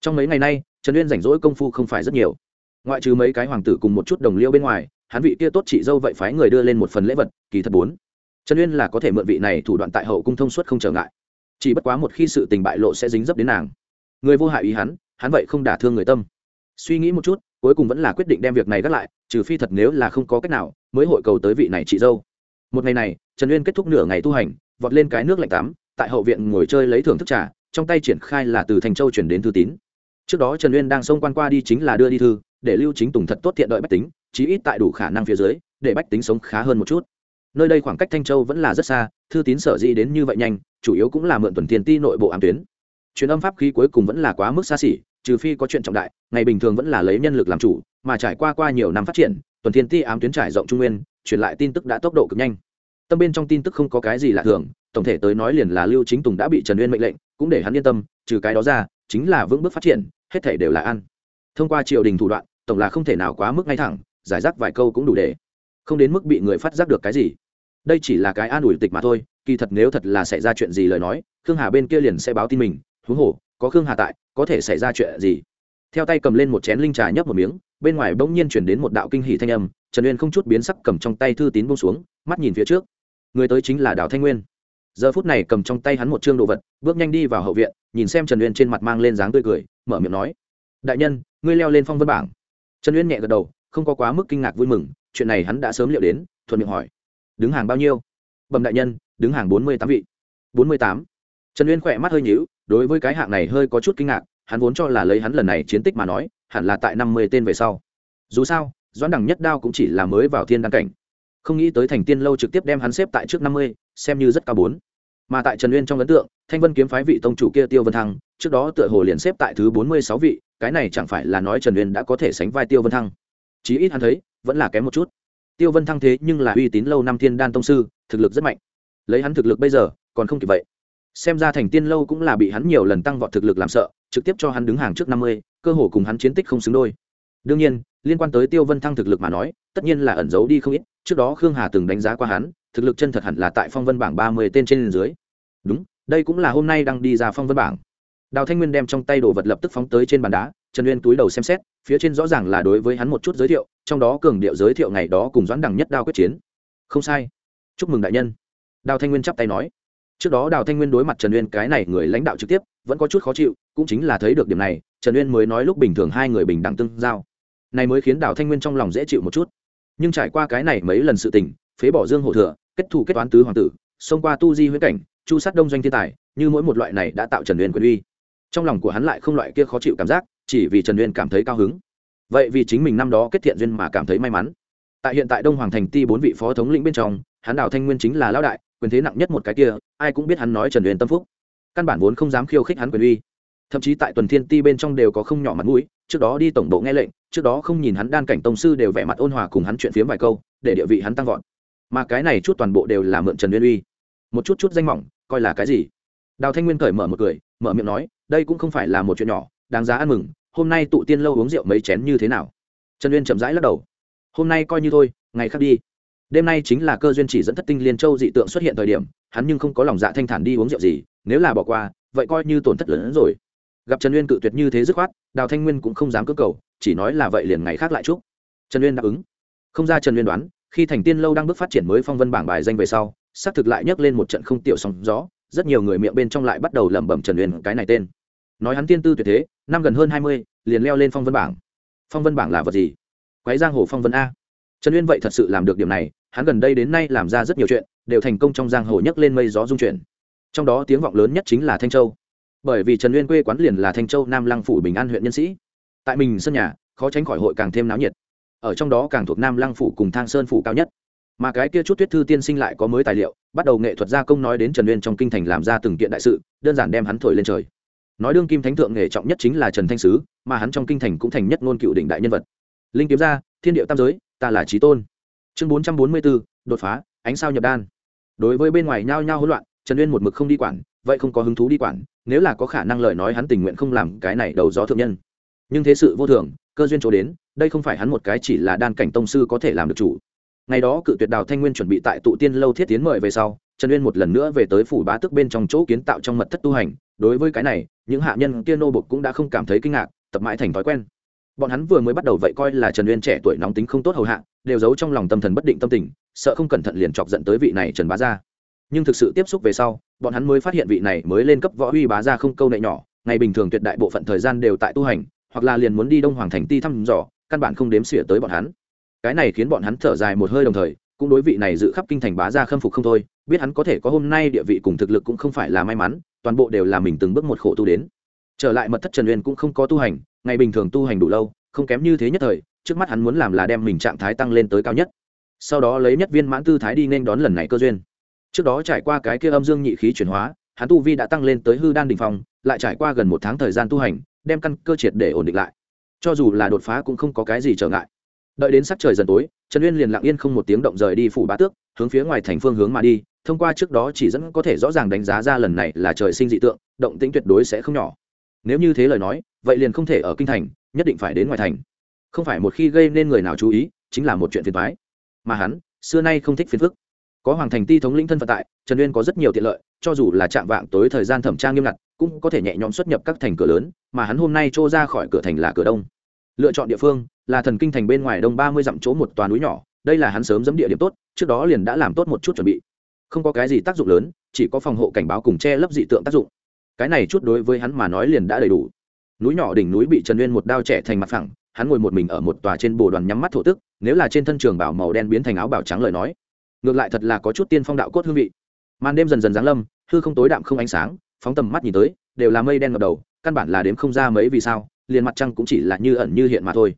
Trong mấy ngày nay, trần uyên rảnh rỗi công phu không phải rất nhiều. Ngoại trừ mấy cái hoàng tử cùng một chút đồng liêu bên ngoài, hắn vị kia tốt chị dâu vậy phái người đưa lên một phần lễ vật, kỳ thật bốn. Trần uyên là có thể mượn vị này thủ đoạn tại hậu cung thông suốt không trở ngại chỉ bất quá một khi sự tình bại lộ sẽ dính dấp đến nàng. Người vô hại ý hắn hắn vậy không đả thương người tâm. Suy nghĩ một chút, cuối cùng vẫn là quyết định đem việc này gác lại, trừ phi thật nếu là không có cách nào, mới hội cầu tới vị này chị dâu. Một ngày này, trần uyên kết thúc nửa ngày tu hành, vọt lên cái nước lạnh tắm, tại hậu viện ngồi chơi lấy thưởng thức trà, trong tay triển khai là từ thành châu chuyển đến thư tín. Trước đó trần uyên đang xông quan qua đi chính là đưa đi thư, để lưu chính tùng thật tốt thiện đợi bách tính, chí ít tại đủ khả năng phía dưới, để bách tính sống khá hơn một chút nơi đây khoảng cách thanh châu vẫn là rất xa, thư tín sở dĩ đến như vậy nhanh, chủ yếu cũng là mượn tuần tiền ti nội bộ ám tuyến. Chuyến âm pháp khí cuối cùng vẫn là quá mức xa xỉ, trừ phi có chuyện trọng đại, ngày bình thường vẫn là lấy nhân lực làm chủ, mà trải qua qua nhiều năm phát triển, tuần thiên ti ám tuyến trải rộng trung nguyên, truyền lại tin tức đã tốc độ cực nhanh. Tâm bên trong tin tức không có cái gì lạ thường, tổng thể tới nói liền là lưu chính tùng đã bị trần uyên mệnh lệnh, cũng để hắn yên tâm, trừ cái đó ra, chính là vững bước phát triển, hết thể đều là ăn. Thông qua triều đình thủ đoạn, tổng là không thể nào quá mức ngay thẳng, giải rác vài câu cũng đủ để không đến mức bị người phát giác được cái gì đây chỉ là cái an ủi tịch mà thôi, kỳ thật nếu thật là xảy ra chuyện gì lời nói, khương hà bên kia liền sẽ báo tin mình, huống hồ, có khương hà tại, có thể xảy ra chuyện gì? Theo tay cầm lên một chén linh trà nhấp một miếng, bên ngoài bỗng nhiên chuyển đến một đạo kinh hỷ thanh âm, trần uyên không chút biến sắc cầm trong tay thư tín bông xuống, mắt nhìn phía trước. Người tới chính là đào thanh nguyên. Giờ phút này cầm trong tay hắn một chương đồ vật, bước nhanh đi vào hậu viện, nhìn xem trần uyên trên mặt mang lên dáng tươi cười, mở miệng nói, đại nhân, ngươi leo lên phong vân bảng. Trần uyên nhẹ gật đầu, không có quá mức kinh ngạc vui mừng, chuyện này hắn đã sớm liệu đến, thuận miệng hỏi đứng hàng bao nhiêu? Bẩm đại nhân, đứng hàng bốn mươi tám vị. bốn mươi tám. Trần uyên khỏe mắt hơi nhíu, đối với cái hạng này hơi có chút kinh ngạc, hắn vốn cho là lấy hắn lần này chiến tích mà nói, hẳn là tại năm mươi tên về sau. Dù sao, doãn đẳng nhất đao cũng chỉ là mới vào thiên đăng cảnh. Không nghĩ tới thành tiên lâu trực tiếp đem hắn xếp tại trước năm mươi, xem như rất cao bốn. Mà tại trần uyên trong ấn tượng, thanh vân kiếm phái vị tông chủ kia tiêu vân thăng, trước đó tựa hồ liền xếp tại thứ bốn mươi sáu vị, cái này chẳng phải là nói trần uyên đã có thể sánh vai tiêu vân thăng. Chí ít hắn thấy, vẫn là kém một chút tiêu vân thăng thế nhưng là uy tín lâu năm thiên đan tông sư, thực lực rất mạnh. Lấy hắn thực lực bây giờ, còn không kịp vậy. Xem ra thành tiên lâu cũng là bị hắn nhiều lần tăng vọt thực lực làm sợ, trực tiếp cho hắn đứng hàng trước năm mươi, cơ hồ cùng hắn chiến tích không xứng đôi. Đương nhiên, liên quan tới tiêu vân thăng thực lực mà nói, tất nhiên là ẩn giấu đi không ít, trước đó khương hà từng đánh giá qua hắn, thực lực chân thật hẳn là tại phong vân bảng ba mươi tên trên dưới. Đúng, đây cũng là hôm nay đang đi ra phong vân bảng. Đào thanh nguyên đem trong tay đồ vật lập tức phóng tới trên bàn đá trần uyên túi đầu xem xét, phía trên rõ ràng là đối với hắn một chút giới thiệu, trong đó cường điệu giới thiệu ngày đó cùng doãn Đằng nhất đao quyết chiến. Không sai. Chúc mừng đại nhân. Đào thanh nguyên chắp tay nói. Trước đó đào thanh nguyên đối mặt trần uyên cái này người lãnh đạo trực tiếp, vẫn có chút khó chịu, cũng chính là thấy được điểm này, trần uyên mới nói lúc bình thường hai người bình đẳng tương giao. Này mới khiến đào thanh nguyên trong lòng dễ chịu một chút. Nhưng trải qua cái này mấy lần sự tình, phế bỏ dương hổ thừa, kết thù kết toán tứ hoàng tử, xông qua tu di huyễn cảnh, chu sát đông doanh thiên tài, như mỗi một loại này đã tạo trần uyên quyền uy. Trong lòng của hắn lại không loại kia khó chịu cảm giác chỉ vì trần uyên cảm thấy cao hứng. Vậy vì chính mình năm đó kết thiện duyên mà cảm thấy may mắn. Tại hiện tại đông hoàng thành ti bốn vị phó thống lĩnh bên trong, hắn đào thanh nguyên chính là lão đại, quyền thế nặng nhất một cái kia, ai cũng biết hắn nói trần uyên tâm phúc. Căn bản vốn không dám khiêu khích hắn quyền uy. Thậm chí tại tuần thiên ti bên trong đều có không nhỏ mặt mũi, trước đó đi tổng bộ nghe lệnh, trước đó không nhìn hắn đan cảnh tông sư đều vẻ mặt ôn hòa cùng hắn chuyện phiếm vài câu, để địa vị hắn tăng vọt. Mà cái này chút toàn bộ đều là mượn trần uyên uy. Một chút chút danh mỏng, coi là cái gì? Đào thanh nguyên cởi mở một cười, mở miệng nói, đây cũng không phải là một chuyện nhỏ, đáng giá ăn mừng hôm nay tụ tiên lâu uống rượu mấy chén như thế nào? Trần uyên chậm rãi lắc đầu. Hôm nay coi như thôi, ngày khác đi. Đêm nay chính là cơ duyên chỉ dẫn thất tinh liên châu dị tượng xuất hiện thời điểm, hắn nhưng không có lòng dạ thanh thản đi uống rượu gì, nếu là bỏ qua, vậy coi như tổn thất lớn hơn rồi. Gặp trần uyên cự tuyệt như thế dứt khoát, đào thanh nguyên cũng không dám cơ cầu, chỉ nói là vậy liền ngày khác lại chúc. Trần uyên đáp ứng. Không ra trần uyên đoán, khi thành tiên lâu đang bước phát triển mới phong vân bảng bài danh về sau, xác thực lại nhấc lên một trận không tiểu sóng gió, rất nhiều người miệng bên trong lại bắt đầu lẩm bẩm trần uyên cái này tên nói hắn tiên tư tuyệt thế, năm gần hơn hai mươi, liền leo lên phong vân bảng. Phong vân bảng là vật gì? Quái giang hồ phong vân a. Trần uyên vậy thật sự làm được điểm này, hắn gần đây đến nay làm ra rất nhiều chuyện, đều thành công trong giang hồ nhấc lên mây gió dung chuyển. Trong đó tiếng vọng lớn nhất chính là thanh châu. Bởi vì trần uyên quê quán liền là thanh châu, nam lăng phủ bình an huyện nhân sĩ. Tại mình sân nhà, khó tránh khỏi hội càng thêm náo nhiệt. Ở trong đó càng thuộc nam lăng phủ cùng thang sơn phủ cao nhất. Mà cái kia chút tuyết thư tiên sinh lại có mới tài liệu, bắt đầu nghệ thuật gia công nói đến trần uyên trong kinh thành làm ra từng kiện đại sự, đơn giản đem hắn thổi lên trời nói đương kim thánh thượng nghề trọng nhất chính là trần thanh sứ, mà hắn trong kinh thành cũng thành nhất ngôn cựu đỉnh đại nhân vật. Linh kiếm gia thiên điệu tam giới, ta là trí tôn. Chương bốn trăm bốn mươi bốn, đột phá, ánh sao nhập đan. Đối với bên ngoài nhao nhao hỗn loạn, trần uyên một mực không đi quản, vậy không có hứng thú đi quản, nếu là có khả năng lời nói hắn tình nguyện không làm cái này đầu gió thượng nhân. Nhưng thế sự vô thường, cơ duyên chỗ đến, đây không phải hắn một cái chỉ là đan cảnh tông sư có thể làm được chủ. Ngày đó cự tuyệt đào thanh nguyên chuẩn bị tại tụ tiên lâu thiết tiến mời về sau trần uyên một lần nữa về tới phủ bá Tước bên trong chỗ kiến tạo trong mật thất tu hành. Đối với cái này, những hạ nhân kia nô bục cũng đã không cảm thấy kinh ngạc, tập mãi thành thói quen. Bọn hắn vừa mới bắt đầu vậy coi là trần uyên trẻ tuổi nóng tính không tốt hầu hạ, đều giấu trong lòng tâm thần bất định tâm tình, sợ không cẩn thận liền chọc giận tới vị này trần bá gia. Nhưng thực sự tiếp xúc về sau, bọn hắn mới phát hiện vị này mới lên cấp võ huy bá gia không câu nệ nhỏ, ngày bình thường tuyệt đại bộ phận thời gian đều tại tu hành, hoặc là liền muốn đi đông hoàng thành ti thăm dò, căn bản không đếm xỉa tới bọn hắn. Cái này khiến bọn hắn thở dài một hơi đồng thời, cũng đối vị này dự khắp kinh thành bá gia khâm phục không thôi biết hắn có thể có hôm nay địa vị cùng thực lực cũng không phải là may mắn, toàn bộ đều là mình từng bước một khổ tu đến. Trở lại mật thất trần uyên cũng không có tu hành, ngày bình thường tu hành đủ lâu, không kém như thế nhất thời, trước mắt hắn muốn làm là đem mình trạng thái tăng lên tới cao nhất. Sau đó lấy nhất viên mãn tư thái đi nên đón lần này cơ duyên. Trước đó trải qua cái kia âm dương nhị khí chuyển hóa, hắn tu vi đã tăng lên tới hư đan đình phong, lại trải qua gần một tháng thời gian tu hành, đem căn cơ triệt để ổn định lại. Cho dù là đột phá cũng không có cái gì trở ngại. Đợi đến sắc trời dần tối trần uyên liền lặng yên không một tiếng động rời đi phủ bá tước, hướng phía ngoài thành phương hướng mà đi, thông qua trước đó chỉ dẫn có thể rõ ràng đánh giá ra lần này là trời sinh dị tượng, động tĩnh tuyệt đối sẽ không nhỏ. Nếu như thế lời nói, vậy liền không thể ở kinh thành, nhất định phải đến ngoài thành. Không phải một khi gây nên người nào chú ý, chính là một chuyện phiền thoái mà hắn, xưa nay không thích phiền phức. Có hoàng thành ti thống lĩnh thân phận tại, trần uyên có rất nhiều tiện lợi, cho dù là chạm vạng tối thời gian thẩm tra nghiêm ngặt, cũng có thể nhẹ nhõm xuất nhập các thành cửa lớn, mà hắn hôm nay trô ra khỏi cửa thành là cửa đông lựa chọn địa phương là thần kinh thành bên ngoài đông ba mươi dặm chỗ một toàn núi nhỏ, đây là hắn sớm dẫm địa điểm tốt, trước đó liền đã làm tốt một chút chuẩn bị. Không có cái gì tác dụng lớn, chỉ có phòng hộ cảnh báo cùng che lấp dị tượng tác dụng. Cái này chút đối với hắn mà nói liền đã đầy đủ. Núi nhỏ đỉnh núi bị trần nguyên một đao trẻ thành mặt phẳng, hắn ngồi một mình ở một tòa trên bồ đoàn nhắm mắt thổ tức, nếu là trên thân trường bảo màu đen biến thành áo bảo trắng lời nói, ngược lại thật là có chút tiên phong đạo cốt hương vị. Màn đêm dần dần giáng lâm, hư không tối đạm không ánh sáng, phóng tầm mắt nhìn tới, đều là mây đen ngập đầu, căn bản là đếm không ra mấy vì sao liền mặt trăng cũng chỉ là như ẩn như hiện mà thôi.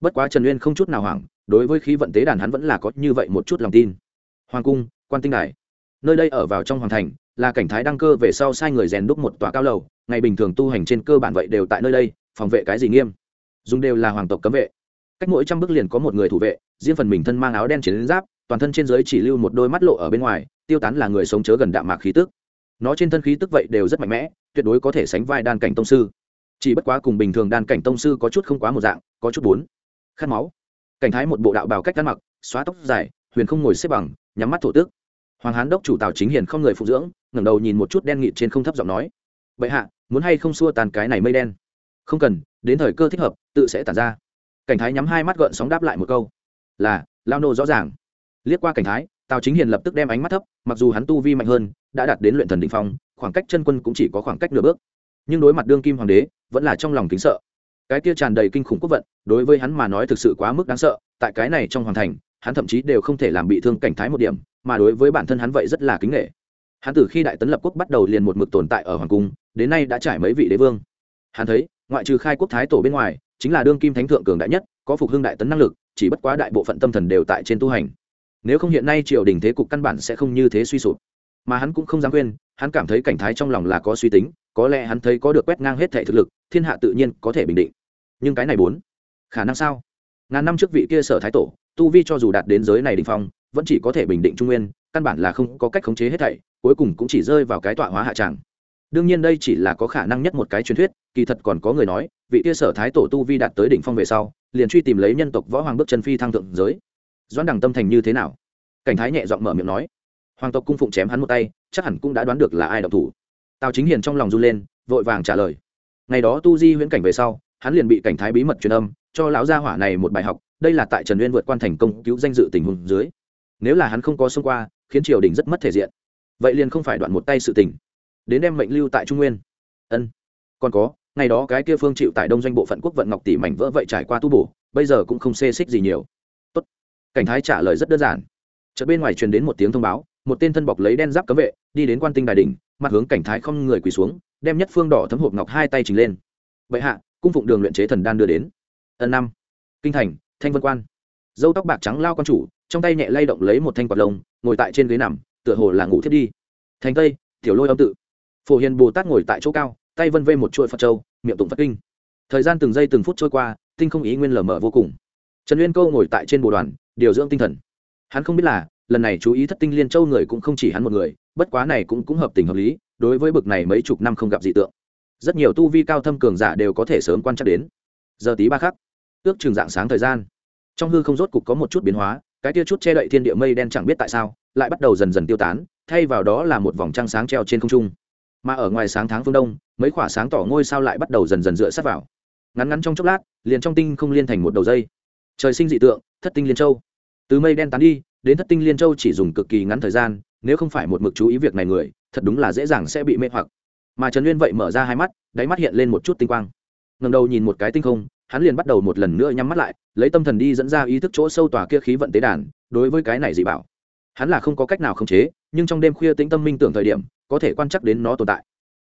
Bất quá trần uyên không chút nào hoảng, đối với khí vận tế đàn hắn vẫn là có như vậy một chút lòng tin. Hoàng cung, quan tinh đài. Nơi đây ở vào trong hoàng thành, là cảnh thái đăng cơ về sau sai người rèn đúc một tòa cao lầu, ngày bình thường tu hành trên cơ bản vậy đều tại nơi đây, phòng vệ cái gì nghiêm. Dùng đều là hoàng tộc cấm vệ. Cách mỗi trăm bước liền có một người thủ vệ, riêng phần mình thân mang áo đen chiến giáp, toàn thân trên dưới chỉ lưu một đôi mắt lộ ở bên ngoài, tiêu tán là người sống chớ gần đạm mạc khí tức. Nó trên thân khí tức vậy đều rất mạnh mẽ, tuyệt đối có thể sánh vai đan cảnh tông sư chỉ bất quá cùng bình thường đan cảnh tông sư có chút không quá một dạng, có chút bốn. Khát máu. Cảnh thái một bộ đạo bào cách ăn mặc, xóa tóc dài, huyền không ngồi xếp bằng, nhắm mắt thổ tước hoàng hán đốc chủ tào chính hiền không người phụ dưỡng, ngẩng đầu nhìn một chút đen nghịt trên không thấp giọng nói, bệ hạ, muốn hay không xua tàn cái này mây đen? Không cần, đến thời cơ thích hợp, tự sẽ tàn ra. Cảnh thái nhắm hai mắt gợn sóng đáp lại một câu, là, lao nô rõ ràng. Liếc qua cảnh thái, tào chính hiền lập tức đem ánh mắt thấp, mặc dù hắn tu vi mạnh hơn, đã đạt đến luyện thần định phong, khoảng cách chân quân cũng chỉ có khoảng cách nửa bước nhưng đối mặt đương kim hoàng đế, vẫn là trong lòng kính sợ. Cái kia tràn đầy kinh khủng quốc vận, đối với hắn mà nói thực sự quá mức đáng sợ, tại cái này trong hoàng thành, hắn thậm chí đều không thể làm bị thương cảnh thái một điểm, mà đối với bản thân hắn vậy rất là kính nghệ hắn từ khi đại tấn lập quốc bắt đầu liền một mực tồn tại ở hoàng cung, đến nay đã trải mấy vị đế vương. Hắn thấy, ngoại trừ khai quốc thái tổ bên ngoài, chính là đương kim thánh thượng cường đại nhất, có phục hưng đại tấn năng lực, chỉ bất quá đại bộ phận tâm thần đều tại trên tu hành. Nếu không hiện nay triều đình thế cục căn bản sẽ không như thế suy sụp. Mà hắn cũng không dám quên, hắn cảm thấy cảnh thái trong lòng là có suy tính có lẽ hắn thấy có được quét ngang hết thể thực lực, thiên hạ tự nhiên có thể bình định. Nhưng cái này bốn, khả năng sao? Ngàn năm trước vị kia sở thái tổ, tu vi cho dù đạt đến giới này đình phong, vẫn chỉ có thể bình định trung nguyên, căn bản là không có cách khống chế hết thảy, cuối cùng cũng chỉ rơi vào cái tọa hóa hạ tràng. Đương nhiên đây chỉ là có khả năng nhất một cái truyền thuyết, kỳ thật còn có người nói, vị kia sở thái tổ tu vi đạt tới đỉnh phong về sau, liền truy tìm lấy nhân tộc võ hoàng bước chân phi thăng thượng giới. Doãn đằng tâm thành như thế nào? Cảnh thái nhẹ giọng mở miệng nói. Hoàng tộc cung phụng chém hắn một tay, chắc hẳn cũng đã đoán được là ai đọc thủ tào chính hiền trong lòng run lên, vội vàng trả lời. Ngày đó tu di huyễn cảnh về sau, hắn liền bị cảnh thái bí mật truyền âm, cho lão gia hỏa này một bài học, đây là tại trần uyên vượt quan thành công cứu danh dự tình huống dưới. Nếu là hắn không có xông qua, khiến triều đình rất mất thể diện. Vậy liền không phải đoạn một tay sự tình. Đến đem mệnh lưu tại trung nguyên. Ân. Còn có, ngày đó cái kia phương chịu tại đông doanh bộ phận quốc vận ngọc tỷ mảnh vỡ vậy trải qua tu bổ, bây giờ cũng không xê xích gì nhiều. Tốt. Cảnh thái trả lời rất đơn giản. Chợt bên ngoài truyền đến một tiếng thông báo, một tên thân bọc lấy đen giáp cấm vệ, đi đến quan tinh đài đình mặt hướng cảnh thái không người quỳ xuống, đem nhất phương đỏ thấm hộp ngọc hai tay trình lên. Bệ hạ, cung phụng đường luyện chế thần đan đưa đến. Ân năm. Kinh thành, thanh vân quan. Dâu tóc bạc trắng lao con chủ, trong tay nhẹ lay động lấy một thanh quạt lông, ngồi tại trên ghế nằm, tựa hồ là ngủ thiết đi. Thành tây, tiểu lôi âm tự. Phổ hiền bồ tát ngồi tại chỗ cao, tay vân vê một chuỗi phật châu, miệng tụng phật kinh. Thời gian từng giây từng phút trôi qua, tinh không ý nguyên lờ mờ vô cùng. Trần uyên câu ngồi tại trên bồ đoàn, điều dưỡng tinh thần. Hắn không biết là, lần này chú ý thất tinh liên châu người cũng không chỉ hắn một người bất quá này cũng cũng hợp tình hợp lý, đối với bực này mấy chục năm không gặp dị tượng. Rất nhiều tu vi cao thâm cường giả đều có thể sớm quan trắc đến. Giờ tí ba khắc, ước chừng dạng sáng thời gian, trong hư không rốt cục có một chút biến hóa, cái tia chút che đậy thiên địa mây đen chẳng biết tại sao, lại bắt đầu dần dần tiêu tán, thay vào đó là một vòng trăng sáng treo trên không trung. Mà ở ngoài sáng tháng phương đông, mấy khỏa sáng tỏ ngôi sao lại bắt đầu dần dần dựa sát vào. Ngắn ngắn trong chốc lát, liền trong tinh không liên thành một đầu dây. Trời sinh dị tượng, thất tinh liên châu. Từ mây đen tán đi, đến thất tinh liên châu chỉ dùng cực kỳ ngắn thời gian nếu không phải một mực chú ý việc này người, thật đúng là dễ dàng sẽ bị mê hoặc. Mà trần uyên vậy mở ra hai mắt, đáy mắt hiện lên một chút tinh quang. Ngầm đầu nhìn một cái tinh không, hắn liền bắt đầu một lần nữa nhắm mắt lại, lấy tâm thần đi dẫn ra ý thức chỗ sâu tòa kia khí vận tế đàn, đối với cái này dị bảo. Hắn là không có cách nào khống chế, nhưng trong đêm khuya tĩnh tâm minh tưởng thời điểm, có thể quan chắc đến nó tồn tại.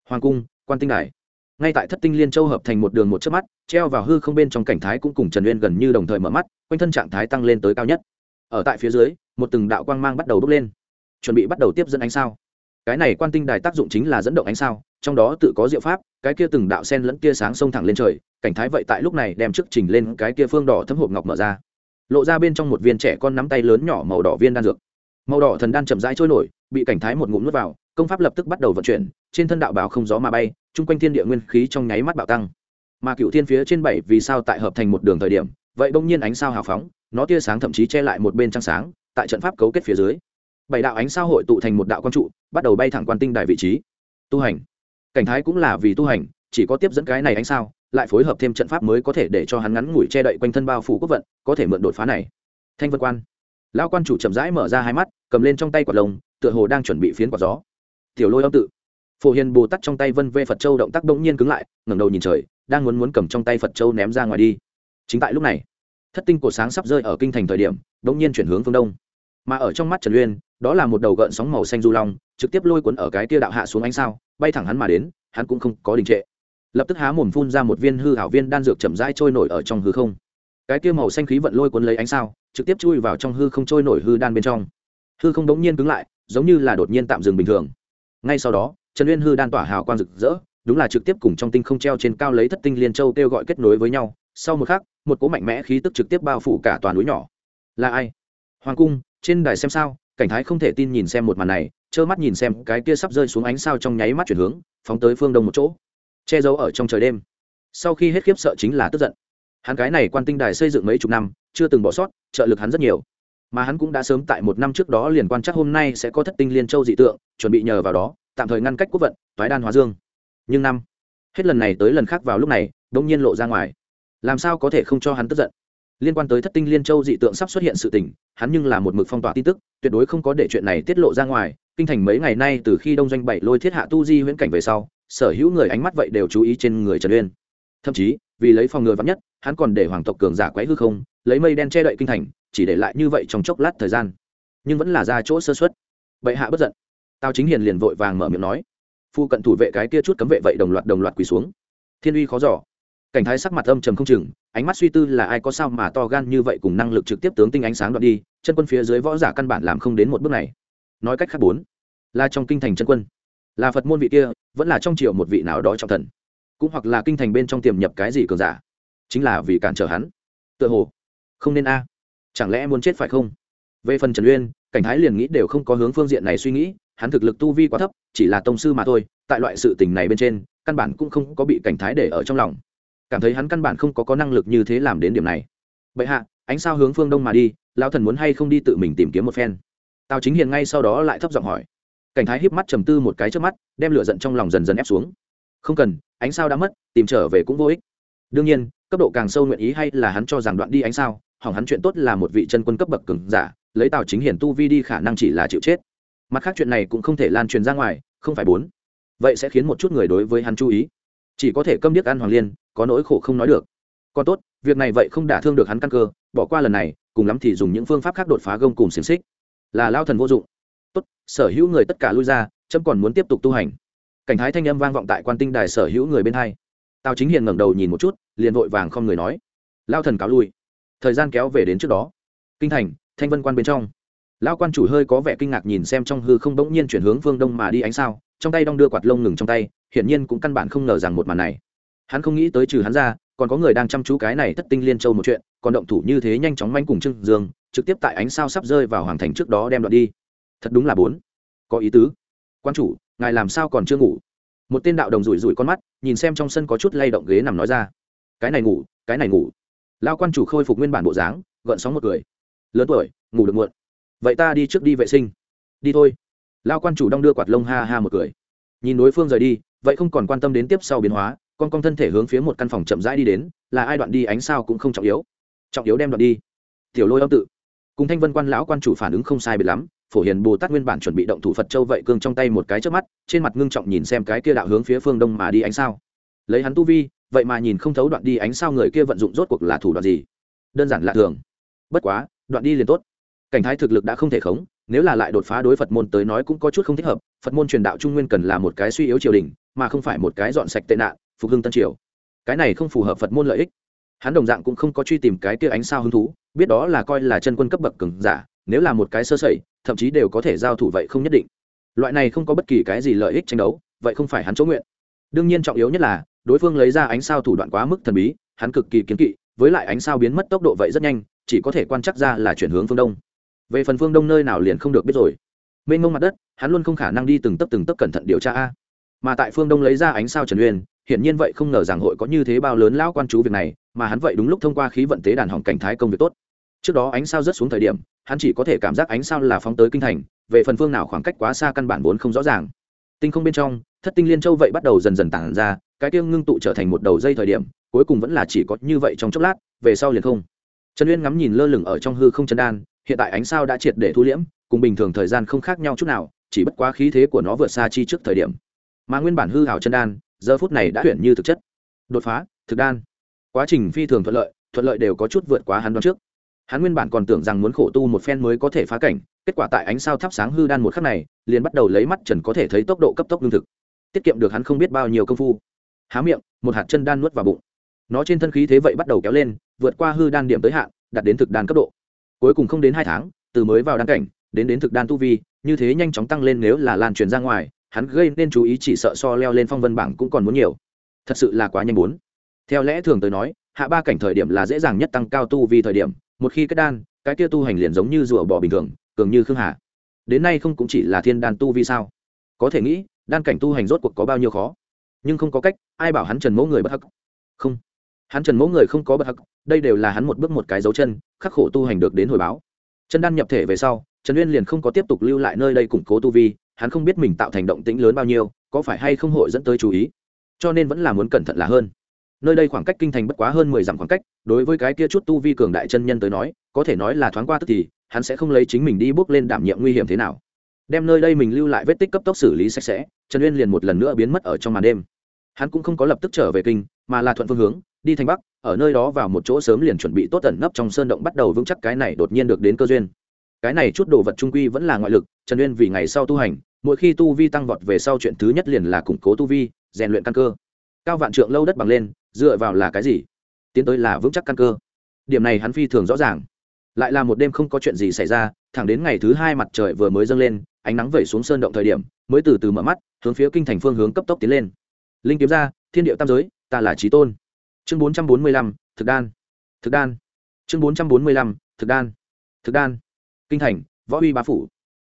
Hoàng cung, quan tinh đài. Ngay tại thất tinh liên châu hợp thành một đường một chớp mắt, treo vào hư không bên trong cảnh thái cũng cùng trần uyên gần như đồng thời mở mắt, quanh thân trạng thái tăng lên tới cao nhất. Ở tại phía dưới, một từng đạo quang mang bắt đầu bốc lên chuẩn bị bắt đầu tiếp dẫn ánh sao. Cái này quan tinh đài tác dụng chính là dẫn động ánh sao, trong đó tự có diệu pháp, cái kia từng đạo sen lẫn kia sáng sông thẳng lên trời, cảnh thái vậy tại lúc này đem trước trình lên cái kia phương đỏ thấm hộp ngọc mở ra. Lộ ra bên trong một viên trẻ con nắm tay lớn nhỏ màu đỏ viên đan dược. Màu đỏ thần đan chậm rãi trôi nổi, bị cảnh thái một ngụm nuốt vào, công pháp lập tức bắt đầu vận chuyển, trên thân đạo bảo không gió mà bay, chung quanh thiên địa nguyên khí trong nháy mắt bạo tăng. Mà cựu thiên phía trên bảy vì sao tại hợp thành một đường thời điểm, vậy bỗng nhiên ánh sao hào phóng, nó tia sáng thậm chí che lại một bên trăng sáng, tại trận pháp cấu kết phía dưới bảy đạo ánh sao hội tụ thành một đạo quang trụ, bắt đầu bay thẳng quan tinh đài vị trí. Tu hành. Cảnh thái cũng là vì tu hành, chỉ có tiếp dẫn cái này ánh sao, lại phối hợp thêm trận pháp mới có thể để cho hắn ngắn ngủi che đậy quanh thân bao phủ quốc vận, có thể mượn đột phá này. Thanh vân quan. Lão quan chủ chậm rãi mở ra hai mắt, cầm lên trong tay quạt lồng tựa hồ đang chuẩn bị phiến quạt gió. Tiểu lôi âm tự. Phổ hiền bồ tát trong tay vân vê phật châu động tác bỗng nhiên cứng lại, ngẩng đầu nhìn trời, đang muốn muốn cầm trong tay phật châu ném ra ngoài đi. Chính tại lúc này, thất tinh cổ sáng sắp rơi ở kinh thành thời điểm bỗng nhiên chuyển hướng phương đông. Mà ở trong mắt trần uyên đó là một đầu gợn sóng màu xanh du long, trực tiếp lôi cuốn ở cái tia đạo hạ xuống ánh sao, bay thẳng hắn mà đến, hắn cũng không có đình trệ. Lập tức há mồm phun ra một viên hư hảo viên đan dược chậm rãi trôi nổi ở trong hư không. Cái tia màu xanh khí vận lôi cuốn lấy ánh sao, trực tiếp chui vào trong hư không trôi nổi hư đan bên trong. Hư không đống nhiên cứng lại, giống như là đột nhiên tạm dừng bình thường. Ngay sau đó, trần uyên hư đan tỏa hào quang rực rỡ, đúng là trực tiếp cùng trong tinh không treo trên cao lấy thất tinh liên châu kêu gọi kết nối với nhau. Sau một khắc, một cỗ mạnh mẽ khí tức trực tiếp bao phủ cả toàn núi nhỏ. Là ai? Hoàng cung, trên đài xem sao cảnh thái không thể tin nhìn xem một màn này, trơ mắt nhìn xem cái kia sắp rơi xuống ánh sao trong nháy mắt chuyển hướng, phóng tới phương đông một chỗ. Che giấu ở trong trời đêm. Sau khi hết khiếp sợ chính là tức giận. Hắn cái này quan tinh đài xây dựng mấy chục năm, chưa từng bỏ sót, trợ lực hắn rất nhiều. Mà hắn cũng đã sớm tại một năm trước đó liền quan chắc hôm nay sẽ có thất tinh liên châu dị tượng, chuẩn bị nhờ vào đó, tạm thời ngăn cách quốc vận thoái đan hóa dương. Nhưng năm, hết lần này tới lần khác vào lúc này đông nhiên lộ ra ngoài. Làm sao có thể không cho hắn tức giận? Liên quan tới thất tinh liên châu dị tượng sắp xuất hiện sự tình hắn nhưng là một mực phong tỏa tin tức, tuyệt đối không có để chuyện này tiết lộ ra ngoài. Kinh thành mấy ngày nay từ khi đông doanh bảy lôi thiết hạ tu di huyễn cảnh về sau, sở hữu người ánh mắt vậy đều chú ý trên người trần uyên. Thậm chí, vì lấy phòng ngừa vắng nhất, hắn còn để hoàng tộc cường giả quấy hư không, lấy mây đen che đậy kinh thành, chỉ để lại như vậy trong chốc lát thời gian. Nhưng vẫn là ra chỗ sơ xuất bệ hạ bất giận. Tao chính hiền liền vội vàng mở miệng nói. Phu cận thủ vệ cái kia chút cấm vệ vậy đồng loạt đồng loạt quỳ xuống. Thiên uy khó giỏ cảnh thái sắc mặt âm trầm không chừng, ánh mắt suy tư là ai có sao mà to gan như vậy cùng năng lực trực tiếp tướng tinh ánh sáng đoạt đi, chân quân phía dưới võ giả căn bản làm không đến một bước này. Nói cách khác bốn, là trong kinh thành chân quân, là phật môn vị kia, vẫn là trong triều một vị nào đó trọng thần. Cũng hoặc là kinh thành bên trong tiềm nhập cái gì cường giả, chính là vì cản trở hắn. Tựa hồ, không nên a. Chẳng lẽ muốn chết phải không? Về phần trần uyên, cảnh thái liền nghĩ đều không có hướng phương diện này suy nghĩ, hắn thực lực tu vi quá thấp, chỉ là tông sư mà thôi, tại loại sự tình này bên trên, căn bản cũng không có bị cảnh thái để ở trong lòng cảm thấy hắn căn bản không có có năng lực như thế làm đến điểm này. Bệ hạ, ánh sao hướng phương đông mà đi, lão thần muốn hay không đi tự mình tìm kiếm một phen? Tào chính hiền ngay sau đó lại thấp giọng hỏi. Cảnh thái híp mắt trầm tư một cái trước mắt, đem lửa giận trong lòng dần dần ép xuống. Không cần, ánh sao đã mất, tìm trở về cũng vô ích. Đương nhiên, cấp độ càng sâu nguyện ý hay là hắn cho rằng đoạn đi ánh sao, hỏng hắn chuyện tốt là một vị chân quân cấp bậc cường giả, lấy tào chính hiển tu vi đi khả năng chỉ là chịu chết. Mặt khác chuyện này cũng không thể lan truyền ra ngoài, không phải bốn. Vậy sẽ khiến một chút người đối với hắn chú ý chỉ có thể câm điếc ăn hoàng liên, có nỗi khổ không nói được. Còn tốt, việc này vậy không đả thương được hắn căn cơ, bỏ qua lần này, cùng lắm thì dùng những phương pháp khác đột phá gông cùng xiềng xích. Là lao thần vô dụng. Tốt, sở hữu người tất cả lui ra trâm còn muốn tiếp tục tu hành. Cảnh thái thanh âm vang vọng tại quan tinh đài sở hữu người bên hai. Tào chính hiền ngẩng đầu nhìn một chút, liền vội vàng không người nói. Lao thần cáo lui. Thời gian kéo về đến trước đó. Kinh thành, thanh vân quan bên trong. Lao quan chủ hơi có vẻ kinh ngạc nhìn xem trong hư không bỗng nhiên chuyển hướng phương đông mà đi ánh sao, trong tay đong đưa quạt lông ngừng trong tay hiển nhiên cũng căn bản không ngờ rằng một màn này. Hắn không nghĩ tới trừ hắn ra, còn có người đang chăm chú cái này thất tinh liên châu một chuyện, còn động thủ như thế nhanh chóng manh cùng trưng dương, trực tiếp tại ánh sao sắp rơi vào hoàng thành trước đó đem đoạn đi. Thật đúng là bốn có ý tứ. Quan chủ, ngài làm sao còn chưa ngủ? Một tên đạo đồng rủi rủi con mắt, nhìn xem trong sân có chút lay động ghế nằm nói ra. Cái này ngủ, cái này ngủ. Lao quan chủ khôi phục nguyên bản bộ dáng, gợn sóng một cười. Lớn tuổi, ngủ được muộn. Vậy ta đi trước đi vệ sinh. Đi thôi. Lao quan chủ đong đưa quạt lông ha ha một cười. Nhìn đối phương rời đi vậy không còn quan tâm đến tiếp sau biến hóa, con con thân thể hướng phía một căn phòng chậm rãi đi đến, là ai đoạn đi ánh sao cũng không trọng yếu. Trọng yếu đem đoạn đi. Tiểu lôi âm tự. Cùng thanh vân quan lão quan chủ phản ứng không sai biệt lắm, phổ hiền bồ tát nguyên bản chuẩn bị động thủ phật châu vậy cương trong tay một cái trước mắt, trên mặt ngưng trọng nhìn xem cái kia đạo hướng phía phương đông mà đi ánh sao. Lấy hắn tu vi, vậy mà nhìn không thấu đoạn đi ánh sao người kia vận dụng rốt cuộc là thủ đoạn gì. Đơn giản lạ thường. Bất quá, đoạn đi liền tốt. Cảnh thái thực lực đã không thể khống, nếu là lại đột phá đối phật môn tới nói cũng có chút không thích hợp, phật môn truyền đạo trung nguyên cần là một cái suy yếu triều đình mà không phải một cái dọn sạch tệ nạn, phục hưng tân triều. Cái này không phù hợp phật môn lợi ích. Hắn đồng dạng cũng không có truy tìm cái kia ánh sao hứng thú, biết đó là coi là chân quân cấp bậc cường giả, nếu là một cái sơ sẩy, thậm chí đều có thể giao thủ vậy không nhất định. Loại này không có bất kỳ cái gì lợi ích tranh đấu, vậy không phải hắn chỗ nguyện. Đương nhiên trọng yếu nhất là, đối phương lấy ra ánh sao thủ đoạn quá mức thần bí, hắn cực kỳ kiến kỵ, với lại ánh sao biến mất tốc độ vậy rất nhanh, chỉ có thể quan chắc ra là chuyển hướng phương đông. Về phần phương đông nơi nào liền không được biết rồi. Mênh mông mặt đất, hắn luôn không khả năng đi từng tấp từng tấp cẩn thận điều tra a mà tại phương đông lấy ra ánh sao trần uyên hiển nhiên vậy không ngờ rằng hội có như thế bao lớn lão quan chú việc này mà hắn vậy đúng lúc thông qua khí vận tế đàn hỏng cảnh thái công việc tốt trước đó ánh sao rớt xuống thời điểm hắn chỉ có thể cảm giác ánh sao là phóng tới kinh thành về phần phương nào khoảng cách quá xa căn bản vốn không rõ ràng tinh không bên trong thất tinh liên châu vậy bắt đầu dần dần tản ra cái tiêu ngưng tụ trở thành một đầu dây thời điểm cuối cùng vẫn là chỉ có như vậy trong chốc lát về sau liền không trần uyên ngắm nhìn lơ lửng ở trong hư không chân đan hiện tại ánh sao đã triệt để thu liễm cùng bình thường thời gian không khác nhau chút nào chỉ bất quá khí thế của nó vượt xa chi trước thời điểm mà nguyên bản hư hảo chân đan, giờ phút này đã chuyển như thực chất. Đột phá, thực đan. Quá trình phi thường thuận lợi thuận lợi đều có chút vượt quá hắn đoán trước. Hắn nguyên bản còn tưởng rằng muốn khổ tu một phen mới có thể phá cảnh, kết quả tại ánh sao thắp sáng hư đan một khắc này, liền bắt đầu lấy mắt trần có thể thấy tốc độ cấp tốc lương thực. Tiết kiệm được hắn không biết bao nhiêu công phu. Há miệng, một hạt chân đan nuốt vào bụng. Nó trên thân khí thế vậy bắt đầu kéo lên, vượt qua hư đan điểm tới hạn, đạt đến thực đan cấp độ. Cuối cùng không đến hai tháng, từ mới vào đan cảnh, đến đến thực đan tu vi, như thế nhanh chóng tăng lên nếu là lan truyền ra ngoài hắn gây nên chú ý chỉ sợ so leo lên phong vân bảng cũng còn muốn nhiều. Thật sự là quá nhanh bốn. Theo lẽ thường tới nói, hạ ba cảnh thời điểm là dễ dàng nhất tăng cao tu vi thời điểm, một khi kết đan, cái kia tu hành liền giống như rùa bò bình thường, cường như khương hà. Đến nay không cũng chỉ là thiên đan tu vi sao? Có thể nghĩ, đan cảnh tu hành rốt cuộc có bao nhiêu khó? Nhưng không có cách, ai bảo hắn trần mẫu người bất hắc? Không. Hắn trần mẫu người không có bất hắc, đây đều là hắn một bước một cái dấu chân, khắc khổ tu hành được đến hồi báo. Chân đan nhập thể về sau, trần uyên liền không có tiếp tục lưu lại nơi đây củng cố tu vi hắn không biết mình tạo thành động tĩnh lớn bao nhiêu, có phải hay không hội dẫn tới chú ý. Cho nên vẫn là muốn cẩn thận là hơn. Nơi đây khoảng cách kinh thành bất quá hơn mười dặm khoảng cách, đối với cái kia chút tu vi cường đại chân nhân tới nói, có thể nói là thoáng qua tức thì, hắn sẽ không lấy chính mình đi bước lên đảm nhiệm nguy hiểm thế nào. Đem nơi đây mình lưu lại vết tích cấp tốc xử lý sạch sẽ, trần uyên liền một lần nữa biến mất ở trong màn đêm. Hắn cũng không có lập tức trở về kinh, mà là thuận phương hướng, đi thành bắc, ở nơi đó vào một chỗ sớm liền chuẩn bị tốt tẩn nấp trong sơn động bắt đầu vững chắc cái này đột nhiên được đến cơ duyên. Cái này chút đồ vật trung quy vẫn là ngoại lực, trần uyên vì ngày sau tu hành mỗi khi tu vi tăng vọt về sau chuyện thứ nhất liền là củng cố tu vi, rèn luyện căn cơ. Cao vạn trượng lâu đất bằng lên, dựa vào là cái gì? Tiến tới là vững chắc căn cơ. Điểm này hắn phi thường rõ ràng. Lại là một đêm không có chuyện gì xảy ra, thẳng đến ngày thứ hai mặt trời vừa mới dâng lên, ánh nắng vẩy xuống sơn động thời điểm, mới từ từ mở mắt, hướng phía kinh thành phương hướng cấp tốc tiến lên. Linh kiếm ra, thiên điệu tam giới, ta là trí tôn. Chương bốn trăm bốn mươi lăm, thực đan. Thực đan. Chương bốn trăm bốn mươi lăm, thực đan. Thực đan. Kinh thành, võ uy bá phủ.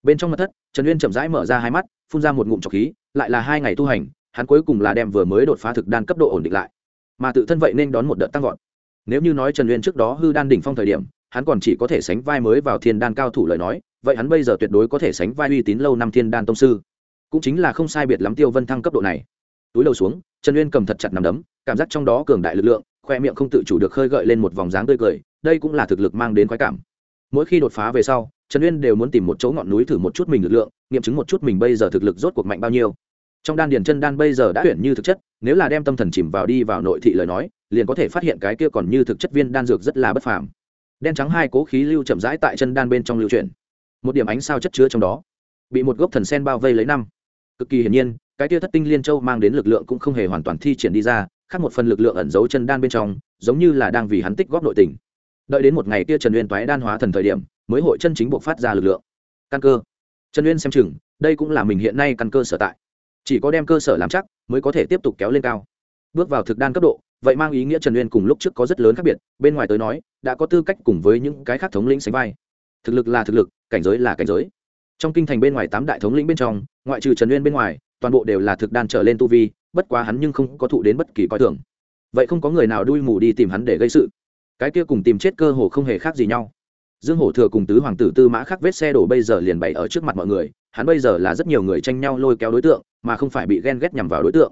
Bên trong mặt thất trần uyên chậm rãi mở ra hai mắt, phun ra một ngụm trọc khí, lại là hai ngày tu hành, hắn cuối cùng là đem vừa mới đột phá thực đan cấp độ ổn định lại. Mà tự thân vậy nên đón một đợt tăng vọt. Nếu như nói trần uyên trước đó hư đan đỉnh phong thời điểm, hắn còn chỉ có thể sánh vai mới vào thiên đan cao thủ lời nói, vậy hắn bây giờ tuyệt đối có thể sánh vai uy tín lâu năm thiên đan tông sư. Cũng chính là không sai biệt lắm tiêu vân thăng cấp độ này. Túi đầu xuống, trần uyên cầm thật chặt nằm đấm, cảm giác trong đó cường đại lực lượng, khoe miệng không tự chủ được khơi gợi lên một vòng dáng tươi cười, đây cũng là thực lực mang đến khoái cảm. Mỗi khi đột phá về sau trần uyên đều muốn tìm một chỗ ngọn núi thử một chút mình lực lượng, nghiệm chứng một chút mình bây giờ thực lực rốt cuộc mạnh bao nhiêu. Trong đan điền chân đan bây giờ đã tuyển như thực chất, nếu là đem tâm thần chìm vào đi vào nội thị lời nói, liền có thể phát hiện cái kia còn như thực chất viên đan dược rất là bất phàm. Đen trắng hai cố khí lưu chậm rãi tại chân đan bên trong lưu chuyển. Một điểm ánh sao chất chứa trong đó, bị một gốc thần sen bao vây lấy năm. Cực kỳ hiển nhiên, cái kia thất tinh liên châu mang đến lực lượng cũng không hề hoàn toàn thi triển đi ra, khác một phần lực lượng ẩn giấu chân đan bên trong, giống như là đang vì hắn tích góp nội tình. Đợi đến một ngày kia trần uyên toái đan hóa thần thời điểm mới hội chân chính buộc phát ra lực lượng. Căn cơ. Trần uyên xem chừng, đây cũng là mình hiện nay căn cơ sở tại. Chỉ có đem cơ sở làm chắc, mới có thể tiếp tục kéo lên cao. Bước vào thực đan cấp độ, vậy mang ý nghĩa trần uyên cùng lúc trước có rất lớn khác biệt, bên ngoài tới nói, đã có tư cách cùng với những cái khác thống lĩnh sánh vai. Thực lực là thực lực, cảnh giới là cảnh giới. Trong kinh thành bên ngoài tám đại thống lĩnh bên trong, ngoại trừ trần uyên bên ngoài, toàn bộ đều là thực đan trở lên tu vi, bất quá hắn nhưng không có thụ đến bất kỳ coi thường. Vậy không có người nào đuôi mù đi tìm hắn để gây sự. Cái kia cùng tìm chết cơ hồ không hề khác gì nhau dương hổ thừa cùng tứ hoàng tử tư mã khắc vết xe đổ bây giờ liền bày ở trước mặt mọi người, hắn bây giờ là rất nhiều người tranh nhau lôi kéo đối tượng, mà không phải bị ghen ghét nhằm vào đối tượng.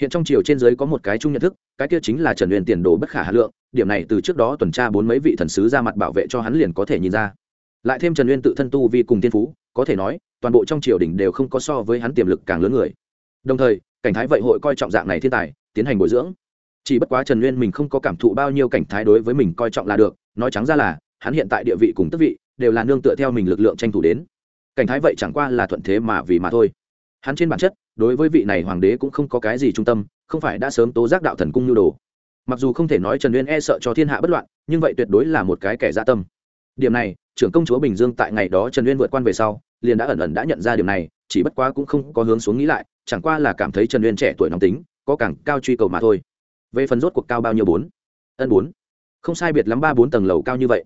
Hiện trong triều trên giới có một cái chung nhận thức, cái kia chính là trần huyền tiền đồ bất khả hà lượng, điểm này từ trước đó tuần tra bốn mấy vị thần sứ ra mặt bảo vệ cho hắn liền có thể nhìn ra. Lại thêm trần uyên tự thân tu vi cùng tiên phú, có thể nói, toàn bộ trong triều đình đều không có so với hắn tiềm lực càng lớn người. Đồng thời, cảnh thái vậy hội coi trọng dạng này thiên tài, tiến hành bồi dưỡng. Chỉ bất quá trần uyên mình không có cảm thụ bao nhiêu cảnh thái đối với mình coi trọng là được, nói trắng ra là hắn hiện tại địa vị cùng tức vị, đều là nương tựa theo mình lực lượng tranh thủ đến. Cảnh thái vậy chẳng qua là thuận thế mà vì mà thôi. Hắn trên bản chất, đối với vị này hoàng đế cũng không có cái gì trung tâm, không phải đã sớm tố giác đạo thần cung nhu đồ. Mặc dù không thể nói trần uyên e sợ cho thiên hạ bất loạn, nhưng vậy tuyệt đối là một cái kẻ dạ tâm. Điểm này, trưởng công chúa bình dương tại ngày đó trần uyên vượt quan về sau, liền đã ẩn ẩn đã nhận ra điểm này, chỉ bất quá cũng không có hướng xuống nghĩ lại, chẳng qua là cảm thấy trần uyên trẻ tuổi nóng tính, có càng cao truy cầu mà thôi. Về phần rốt cuộc cao bao nhiêu bốn? Ân bốn. Không sai biệt lắm ba bốn tầng lầu cao như vậy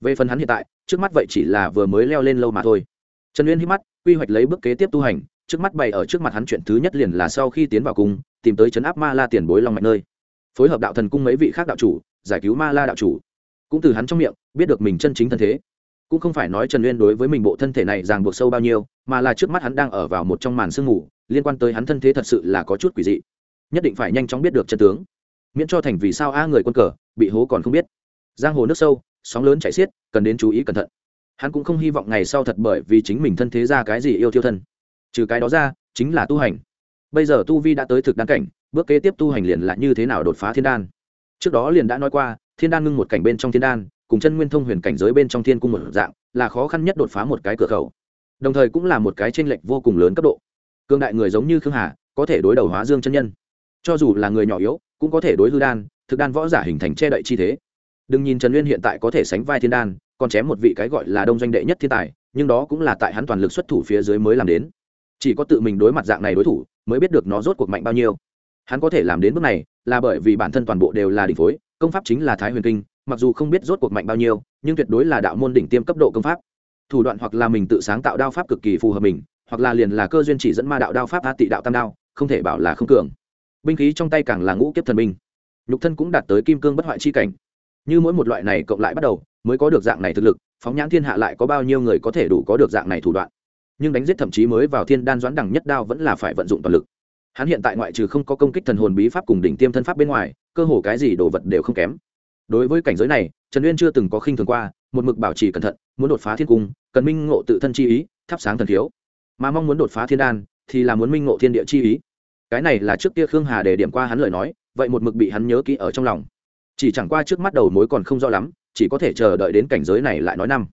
về phần hắn hiện tại, trước mắt vậy chỉ là vừa mới leo lên lâu mà thôi. Trần uyên hít mắt, quy hoạch lấy bước kế tiếp tu hành, trước mắt bày ở trước mặt hắn chuyện thứ nhất liền là sau khi tiến vào cung, tìm tới chấn áp ma la tiền bối long mạnh nơi. Phối hợp đạo thần cung mấy vị khác đạo chủ, giải cứu ma la đạo chủ. Cũng từ hắn trong miệng, biết được mình chân chính thân thế. Cũng không phải nói trần uyên đối với mình bộ thân thể này ràng buộc sâu bao nhiêu, mà là trước mắt hắn đang ở vào một trong màn sương mù, liên quan tới hắn thân thế thật sự là có chút quỷ dị. Nhất định phải nhanh chóng biết được chân tướng. Miễn cho thành vì sao a người quân cờ, bị hố còn không biết. Giang hồ nước sâu sóng lớn chảy xiết, cần đến chú ý cẩn thận. Hắn cũng không hy vọng ngày sau thật bởi vì chính mình thân thế ra cái gì yêu thiêu thân. Trừ cái đó ra, chính là tu hành. Bây giờ tu vi đã tới thực đan cảnh, bước kế tiếp tu hành liền là như thế nào đột phá thiên đan. Trước đó liền đã nói qua, thiên đan ngưng một cảnh bên trong thiên đan, cùng chân nguyên thông huyền cảnh giới bên trong thiên cung một dạng, là khó khăn nhất đột phá một cái cửa khẩu. Đồng thời cũng là một cái tranh lệch vô cùng lớn cấp độ. Cương đại người giống như khương hà, có thể đối đầu hóa dương chân nhân. Cho dù là người nhỏ yếu, cũng có thể đối hư đan, thực đan võ giả hình thành che đậy chi thế đừng nhìn trần uyên hiện tại có thể sánh vai thiên đan, còn chém một vị cái gọi là đông doanh đệ nhất thiên tài, nhưng đó cũng là tại hắn toàn lực xuất thủ phía dưới mới làm đến. Chỉ có tự mình đối mặt dạng này đối thủ, mới biết được nó rốt cuộc mạnh bao nhiêu. Hắn có thể làm đến bước này, là bởi vì bản thân toàn bộ đều là đỉnh phối, công pháp chính là thái huyền kinh, mặc dù không biết rốt cuộc mạnh bao nhiêu, nhưng tuyệt đối là đạo môn đỉnh tiêm cấp độ công pháp. Thủ đoạn hoặc là mình tự sáng tạo đao pháp cực kỳ phù hợp mình, hoặc là liền là cơ duyên chỉ dẫn ma đạo đao pháp a tị đạo tam đao, không thể bảo là không cường. Binh khí trong tay càng là ngũ kiếp thần binh. Nhục thân cũng đạt tới kim cương bất hoại chi cảnh như mỗi một loại này cộng lại bắt đầu mới có được dạng này thực lực, phóng nhãn thiên hạ lại có bao nhiêu người có thể đủ có được dạng này thủ đoạn. Nhưng đánh giết thậm chí mới vào thiên đan doãn đẳng nhất đao vẫn là phải vận dụng toàn lực. Hắn hiện tại ngoại trừ không có công kích thần hồn bí pháp cùng đỉnh tiêm thân pháp bên ngoài, cơ hồ cái gì đồ vật đều không kém. Đối với cảnh giới này, trần uyên chưa từng có khinh thường qua, một mực bảo trì cẩn thận, muốn đột phá thiên cung, cần minh ngộ tự thân chi ý, thắp sáng thần thiếu. Mà mong muốn đột phá thiên đan thì là muốn minh ngộ thiên địa chi ý. Cái này là trước kia khương hà để điểm qua hắn lời nói, vậy một mực bị hắn nhớ kỹ ở trong lòng chỉ chẳng qua trước mắt đầu mối còn không rõ lắm, chỉ có thể chờ đợi đến cảnh giới này lại nói năm.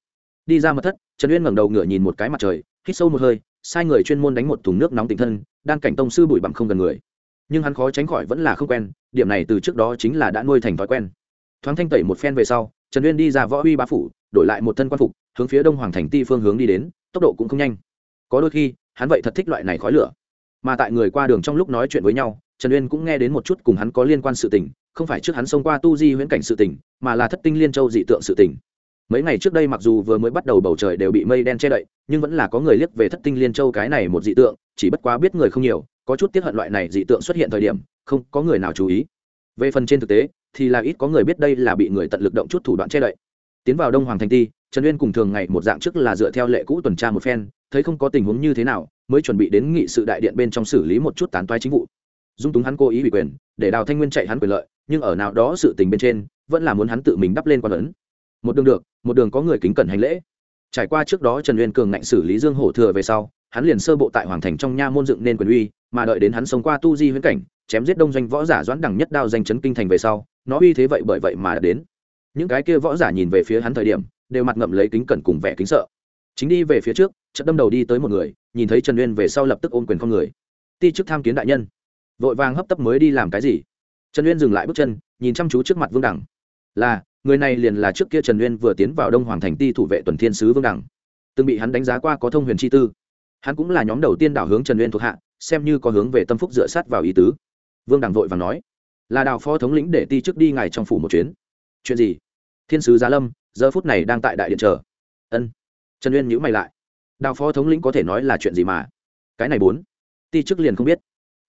Đi ra mật thất, trần uyên ngẩng đầu ngửa nhìn một cái mặt trời, hít sâu một hơi, sai người chuyên môn đánh một thùng nước nóng tỉnh thân đan cảnh tông sư bụi bặm không gần người. Nhưng hắn khó tránh khỏi vẫn là không quen, điểm này từ trước đó chính là đã nuôi thành thói quen. Thoáng thanh tẩy một phen về sau, trần uyên đi ra võ uy bá phủ, đổi lại một thân quan phục, hướng phía đông hoàng thành ti phương hướng đi đến, tốc độ cũng không nhanh. Có đôi khi, hắn vậy thật thích loại này khói lửa. Mà tại người qua đường trong lúc nói chuyện với nhau, trần uyên cũng nghe đến một chút cùng hắn có liên quan sự tình không phải trước hắn xông qua tu di huyễn cảnh sự tình, mà là thất tinh liên châu dị tượng sự tình. Mấy ngày trước đây mặc dù vừa mới bắt đầu bầu trời đều bị mây đen che đậy, nhưng vẫn là có người liếc về thất tinh liên châu cái này một dị tượng, chỉ bất quá biết người không nhiều, có chút tiếp hận loại này dị tượng xuất hiện thời điểm, không có người nào chú ý. Về phần trên thực tế, thì là ít có người biết đây là bị người tận lực động chút thủ đoạn che đậy. Tiến vào đông hoàng thành ti, trần uyên cùng thường ngày một dạng trước là dựa theo lệ cũ tuần tra một phen, thấy không có tình huống như thế nào, mới chuẩn bị đến nghị sự đại điện bên trong xử lý một chút tán toái chính vụ. Dung túng hắn cố ý ủy quyền, để đào thanh nguyên chạy hắn quyền lợi nhưng ở nào đó sự tình bên trên, vẫn là muốn hắn tự mình đắp lên quan ấn. Một đường được, một đường có người kính cẩn hành lễ. Trải qua trước đó trần uyên cường ngạnh xử lý dương hổ thừa về sau, hắn liền sơ bộ tại hoàng thành trong nha môn dựng nên quyền uy, mà đợi đến hắn sống qua tu di huyễn cảnh, chém giết đông doanh võ giả doãn đẳng nhất đao danh chấn kinh thành về sau, nó uy thế vậy bởi vậy mà đến. Những cái kia võ giả nhìn về phía hắn thời điểm, đều mặt ngậm lấy kính cẩn cùng vẻ kính sợ. Chính đi về phía trước trận đâm đầu đi tới một người, nhìn thấy trần uyên về sau lập tức ôm quyền con người. Ti chức tham kiến đại nhân. Vội vàng hấp tấp mới đi làm cái gì? Trần uyên dừng lại bước chân, nhìn chăm chú trước mặt vương đẳng là, người này liền là trước kia trần uyên vừa tiến vào đông hoàng thành ti thủ vệ tuần thiên sứ vương đẳng từng bị hắn đánh giá qua có thông huyền chi tư. Hắn cũng là nhóm đầu tiên đảo hướng trần uyên thuộc hạ, xem như có hướng về tâm phúc dựa sát vào ý tứ. Vương đẳng vội và nói, là đào phó thống lĩnh để ti trước đi ngài trong phủ một chuyến. Chuyện gì? Thiên sứ giá lâm, giờ phút này đang tại đại điện chờ. Ân. Trần uyên nhữ mày lại. Đào phó thống lĩnh có thể nói là chuyện gì mà? Cái này bốn. Ti chức liền không biết.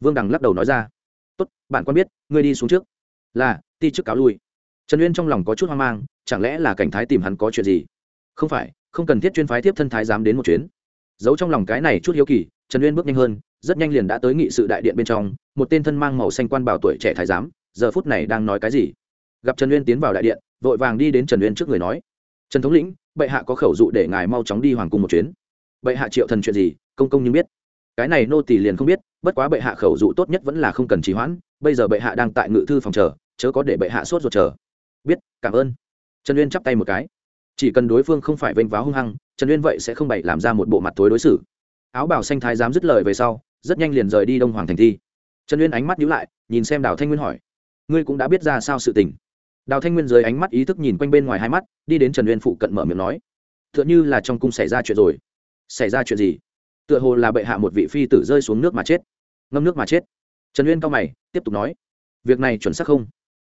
Vương đằng lắc đầu nói ra tốt, bạn quan biết, ngươi đi xuống trước. Là ti chức cáo lui. Trần uyên trong lòng có chút hoang mang, chẳng lẽ là cảnh thái tìm hắn có chuyện gì? Không phải, không cần thiết chuyên phái tiếp thân thái dám đến một chuyến. Giấu trong lòng cái này chút hiếu kỳ, trần uyên bước nhanh hơn, rất nhanh liền đã tới nghị sự đại điện bên trong, một tên thân mang màu xanh quan bảo tuổi trẻ thái giám, giờ phút này đang nói cái gì? Gặp trần uyên tiến vào đại điện, vội vàng đi đến trần uyên trước người nói, trần thống lĩnh, bệ hạ có khẩu dụ để ngài mau chóng đi hoàng cung một chuyến. Bệ hạ triệu thần chuyện gì, công công nhưng biết cái này nô tỳ liền không biết, bất quá bệ hạ khẩu dụ tốt nhất vẫn là không cần trì hoãn, bây giờ bệ hạ đang tại ngự thư phòng chờ, chớ có để bệ hạ sốt ruột chờ. Biết, cảm ơn. Trần uyên chắp tay một cái. Chỉ cần đối phương không phải vênh váo hung hăng, trần uyên vậy sẽ không bày làm ra một bộ mặt tối đối xử. Áo bảo xanh thái dám dứt lời về sau, rất nhanh liền rời đi đông hoàng thành thi. Trần uyên ánh mắt nhíu lại, nhìn xem đào thanh nguyên hỏi. Ngươi cũng đã biết ra sao sự tình. Đào thanh nguyên dưới ánh mắt ý thức nhìn quanh bên ngoài hai mắt, đi đến trần uyên phụ cận mở miệng nói. T h ư ợ n h ư là trong cung xảy ra chuyện rồi. Xảy ra chuyện gì? Tựa hồ là bệ hạ một vị phi tử rơi xuống nước mà chết. Ngâm nước mà chết. Trần uyên cao mày, tiếp tục nói, việc này chuẩn xác không?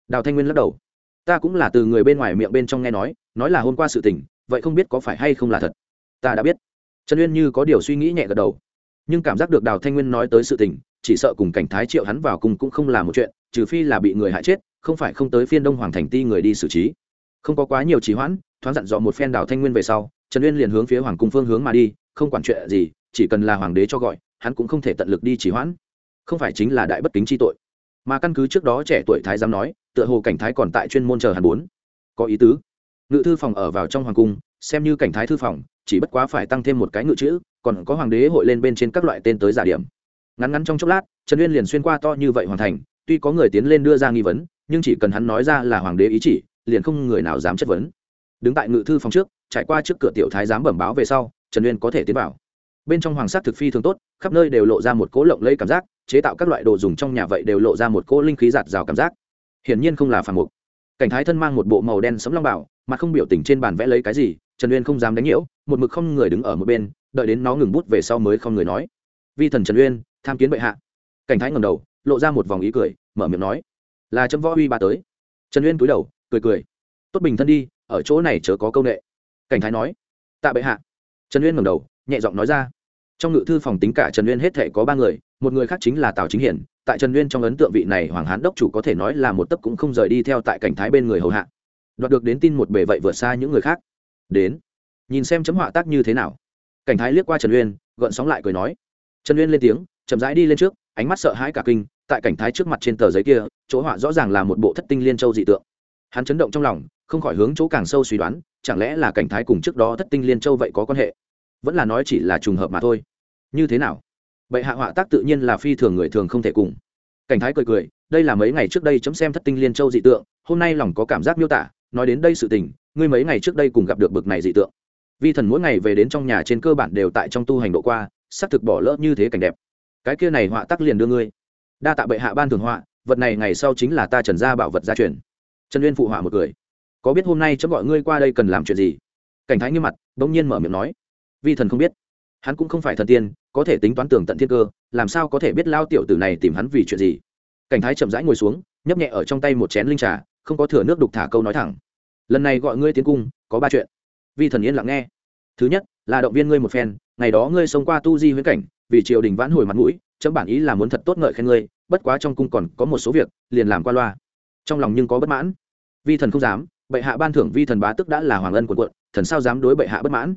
Đào thanh nguyên lắc đầu, ta cũng là từ người bên ngoài miệng bên trong nghe nói nói là hôm qua sự tình, vậy không biết có phải hay không là thật? Ta đã biết. Trần uyên như có điều suy nghĩ nhẹ gật đầu, nhưng cảm giác được đào thanh nguyên nói tới sự tình, chỉ sợ cùng cảnh thái triệu hắn vào cùng cũng không là một chuyện, trừ phi là bị người hại chết, không phải không tới phiên đông hoàng thành ti người đi xử trí. Không có quá nhiều trì hoãn, thoáng dặn dò một phen đào thanh nguyên về sau, trần uyên liền hướng phía hoàng cung phương hướng mà đi không quản chuyện gì, chỉ cần là hoàng đế cho gọi, hắn cũng không thể tận lực đi trì hoãn. Không phải chính là đại bất kính chi tội. Mà căn cứ trước đó trẻ tuổi thái giám nói, tựa hồ cảnh thái còn tại chuyên môn chờ hắn bốn có ý tứ. Ngự thư phòng ở vào trong hoàng cung, xem như cảnh thái thư phòng, chỉ bất quá phải tăng thêm một cái ngự chữ, còn có hoàng đế hội lên bên trên các loại tên tới giả điểm. Ngắn ngắn trong chốc lát, trần uyên liền xuyên qua to như vậy hoàn thành, tuy có người tiến lên đưa ra nghi vấn, nhưng chỉ cần hắn nói ra là hoàng đế ý chỉ, liền không người nào dám chất vấn. Đứng tại ngự thư phòng trước, trải qua trước cửa tiểu thái giám bẩm báo về sau trần uyên có thể tiến vào. Bên trong hoàng sắc thực phi thường tốt, khắp nơi đều lộ ra một cỗ lộng lẫy cảm giác, chế tạo các loại đồ dùng trong nhà vậy đều lộ ra một cỗ linh khí giạt rào cảm giác. Hiển nhiên không là phản mục. Cảnh thái thân mang một bộ màu đen sấm long bảo, mà không biểu tình trên bàn vẽ lấy cái gì, trần uyên không dám đánh nhiễu, một mực không người đứng ở một bên, đợi đến nó ngừng bút về sau mới không người nói. Vi thần trần uyên, tham kiến bệ hạ. Cảnh thái ngầm đầu, lộ ra một vòng ý cười, mở miệng nói. Là chấm võ uy ba tới. Trần uyên cúi đầu, cười cười. Tốt bình thân đi, ở chỗ này chớ có câu nệ. Cảnh thái nói. Tạ bệ hạ trần uyên ngẩng đầu, nhẹ giọng nói ra. Trong ngự thư phòng tính cả trần uyên hết thể có ba người, một người khác chính là tào chính hiển. Tại trần uyên trong ấn tượng vị này hoàng hán đốc chủ có thể nói là một tấc cũng không rời đi theo tại cảnh thái bên người hầu hạ. Đoạt được đến tin một bề vậy vượt xa những người khác. Đến, nhìn xem chấm họa tác như thế nào. Cảnh thái liếc qua trần uyên, gợn sóng lại cười nói. Trần uyên lên tiếng, chậm rãi đi lên trước, ánh mắt sợ hãi cả kinh, tại cảnh thái trước mặt trên tờ giấy kia, chỗ họa rõ ràng là một bộ thất tinh liên châu dị tượng. Hắn chấn động trong lòng không khỏi hướng chỗ càng sâu suy đoán, chẳng lẽ là cảnh thái cùng trước đó thất tinh liên châu vậy có quan hệ? Vẫn là nói chỉ là trùng hợp mà thôi. Như thế nào? Vậy hạ họa tác tự nhiên là phi thường người thường không thể cùng. Cảnh thái cười cười, đây là mấy ngày trước đây chấm xem thất tinh liên châu dị tượng, hôm nay lòng có cảm giác miêu tả, nói đến đây sự tình, ngươi mấy ngày trước đây cùng gặp được bực này dị tượng. Vi thần mỗi ngày về đến trong nhà trên cơ bản đều tại trong tu hành độ qua, xác thực bỏ lỡ như thế cảnh đẹp. Cái kia này họa tác liền đưa ngươi. Đa tạ bệ hạ ban thường họa, vật này ngày sau chính là ta trần gia bảo vật gia truyền. Trần uyên phụ họa một cười có biết hôm nay chấm gọi ngươi qua đây cần làm chuyện gì? Cảnh thái nghiêm mặt, bỗng nhiên mở miệng nói. Vi thần không biết. Hắn cũng không phải thần tiên, có thể tính toán tường tận thiên cơ, làm sao có thể biết lao tiểu tử này tìm hắn vì chuyện gì? Cảnh thái chậm rãi ngồi xuống, nhấp nhẹ ở trong tay một chén linh trà, không có thừa nước đục thả câu nói thẳng. Lần này gọi ngươi tiến cung, có ba chuyện. Vi thần yên lặng nghe. Thứ nhất, là động viên ngươi một phen, ngày đó ngươi sống qua tu di huyễn cảnh, vì triều đình vãn hồi mặt mũi, chấm bản ý là muốn thật tốt ngợi khen ngươi, bất quá trong cung còn có một số việc, liền làm qua loa. Trong lòng nhưng có bất mãn. Vi thần không dám bệ hạ ban thưởng vi thần bá tức đã là hoàng ân quần quận, thần sao dám đối bệ hạ bất mãn?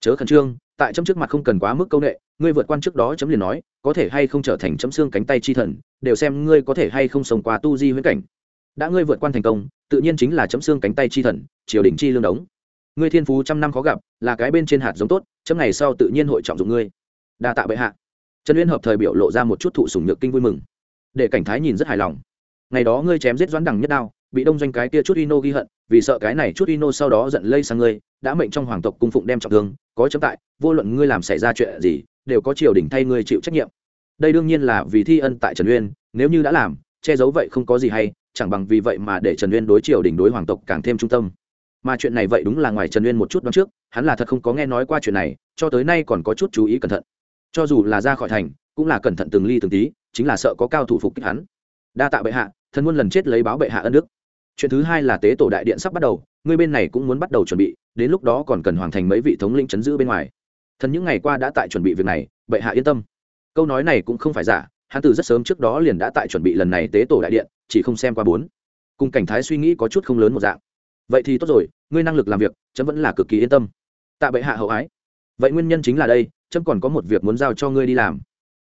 Chớ khẩn trương, tại chấm trước mặt không cần quá mức công nghệ ngươi vượt quan trước đó chấm liền nói, có thể hay không trở thành chấm xương cánh tay chi thần, đều xem ngươi có thể hay không sống qua tu di huyễn cảnh. Đã ngươi vượt quan thành công, tự nhiên chính là chấm xương cánh tay chi thần, triều đình chi lương đống. Ngươi thiên phú trăm năm khó gặp, là cái bên trên hạt giống tốt, chấm ngày sau tự nhiên hội trọng dụng ngươi. Đa tạ bệ hạ. Trần uyên hợp thời biểu lộ ra một chút thụ sùng nhược kinh vui mừng. Để cảnh thái nhìn rất hài lòng. Ngày đó ngươi chém giết doãn đằng nhất đao bị đông doanh cái kia chút ino ghi hận, vì sợ cái này chút ino sau đó giận lây sang ngươi, đã mệnh trong hoàng tộc cung phụng đem trọng thương, có chấm tại, vô luận ngươi làm xảy ra chuyện gì, đều có triều đình thay ngươi chịu trách nhiệm. Đây đương nhiên là vì thi ân tại trần uyên, nếu như đã làm, che giấu vậy không có gì hay, chẳng bằng vì vậy mà để trần uyên đối triều đình đối hoàng tộc càng thêm trung tâm. Mà chuyện này vậy đúng là ngoài trần uyên một chút đoán trước, hắn là thật không có nghe nói qua chuyện này, cho tới nay còn có chút chú ý cẩn thận. Cho dù là ra khỏi thành, cũng là cẩn thận từng ly từng tí, chính là sợ có cao thủ phục kích hắn. Đa tạ bệ hạ thân muôn lần chết lấy báo bệ hạ ân đức chuyện thứ hai là tế tổ đại điện sắp bắt đầu ngươi bên này cũng muốn bắt đầu chuẩn bị, đến lúc đó còn cần hoàn thành mấy vị thống lĩnh chấn giữ bên ngoài. Thần những ngày qua đã tại chuẩn bị việc này bệ hạ yên tâm. Câu nói này cũng không phải giả, hắn từ rất sớm trước đó liền đã tại chuẩn bị lần này tế tổ đại điện, chỉ không xem qua bốn. Cùng cảnh thái suy nghĩ có chút không lớn một dạng. Vậy thì tốt rồi, ngươi năng lực làm việc, chấm vẫn là cực kỳ yên tâm. Tạ bệ hạ hậu ái. Vậy nguyên nhân chính là đây, chấm còn có một việc muốn giao cho ngươi đi làm.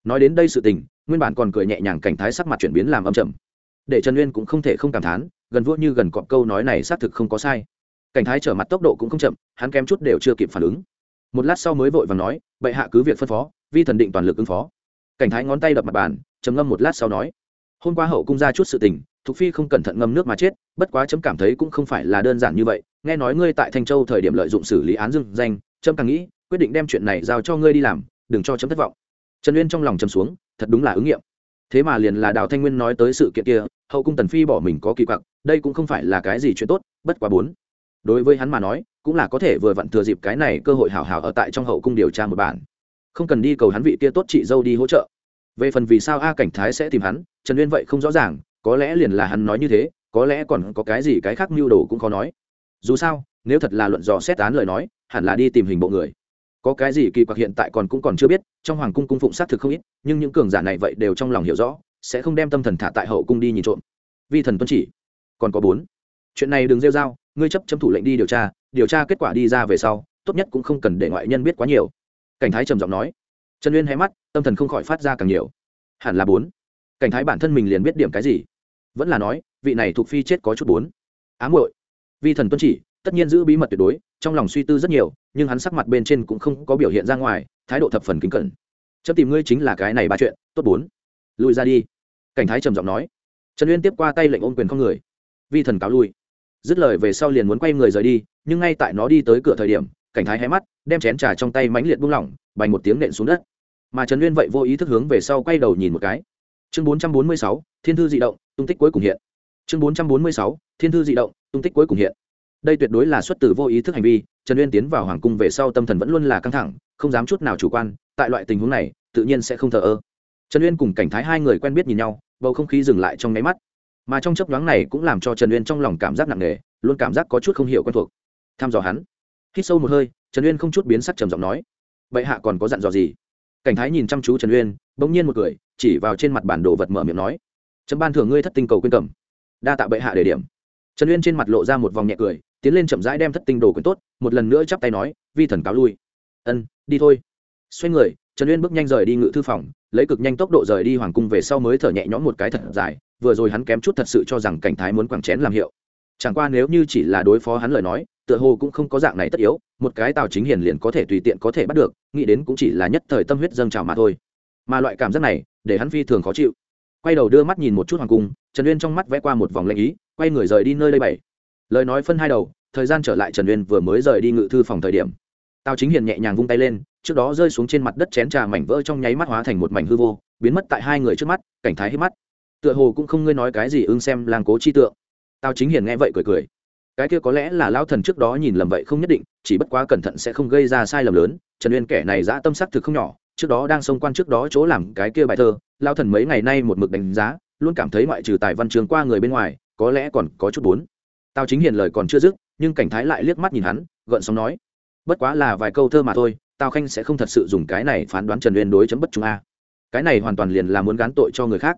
Nói đến đây sự tình, nguyên bản còn cười nhẹ nhàng cảnh thái sắc mặt chuyển biến làm âm trầm. Để trần uyên cũng không thể không cảm thán gần vua như gần cọp câu nói này xác thực không có sai. Cảnh thái trở mặt tốc độ cũng không chậm, hắn kém chút đều chưa kịp phản ứng. Một lát sau mới vội và nói, bệ hạ cứ việc phân phó, vi thần định toàn lực ứng phó. Cảnh thái ngón tay đập mặt bàn, trầm ngâm một lát sau nói, hôm qua hậu cung ra chút sự tình, thục phi không cẩn thận ngâm nước mà chết, bất quá chấm cảm thấy cũng không phải là đơn giản như vậy. Nghe nói ngươi tại thanh châu thời điểm lợi dụng xử lý án dưng danh trâm càng nghĩ, quyết định đem chuyện này giao cho ngươi đi làm, đừng cho chấm thất vọng. Trần uyên trong lòng chấm xuống, thật đúng là ứng nghiệm. Thế mà liền là đào thanh nguyên nói tới sự kiện kia hậu cung tần phi bỏ mình có kỳ quặc, đây cũng không phải là cái gì chuyện tốt, bất quá bốn. Đối với hắn mà nói, cũng là có thể vừa vặn thừa dịp cái này cơ hội hảo hảo ở tại trong hậu cung điều tra một bản. Không cần đi cầu hắn vị kia tốt chị dâu đi hỗ trợ. Về phần vì sao a cảnh thái sẽ tìm hắn, trần uyên vậy không rõ ràng, có lẽ liền là hắn nói như thế, có lẽ còn có cái gì cái khác mưu đồ cũng khó nói. Dù sao, nếu thật là luận dò xét án lời nói, hẳn là đi tìm hình bộ người. Có cái gì kỳ quặc hiện tại còn cũng còn chưa biết, trong hoàng cung cung phụng xác thực không ít, nhưng những cường giả này vậy đều trong lòng hiểu rõ sẽ không đem tâm thần thả tại hậu cung đi nhìn trộm. Vi thần tuân chỉ. Còn có bốn. Chuyện này đừng rêu r a o ngươi chấp chấm thủ lệnh đi điều tra điều tra kết quả đi ra về sau, tốt nhất cũng không cần để ngoại nhân biết quá nhiều. Cảnh thái trầm giọng nói. Trần uyên hay mắt, tâm thần không khỏi phát ra càng nhiều. Hẳn là bốn. Cảnh thái bản thân mình liền biết điểm cái gì. Vẫn là nói, vị này thuộc phi chết có chút bốn. Ám hội vi thần tuân chỉ, tất nhiên giữ bí mật tuyệt đối, trong lòng suy tư rất nhiều, nhưng hắn sắc mặt bên trên cũng không có biểu hiện ra ngoài, thái độ thập phần kính cẩn. Chấm tìm ngươi chính là cái này ba chuyện, tốt bốn. Lùi ra đi cảnh thái trầm giọng nói. Trần uyên tiếp qua tay lệnh ôm quyền con người. Vi thần cáo lui. Dứt lời về sau liền muốn quay người rời đi, nhưng ngay tại nó đi tới cửa thời điểm, cảnh thái hé mắt, đem chén trà trong tay mãnh liệt buông lỏng, bành một tiếng nện xuống đất. Mà trần uyên vậy vô ý thức hướng về sau quay đầu nhìn một cái. Chương bốn trăm bốn mươi sáu, thiên thư di động, tung tích cuối cùng hiện. Chương bốn trăm bốn mươi sáu, thiên thư di động, tung tích cuối cùng hiện. Đây tuyệt đối là xuất từ vô ý thức hành vi, trần uyên tiến vào hoàng cung về sau tâm thần vẫn luôn là căng thẳng, không dám chút nào chủ quan, tại loại tình huống này, tự nhiên sẽ không thờ ơ trần uyên cùng cảnh thái hai người quen biết nhìn nhau, bầu không khí dừng lại trong nháy mắt. Mà trong chấp nhoáng này cũng làm cho trần uyên trong lòng cảm giác nặng nề, luôn cảm giác có chút không hiểu quen thuộc. Tham dò hắn. Hít sâu một hơi, trần uyên không chút biến sắc trầm giọng nói, bệ hạ còn có dặn dò gì? Cảnh thái nhìn chăm chú trần uyên, bỗng nhiên một cười, chỉ vào trên mặt bản đồ vật mở miệng nói, chấm ban thưởng ngươi thất tinh cầu quyên cầm. Đa tạ bệ hạ đề điểm. Trần uyên trên mặt lộ ra một vòng nhẹ cười, tiến lên chậm rãi đem thất tinh đồ quyên tốt, một lần nữa chắp tay nói, vi thần cáo lui. Ân, đi thôi. Xoay người, trần uyên bước nhanh rời đi ngự thư phòng lấy cực nhanh tốc độ rời đi hoàng cung về sau mới thở nhẹ nhõm một cái thật dài, vừa rồi hắn kém chút thật sự cho rằng cảnh thái muốn quẳng chén làm hiệu. Chẳng qua nếu như chỉ là đối phó hắn lời nói, tựa hồ cũng không có dạng này tất yếu, một cái tào chính hiền liền có thể tùy tiện có thể bắt được, nghĩ đến cũng chỉ là nhất thời tâm huyết dâng trào mà thôi. Mà loại cảm giác này, để hắn phi thường khó chịu. Quay đầu đưa mắt nhìn một chút hoàng cung, trần uyên trong mắt vẽ qua một vòng lệnh ý, quay người rời đi nơi đây bảy. Lời nói phân hai đầu, thời gian trở lại trần uyên vừa mới rời đi ngự thư phòng thời điểm. Tào chính hiền nhẹ nhàng vung tay lên trước đó rơi xuống trên mặt đất chén trà mảnh vỡ trong nháy mắt hóa thành một mảnh hư vô, biến mất tại hai người trước mắt, cảnh thái hết mắt. Tựa hồ cũng không ngươi nói cái gì ưng xem làng cố chi tượng. Tao chính hiền nghe vậy cười cười. Cái kia có lẽ là lão thần trước đó nhìn lầm vậy không nhất định, chỉ bất quá cẩn thận sẽ không gây ra sai lầm lớn. Trần uyên kẻ này dã tâm sắc thực không nhỏ, trước đó đang xông quan trước đó chỗ làm cái kia bài thơ, lão thần mấy ngày nay một mực đánh giá, luôn cảm thấy ngoại trừ tài văn trường qua người bên ngoài, có lẽ còn có chút bốn. Tao chính hiền lời còn chưa dứt, nhưng cảnh thái lại liếc mắt nhìn hắn, gợn sóng nói, bất quá là vài câu thơ mà thôi tào khanh sẽ không thật sự dùng cái này phán đoán trần uyên đối chấm bất trung a. Cái này hoàn toàn liền là muốn gán tội cho người khác.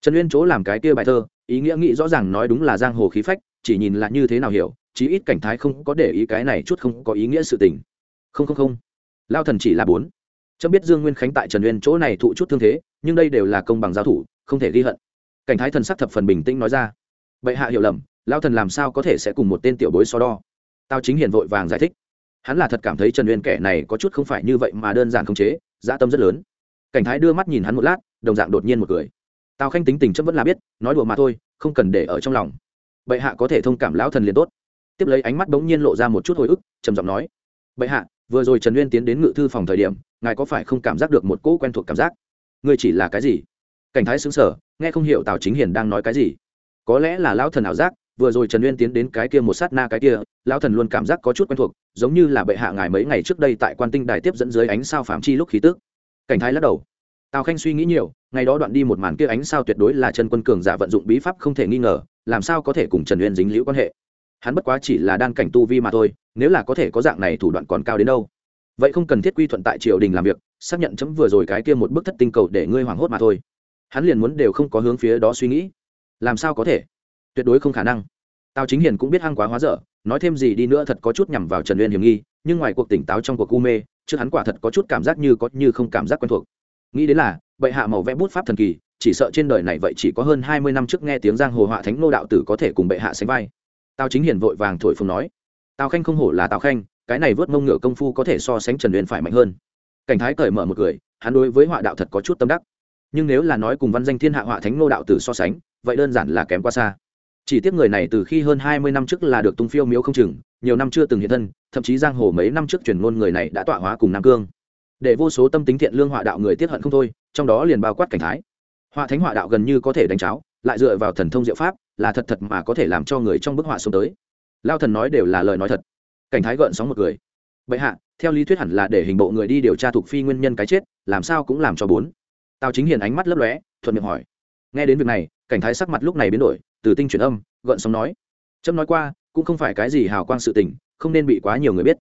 Trần uyên chỗ làm cái kia bài thơ, ý nghĩa nghĩ rõ ràng nói đúng là giang hồ khí phách, chỉ nhìn là như thế nào hiểu, chí ít cảnh thái không có để ý cái này chút không có ý nghĩa sự tình. Không không không. Lao thần chỉ là bốn. Chấm biết dương nguyên khánh tại trần uyên chỗ này thụ chút thương thế, nhưng đây đều là công bằng giao thủ, không thể ghi hận. Cảnh thái thần sắc thập phần bình tĩnh nói ra. Bệ hạ hiểu lầm, lao thần làm sao có thể sẽ cùng một tên tiểu bối so đo? Tao chính hiền vội vàng giải thích hắn là thật cảm thấy trần uyên kẻ này có chút không phải như vậy mà đơn giản không chế, dã tâm rất lớn. Cảnh thái đưa mắt nhìn hắn một lát, đồng dạng đột nhiên một cười. Tào khanh tính tình chấm vẫn là biết, nói đùa mà thôi, không cần để ở trong lòng. Bệ hạ có thể thông cảm lão thần liền tốt. Tiếp lấy ánh mắt bỗng nhiên lộ ra một chút hồi ức, trầm giọng nói, bệ hạ, vừa rồi trần uyên tiến đến ngự thư phòng thời điểm, ngài có phải không cảm giác được một cỗ quen thuộc cảm giác? Ngươi chỉ là cái gì? Cảnh thái xứng sở nghe không hiểu tào chính hiền đang nói cái gì. Có lẽ là lão thần ảo giác vừa rồi trần uyên tiến đến cái kia một sát na cái kia, lão thần luôn cảm giác có chút quen thuộc, giống như là bệ hạ ngài mấy ngày trước đây tại quan tinh đài tiếp dẫn dưới ánh sao phạm chi lúc khí tức. Cảnh thái lắc đầu. Tào khanh suy nghĩ nhiều, ngày đó đoạn đi một màn kia ánh sao tuyệt đối là chân quân cường giả vận dụng bí pháp không thể nghi ngờ, làm sao có thể cùng trần uyên dính liễu quan hệ. Hắn bất quá chỉ là đan cảnh tu vi mà thôi, nếu là có thể có dạng này thủ đoạn còn cao đến đâu. Vậy không cần thiết quy thuận tại triều đình làm việc, xác nhận chấm vừa rồi cái kia một bức thất tinh cầu để ngươi hoảng hốt mà thôi. Hắn liền muốn đều không có hướng phía đó suy nghĩ. Làm sao có thể? Tuyệt đối không khả năng. Tào chính hiền cũng biết hăng quá hóa dở, nói thêm gì đi nữa thật có chút nhằm vào trần uyên hiểm nghi, nhưng ngoài cuộc tỉnh táo trong cuộc u mê, trước hắn quả thật có chút cảm giác như có như không cảm giác quen thuộc. Nghĩ đến là, bệ hạ màu vẽ bút pháp thần kỳ, chỉ sợ trên đời này vậy chỉ có hơn hai mươi năm trước nghe tiếng giang hồ họa thánh nô đạo tử có thể cùng bệ hạ sánh vai. Tào chính hiền vội vàng thổi phồng nói, tào khanh không hổ là tào khanh, cái này vớt mông ngựa công phu có thể so sánh trần uyên phải mạnh hơn. Cảnh thái cởi mở một cười, hắn đối với họa đạo thật có chút tâm đắc. Nhưng nếu là nói cùng văn danh thiên hạ họa thánh nô đạo tử so sánh, vậy đơn giản là kém quá xa chỉ tiếc người này từ khi hơn hai mươi năm trước là được tung phiêu miếu không chừng, nhiều năm chưa từng hiện thân, thậm chí giang hồ mấy năm trước truyền ngôn người này đã tọa hóa cùng nam cương. Để vô số tâm tính thiện lương họa đạo người tiết hận không thôi, trong đó liền bao quát cảnh thái. Họa thánh họa đạo gần như có thể đánh cháo, lại dựa vào thần thông diệu pháp, là thật thật mà có thể làm cho người trong bức họa xuống tới. Lao thần nói đều là lời nói thật. Cảnh thái gợn sóng một người bệ hạ, theo lý thuyết hẳn là để hình bộ người đi điều tra thuộc phi nguyên nhân cái chết, làm sao cũng làm cho bốn. Tào chính hiền ánh mắt lấp lóe, thuận miệng hỏi. Nghe đến việc này, cảnh thái sắc mặt lúc này biến đổi từ tinh chuyển âm gợn sóng nói. Trâm nói qua, cũng không phải cái gì hào quang sự tình, không nên bị quá nhiều người biết.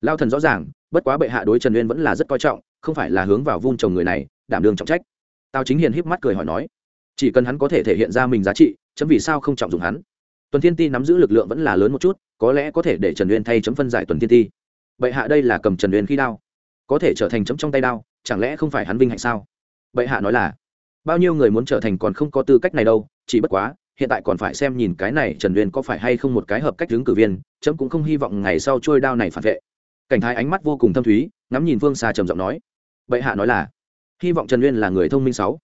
Lao thần rõ ràng, bất quá bệ hạ đối trần uyên vẫn là rất coi trọng, không phải là hướng vào vun trồng người này, đảm đương trọng trách. Tào chính hiền híp mắt cười hỏi nói, chỉ cần hắn có thể thể hiện ra mình giá trị, chấm vì sao không trọng dụng hắn? Tuần thiên ti nắm giữ lực lượng vẫn là lớn một chút, có lẽ có thể để trần uyên thay chấm phân giải tuần thiên ti. Bệ hạ đây là cầm trần uyên khi đao. Có thể trở thành chấm trong tay đao, chẳng lẽ không phải hắn vinh hạnh sao? Bệ hạ nói là, bao nhiêu người muốn trở thành còn không có tư cách này đâu, chỉ bất quá hiện tại còn phải xem nhìn cái này trần uyên có phải hay không một cái hợp cách ứng cử viên, chấm cũng không hy vọng ngày sau trôi đao này phản vệ. Cảnh thái ánh mắt vô cùng thâm thúy, ngắm nhìn vương xa trầm giọng nói. Bệ hạ nói là, hy vọng trần uyên là người thông minh sáu.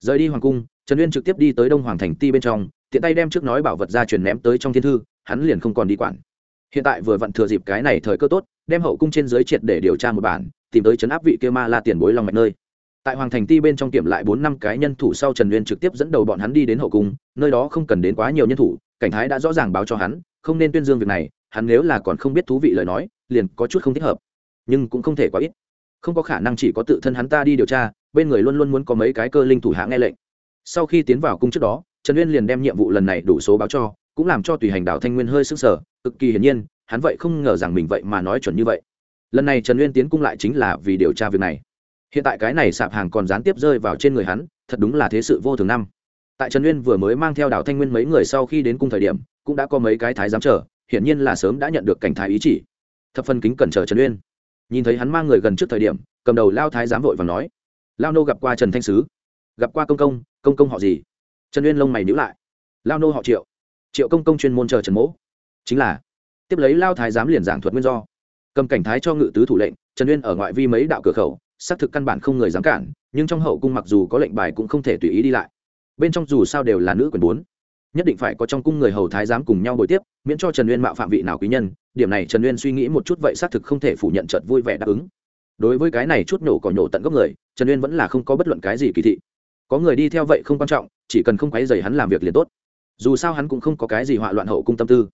Rời đi hoàng cung, trần uyên trực tiếp đi tới đông hoàng thành ti bên trong, tiện tay đem trước nói bảo vật ra truyền ném tới trong thiên thư, hắn liền không còn đi quản. Hiện tại vừa vặn thừa dịp cái này thời cơ tốt, đem hậu cung trên giới triệt để điều tra một bản, tìm tới chấn áp vị kia ma la tiền bối lòng mạch nơi tại hoàng thành ti bên trong kiểm lại bốn năm cái nhân thủ sau trần uyên trực tiếp dẫn đầu bọn hắn đi đến hậu cung, nơi đó không cần đến quá nhiều nhân thủ, cảnh thái đã rõ ràng báo cho hắn, không nên tuyên dương việc này, hắn nếu là còn không biết thú vị lời nói, liền có chút không thích hợp. Nhưng cũng không thể quá ít. Không có khả năng chỉ có tự thân hắn ta đi điều tra, bên người luôn luôn muốn có mấy cái cơ linh thủ hạ nghe lệnh. Sau khi tiến vào cung trước đó, trần uyên liền đem nhiệm vụ lần này đủ số báo cho, cũng làm cho tùy hành đạo thanh nguyên hơi sức sở cực kỳ hiển nhiên, hắn vậy không ngờ rằng mình vậy mà nói chuẩn như vậy. Lần này trần uyên tiến cung lại chính là vì điều tra việc này hiện tại cái này sạp hàng còn gián tiếp rơi vào trên người hắn, thật đúng là thế sự vô thường năm. Tại trần uyên vừa mới mang theo đào thanh nguyên mấy người sau khi đến cung thời điểm, cũng đã có mấy cái thái giám chờ, hiển nhiên là sớm đã nhận được cảnh thái ý chỉ. Thập phân kính cẩn chờ trần uyên. Nhìn thấy hắn mang người gần trước thời điểm, cầm đầu lao thái giám vội và nói, lao nô gặp qua trần thanh sứ? Gặp qua công công công công họ gì? Trần uyên lông mày nhữ lại. Lao nô họ triệu. Triệu công công chuyên môn chờ trần mỗ. Chính là. Tiếp lấy lao thái giám liền giảng thuật nguyên do. Cầm cảnh thái cho ngự tứ thủ lệnh, trần uyên ở ngoại vi mấy đạo cửa khẩu xác thực căn bản không người dám cản, nhưng trong hậu cung mặc dù có lệnh bài cũng không thể tùy ý đi lại. Bên trong dù sao đều là nữ quyền bốn. Nhất định phải có trong cung người hầu thái giám cùng nhau bồi tiếp, miễn cho trần uyên mạo phạm vị nào quý nhân. Điểm này trần uyên suy nghĩ một chút vậy xác thực không thể phủ nhận trợt vui vẻ đáp ứng. Đối với cái này chút nổ cỏ nhổ tận gốc người, trần uyên vẫn là không có bất luận cái gì kỳ thị. Có người đi theo vậy không quan trọng, chỉ cần không quấy dày hắn làm việc liền tốt. Dù sao hắn cũng không có cái gì họa loạn hậu cung tâm tư.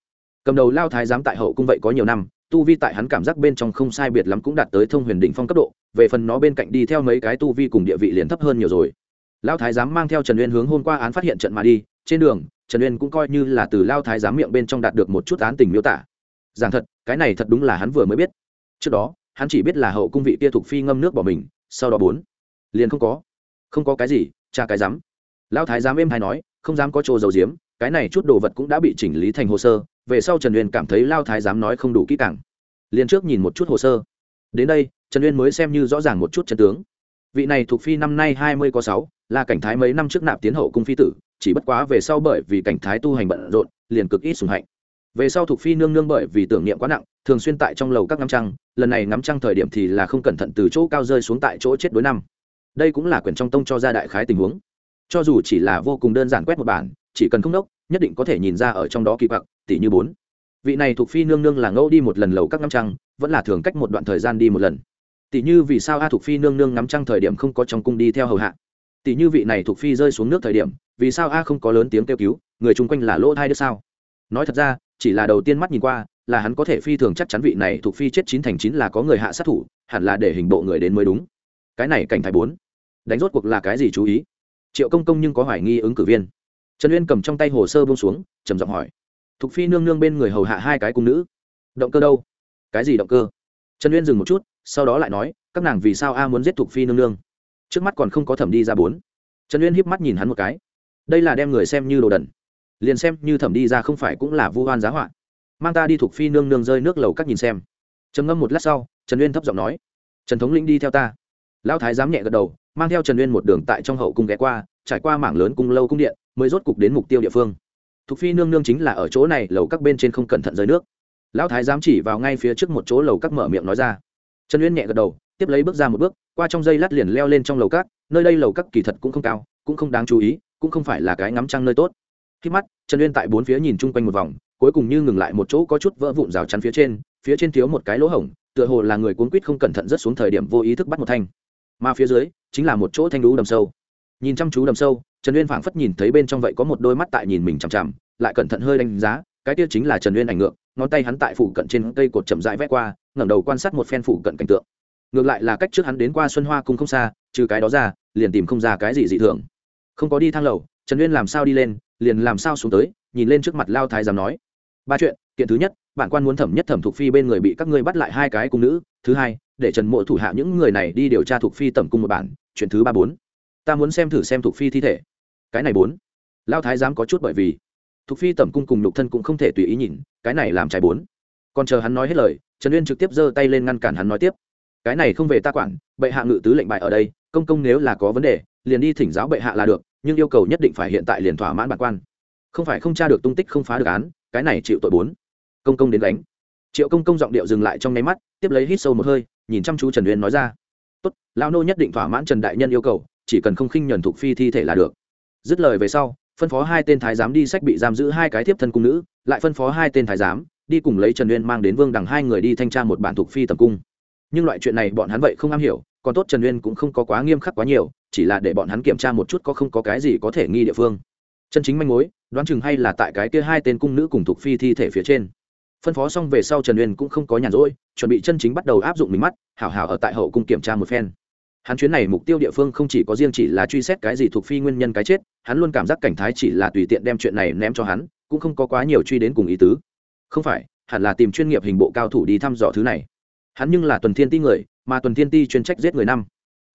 Cầm đầu lao thái giám tại hậu cung vậy có nhiều năm tu vi tại hắn cảm giác bên trong không sai biệt lắm cũng đạt tới thông huyền đỉnh phong cấp độ, về phần nó bên cạnh đi theo mấy cái tu vi cùng địa vị liền thấp hơn nhiều rồi. Lao thái giám mang theo trần uyên hướng hôm qua án phát hiện trận mà đi, trên đường, trần uyên cũng coi như là từ lao thái giám miệng bên trong đạt được một chút án tình miêu tả. Giảng thật, cái này thật đúng là hắn vừa mới biết. Trước đó, hắn chỉ biết là hậu cung vị kia thuộc phi ngâm nước bỏ mình, sau đó bốn, liền không có. Không có cái gì, cha cái dám lao thái giám êm hay nói, không dám có chỗ dầu diếm cái này chút đồ vật cũng đã bị chỉnh lý thành hồ sơ về sau trần uyên cảm thấy lao thái giám nói không đủ kỹ càng. Liền trước nhìn một chút hồ sơ. Đến đây, trần uyên mới xem như rõ ràng một chút chân tướng. Vị này thuộc phi năm nay hai mươi có sáu, là cảnh thái mấy năm trước nạp tiến hậu cung phi tử, chỉ bất quá về sau bởi vì cảnh thái tu hành bận rộn, liền cực ít sùng hạnh. Về sau thuộc phi nương nương bởi vì tưởng niệm quá nặng, thường xuyên tại trong lầu các ngắm trăng, lần này ngắm trăng thời điểm thì là không cẩn thận từ chỗ cao rơi xuống tại chỗ chết đối năm. Đây cũng là quyển trong tông cho ra đại khái tình huống. Cho dù chỉ là vô cùng đơn giản quét một bản, chỉ cần không đốc nhất định có thể nhìn ra ở trong đó kỳ quặc tỷ như bốn. Vị này thuộc phi nương nương là ngẫu đi một lần lầu các ngắm trăng, vẫn là thường cách một đoạn thời gian đi một lần. Tỷ như vì sao a thuộc phi nương nương ngắm trăng thời điểm không có trong cung đi theo hầu hạ? Tỷ như vị này thuộc phi rơi xuống nước thời điểm, vì sao a không có lớn tiếng kêu cứu, người chung quanh là lỗ thai đứa sao? Nói thật ra, chỉ là đầu tiên mắt nhìn qua, là hắn có thể phi thường chắc chắn vị này thuộc phi chết chín thành chín là có người hạ sát thủ, hẳn là để hình bộ người đến mới đúng. Cái này cảnh thái bốn. Đánh rốt cuộc là cái gì chú ý? Triệu công công nhưng có hoài nghi ứng cử viên. Trần uyên cầm trong tay hồ sơ bông xuống, trầm giọng hỏi thục phi nương nương bên người hầu hạ hai cái cung nữ. Động cơ đâu? Cái gì động cơ? Trần uyên dừng một chút, sau đó lại nói, các nàng vì sao a muốn giết thục phi nương nương? Trước mắt còn không có thẩm đi ra bốn. Trần uyên híp mắt nhìn hắn một cái. Đây là đem người xem như đồ đần. Liền xem như thẩm đi ra không phải cũng là vu hoan giá họa. Mang ta đi thục phi nương nương rơi nước lầu các nhìn xem. Trầm ngâm một lát sau, trần uyên thấp giọng nói, trần thống lĩnh đi theo ta. Lão thái dám nhẹ gật đầu, mang theo trần uyên một đường tại trong hậu cung ghé qua, trải qua mảng lớn cung lâu cung điện, mới rốt cục đến mục tiêu địa phương thục phi nương nương chính là ở chỗ này, lầu các bên trên không cẩn thận rơi nước. Lão thái dám chỉ vào ngay phía trước một chỗ lầu các mở miệng nói ra. Trần uyên nhẹ gật đầu, tiếp lấy bước ra một bước, qua trong dây lát liền leo lên trong lầu các, nơi đây lầu các kỳ thật cũng không cao, cũng không đáng chú ý, cũng không phải là cái ngắm trăng nơi tốt. Khi mắt, trần uyên tại bốn phía nhìn chung quanh một vòng, cuối cùng như ngừng lại một chỗ có chút vỡ vụn rào chắn phía trên phía trên thiếu một cái lỗ hổng, tựa hồ là người cuốn quýt không cẩn thận rất xuống thời điểm vô ý thức bắt một thanh. Mà phía dưới, chính là một chỗ thanh lũ đầm sâu. Nhìn chăm chú đầm sâu trần uyên phảng phất nhìn thấy bên trong vậy có một đôi mắt tại nhìn mình chằm chằm, lại cẩn thận hơi đánh giá, cái kia chính là trần uyên ảnh ngược, ngón tay hắn tại phủ cận trên cây cột chậm rãi vét qua, ngẩng đầu quan sát một phen phủ cận cảnh tượng. Ngược lại là cách trước hắn đến qua xuân hoa cung không xa, trừ cái đó ra, liền tìm không ra cái gì dị thường. Không có đi thang lầu, trần uyên làm sao đi lên, liền làm sao xuống tới, nhìn lên trước mặt lao thái giám nói. Ba chuyện, kiện thứ nhất, bản quan muốn thẩm nhất thẩm thuộc phi bên người bị các ngươi bắt lại hai cái cung nữ. Thứ hai, để trần mộ thủ hạ những người này đi điều tra thuộc phi tẩm cung một bản. Chuyện thứ ba bốn ta muốn xem thử xem thuộc phi thi thể. Cái này bốn. Lao thái giám có chút bởi vì thuộc phi tẩm cung cùng lục thân cũng không thể tùy ý nhìn, cái này làm trái bốn. Còn chờ hắn nói hết lời, trần uyên trực tiếp giơ tay lên ngăn cản hắn nói tiếp. Cái này không về ta quản, bệ hạ ngự tứ lệnh bại ở đây, công công nếu là có vấn đề, liền đi thỉnh giáo bệ hạ là được, nhưng yêu cầu nhất định phải hiện tại liền thỏa mãn bản quan. Không phải không tra được tung tích không phá được án, cái này chịu tội bốn. Công công đến đánh triệu công công giọng điệu dừng lại trong nháy mắt, tiếp lấy hít sâu một hơi, nhìn chăm chú trần uyên nói ra. Tốt lao nô nhất định thỏa mãn trần đại nhân yêu cầu chỉ cần không khinh nhuần thuộc phi thi thể là được. Dứt lời về sau, phân phó hai tên thái giám đi sách bị giam giữ hai cái thiếp thân cung nữ, lại phân phó hai tên thái giám đi cùng lấy trần uyên mang đến vương đằng hai người đi thanh tra một bản thuộc phi tầm cung. Nhưng loại chuyện này bọn hắn vậy không am hiểu, còn tốt trần uyên cũng không có quá nghiêm khắc quá nhiều, chỉ là để bọn hắn kiểm tra một chút có không có cái gì có thể nghi địa phương. Chân chính manh mối, đoán chừng hay là tại cái kia hai tên cung nữ cùng thuộc phi thi thể phía trên. Phân phó xong về sau trần uyên cũng không có nhàn rỗi, chuẩn bị chân chính bắt đầu áp dụng mình mắt, hảo hảo ở tại hậu cung kiểm tra một phen hắn chuyến này mục tiêu địa phương không chỉ có riêng chỉ là truy xét cái gì thuộc phi nguyên nhân cái chết, hắn luôn cảm giác cảnh thái chỉ là tùy tiện đem chuyện này ném cho hắn, cũng không có quá nhiều truy đến cùng ý tứ. Không phải, hẳn là tìm chuyên nghiệp hình bộ cao thủ đi thăm dò thứ này. Hắn nhưng là tuần thiên ti người, mà tuần thiên ti chuyên trách giết người năm.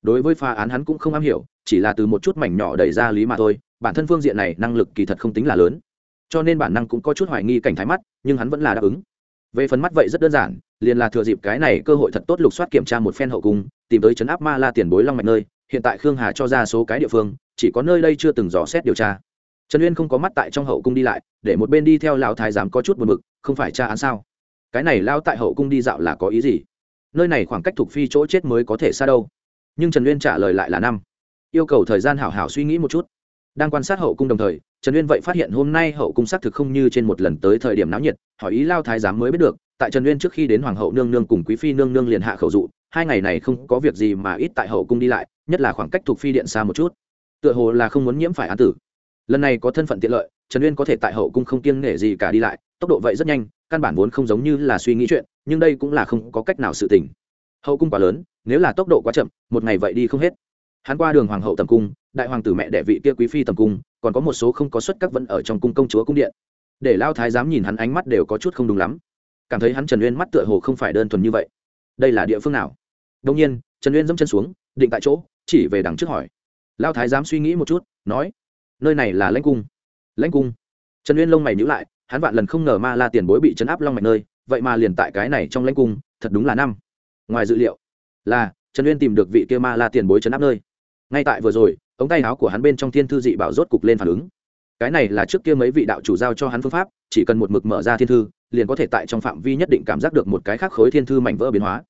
Đối với phá án hắn cũng không am hiểu, chỉ là từ một chút mảnh nhỏ đẩy ra lý mà thôi, bản thân phương diện này năng lực kỳ thật không tính là lớn. Cho nên bản năng cũng có chút hoài nghi cảnh thái mắt, nhưng hắn vẫn là đáp ứng. Về phần mắt vậy rất đơn giản liền là thừa dịp cái này cơ hội thật tốt lục soát kiểm tra một phen hậu cung, tìm tới chấn áp ma la tiền bối long mạch nơi, hiện tại khương hà cho ra số cái địa phương, chỉ có nơi đây chưa từng dò xét điều tra. Trần uyên không có mắt tại trong hậu cung đi lại, để một bên đi theo lão thái giám có chút buồn mực không phải tra án sao? Cái này lao tại hậu cung đi dạo là có ý gì? Nơi này khoảng cách thuộc phi chỗ chết mới có thể xa đâu. Nhưng trần uyên trả lời lại là năm. Yêu cầu thời gian hảo hảo suy nghĩ một chút. Đang quan sát hậu cung đồng thời, trần uyên vậy phát hiện hôm nay hậu cung xác thực không như trên một lần tới thời điểm náo nhiệt, hỏi ý lao thái giám mới biết được tại trần uyên trước khi đến hoàng hậu nương nương cùng quý phi nương nương liền hạ khẩu dụ, hai ngày này không có việc gì mà ít tại hậu cung đi lại, nhất là khoảng cách thuộc phi điện xa một chút. Tựa hồ là không muốn nhiễm phải án tử. Lần này có thân phận tiện lợi, trần uyên có thể tại hậu cung không kiêng nể gì cả đi lại, tốc độ vậy rất nhanh, căn bản vốn không giống như là suy nghĩ chuyện, nhưng đây cũng là không có cách nào sự tình. Hậu cung quá lớn, nếu là tốc độ quá chậm, một ngày vậy đi không hết. Hắn qua đường hoàng hậu tầm cung, đại hoàng tử mẹ đệ vị kia quý phi tầm cung, còn có một số không có xuất các vẫn ở trong cung công chúa cung điện. Để lao thái dám nhìn hắn ánh mắt đều có chút không đúng lắm cảm thấy hắn trần uyên mắt tựa hồ không phải đơn thuần như vậy. Đây là địa phương nào? Đông nhiên, trần uyên dẫm chân xuống, định tại chỗ, chỉ về đằng trước hỏi. Lao thái dám suy nghĩ một chút, nói, nơi này là lãnh cung. Lãnh cung? Trần uyên lông mày nhữ lại, hắn vạn lần không ngờ ma la tiền bối bị chấn áp long mạch nơi, vậy mà liền tại cái này trong lãnh cung, thật đúng là năm. Ngoài dự liệu là, trần uyên tìm được vị kia ma la tiền bối chấn áp nơi. Ngay tại vừa rồi, ống tay áo của hắn bên trong thiên thư dị bảo rốt cục lên phản ứng. Cái này là trước kia mấy vị đạo chủ giao cho hắn phương pháp, chỉ cần một mực mở ra thiên thư liền có thể tại trong phạm vi nhất định cảm giác được một cái khác khối thiên thư mảnh vỡ biến hóa.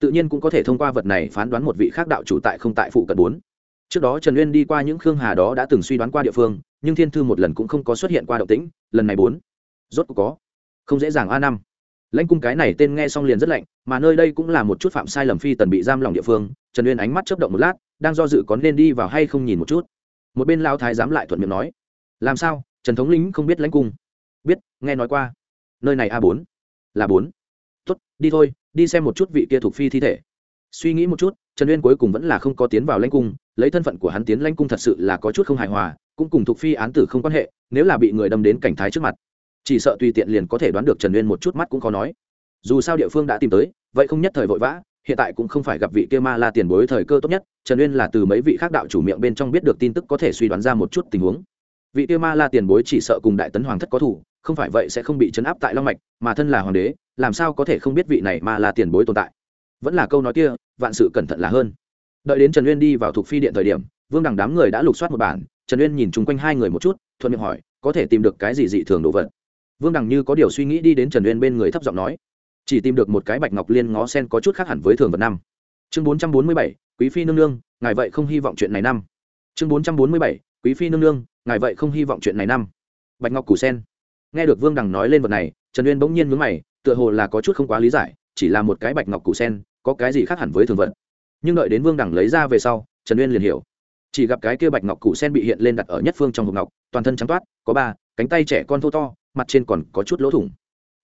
Tự nhiên cũng có thể thông qua vật này phán đoán một vị khác đạo chủ tại không tại phụ cận bốn. Trước đó trần uyên đi qua những khương hà đó đã từng suy đoán qua địa phương, nhưng thiên thư một lần cũng không có xuất hiện qua động tĩnh, lần này bốn. Rốt cuộc có. Không dễ dàng a năm. Lãnh cung cái này tên nghe xong liền rất lạnh, mà nơi đây cũng là một chút phạm sai lầm phi tần bị giam lòng địa phương, trần uyên ánh mắt chớp động một lát, đang do dự có nên đi vào hay không nhìn một chút. Một bên lao thái dám lại thuận miệng nói, làm sao? Trần thống lĩnh không biết lãnh cung. Biết, nghe nói qua nơi này a bốn. Là bốn. Tốt, đi thôi, đi xem một chút vị kia thuộc phi thi thể. Suy nghĩ một chút, trần uyên cuối cùng vẫn là không có tiến vào lãnh cung, lấy thân phận của hắn tiến lãnh cung thật sự là có chút không hài hòa, cũng cùng thuộc phi án tử không quan hệ, nếu là bị người đâm đến cảnh thái trước mặt. Chỉ sợ tùy tiện liền có thể đoán được trần uyên một chút mắt cũng khó nói. Dù sao địa phương đã tìm tới, vậy không nhất thời vội vã, hiện tại cũng không phải gặp vị kia ma la tiền bối thời cơ tốt nhất, trần uyên là từ mấy vị khác đạo chủ miệng bên trong biết được tin tức có thể suy đoán ra một chút tình huống. Vị kia ma la tiền bối chỉ sợ cùng đại tấn hoàng thất có thủ không phải vậy sẽ không bị chấn áp tại long mạch, mà thân là hoàng đế, làm sao có thể không biết vị này mà là tiền bối tồn tại? Vẫn là câu nói kia, vạn sự cẩn thận là hơn. Đợi đến trần uyên đi vào thuộc phi điện thời điểm, vương đằng đám người đã lục soát một bản, trần uyên nhìn chung quanh hai người một chút, thuận miệng hỏi, có thể tìm được cái gì dị thường đồ vật? Vương đằng như có điều suy nghĩ đi đến trần uyên bên người thấp giọng nói, chỉ tìm được một cái bạch ngọc liên ngó sen có chút khác hẳn với thường vật năm. Chương bốn trăm bốn mươi bảy, quý phi nương nương, ngài vậy không hy vọng chuyện này năm. Chương bốn trăm bốn mươi bảy, quý phi nương nương, ngài vậy không hy vọng chuyện này năm. Bạch ngọc củ sen nghe được vương đằng nói lên vật này, trần uyên bỗng nhiên mướn mày, tựa hồ là có chút không quá lý giải, chỉ là một cái bạch ngọc củ sen, có cái gì khác hẳn với thường vật. Nhưng đợi đến vương đằng lấy ra về sau, trần uyên liền hiểu. Chỉ gặp cái kia bạch ngọc củ sen bị hiện lên đặt ở nhất phương trong hộp ngọc, toàn thân trắng toát, có ba, cánh tay trẻ con thô to, mặt trên còn có chút lỗ thủng.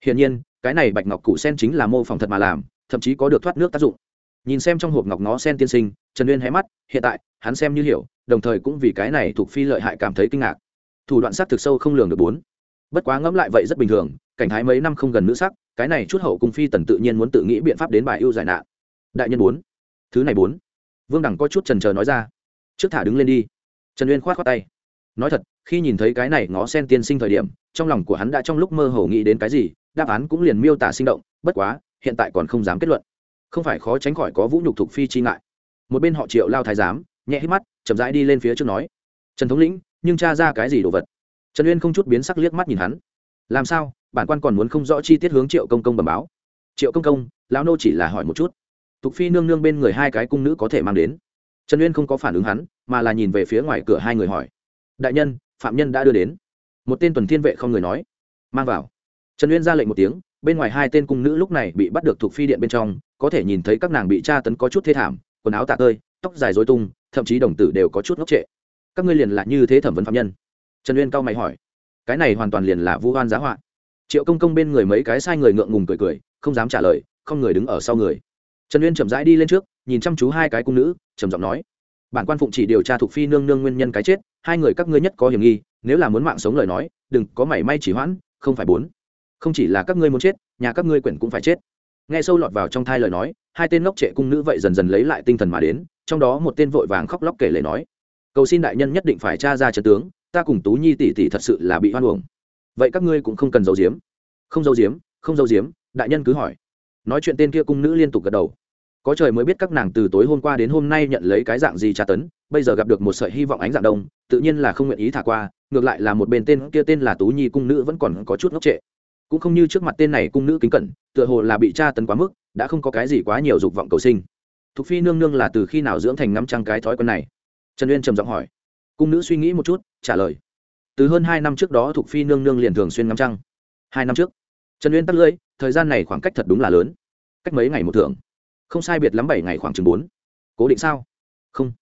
Hiển nhiên, cái này bạch ngọc củ sen chính là mô phỏng thật mà làm, thậm chí có được thoát nước tác dụng. Nhìn xem trong hộp ngọc nó sen tiên sinh, trần uyên hé mắt, hiện tại, hắn xem như hiểu, đồng thời cũng vì cái này thuộc phi lợi hại cảm thấy kinh ngạc. Thủ đoạn sát thực sâu không lường được bốn bất quá ngẫm lại vậy rất bình thường, cảnh thái mấy năm không gần nữ sắc, cái này chút hậu cung phi tần tự nhiên muốn tự nghĩ biện pháp đến bài ưu giải nạn. Đại nhân bốn. Thứ này bốn. Vương đẳng có chút trần trờ nói ra. Trước thả đứng lên đi. Trần uyên khoát khoát tay. Nói thật, khi nhìn thấy cái này ngó sen tiên sinh thời điểm, trong lòng của hắn đã trong lúc mơ hồ nghĩ đến cái gì, đáp án cũng liền miêu tả sinh động, bất quá, hiện tại còn không dám kết luận. Không phải khó tránh khỏi có vũ nhục thục phi chi ngại. Một bên họ triệu lao thái giám, nhẹ hít mắt, chậm rãi đi lên phía trước nói. Trần thống lĩnh, nhưng cha ra cái gì đồ vật? Trần uyên không chút biến sắc liếc mắt nhìn hắn làm sao bản quan còn muốn không rõ chi tiết hướng triệu công công bẩm báo triệu công công lão nô chỉ là hỏi một chút tục phi nương nương bên người hai cái cung nữ có thể mang đến trần uyên không có phản ứng hắn mà là nhìn về phía ngoài cửa hai người hỏi đại nhân phạm nhân đã đưa đến một tên tuần thiên vệ không người nói mang vào trần uyên ra lệnh một tiếng bên ngoài hai tên cung nữ lúc này bị bắt được thuộc phi điện bên trong có thể nhìn thấy các nàng bị tra tấn có chút thê thảm quần áo tạ tơi tóc dài dối tung thậm chí đồng tử đều có chút ngốc trệ các ngươi liền là như thế thẩm vấn phạm nhân trần uyên cao mày hỏi, cái này hoàn toàn liền là vu hoan giá họa. Triệu công công bên người mấy cái sai người ngượng ngùng cười cười, không dám trả lời, không người đứng ở sau người. Trần uyên chậm rãi đi lên trước, nhìn chăm chú hai cái cung nữ, trầm giọng nói, bản quan phụng chỉ điều tra thuộc phi nương nương nguyên nhân cái chết, hai người các ngươi nhất có hiểm nghi, nếu là muốn mạng sống lời nói, đừng có mảy may chỉ hoãn, không phải bốn. Không chỉ là các ngươi muốn chết, nhà các ngươi quyển cũng phải chết. Nghe sâu lọt vào trong thai lời nói, hai tên ngốc trệ cung nữ vậy dần dần lấy lại tinh thần mà đến, trong đó một tên vội vàng khóc lóc kể lời nói, cầu xin đại nhân nhất định phải tra ra trận tướng ta cùng tú nhi tỷ tỷ thật sự là bị hoan uổng. Vậy các ngươi cũng không cần giấu giếm. Không giấu giếm, không giấu giếm, đại nhân cứ hỏi. Nói chuyện tên kia cung nữ liên tục gật đầu. Có trời mới biết các nàng từ tối hôm qua đến hôm nay nhận lấy cái dạng gì tra tấn, bây giờ gặp được một sợi hy vọng ánh dạng đông, tự nhiên là không nguyện ý thả qua, ngược lại là một bên tên kia tên là tú nhi cung nữ vẫn còn có chút ngốc trệ. Cũng không như trước mặt tên này cung nữ kính cẩn, tựa hồ là bị tra tấn quá mức, đã không có cái gì quá nhiều dục vọng cầu sinh. Thục phi nương nương là từ khi nào dưỡng thành ngắm trăng cái thói quen này? Trần uyên trầm giọng hỏi. Cung nữ suy nghĩ một chút trả lời. Từ hơn hai năm trước đó thục phi nương nương liền thường xuyên ngắm trăng. Hai năm trước, trần uyên tắt lưỡi, thời gian này khoảng cách thật đúng là lớn. Cách mấy ngày một thưởng. Không sai biệt lắm bảy ngày khoảng chừng bốn. Cố định sao? Không.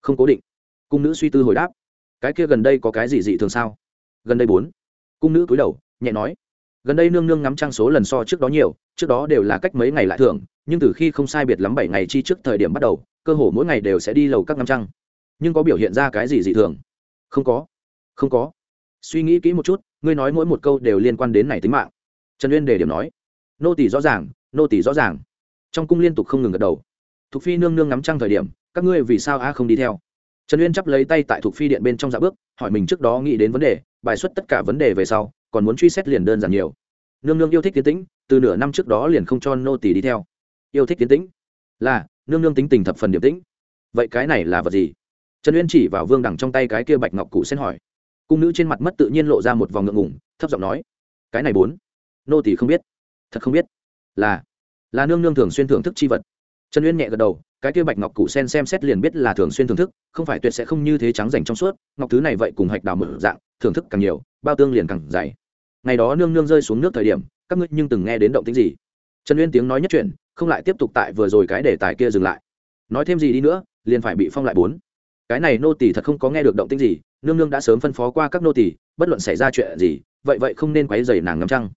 Không cố định. Cung nữ suy tư hồi đáp. Cái kia gần đây có cái gì dị thường sao? Gần đây bốn. Cung nữ cúi đầu, nhẹ nói. Gần đây nương nương ngắm trăng số lần so trước đó nhiều, trước đó đều là cách mấy ngày lại thưởng, nhưng từ khi không sai biệt lắm bảy ngày chi trước thời điểm bắt đầu, cơ hồ mỗi ngày đều sẽ đi lầu các ngắm trăng. Nhưng có biểu hiện ra cái gì dị thường? Không có không có. Suy nghĩ kỹ một chút, ngươi nói mỗi một câu đều liên quan đến này tính mạng. Trần uyên đề điểm nói. Nô tỷ rõ ràng, nô tỷ rõ ràng. Trong cung liên tục không ngừng gật đầu. Thục phi nương nương ngắm trăng thời điểm, các ngươi vì sao a không đi theo? Trần uyên chắp lấy tay tại thục phi điện bên trong dạ bước, hỏi mình trước đó nghĩ đến vấn đề, bài xuất tất cả vấn đề về sau, còn muốn truy xét liền đơn giản nhiều. Nương nương yêu thích tiến tĩnh, từ nửa năm trước đó liền không cho nô tỷ đi theo. Yêu thích tiến tĩnh? Là, nương nương tính tình thập phần điểm tĩnh. Vậy cái này là vật gì? Trần uyên chỉ vào vương đẳng trong tay cái kia bạch ngọc cụ xen hỏi cung nữ trên mặt mất tự nhiên lộ ra một vòng ngượng ngủng thấp giọng nói, cái này bốn, nô tỷ không biết, thật không biết. Là là nương nương thường xuyên thưởng thức chi vật. Trần uyên nhẹ gật đầu, cái kia bạch ngọc cụ sen xem xét liền biết là thường xuyên thưởng thức, không phải tuyệt sẽ không như thế trắng dành trong suốt, ngọc thứ này vậy cùng hạch đào mở dạng, thưởng thức càng nhiều, bao tương liền càng dày. Ngày đó nương nương rơi xuống nước thời điểm, các ngươi nhưng từng nghe đến động tính gì? Trần uyên tiếng nói nhất chuyện không lại tiếp tục tại vừa rồi cái đề tài kia dừng lại. Nói thêm gì đi nữa, liền phải bị phong lại bốn. Cái này nô tỳ thật không có nghe được động tĩnh gì nương nương đã sớm phân phó qua các nô tỳ, bất luận xảy ra chuyện gì, vậy vậy không nên quấy rầy nàng ngắm trăng.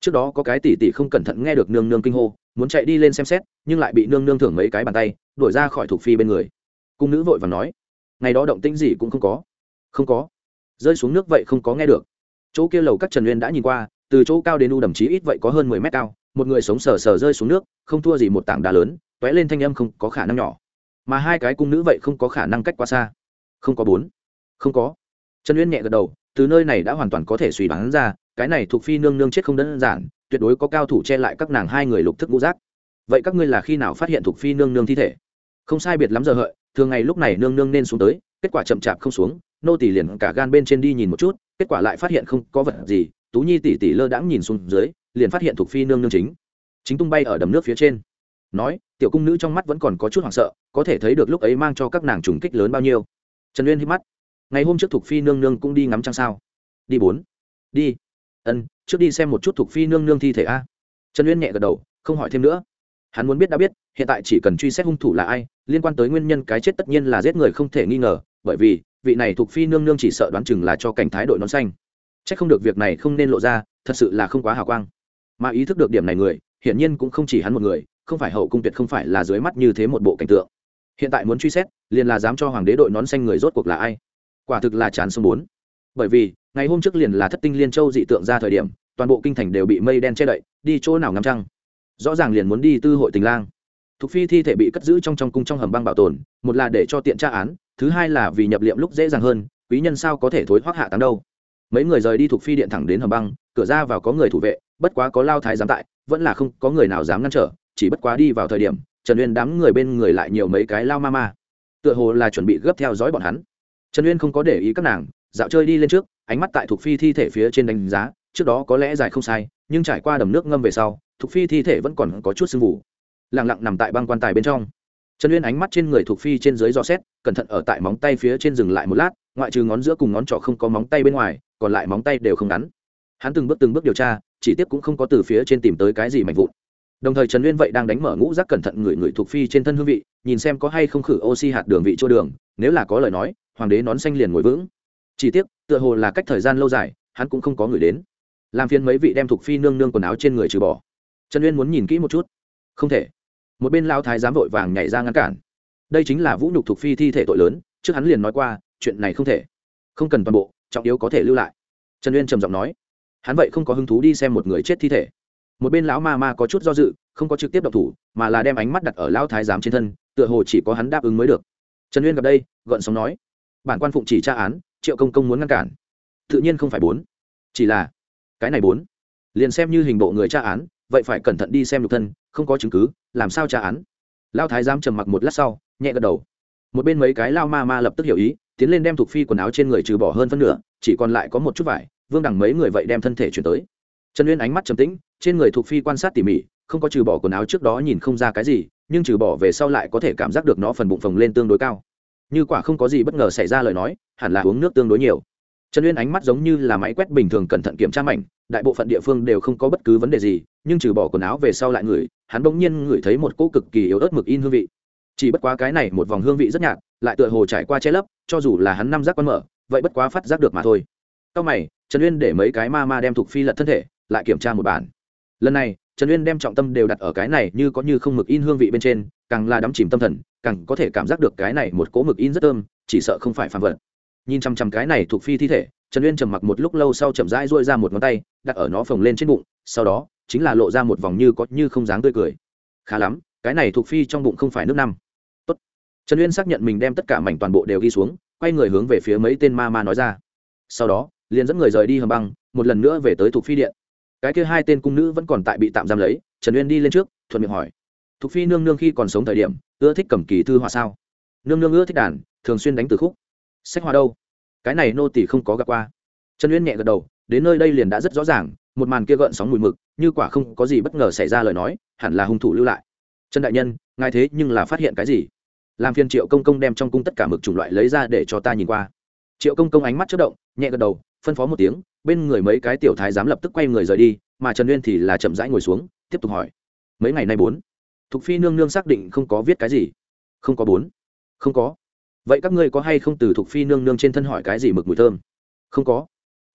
Trước đó có cái tỷ tỷ không cẩn thận nghe được nương nương kinh hô, muốn chạy đi lên xem xét, nhưng lại bị nương nương thưởng mấy cái bàn tay, đuổi ra khỏi thuộc phi bên người. Cung nữ vội và nói, ngày đó động tĩnh gì cũng không có. Không có. Rơi xuống nước vậy không có nghe được. Chỗ kia lầu các trần uyên đã nhìn qua, từ chỗ cao đến u đầm chí ít vậy có hơn mười mét cao, một người sống sờ sờ rơi xuống nước, không thua gì một tảng đá lớn t ó é lên thanh âm không có khả năng nhỏ. Mà hai cái cung nữ vậy không có khả năng cách quá xa. Không có bốn không có. Trần uyên nhẹ gật đầu, từ nơi này đã hoàn toàn có thể suy đoán ra, cái này thuộc phi nương nương chết không đơn giản, tuyệt đối có cao thủ che lại các nàng hai người lục thức ngũ giác. Vậy các ngươi là khi nào phát hiện thuộc phi nương nương thi thể? Không sai biệt lắm giờ hợi, thường ngày lúc này nương nương nên xuống tới, kết quả chậm chạp không xuống, nô tỷ liền cả gan bên trên đi nhìn một chút, kết quả lại phát hiện không có vật gì, tú nhi tỷ tỷ lơ đãng nhìn xuống dưới, liền phát hiện thuộc phi nương nương chính. Chính tung bay ở đầm nước phía trên. Nói, tiểu cung nữ trong mắt vẫn còn có chút hoảng sợ, có thể thấy được lúc ấy mang cho các nàng trùng kích lớn bao nhiêu. Trần uyên hít mắt ngày hôm trước thuộc phi nương nương cũng đi ngắm trăng sao? Đi bốn. Đi. Ân, trước đi xem một chút thuộc phi nương nương thi thể a. Trần uyên nhẹ gật đầu, không hỏi thêm nữa. Hắn muốn biết đã biết, hiện tại chỉ cần truy xét hung thủ là ai, liên quan tới nguyên nhân cái chết tất nhiên là giết người không thể nghi ngờ, bởi vì, vị này thuộc phi nương nương chỉ sợ đoán chừng là cho cảnh thái đội nón xanh. C h ắ c không được việc này không nên lộ ra, thật sự là không quá hào quang. Mà ý thức được điểm này người, hiển nhiên cũng không chỉ hắn một người, không phải hậu cung tuyệt không phải là dưới mắt như thế một bộ cảnh tượng. Hiện tại muốn truy xét, liền là dám cho hoàng đế đội nón xanh người rốt cuộc là ai? Quả thực là chán sông bốn. Bởi vì, ngày hôm trước liền là thất tinh liên châu dị tượng ra thời điểm, toàn bộ kinh thành đều bị mây đen che đậy, đi chỗ nào ngắm trăng. Rõ ràng liền muốn đi tư hội tình lang. Thục phi thi thể bị cất giữ trong trong cung trong hầm băng bảo tồn, một là để cho tiện tra án, thứ hai là vì nhập liệm lúc dễ dàng hơn, quý nhân sao có thể thối thoát hạ tán đâu. Mấy người rời đi thuộc phi điện thẳng đến hầm băng, cửa ra vào có người thủ vệ, bất quá có lao thái giám tại, vẫn là không có người nào dám ngăn trở, chỉ bất quá đi vào thời điểm, trần uyên đám người bên người lại nhiều mấy cái lao ma ma. Tựa hồ là chuẩn bị gấp theo dõi bọn hắn trần uyên không có để ý các nàng, dạo chơi đi lên trước, ánh mắt tại thuộc phi thi thể phía trên đánh giá, trước đó có lẽ dài không sai, nhưng trải qua đầm nước ngâm về sau thuộc phi thi thể vẫn còn có chút sưng vụ lẳng lặng nằm tại băng quan tài bên trong. Trần uyên ánh mắt trên người thuộc phi trên dưới dò xét, cẩn thận ở tại móng tay phía trên dừng lại một lát, ngoại trừ ngón giữa cùng ngón trỏ không có móng tay bên ngoài, còn lại móng tay đều không ngắn. Hắn từng bước từng bước điều tra, chỉ tiếp cũng không có từ phía trên tìm tới cái gì mạnh vụn. Đồng thời trần uyên vậy đang đánh mở ngũ rác cẩn thận người người thuộc phi trên thân hương vị, nhìn xem có hay không khử oxy hạt đường vị chỗ đường, nếu là có lời nói hoàng đế nón xanh liền ngồi vững. Chỉ tiếc, tựa hồ là cách thời gian lâu dài, hắn cũng không có người đến. Làm phiền mấy vị đem thuộc phi nương nương quần áo trên người trừ bỏ. Trần uyên muốn nhìn kỹ một chút. Không thể. Một bên lao thái giám vội vàng nhảy ra ngăn cản. Đây chính là vũ nhục thuộc phi thi thể tội lớn, trước hắn liền nói qua, chuyện này không thể. Không cần toàn bộ, trọng yếu có thể lưu lại. Trần uyên trầm giọng nói. Hắn vậy không có hứng thú đi xem một người chết thi thể. Một bên lão ma ma có chút do dự, không có trực tiếp độc thủ, mà là đem ánh mắt đặt ở lão thái giám trên thân, tựa hồ chỉ có hắn đáp ứng mới được. Trần uyên gặp đây, gợn sóng nói bản quan phụng chỉ tra án, triệu công công muốn ngăn cản. Tự nhiên không phải bốn. Chỉ là, cái này bốn. Liền xem như hình bộ người tra án, vậy phải cẩn thận đi xem nhục thân, không có chứng cứ, làm sao tra án? Lao thái giám trầm mặc một lát sau, nhẹ gật đầu. Một bên mấy cái lao ma ma lập tức hiểu ý, tiến lên đem thuộc phi quần áo trên người trừ bỏ hơn phân nửa, chỉ còn lại có một chút vải, vương đẳng mấy người vậy đem thân thể chuyển tới. Trần uyên ánh mắt trầm tĩnh, trên người thuộc phi quan sát tỉ mỉ, không có trừ bỏ quần áo trước đó nhìn không ra cái gì, nhưng trừ bỏ về sau lại có thể cảm giác được nó phần bụng phồng lên tương đối cao như quả không có gì bất ngờ xảy ra lời nói, hẳn là uống nước tương đối nhiều. Trần uyên ánh mắt giống như là máy quét bình thường cẩn thận kiểm tra mảnh, đại bộ phận địa phương đều không có bất cứ vấn đề gì, nhưng trừ bỏ quần áo về sau lại ngửi, hắn bỗng nhiên ngửi thấy một cỗ cực kỳ yếu ớt mực in hương vị. Chỉ bất quá cái này một vòng hương vị rất nhạt, lại tựa hồ trải qua che lấp, cho dù là hắn năm giác quan mở, vậy bất quá phát giác được mà thôi. Sau mày, trần uyên để mấy cái ma ma đem thuộc phi lật thân thể, lại kiểm tra một bản. Lần này, trần uyên đem trọng tâm đều đặt ở cái này như có như không mực in hương vị bên trên càng là đắm chìm tâm thần, càng có thể cảm giác được cái này một cỗ mực in rất thơm, chỉ sợ không phải phản vật. Nhìn chằm chằm cái này thuộc phi thi thể, trần uyên trầm mặc một lúc lâu sau chậm rãi duỗi ra một ngón tay, đặt ở nó phồng lên trên bụng, sau đó, chính là lộ ra một vòng như có như không dáng tươi cười. Khá lắm, cái này thuộc phi trong bụng không phải nước năm. Tốt. trần uyên xác nhận mình đem tất cả mảnh toàn bộ đều ghi xuống, quay người hướng về phía mấy tên ma ma nói ra. Sau đó, liền dẫn người rời đi hầm băng, một lần nữa về tới thuộc phi điện. Cái kia hai tên cung nữ vẫn còn tại bị tạm giam lấy, trần uyên đi lên trước, thuận miệng hỏi thục phi nương nương khi còn sống thời điểm, ưa thích cầm kỳ thư họa sao? Nương nương ưa thích đàn, thường xuyên đánh từ khúc. Sách họa đâu? Cái này nô tỷ không có gặp qua. Trần uyên nhẹ gật đầu, đến nơi đây liền đã rất rõ ràng, một màn kia gợn sóng mùi mực, như quả không có gì bất ngờ xảy ra lời nói, hẳn là hung thủ lưu lại. Trần đại nhân, ngài thế nhưng là phát hiện cái gì? Làm phiên triệu công công đem trong cung tất cả mực chủng loại lấy ra để cho ta nhìn qua. Triệu công công ánh mắt chất động, nhẹ gật đầu, phân phó một tiếng, bên người mấy cái tiểu thái giám lập tức quay người rời đi, mà trần uyên thì là chậm rãi ngồi xuống, tiếp tục hỏi. Mấy ngày nay bốn? Thục phi nương nương xác định không có viết cái gì. Không có bốn. Không có. Vậy các ngươi có hay không từ thục phi nương nương trên thân hỏi cái gì mực mùi thơm? Không có.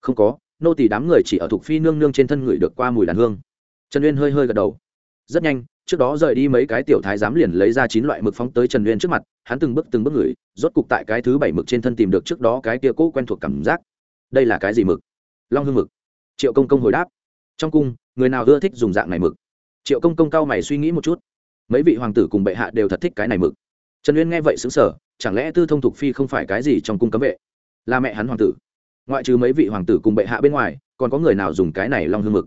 Không có. Nô tỳ đám người chỉ ở thục phi nương nương trên thân ngửi được qua mùi đàn hương. Trần uyên hơi hơi gật đầu. Rất nhanh, trước đó rời đi mấy cái tiểu thái giám liền lấy ra chín loại mực phóng tới trần uyên trước mặt, hắn từng bước từng bước ngửi, rốt cục tại cái thứ bảy mực trên thân tìm được trước đó cái tia cũ quen thuộc cảm giác. Đây là cái gì mực? Long hương mực. Triệu công công hồi đáp. Trong cung, người nào ưa thích dùng dạng này mực? Triệu công công cao mày suy nghĩ một chút mấy vị hoàng tử cùng bệ hạ đều thật thích cái này mực. Trần uyên nghe vậy xứng sở chẳng lẽ tư thông thục phi không phải cái gì trong cung cấm vệ? Là mẹ hắn hoàng tử. Ngoại trừ mấy vị hoàng tử cùng bệ hạ bên ngoài, còn có người nào dùng cái này long hương mực?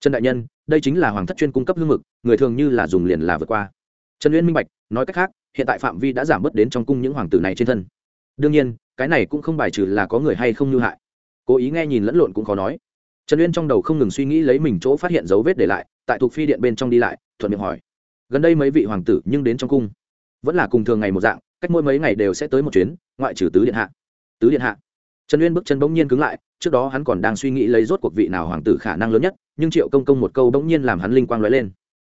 Trần đại nhân, đây chính là hoàng thất chuyên cung cấp hương mực, người thường như là dùng liền là vượt qua. Trần uyên minh bạch, nói cách khác, hiện tại phạm vi đã giảm bớt đến trong cung những hoàng tử này trên thân. Đương nhiên, cái này cũng không bài trừ là có người hay không như hại. Cố ý nghe nhìn lẫn lộn cũng khó nói. Trần uyên trong đầu không ngừng suy nghĩ lấy mình chỗ phát hiện dấu vết để lại, tại thuộc phi điện bên trong đi lại, thuận miệng hỏi gần đây mấy vị hoàng tử nhưng đến trong cung vẫn là cùng thường ngày một dạng, cách mỗi mấy ngày đều sẽ tới một chuyến, ngoại trừ tứ điện hạ. Tứ điện hạ. Trần uyên bước chân bỗng nhiên cứng lại, trước đó hắn còn đang suy nghĩ lấy rốt cuộc vị nào hoàng tử khả năng lớn nhất, nhưng triệu công công một câu bỗng nhiên làm hắn linh quang lóe lên.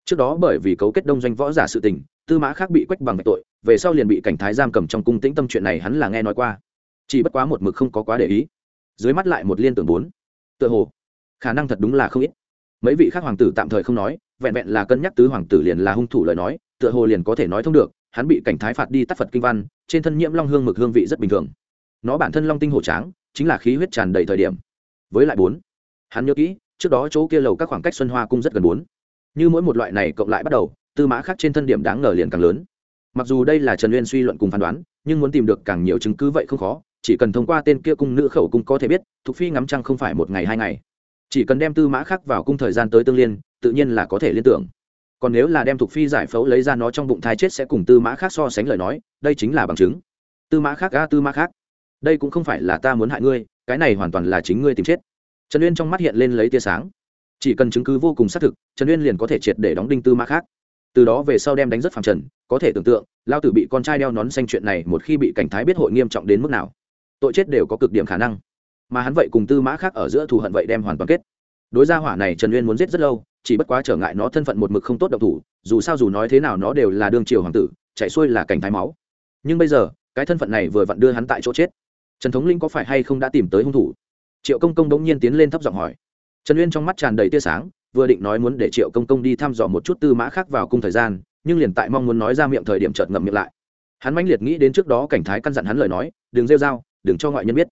Trước đó bởi vì cấu kết đông doanh võ giả sự tình, tư mã khác bị quách bằng tội, về sau liền bị cảnh thái giam cầm trong cung tĩnh tâm chuyện này hắn là nghe nói qua. Chỉ bất quá một mực không có quá để ý. Dưới mắt lại một liên tưởng bốn. Tựa hồ, khả năng thật đúng là không ít. Mấy vị khác hoàng tử tạm thời không nói vẹn vẹn là cân nhắc tứ hoàng tử liền là hung thủ lời nói, tựa hồ liền có thể nói thông được, hắn bị cảnh thái phạt đi tắt phật kinh văn, trên thân nhiễm long hương mực hương vị rất bình thường. Nó bản thân long tinh hổ tráng, chính là khí huyết tràn đầy thời điểm. Với lại bốn, hắn nhớ kỹ, trước đó chỗ kia lầu các khoảng cách xuân hoa cung rất gần bốn. Như mỗi một loại này cộng lại bắt đầu, tư mã khác trên thân điểm đáng ngờ liền càng lớn. Mặc dù đây là trần uyên suy luận cùng phán đoán, nhưng muốn tìm được càng nhiều chứng cứ vậy không khó, chỉ cần thông qua tên kia cung nữ khẩu cung có thể biết, thục phi ngắm trăng không phải một ngày hai ngày. Chỉ cần đem tư mã khác vào cung thời gian tới tương liên tự nhiên là có thể liên tưởng. Còn nếu là đem thục phi giải phẫu lấy ra nó trong bụng thai chết sẽ cùng tư mã khác so sánh lời nói, đây chính là bằng chứng. Tư mã khác ga tư mã khác. Đây cũng không phải là ta muốn hại ngươi, cái này hoàn toàn là chính ngươi tìm chết. Trần uyên trong mắt hiện lên lấy tia sáng. Chỉ cần chứng cứ vô cùng xác thực, trần uyên liền có thể triệt để đóng đinh tư mã khác. Từ đó về sau đem đánh rất phẳng trần, có thể tưởng tượng, lao tử bị con trai đeo nón xanh chuyện này một khi bị cảnh thái biết hội nghiêm trọng đến mức nào, tội chết đều có cực điểm khả năng. Mà hắn vậy cùng tư mã khác ở giữa thù hận vậy đem hoàn toàn kết. Đối gia hỏa này trần uyên muốn giết rất lâu chỉ bất quá trở ngại nó thân phận một mực không tốt độc thủ, dù sao dù nói thế nào nó đều là đương triều hoàng tử, chạy xuôi là cảnh thái máu. Nhưng bây giờ, cái thân phận này vừa vặn đưa hắn tại chỗ chết. Trần thống linh có phải hay không đã tìm tới hung thủ? Triệu công công đống nhiên tiến lên thấp giọng hỏi. Trần uyên trong mắt tràn đầy tia sáng, vừa định nói muốn để triệu công công đi thăm dò một chút tư mã khác vào cung thời gian, nhưng liền tại mong muốn nói ra miệng thời điểm chợt ngậm miệng lại. Hắn mãnh liệt nghĩ đến trước đó cảnh thái căn dặn hắn lời nói, đừng rêu r a o đừng cho ngoại nhân biết.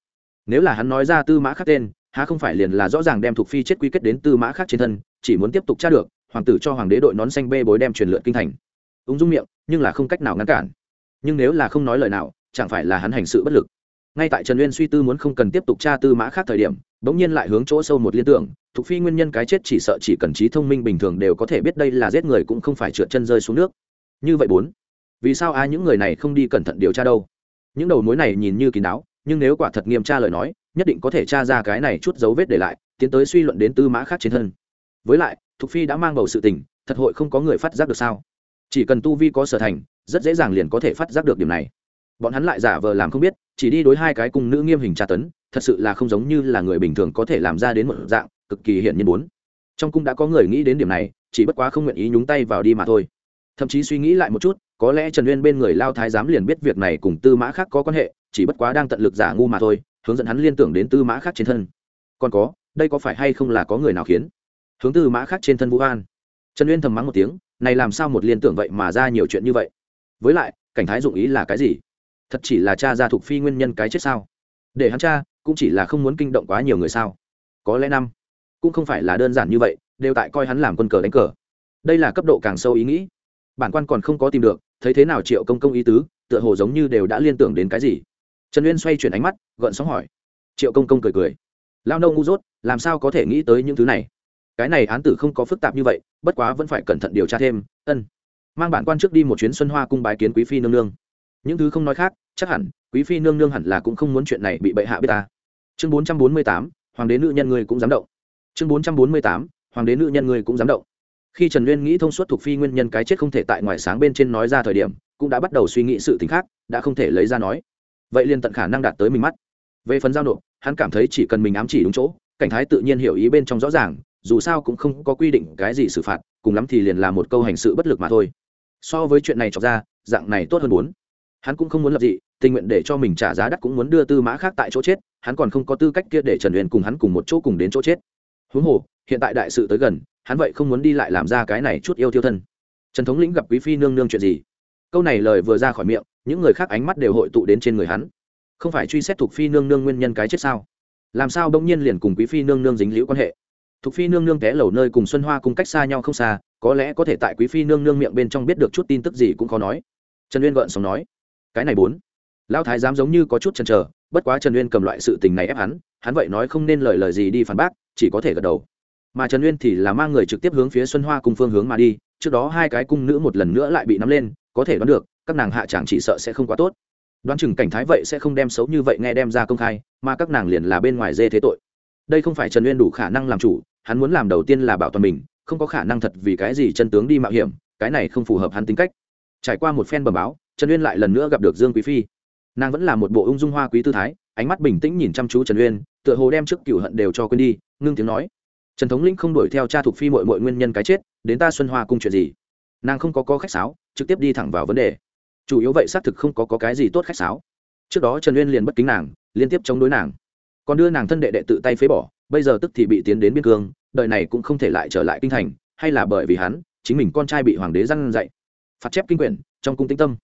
Nếu là hắn nói ra tư mã khác tên há không phải liền là rõ ràng đem thuộc phi chết quy kết đến tư mã khác trên thân, chỉ muốn tiếp tục tra được, hoàng tử cho hoàng đế đội nón xanh bê bối đem truyền lượn kinh thành. Ung dung miệng, nhưng là không cách nào ngăn cản. Nhưng nếu là không nói lời nào, chẳng phải là hắn hành sự bất lực. Ngay tại trần uyên suy tư muốn không cần tiếp tục tra tư mã khác thời điểm, bỗng nhiên lại hướng chỗ sâu một liên tưởng, thuộc phi nguyên nhân cái chết chỉ sợ chỉ cần trí thông minh bình thường đều có thể biết đây là giết người cũng không phải trượt chân rơi xuống nước. Như vậy bốn, vì sao ai những người này không đi cẩn thận điều tra đâu? Những đầu mối này nhìn như kín đáo nhưng nếu quả thật nghiêm tra lời nói, nhất định có thể tra ra cái này chút dấu vết để lại, tiến tới suy luận đến tư mã khác trên thân. Với lại, thục phi đã mang bầu sự tình, thật hội không có người phát giác được sao? Chỉ cần tu vi có sở thành, rất dễ dàng liền có thể phát giác được điểm này. Bọn hắn lại giả vờ làm không biết, chỉ đi đối hai cái cùng nữ nghiêm hình tra tấn, thật sự là không giống như là người bình thường có thể làm ra đến một dạng, cực kỳ hiện nhiên bốn trong cung đã có người nghĩ đến điểm này, chỉ bất quá không nguyện ý nhúng tay vào đi mà thôi. Thậm chí suy nghĩ lại một chút có lẽ trần uyên bên người lao thái giám liền biết việc này cùng tư mã khác có quan hệ, chỉ bất quá đang tận lực giả ngu mà thôi, hướng dẫn hắn liên tưởng đến tư mã khác trên thân. Còn có, đây có phải hay không là có người nào khiến? Hướng tư mã khác trên thân vũ an. Trần uyên thầm mắng một tiếng, này làm sao một liên tưởng vậy mà ra nhiều chuyện như vậy? Với lại, cảnh thái dụng ý là cái gì? Thật chỉ là cha ra thuộc phi nguyên nhân cái chết sao? Để hắn cha, cũng chỉ là không muốn kinh động quá nhiều người sao? Có lẽ năm, cũng không phải là đơn giản như vậy, đều tại coi hắn làm quân cờ đánh cờ. Đây là cấp độ càng sâu ý nghĩ. Bản quan còn không có tìm được thấy thế nào triệu công công ý tứ, tựa hồ giống như đều đã liên tưởng đến cái gì. Trần uyên xoay chuyển ánh mắt, gợn sóng hỏi. Triệu công công cười cười. Lao nâu ngu dốt, làm sao có thể nghĩ tới những thứ này? Cái này án tử không có phức tạp như vậy, bất quá vẫn phải cẩn thận điều tra thêm, ân. Mang bản quan trước đi một chuyến xuân hoa cung bái kiến quý phi nương nương. Những thứ không nói khác, chắc hẳn, quý phi nương nương hẳn là cũng không muốn chuyện này bị bệ hạ biết ta. Chương bốn trăm bốn mươi tám, hoàng đế nữ nhân người cũng dám động. Chương bốn trăm bốn mươi tám, hoàng đế nữ nhân người cũng dám động khi trần nguyên nghĩ thông suốt thuộc phi nguyên nhân cái chết không thể tại ngoài sáng bên trên nói ra thời điểm, cũng đã bắt đầu suy nghĩ sự t ì n h khác, đã không thể lấy ra nói. Vậy liền tận khả năng đạt tới mình mắt. Về phần giao nộp, hắn cảm thấy chỉ cần mình ám chỉ đúng chỗ, cảnh thái tự nhiên hiểu ý bên trong rõ ràng, dù sao cũng không có quy định cái gì xử phạt, cùng lắm thì liền là một câu hành sự bất lực mà thôi. So với chuyện này chọc ra, dạng này tốt hơn bốn hắn cũng không muốn lập dị, tình nguyện để cho mình trả giá đắt cũng muốn đưa tư mã khác tại chỗ chết, hắn còn không có tư cách kia để trần huyền cùng hắn cùng một chỗ cùng đến chỗ chết. Huống hồ, hiện tại đại sự tới gần hắn vậy không muốn đi lại làm ra cái này chút yêu tiêu thân. Trần thống lĩnh gặp quý phi nương nương chuyện gì? Câu này lời vừa ra khỏi miệng, những người khác ánh mắt đều hội tụ đến trên người hắn. Không phải truy xét thuộc phi nương nương nguyên nhân cái chết sao? Làm sao bỗng nhiên liền cùng quý phi nương nương dính liễu quan hệ? Thuộc phi nương nương té lầu nơi cùng xuân hoa cùng cách xa nhau không xa, có lẽ có thể tại quý phi nương nương miệng bên trong biết được chút tin tức gì cũng khó nói. Trần uyên gợn sóng nói, cái này bốn. Lão thái giám giống như có chút chần chờ, bất quá trần uyên cầm loại sự tình này ép hắn hắn vậy nói không nên lời lời gì đi phản bác, chỉ có thể gật đầu mà trần uyên thì là mang người trực tiếp hướng phía xuân hoa cùng phương hướng mà đi trước đó hai cái cung nữ một lần nữa lại bị nắm lên có thể đoán được các nàng hạ chẳng chỉ sợ sẽ không quá tốt đoán chừng cảnh thái vậy sẽ không đem xấu như vậy nghe đem ra công khai mà các nàng liền là bên ngoài dê thế tội đây không phải trần uyên đủ khả năng làm chủ hắn muốn làm đầu tiên là bảo toàn mình không có khả năng thật vì cái gì chân tướng đi mạo hiểm cái này không phù hợp hắn tính cách trải qua một phen bầm báo trần uyên lại lần nữa gặp được dương quý phi nàng vẫn là một bộ ung dung hoa quý tư thái ánh mắt bình tĩnh nhìn chăm chú trần uyên tựa hồ đem trước cựu hận đều cho quên đi ngưng tiếng nói trần thống lĩnh không đuổi theo cha thuộc phi mội mội nguyên nhân cái chết đến ta xuân hoa cung chuyện gì? Nàng không có có khách sáo trực tiếp đi thẳng vào vấn đề. Chủ yếu vậy xác thực không có, có cái gì tốt khách sáo. Trước đó trần uyên liền bất kính nàng liên tiếp chống đối nàng. Còn đưa nàng thân đệ đệ tự tay phế bỏ bây giờ tức thì bị tiến đến biên cương đời này cũng không thể lại trở lại kinh thành hay là bởi vì hắn chính mình con trai bị hoàng đế răn dạy. Phạt chép kinh quyển trong cung tĩnh tâm.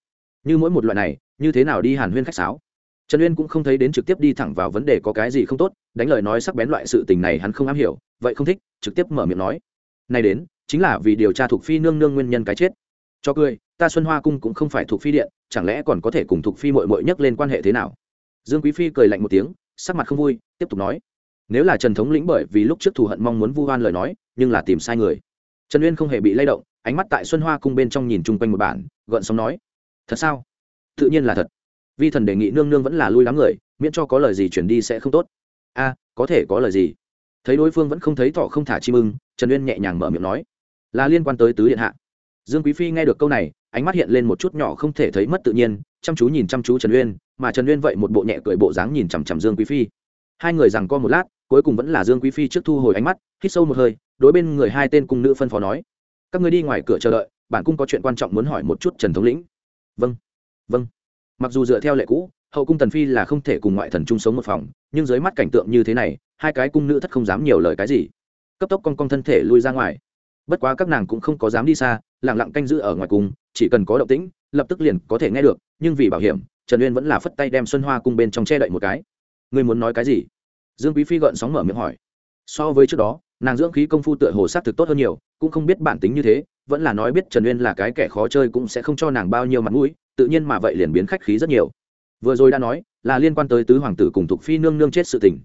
Như mỗi một loại này như thế nào đi hàn huyên khách sáo? Trần uyên cũng không thấy đến trực tiếp đi thẳng vào vấn đề có cái gì không tốt, đánh lời nói sắc bén loại sự tình này hắn không am hiểu, vậy không thích, trực tiếp mở miệng nói. Này đến, chính là vì điều tra thuộc phi nương nương nguyên nhân cái chết. Cho cười, ta xuân hoa cung cũng không phải thuộc phi điện, chẳng lẽ còn có thể cùng thuộc phi mội mội nhắc lên quan hệ thế nào? Dương quý phi cười lạnh một tiếng, sắc mặt không vui, tiếp tục nói. Nếu là trần thống lĩnh bởi vì lúc trước thù hận mong muốn vu hoan lời nói, nhưng là tìm sai người. Trần uyên không hề bị lay động, ánh mắt tại xuân hoa cung bên trong nhìn chung quanh một bản, gợn sóng nói. Thật sao? Tự nhiên là thật vi thần đề nghị nương nương vẫn là lui lắm người, miễn cho có lời gì chuyển đi sẽ không tốt. A, có thể có lời gì? Thấy đối phương vẫn không thấy thọ không thả chim ưng, trần uyên nhẹ nhàng mở miệng nói. Là liên quan tới tứ điện hạ. Dương quý phi nghe được câu này, ánh mắt hiện lên một chút nhỏ không thể thấy mất tự nhiên, chăm chú nhìn chăm chú trần uyên, mà trần uyên vậy một bộ nhẹ cười bộ dáng nhìn chằm chằm dương quý phi. Hai người rằng co một lát, cuối cùng vẫn là dương quý phi trước thu hồi ánh mắt, hít sâu một hơi, đối bên người hai tên cung nữ phân phó nói. Các người đi ngoài cửa chờ đợi bản cung có chuyện quan trọng muốn hỏi một chút trần thống lĩnh. Vâng vâng mặc dù dựa theo lệ cũ, hậu cung tần phi là không thể cùng ngoại thần chung sống một phòng, nhưng dưới mắt cảnh tượng như thế này, hai cái cung nữ thất không dám nhiều lời cái gì. Cấp tốc con con thân thể lui ra ngoài. Bất quá các nàng cũng không có dám đi xa lẳng lặng canh giữ ở ngoài cung, chỉ cần có động tĩnh, lập tức liền có thể nghe được, nhưng vì bảo hiểm, trần uyên vẫn là phất tay đem xuân hoa cung bên trong che đậy một cái. Ngươi muốn nói cái gì? Dương quý phi gợn sóng mở miệng hỏi. So với trước đó, nàng dưỡng khí công phu tựa hồ sát thực tốt hơn nhiều, cũng không biết bản tính như thế, vẫn là nói biết trần uyên là cái kẻ khó chơi cũng sẽ không cho nàng bao nhiêu mặt mũi tự nhiên mà vậy liền biến khách khí rất nhiều. Vừa rồi đã nói, là liên quan tới tứ hoàng tử cùng thục phi nương nương chết sự tình.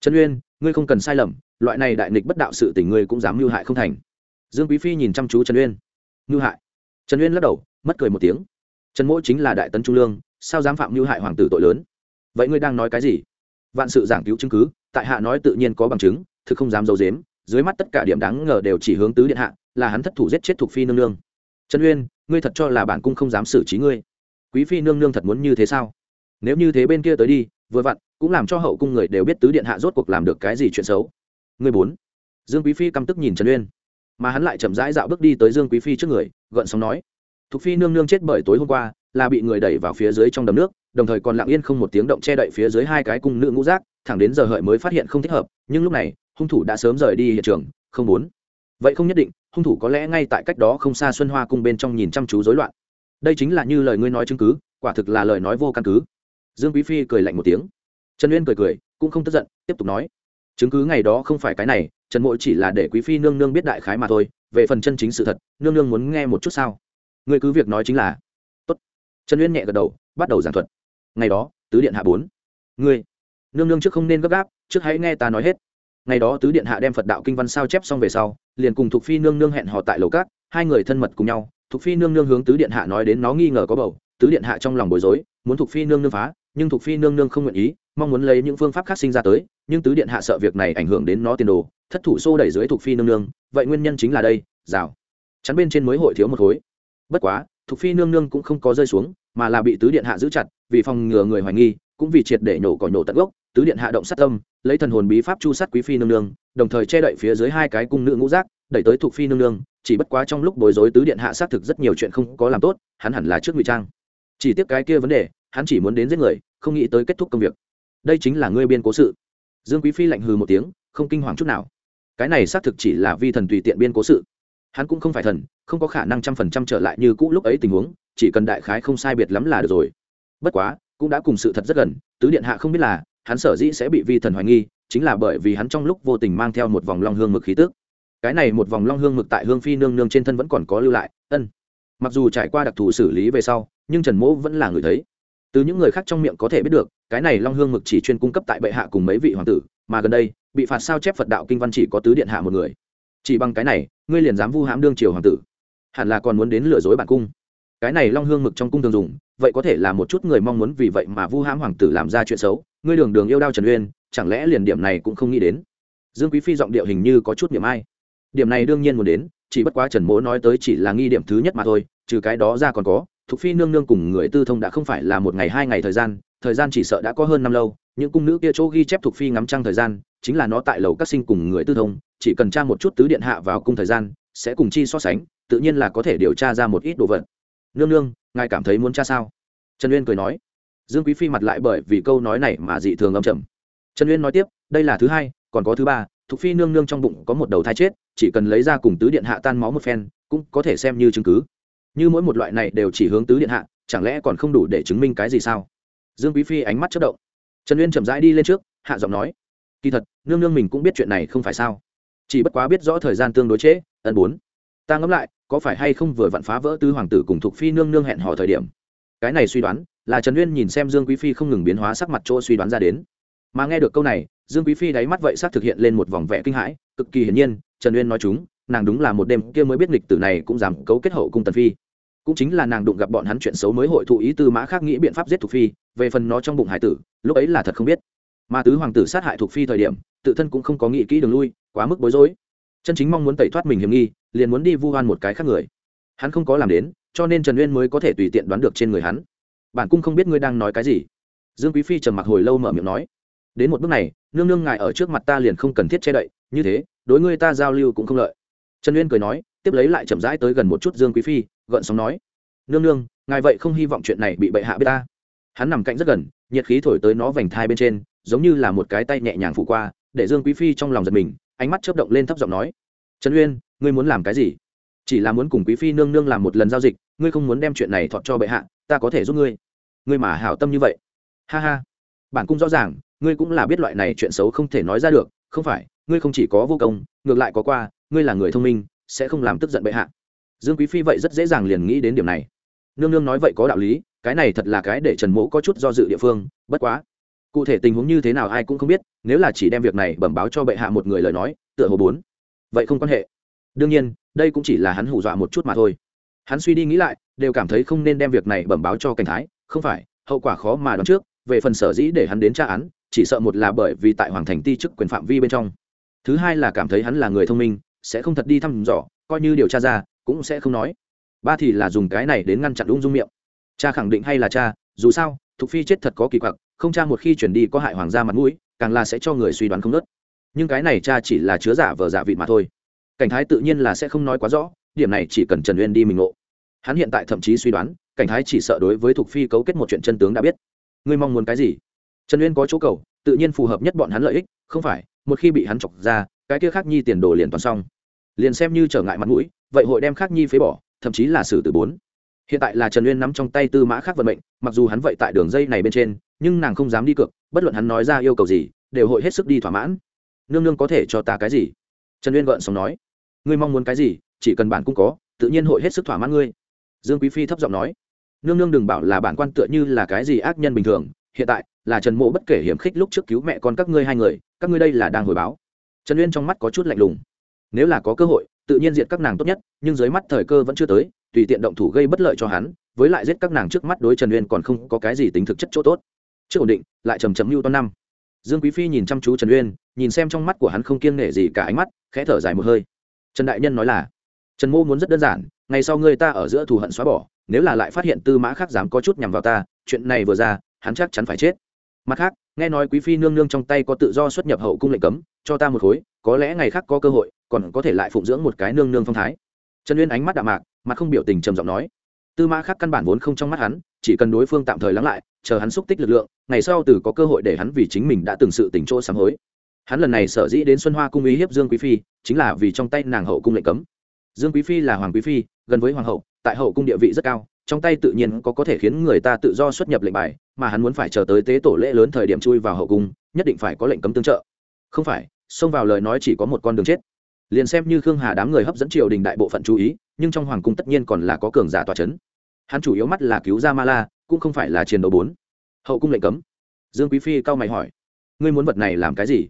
Trần uyên, ngươi không cần sai lầm, loại này đại nghịch bất đạo sự tình ngươi cũng dám mưu hại không thành. Dương quý phi nhìn chăm chú trần uyên. Mưu hại? Trần uyên lắc đầu, mất cười một tiếng. Trần mỗ chính là đại tấn trung lương, sao dám phạm mưu hại hoàng tử tội lớn? Vậy ngươi đang nói cái gì? Vạn sự giảng cứu chứng cứ, tại hạ nói tự nhiên có bằng chứng, thực không dám giấu i dếm dưới mắt tất cả điểm đáng ngờ đều chỉ hướng tứ điện hạ, là hắn thất thủ giết chết thuộc phi nương nương. Trần uyên, ngươi thật cho là bản cung không dám xử trí ngươi quý phi nương nương thật muốn như thế sao? Nếu như thế bên kia tới đi, vừa vặn, cũng làm cho hậu cung người đều biết tứ điện hạ rốt cuộc làm được cái gì chuyện xấu. Người bốn. Dương quý phi căm tức nhìn trần uyên, mà hắn lại chậm rãi dạo bước đi tới dương quý phi trước người gợn sóng nói, thục phi nương nương chết bởi tối hôm qua, là bị người đẩy vào phía dưới trong đầm nước, đồng thời còn lặng yên không một tiếng động che đậy phía dưới hai cái cung nữ ngũ rác thẳng đến giờ hợi mới phát hiện không thích hợp, nhưng lúc này, hung thủ đã sớm rời đi hiện trường, không muốn. Vậy không nhất định, hung thủ có lẽ ngay tại cách đó không xa xuân hoa cung bên trong nhìn chăm chú rối loạn đây chính là như lời ngươi nói chứng cứ, quả thực là lời nói vô căn cứ. Dương quý phi cười lạnh một tiếng. Trần uyên cười cười, cũng không tức giận, tiếp tục nói. Chứng cứ ngày đó không phải cái này, trần mộ chỉ là để quý phi nương nương biết đại khái mà thôi, về phần chân chính sự thật, nương nương muốn nghe một chút sao? Người cứ việc nói chính là. Tốt. trần uyên nhẹ gật đầu, bắt đầu giảng thuật. Ngày đó, tứ điện hạ bốn. Ngươi. Nương nương trước không nên gấp gáp, trước hãy nghe ta nói hết. Ngày đó tứ điện hạ đem phật đạo kinh văn sao chép xong về sau, liền cùng thục phi nương nương hẹn hò tại lầu cát hai người thân mật cùng nhau thục phi nương nương hướng tứ điện hạ nói đến nó nghi ngờ có bầu, tứ điện hạ trong lòng bối rối, muốn thục phi nương nương phá, nhưng thục phi nương nương không nguyện ý, mong muốn lấy những phương pháp khác sinh ra tới, nhưng tứ điện hạ sợ việc này ảnh hưởng đến nó tiền đồ, thất thủ xô đẩy dưới thục phi nương nương, vậy nguyên nhân chính là đây, rào. Chắn bên trên mới hội thiếu một khối. Bất quá, thục phi nương nương cũng không có rơi xuống, mà là bị tứ điện hạ giữ chặt, vì phòng ngừa người hoài nghi cũng vì triệt để nhổ cỏ nhổ tận gốc, tứ điện hạ động sát tâm, lấy thần hồn bí pháp chu sát quý phi nương nương, đồng thời che đậy phía dưới hai cái cung nữ ngũ giác, đẩy tới thuộc phi nương nương, chỉ bất quá trong lúc bối rối tứ điện hạ xác thực rất nhiều chuyện không có làm tốt, hắn hẳn là trước ngụy trang. Chỉ tiếc cái kia vấn đề, hắn chỉ muốn đến giết người, không nghĩ tới kết thúc công việc. Đây chính là ngươi biên cố sự. Dương quý phi lạnh hừ một tiếng, không kinh hoàng chút nào. Cái này xác thực chỉ là vi thần tùy tiện biên cố sự. Hắn cũng không phải thần, không có khả năng trăm phần trăm trở lại như cũ lúc ấy tình huống, chỉ cần đại khái không sai biệt lắm là được rồi. Bất quá cũng đã cùng sự thật rất gần, tứ điện hạ không biết là, hắn sở dĩ sẽ bị vi thần hoài nghi, chính là bởi vì hắn trong lúc vô tình mang theo một vòng long hương mực khí tức. Cái này một vòng long hương mực tại hương phi nương nương trên thân vẫn còn có lưu lại, ân. Mặc dù trải qua đặc thù xử lý về sau, nhưng trần mỗ vẫn là người thấy. Từ những người khác trong miệng có thể biết được, cái này long hương mực chỉ chuyên cung cấp tại bệ hạ cùng mấy vị hoàng tử, mà gần đây, bị phạt sao chép phật đạo kinh văn chỉ có tứ điện hạ một người. Chỉ bằng cái này, ngươi liền dám vu hãm đương triều hoàng tử. Hẳn là còn muốn đến lừa dối bản cung cái này long hương mực trong cung thường dùng, vậy có thể là một chút người mong muốn vì vậy mà vu hãm hoàng tử làm ra chuyện xấu, ngươi đường đường yêu đao trần uyên, chẳng lẽ liền điểm này cũng không nghĩ đến? Dương quý phi giọng điệu hình như có chút điểm ai. Điểm này đương nhiên muốn đến, chỉ bất quá trần mỗ nói tới chỉ là nghi điểm thứ nhất mà thôi, trừ cái đó ra còn có, thục phi nương nương cùng người tư thông đã không phải là một ngày hai ngày thời gian thời gian chỉ sợ đã có hơn năm lâu, những cung nữ kia chỗ ghi chép thục phi ngắm trăng thời gian, chính là nó tại lầu các sinh cùng người tư thông, chỉ cần tra một chút tứ điện hạ vào cung thời gian, sẽ cùng chi so sánh, tự nhiên là có thể điều tra ra một ít đồ vật nương nương, ngài cảm thấy muốn tra sao? Trần uyên cười nói. Dương quý phi mặt lại bởi vì câu nói này mà dị thường âm trầm. Trần uyên nói tiếp, đây là thứ hai, còn có thứ ba, thục phi nương nương trong bụng có một đầu thai chết, chỉ cần lấy ra cùng tứ điện hạ tan máu một phen, cũng có thể xem như chứng cứ. Như mỗi một loại này đều chỉ hướng tứ điện hạ, chẳng lẽ còn không đủ để chứng minh cái gì sao? Dương quý phi ánh mắt chất động. Trần uyên chậm rãi đi lên trước, hạ giọng nói. Kỳ thật, nương nương mình cũng biết chuyện này không phải sao. Chỉ bất quá biết rõ thời gian tương đối trễ ẩn bốn. Ta ngẫm lại có phải hay không vừa vặn phá vỡ tứ hoàng tử cùng thuộc phi nương nương hẹn hò thời điểm? Cái này suy đoán, là trần uyên nhìn xem dương quý phi không ngừng biến hóa sắc mặt chỗ suy đoán ra đến. Mà nghe được câu này, dương quý phi đáy mắt vậy sắc thực hiện lên một vòng vẽ kinh hãi, cực kỳ hiển nhiên, trần uyên nói chúng, nàng đúng là một đêm kia mới biết nghịch tử này cũng dám cấu kết hậu cung tần phi. Cũng chính là nàng đụng gặp bọn hắn chuyện xấu mới hội thụ ý tư mã khác nghĩ biện pháp giết thục phi, về phần nó trong bụng hải tử, lúc ấy là thật không biết. Mà tứ hoàng tử sát hại thuộc phi thời điểm, tự thân cũng không có nghĩ kỹ đường lui, quá mức bối rối. Chân chính mong muốn tẩy thoát mình hiểm nghi liền muốn đi vu hoan một cái khác người. Hắn không có làm đến, cho nên trần uyên mới có thể tùy tiện đoán được trên người hắn. Bản cung không biết ngươi đang nói cái gì. Dương quý phi trầm mặc hồi lâu mở miệng nói, đến một bước này, nương nương ngài ở trước mặt ta liền không cần thiết che đậy, như thế, đối ngươi ta giao lưu cũng không lợi. Trần uyên cười nói, tiếp lấy lại chậm rãi tới gần một chút dương quý phi, gợn sóng nói, nương nương, ngài vậy không hy vọng chuyện này bị bệ hạ biết ta. Hắn nằm cạnh rất gần, nhiệt khí thổi tới nó vành thai bên trên, giống như là một cái tay nhẹ nhàng phủ qua, để dương quý phi trong lòng giật mình, ánh mắt chớp động lên thấp giọng nói, trần uyên ngươi muốn làm cái gì? Chỉ là muốn cùng quý phi nương nương làm một lần giao dịch, ngươi không muốn đem chuyện này thọt cho bệ hạ, ta có thể giúp ngươi. Ngươi mà hảo tâm như vậy. Ha ha. Bản cung rõ ràng, ngươi cũng là biết loại này chuyện xấu không thể nói ra được, không phải, ngươi không chỉ có vô công, ngược lại có qua, ngươi là người thông minh, sẽ không làm tức giận bệ hạ. Dương quý phi vậy rất dễ dàng liền nghĩ đến điểm này. Nương nương nói vậy có đạo lý, cái này thật là cái để trần mỗ có chút do dự địa phương, bất quá. Cụ thể tình huống như thế nào ai cũng không biết, nếu là chỉ đem việc này bẩm báo cho bệ hạ một người lời nói, tựa hồ bốn. Vậy không quan hệ đương nhiên, đây cũng chỉ là hắn hù dọa một chút mà thôi. Hắn suy đi nghĩ lại, đều cảm thấy không nên đem việc này bẩm báo cho cảnh thái. Không phải, hậu quả khó mà đoán trước, về phần sở dĩ để hắn đến tra án, chỉ sợ một là bởi vì tại hoàng thành ti chức quyền phạm vi bên trong. Thứ hai là cảm thấy hắn là người thông minh, sẽ không thật đi thăm dò, coi như điều tra ra, cũng sẽ không nói. Ba thì là dùng cái này đến ngăn chặn ung dung miệng. Cha khẳng định hay là cha, dù sao, thục phi chết thật có kỳ quặc, không cha một khi chuyển đi có hại hoàng gia mặt mũi, càng là sẽ cho người suy đoán không nớt nhưng cái này cha chỉ là chứa giả vờ giả vị mà thôi cảnh thái tự nhiên là sẽ không nói quá rõ, điểm này chỉ cần trần uyên đi mình ngộ. Hắn hiện tại thậm chí suy đoán, cảnh thái chỉ sợ đối với thục phi cấu kết một chuyện chân tướng đã biết. Ngươi mong muốn cái gì? Trần uyên có chỗ cầu, tự nhiên phù hợp nhất bọn hắn lợi ích, không phải, một khi bị hắn chọc ra, cái kia khác nhi tiền đồ liền toàn xong. Liền xem như trở ngại mặt mũi, vậy hội đem khác nhi phế bỏ, thậm chí là xử tử bốn. Hiện tại là trần uyên nắm trong tay tư mã khác vận mệnh, mặc dù hắn vậy tại đường dây này bên trên, nhưng nàng không dám đi cược, bất luận hắn nói ra yêu cầu gì, đều hội hết sức đi thỏa mãn. Nương nương có thể cho ta cái gì? Trần uyên gợn sống nói ngươi mong muốn cái gì, chỉ cần bản cũng có, tự nhiên hội hết sức thỏa mãn ngươi. Dương quý phi thấp giọng nói. Nương nương đừng bảo là bản quan tựa như là cái gì ác nhân bình thường, hiện tại là trần mộ bất kể hiểm khích lúc trước cứu mẹ con các ngươi hai người, các ngươi đây là đang hồi báo. Trần uyên trong mắt có chút lạnh lùng. Nếu là có cơ hội, tự nhiên diệt các nàng tốt nhất, nhưng dưới mắt thời cơ vẫn chưa tới, tùy tiện động thủ gây bất lợi cho hắn, với lại giết các nàng trước mắt đối trần uyên còn không có cái gì tính thực chất chỗ tốt. Trước ổn định, lại trầm trầm mưu toan năm. Dương quý phi nhìn chăm chú trần uyên, nhìn xem trong mắt của hắn không kiêng nể gì cả ánh mắt, khẽ thở dài một hơi trần đại nhân nói là, trần mô muốn rất đơn giản, ngày sau người ta ở giữa thù hận xóa bỏ, nếu là lại phát hiện tư mã khác dám có chút nhằm vào ta, chuyện này vừa ra, hắn chắc chắn phải chết. Mặt khác, nghe nói quý phi nương nương trong tay có tự do xuất nhập hậu cung lệnh cấm, cho ta một khối, có lẽ ngày khác có cơ hội, còn có thể lại phụng dưỡng một cái nương nương phong thái. Trần uyên ánh mắt đạm mạc mặt không biểu tình trầm giọng nói, tư mã khác căn bản vốn không trong mắt hắn, chỉ cần đối phương tạm thời lắng lại, chờ hắn xúc tích lực lượng, ngày sau từ có cơ hội để hắn vì chính mình đã từng sự tỉnh chỗ sám hối hắn lần này sở dĩ đến xuân hoa cung ý hiếp dương quý phi, chính là vì trong tay nàng hậu cung lệnh cấm. Dương quý phi là hoàng quý phi, gần với hoàng hậu, tại hậu cung địa vị rất cao, trong tay tự nhiên có có thể khiến người ta tự do xuất nhập lệnh bài, mà hắn muốn phải chờ tới tế tổ lễ lớn thời điểm chui vào hậu cung, nhất định phải có lệnh cấm tương trợ. Không phải, xông vào lời nói chỉ có một con đường chết. Liền xem như khương hà đám người hấp dẫn triều đình đại bộ phận chú ý, nhưng trong hoàng cung tất nhiên còn là có cường giả tòa c h ấ n hắn chủ yếu mắt là cứu ra ma la, cũng không phải là chiến đấu bốn. Hậu cung lệnh cấm. Dương quý phi cao mày hỏi, ngươi muốn vật này làm cái gì?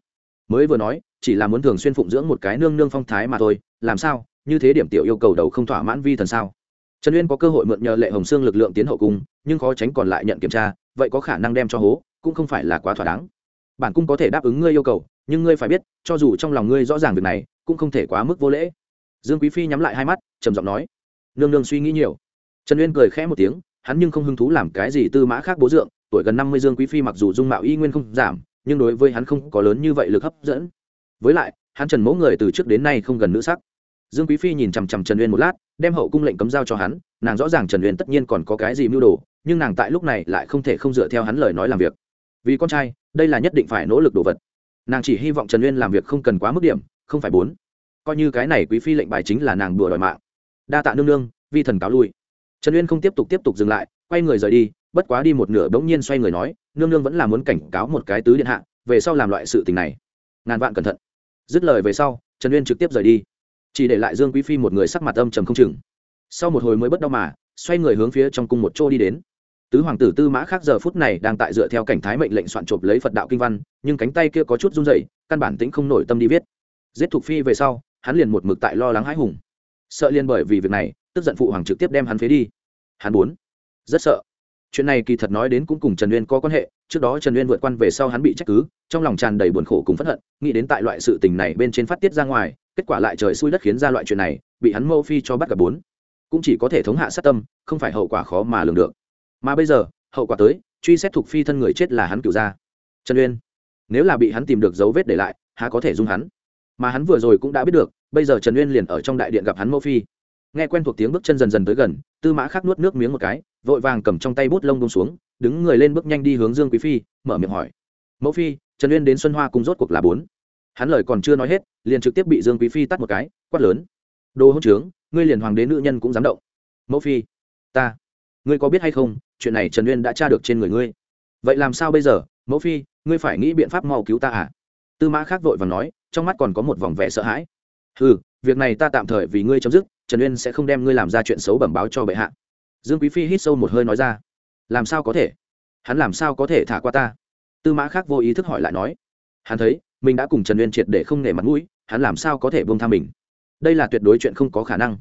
Mới vừa nói, chỉ là muốn thường xuyên phụng dưỡng một cái nương nương phong thái mà thôi, làm sao, như thế điểm tiểu yêu cầu đầu không thỏa mãn vi thần sao? Trần uyên có cơ hội mượn nhờ lệ hồng sương lực lượng tiến hậu cung, nhưng khó tránh còn lại nhận kiểm tra, vậy có khả năng đem cho hố, cũng không phải là quá thỏa đáng. Bản cung có thể đáp ứng ngươi yêu cầu, nhưng ngươi phải biết, cho dù trong lòng ngươi rõ ràng việc này, cũng không thể quá mức vô lễ. Dương quý phi nhắm lại hai mắt, trầm giọng nói, nương nương suy nghĩ nhiều. Trần uyên cười khẽ một tiếng, hắn nhưng không hứng thú làm cái gì tư mã khác bố dượng, tuổi gần năm mươi dương quý phi mặc dù dung mạo y nguyên không giảm nhưng đối với hắn không có lớn như vậy lực hấp dẫn. Với lại, hắn trần mẫu người từ trước đến nay không gần nữ sắc. Dương quý phi nhìn chằm chằm trần uyên một lát, đem hậu cung lệnh cấm giao cho hắn, nàng rõ ràng trần uyên tất nhiên còn có cái gì mưu đồ, nhưng nàng tại lúc này lại không thể không dựa theo hắn lời nói làm việc. Vì con trai, đây là nhất định phải nỗ lực đồ vật. Nàng chỉ hy vọng trần uyên làm việc không cần quá mức điểm, không phải bốn. Coi như cái này quý phi lệnh bài chính là nàng đùa đòi mạng. Đa tạ nương nương, vi thần cáo lui. Trần uyên không tiếp tục tiếp tục dừng lại, quay người rời đi bất quá đi một nửa bỗng nhiên xoay người nói, nương nương vẫn là muốn cảnh cáo một cái tứ điện hạ, về sau làm loại sự tình này. Ngàn vạn cẩn thận. Dứt lời về sau, trần uyên trực tiếp rời đi. Chỉ để lại dương quý phi một người sắc mặt âm trầm không chừng. Sau một hồi mới bất đau mà, xoay người hướng phía trong cung một chỗ đi đến. Tứ hoàng tử tư mã khác giờ phút này đang tại dựa theo cảnh thái mệnh lệnh soạn chộp lấy phật đạo kinh văn, nhưng cánh tay kia có chút run rẩy, căn bản tĩnh không nổi tâm đi viết. Giết thục phi về sau, hắn liền một mực tại lo lắng hãi hùng. Sợ liên bởi vì việc này, tức giận phụ hoàng trực tiếp đem hắn phế đi. Hắn muốn. Rất sợ chuyện này kỳ thật nói đến cũng cùng trần uyên có quan hệ, trước đó trần uyên vượt quan về sau hắn bị trách cứ, trong lòng tràn đầy buồn khổ cùng phẫn hận, nghĩ đến tại loại sự tình này bên trên phát tiết ra ngoài, kết quả lại trời xui đất khiến ra loại chuyện này, bị hắn mâu phi cho bắt gặp bốn. Cũng chỉ có thể thống hạ sát tâm, không phải hậu quả khó mà lường được. Mà bây giờ, hậu quả tới, truy xét thuộc phi thân người chết là hắn cựu gia. Trần uyên, nếu là bị hắn tìm được dấu vết để lại, há có thể dung hắn? Mà hắn vừa rồi cũng đã biết được, bây giờ trần uyên liền ở trong đại điện gặp hắn mẫu phi nghe quen thuộc tiếng bước chân dần dần tới gần, tư mã khắc nuốt nước miếng một cái, vội vàng cầm trong tay bút lông bông xuống, đứng người lên bước nhanh đi hướng dương quý phi, mở miệng hỏi. Mẫu phi, trần uyên đến xuân hoa cùng rốt cuộc là bốn. Hắn lời còn chưa nói hết, liền trực tiếp bị dương quý phi tắt một cái, quát lớn. Đồ hỗn trướng, ngươi liền hoàng đế nữ nhân cũng dám động. Mẫu phi, ta, ngươi có biết hay không, chuyện này trần uyên đã tra được trên người ngươi. Vậy làm sao bây giờ, mẫu phi, ngươi phải nghĩ biện pháp mau cứu ta à? Tư mã khác vội và nói, trong mắt còn có một vòng vẻ sợ hãi. Ừ việc này ta tạm thời vì ngươi chấm dứt trần uyên sẽ không đem ngươi làm ra chuyện xấu bẩm báo cho bệ hạ dương quý phi hít sâu một hơi nói ra làm sao có thể hắn làm sao có thể thả qua ta tư mã khác vô ý thức hỏi lại nói hắn thấy mình đã cùng trần uyên triệt để không nể mặt mũi hắn làm sao có thể buông tha mình đây là tuyệt đối chuyện không có khả năng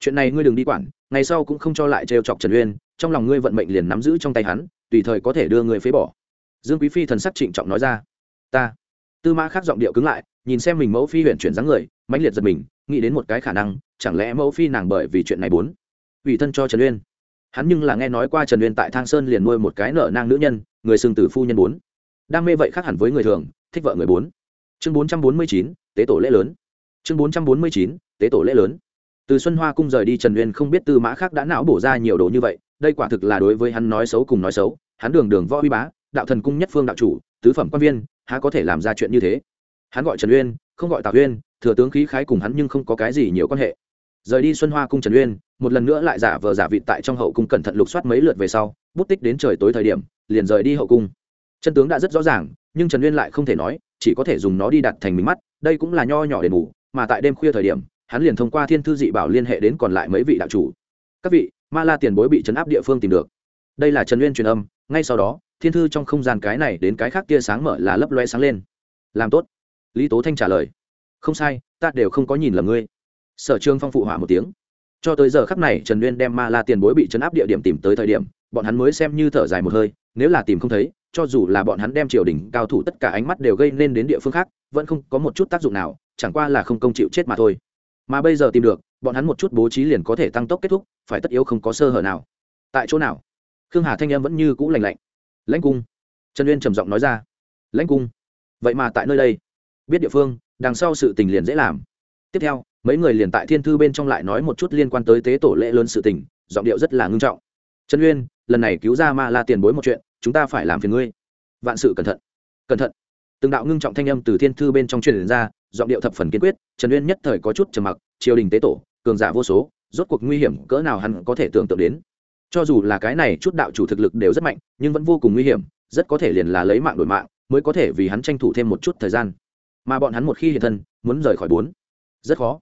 chuyện này ngươi đừng đi quản ngày sau cũng không cho lại trêu chọc trần uyên trong lòng ngươi vận mệnh liền nắm giữ trong tay hắn tùy thời có thể đưa ngươi phế bỏ dương quý phi thần sắc trịnh trọng nói ra ta tư mã khác giọng điệu cứng lại, nhìn xem mình mẫu phi huyện chuyển dáng người, mãnh liệt giật mình, nghĩ đến một cái khả năng, chẳng lẽ mẫu phi nàng bởi vì chuyện này bốn? Ủy thân cho trần uyên. Hắn nhưng là nghe nói qua trần uyên tại thang sơn liền nuôi một cái nợ nang nữ nhân, người xưng tử phu nhân bốn. Đam mê vậy khác hẳn với người thường, thích vợ người bốn. Chương bốn trăm bốn mươi chín, tế tổ lễ lớn. Chương bốn trăm bốn mươi chín, tế tổ lễ lớn. Từ xuân hoa cung rời đi trần uyên không biết tư mã khác đã não bổ ra nhiều đồ như vậy, đây quả thực là đối với hắn nói xấu cùng nói xấu. Hắn đường đường võ huy bá, đạo thần cung nhất phương đạo chủ, tứ phẩm quan viên há có thể làm ra chuyện như thế? Hắn gọi trần uyên, không gọi tào uyên, thừa tướng khí khái cùng hắn nhưng không có cái gì nhiều quan hệ. Rời đi xuân hoa cung trần uyên, một lần nữa lại giả vờ giả vịt tại trong hậu cung cẩn thận lục soát mấy lượt về sau, bút tích đến trời tối thời điểm, liền rời đi hậu cung. Chân tướng đã rất rõ ràng, nhưng trần uyên lại không thể nói, chỉ có thể dùng nó đi đặt thành mình mắt, đây cũng là nho nhỏ để ngủ mà tại đêm khuya thời điểm, hắn liền thông qua thiên thư dị bảo liên hệ đến còn lại mấy vị đạo chủ. Các vị, ma la tiền bối bị chấn áp địa phương tìm được. Đây là trần uyên truyền âm, ngay sau đó thiên thư trong không gian cái này đến cái khác tia sáng mở là lấp loe sáng lên. Làm tốt. Lý tố thanh trả lời. Không sai, ta đều không có nhìn lầm ngươi. Sở trương phong phụ hỏa một tiếng. Cho tới giờ khắc này, trần uyên đem ma la tiền bối bị chấn áp địa điểm tìm tới thời điểm, bọn hắn mới xem như thở dài một hơi, nếu là tìm không thấy, cho dù là bọn hắn đem triều đình, cao thủ tất cả ánh mắt đều gây nên đến địa phương khác, vẫn không có một chút tác dụng nào, chẳng qua là không công chịu chết mà thôi. Mà bây giờ tìm được, bọn hắn một chút bố trí liền có thể tăng tốc kết thúc, phải tất yếu không có sơ hở nào. Tại chỗ nào? Khương hà thanh em vẫn như cũ lành lạnh lãnh cung. Trần uyên trầm giọng nói ra. Lãnh cung. Vậy mà tại nơi đây, biết địa phương, đằng sau sự tình liền dễ làm. Tiếp theo, mấy người liền tại thiên thư bên trong lại nói một chút liên quan tới tế tổ lễ lớn sự tình, giọng điệu rất là ngưng trọng. Trần uyên, lần này cứu ra ma la tiền bối một chuyện, chúng ta phải làm phiền ngươi. Vạn sự cẩn thận. Cẩn thận. Từng đạo ngưng trọng thanh âm từ thiên thư bên trong truyền ra, giọng điệu thập phần kiên quyết, trần uyên nhất thời có chút trầm mặc, triều đình tế tổ, cường giả vô số, rốt cuộc nguy hiểm cỡ nào hắn có thể tưởng tượng đến cho dù là cái này chút đạo chủ thực lực đều rất mạnh, nhưng vẫn vô cùng nguy hiểm, rất có thể liền là lấy mạng đổi mạng, mới có thể vì hắn tranh thủ thêm một chút thời gian. Mà bọn hắn một khi hiện thân, muốn rời khỏi bốn. Rất khó.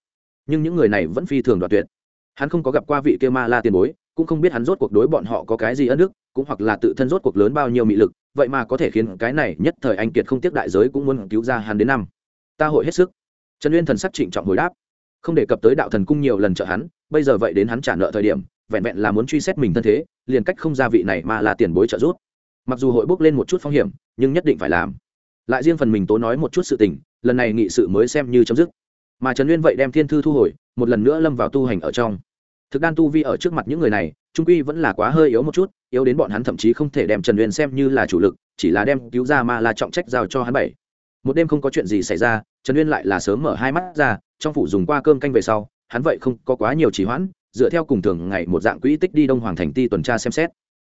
Nhưng những người này vẫn phi thường đoạt tuyệt. Hắn không có gặp qua vị kêu ma la tiền bối, cũng không biết hắn rốt cuộc đối bọn họ có cái gì ân đức, cũng hoặc là tự thân rốt cuộc lớn bao nhiêu mị lực, vậy mà có thể khiến cái này nhất thời anh kiệt không tiếc đại giới cũng muốn cứu ra hắn đến năm. Ta hội hết sức. Trần uyên thần sắc trịnh trọng hồi đáp. Không đề cập tới đạo thần cung nhiều lần trợ hắn, bây giờ vậy đến hắn trả nợ thời điểm vẹn vẹn là muốn truy xét mình thân thế, liền cách không gia vị này mà là tiền bối trợ giúp. Mặc dù hội bước lên một chút phong hiểm, nhưng nhất định phải làm. Lại riêng phần mình tố nói một chút sự tình, lần này nghị sự mới xem như chấm dứt. Mà trần uyên vậy đem thiên thư thu hồi, một lần nữa lâm vào tu hành ở trong. Thực đan tu vi ở trước mặt những người này, trung quy vẫn là quá hơi yếu một chút, yếu đến bọn hắn thậm chí không thể đem trần uyên xem như là chủ lực, chỉ là đem cứu ra mà là trọng trách giao cho hắn bảy. Một đêm không có chuyện gì xảy ra, trần uyên lại là sớm mở hai mắt ra, trong phủ dùng qua cơm canh về sau, hắn vậy không có quá nhiều trì hoãn dựa theo cùng thường ngày một dạng quỹ tích đi đông hoàng thành ti tuần tra xem xét.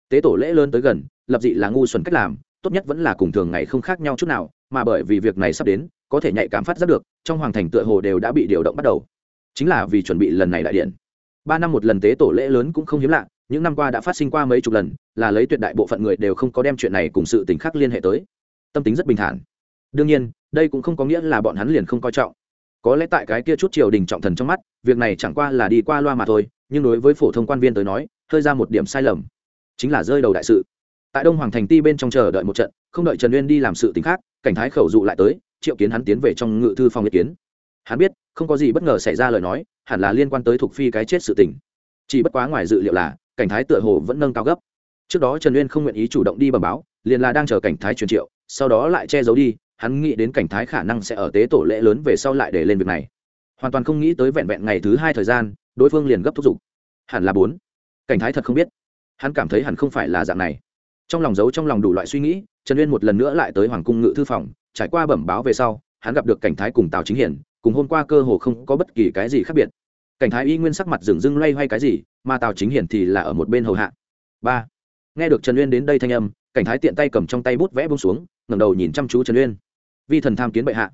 Tế tổ lễ lớn tới gần, lập dị là ngu xuẩn cách làm, tốt nhất vẫn là cùng thường ngày không khác nhau chút nào, mà bởi vì việc này sắp đến, có thể nhạy cảm phát giác được, trong hoàng thành tựa hồ đều đã bị điều động bắt đầu. Chính là vì chuẩn bị lần này đại điện. Ba năm một lần tế tổ lễ lớn cũng không hiếm lạ, những năm qua đã phát sinh qua mấy chục lần, là lấy tuyệt đại bộ phận người đều không có đem chuyện này cùng sự tình khác liên hệ tới. Tâm tính rất bình thản. Đương nhiên, đây cũng không có nghĩa là bọn hắn liền không coi trọng có lẽ tại cái kia chút triều đình trọng thần trong mắt, việc này chẳng qua là đi qua loa mà thôi, nhưng đối với phổ thông quan viên tới nói, hơi ra một điểm sai lầm. Chính là rơi đầu đại sự. Tại đông hoàng thành ti bên trong chờ đợi một trận, không đợi trần uyên đi làm sự t ì n h khác, cảnh thái khẩu dụ lại tới, triệu kiến hắn tiến về trong ngự thư phòng ý kiến. Hắn biết, không có gì bất ngờ xảy ra lời nói, hẳn là liên quan tới thuộc phi cái chết sự tình. Chỉ bất quá ngoài dự liệu là, cảnh thái tựa hồ vẫn nâng cao gấp. Trước đó trần uyên không nguyện ý chủ động đi bẩm báo, liền là đang chờ cảnh thái truyền triệu, sau đó lại che giấu đi hắn nghĩ đến cảnh thái khả năng sẽ ở tế tổ lễ lớn về sau lại để lên việc này. Hoàn toàn không nghĩ tới vẹn vẹn ngày thứ hai thời gian, đối phương liền gấp thúc giục. Hẳn là bốn. Cảnh thái thật không biết. Hắn cảm thấy hẳn không phải là dạng này. Trong lòng giấu trong lòng đủ loại suy nghĩ, trần uyên một lần nữa lại tới hoàng cung ngự thư phòng, trải qua bẩm báo về sau, hắn gặp được cảnh thái cùng tào chính hiển, cùng hôm qua cơ hồ không có bất kỳ cái gì khác biệt. Cảnh thái y nguyên sắc mặt dừng dưng loay hoay cái gì, mà tào chính hiển thì là ở một bên hầu hạ. Ba. Nghe được trần uyên đến đây thanh âm cảnh thái tiện tay cầm trong tay bút vẽ bông xuống, ngẩng đầu nhìn chăm chú trần uyên. Vi thần tham kiến bệ hạ.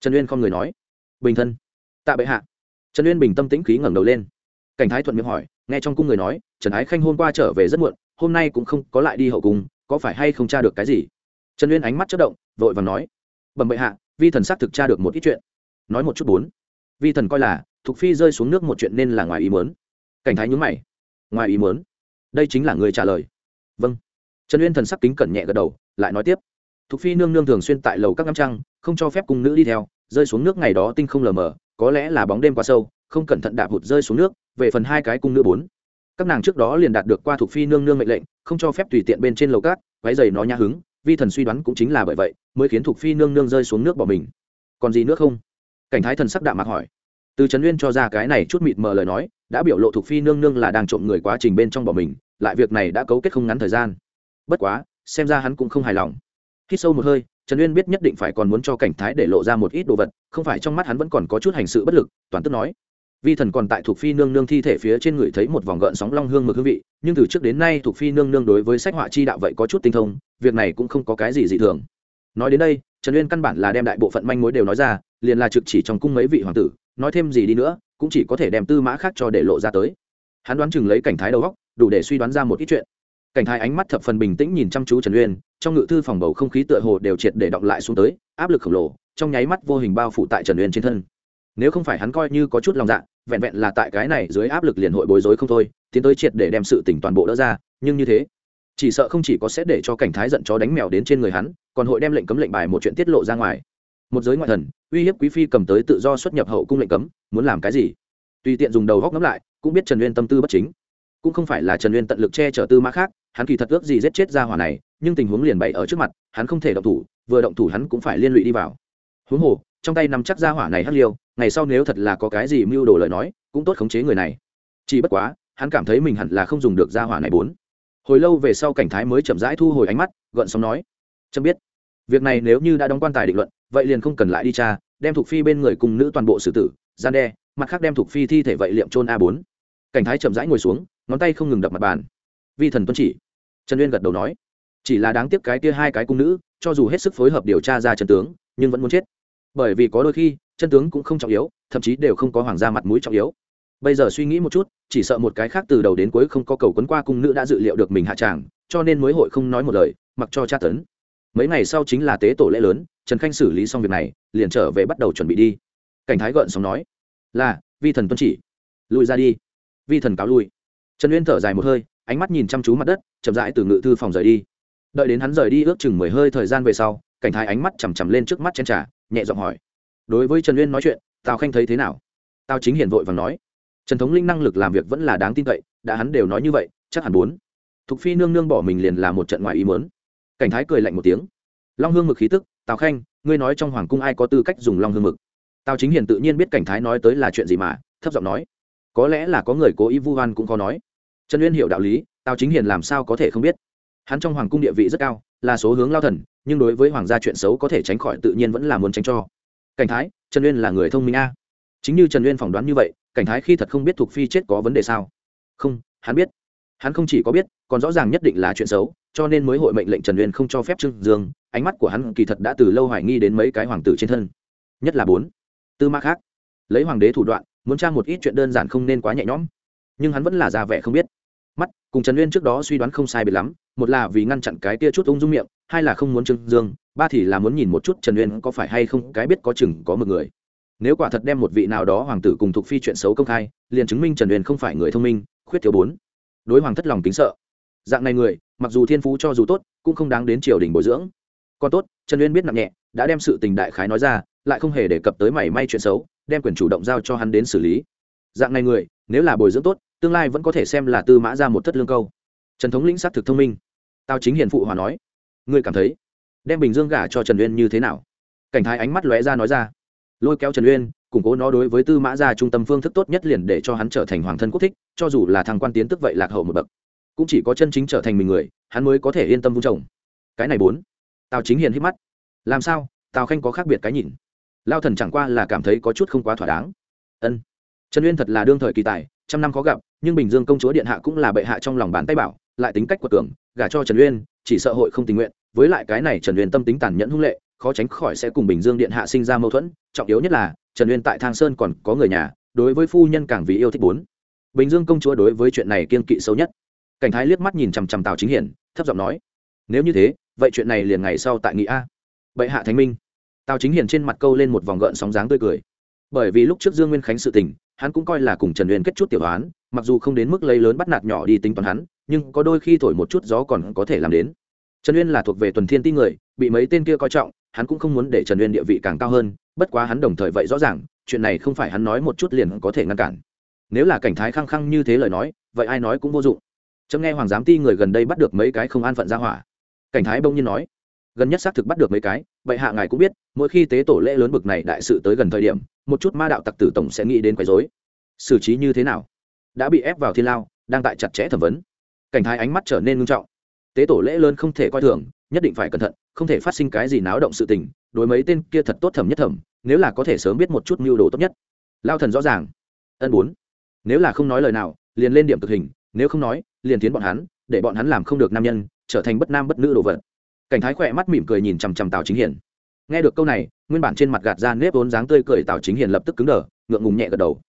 Trần uyên không người nói. Bình thân. Tạ bệ hạ. Trần uyên bình tâm tĩnh khí ngẩng đầu lên. Cảnh thái thuận miệng hỏi, nghe trong cung người nói, trần ái khanh hôm qua trở về rất muộn, hôm nay cũng không có lại đi hậu cung, có phải hay không tra được cái gì? Trần uyên ánh mắt chất động, vội và nói, bẩm bệ hạ, vi thần xác thực tra được một ít chuyện. Nói một chút bốn, vi thần coi là thục phi rơi xuống nước một chuyện nên là ngoài ý mớn cảnh thái nhún mày, ngoài ý mớn đây chính là người trả lời. Vâng trần uyên thần sắc kính cẩn nhẹ gật đầu, lại nói tiếp. Thục phi nương nương thường xuyên tại lầu các ngắm trăng, không cho phép cung nữ đi theo, rơi xuống nước ngày đó tinh không lờ mờ, có lẽ là bóng đêm quá sâu, không cẩn thận đạp hụt rơi xuống nước, về phần hai cái cung nữ bốn. Các nàng trước đó liền đạt được qua Thục phi nương nương mệnh lệnh, không cho phép tùy tiện bên trên lầu cát váy giày nó nhã hứng, vi thần suy đoán cũng chính là bởi vậy, mới khiến Thục phi nương nương rơi xuống nước bỏ mình. Còn gì nữa không? Cảnh thái thần sắc đạm mạc hỏi. Từ trấn Uyên cho ra cái này chút mịt mờ lời nói, đã biểu lộ Thục phi nương nương là đang trộm người quá trình bên trong bỏ mình, lại việc này đã cấu kết không ngắn thời gian bất quá, xem ra hắn cũng không hài lòng. Hít sâu một hơi, trần uyên biết nhất định phải còn muốn cho cảnh thái để lộ ra một ít đồ vật, không phải trong mắt hắn vẫn còn có chút hành sự bất lực, toàn tức nói. Vi thần còn tại thuộc phi nương nương thi thể phía trên người thấy một vòng gợn sóng long hương mực hương vị, nhưng từ trước đến nay thuộc phi nương nương đối với sách họa chi đạo vậy có chút tinh thông, việc này cũng không có cái gì dị thường. Nói đến đây, trần uyên căn bản là đem đại bộ phận manh mối đều nói ra, liền là trực chỉ trong cung mấy vị hoàng tử, nói thêm gì đi nữa, cũng chỉ có thể đem tư mã khác cho để lộ ra tới. Hắn đoán chừng lấy cảnh thái đầu góc đủ để suy đoán ra một ít chuyện cảnh thái ánh mắt thập phần bình tĩnh nhìn chăm chú trần uyên, trong ngự thư phòng bầu không khí tựa hồ đều triệt để động lại xuống tới, áp lực khổng lồ, trong nháy mắt vô hình bao phủ tại trần uyên trên thân. Nếu không phải hắn coi như có chút lòng dạ vẹn vẹn là tại cái này dưới áp lực liền hội bối rối không thôi, tiến tới triệt để đem sự tỉnh toàn bộ đỡ ra, nhưng như thế, chỉ sợ không chỉ có sẽ để cho cảnh thái giận chó đánh mèo đến trên người hắn, còn hội đem lệnh cấm lệnh bài một chuyện tiết lộ ra ngoài. Một giới ngoại thần, uy hiếp quý phi cầm tới tự do xuất nhập hậu cung lệnh cấm, muốn làm cái gì? Tùy tiện dùng đầu góc ngắm lại, cũng biết trần uyên tâm tư bất chính cũng không phải là trần uyên tận lực che chở tư mã khác, hắn kỳ thật ước gì giết chết ra hỏa này, nhưng tình huống liền bày ở trước mặt, hắn không thể động thủ, vừa động thủ hắn cũng phải liên lụy đi vào. Huống hồ, trong tay nắm chắc ra hỏa này hắc liêu, ngày sau nếu thật là có cái gì mưu đồ lời nói, cũng tốt khống chế người này. Chỉ bất quá, hắn cảm thấy mình hẳn là không dùng được ra hỏa này bốn. Hồi lâu về sau cảnh thái mới chậm rãi thu hồi ánh mắt gợn sóng nói, chấm biết, việc này nếu như đã đóng quan tài định luận, vậy liền không cần lại đi tra, đem thuộc phi bên người cùng nữ toàn bộ xử tử, gian đe, mặt khác đem thuộc phi thi thể vậy liệm trôn a bốn. Cảnh thái chậm rãi ngồi xuống ngón tay không ngừng đập mặt bàn. Vi thần tuân chỉ. Trần uyên gật đầu nói, chỉ là đáng tiếc cái kia hai cái cung nữ, cho dù hết sức phối hợp điều tra ra chân tướng, nhưng vẫn muốn chết. Bởi vì có đôi khi, chân tướng cũng không trọng yếu, thậm chí đều không có hoàng gia mặt mũi trọng yếu. Bây giờ suy nghĩ một chút, chỉ sợ một cái khác từ đầu đến cuối không có cầu quấn qua cung nữ đã dự liệu được mình hạ tràng, cho nên mới hội không nói một lời, mặc cho tra tấn. Mấy ngày sau chính là tế tổ lễ lớn, trần khanh xử lý xong việc này, liền trở về bắt đầu chuẩn bị đi. Cảnh thái gợn xong nói, là, vi thần tuân chỉ. Lùi ra đi. Vi thần cáo lui trần uyên thở dài một hơi, ánh mắt nhìn chăm chú mặt đất, chậm rãi từ ngự thư phòng rời đi. Đợi đến hắn rời đi ước chừng mười hơi thời gian về sau, cảnh thái ánh mắt chằm chằm lên trước mắt chen trà, nhẹ giọng hỏi. Đối với trần uyên nói chuyện, tào khanh thấy thế nào? Tào chính hiển vội và nói. Trần thống linh năng lực làm việc vẫn là đáng tin cậy, đã hắn đều nói như vậy, chắc hẳn bốn. Thục phi nương nương bỏ mình liền là một trận ngoài ý mớn cảnh thái cười lạnh một tiếng. Long hương mực khí tức, tào khanh, ngươi nói trong hoàng cung ai có tư cách dùng long hương mực? Tào chính hiền tự nhiên biết cảnh thái nói tới là chuyện gì mà, thấp giọng nói. Có lẽ là có người cố ý vu hoan cũng khó nói trần uyên hiểu đạo lý, tào chính hiền làm sao có thể không biết? Hắn trong hoàng cung địa vị rất cao, là số hướng lao thần, nhưng đối với hoàng gia chuyện xấu có thể tránh khỏi tự nhiên vẫn là muốn tránh cho. Cảnh thái, trần uyên là người thông minh a. Chính như trần uyên phỏng đoán như vậy, cảnh thái khi thật không biết thuộc phi chết có vấn đề sao? Không, hắn biết. Hắn không chỉ có biết, còn rõ ràng nhất định là chuyện xấu, cho nên mới hội mệnh lệnh trần uyên không cho phép trương dương. Ánh mắt của hắn kỳ thật đã từ lâu hoài nghi đến mấy cái hoàng tử trên thân. Nhất là bốn. Tư mã khác. Lấy hoàng đế thủ đoạn, muốn tra một ít chuyện đơn giản không nên quá nhẹ nhõm. Nhưng hắn vẫn là ra vẻ không biết mắt, cùng trần uyên trước đó suy đoán không sai biệt lắm, một là vì ngăn chặn cái tia chút ung dung miệng, hai là không muốn trương dương, ba thì là muốn nhìn một chút trần uyên có phải hay không cái biết có chừng có một người. Nếu quả thật đem một vị nào đó hoàng tử cùng thuộc phi chuyện xấu công khai, liền chứng minh trần uyên không phải người thông minh, khuyết thiếu bốn. Đối hoàng thất lòng kính sợ. Dạng này người, mặc dù thiên phú cho dù tốt, cũng không đáng đến triều đình bồi dưỡng. Còn tốt, trần uyên biết nặng nhẹ, đã đem sự tình đại khái nói ra, lại không hề đề cập tới mảy may chuyện xấu, đem quyền chủ động giao cho hắn đến xử lý dạng này người, nếu là bồi dưỡng tốt, tương lai vẫn có thể xem là tư mã ra một thất lương câu. Trần thống lĩnh xác thực thông minh. Tao chính hiền phụ hòa nói, ngươi cảm thấy, đem bình dương gả cho trần uyên như thế nào? Cảnh thái ánh mắt lóe ra nói ra, lôi kéo trần uyên, củng cố nó đối với tư mã gia trung tâm phương thức tốt nhất liền để cho hắn trở thành hoàng thân quốc thích, cho dù là thằng quan tiến tức vậy lạc hậu một bậc. Cũng chỉ có chân chính trở thành mình người, hắn mới có thể yên tâm vung trồng. Cái này bốn. Tào chính hiền hít mắt. Làm sao? Tào khanh có khác biệt cái nhìn. Lao thần chẳng qua là cảm thấy có chút không quá thỏa đáng. Ân trần uyên thật là đương thời kỳ tài, trăm năm khó gặp, nhưng bình dương công chúa điện hạ cũng là bệ hạ trong lòng bàn tay bảo, lại tính cách của cường, gả cho trần uyên, chỉ sợ hội không tình nguyện, với lại cái này trần uyên tâm tính tàn nhẫn hung lệ, khó tránh khỏi sẽ cùng bình dương điện hạ sinh ra mâu thuẫn, trọng yếu nhất là, trần uyên tại thang sơn còn có người nhà, đối với phu nhân càng vì yêu thích bốn. Bình dương công chúa đối với chuyện này kiên kỵ sâu nhất. Cảnh thái liếc mắt nhìn chằm chằm tào chính hiển, thấp giọng nói, nếu như thế, vậy chuyện này liền ngày sau tại nghị a. Bệ hạ thánh minh. Tào chính hiển trên mặt câu lên một vòng gợn sóng dáng tươi cười. Bởi vì lúc trước dương nguyên khánh sự tình hắn cũng coi là cùng trần uyên kết chút tiểu đoán mặc dù không đến mức lấy lớn bắt nạt nhỏ đi tính toán hắn, nhưng có đôi khi thổi một chút gió còn có thể làm đến. Trần uyên là thuộc về tuần thiên ti người, bị mấy tên kia coi trọng, hắn cũng không muốn để trần uyên địa vị càng cao hơn, bất quá hắn đồng thời vậy rõ ràng, chuyện này không phải hắn nói một chút liền có thể ngăn cản. Nếu là cảnh thái khăng khăng như thế lời nói, vậy ai nói cũng vô dụng. Trâm nghe hoàng giám ti người gần đây bắt được mấy cái không an phận ra hỏa. Cảnh thái bỗng nhiên nói, gần nhất xác thực bắt được mấy cái vậy hạ ngài cũng biết, mỗi khi tế tổ lễ lớn bực này đại sự tới gần thời điểm, một chút ma đạo tặc tử tổng sẽ nghĩ đến quấy dối xử trí như thế nào? Đã bị ép vào thiên lao, đang tại chặt chẽ thẩm vấn. Cảnh thái ánh mắt trở nên ngưng trọng. Tế tổ lễ lớn không thể coi thường, nhất định phải cẩn thận, không thể phát sinh cái gì náo động sự tình, đối mấy tên kia thật tốt thẩm nhất thẩm, nếu là có thể sớm biết một chút mưu đồ tốt nhất. Lao thần rõ ràng. Ân bốn. Nếu là không nói lời nào, liền lên điểm thực hình, nếu không nói, liền tiến bọn hắn, để bọn hắn làm không được nam nhân, trở thành bất nam bất nữ đồ vật cảnh thái khỏe mắt mỉm cười nhìn chằm chằm tào chính hiền. Nghe được câu này, nguyên bản trên mặt gạt ra nếp vốn dáng tươi cười tào chính hiền lập tức cứng đờ, ngượng ngùng nhẹ gật đầu.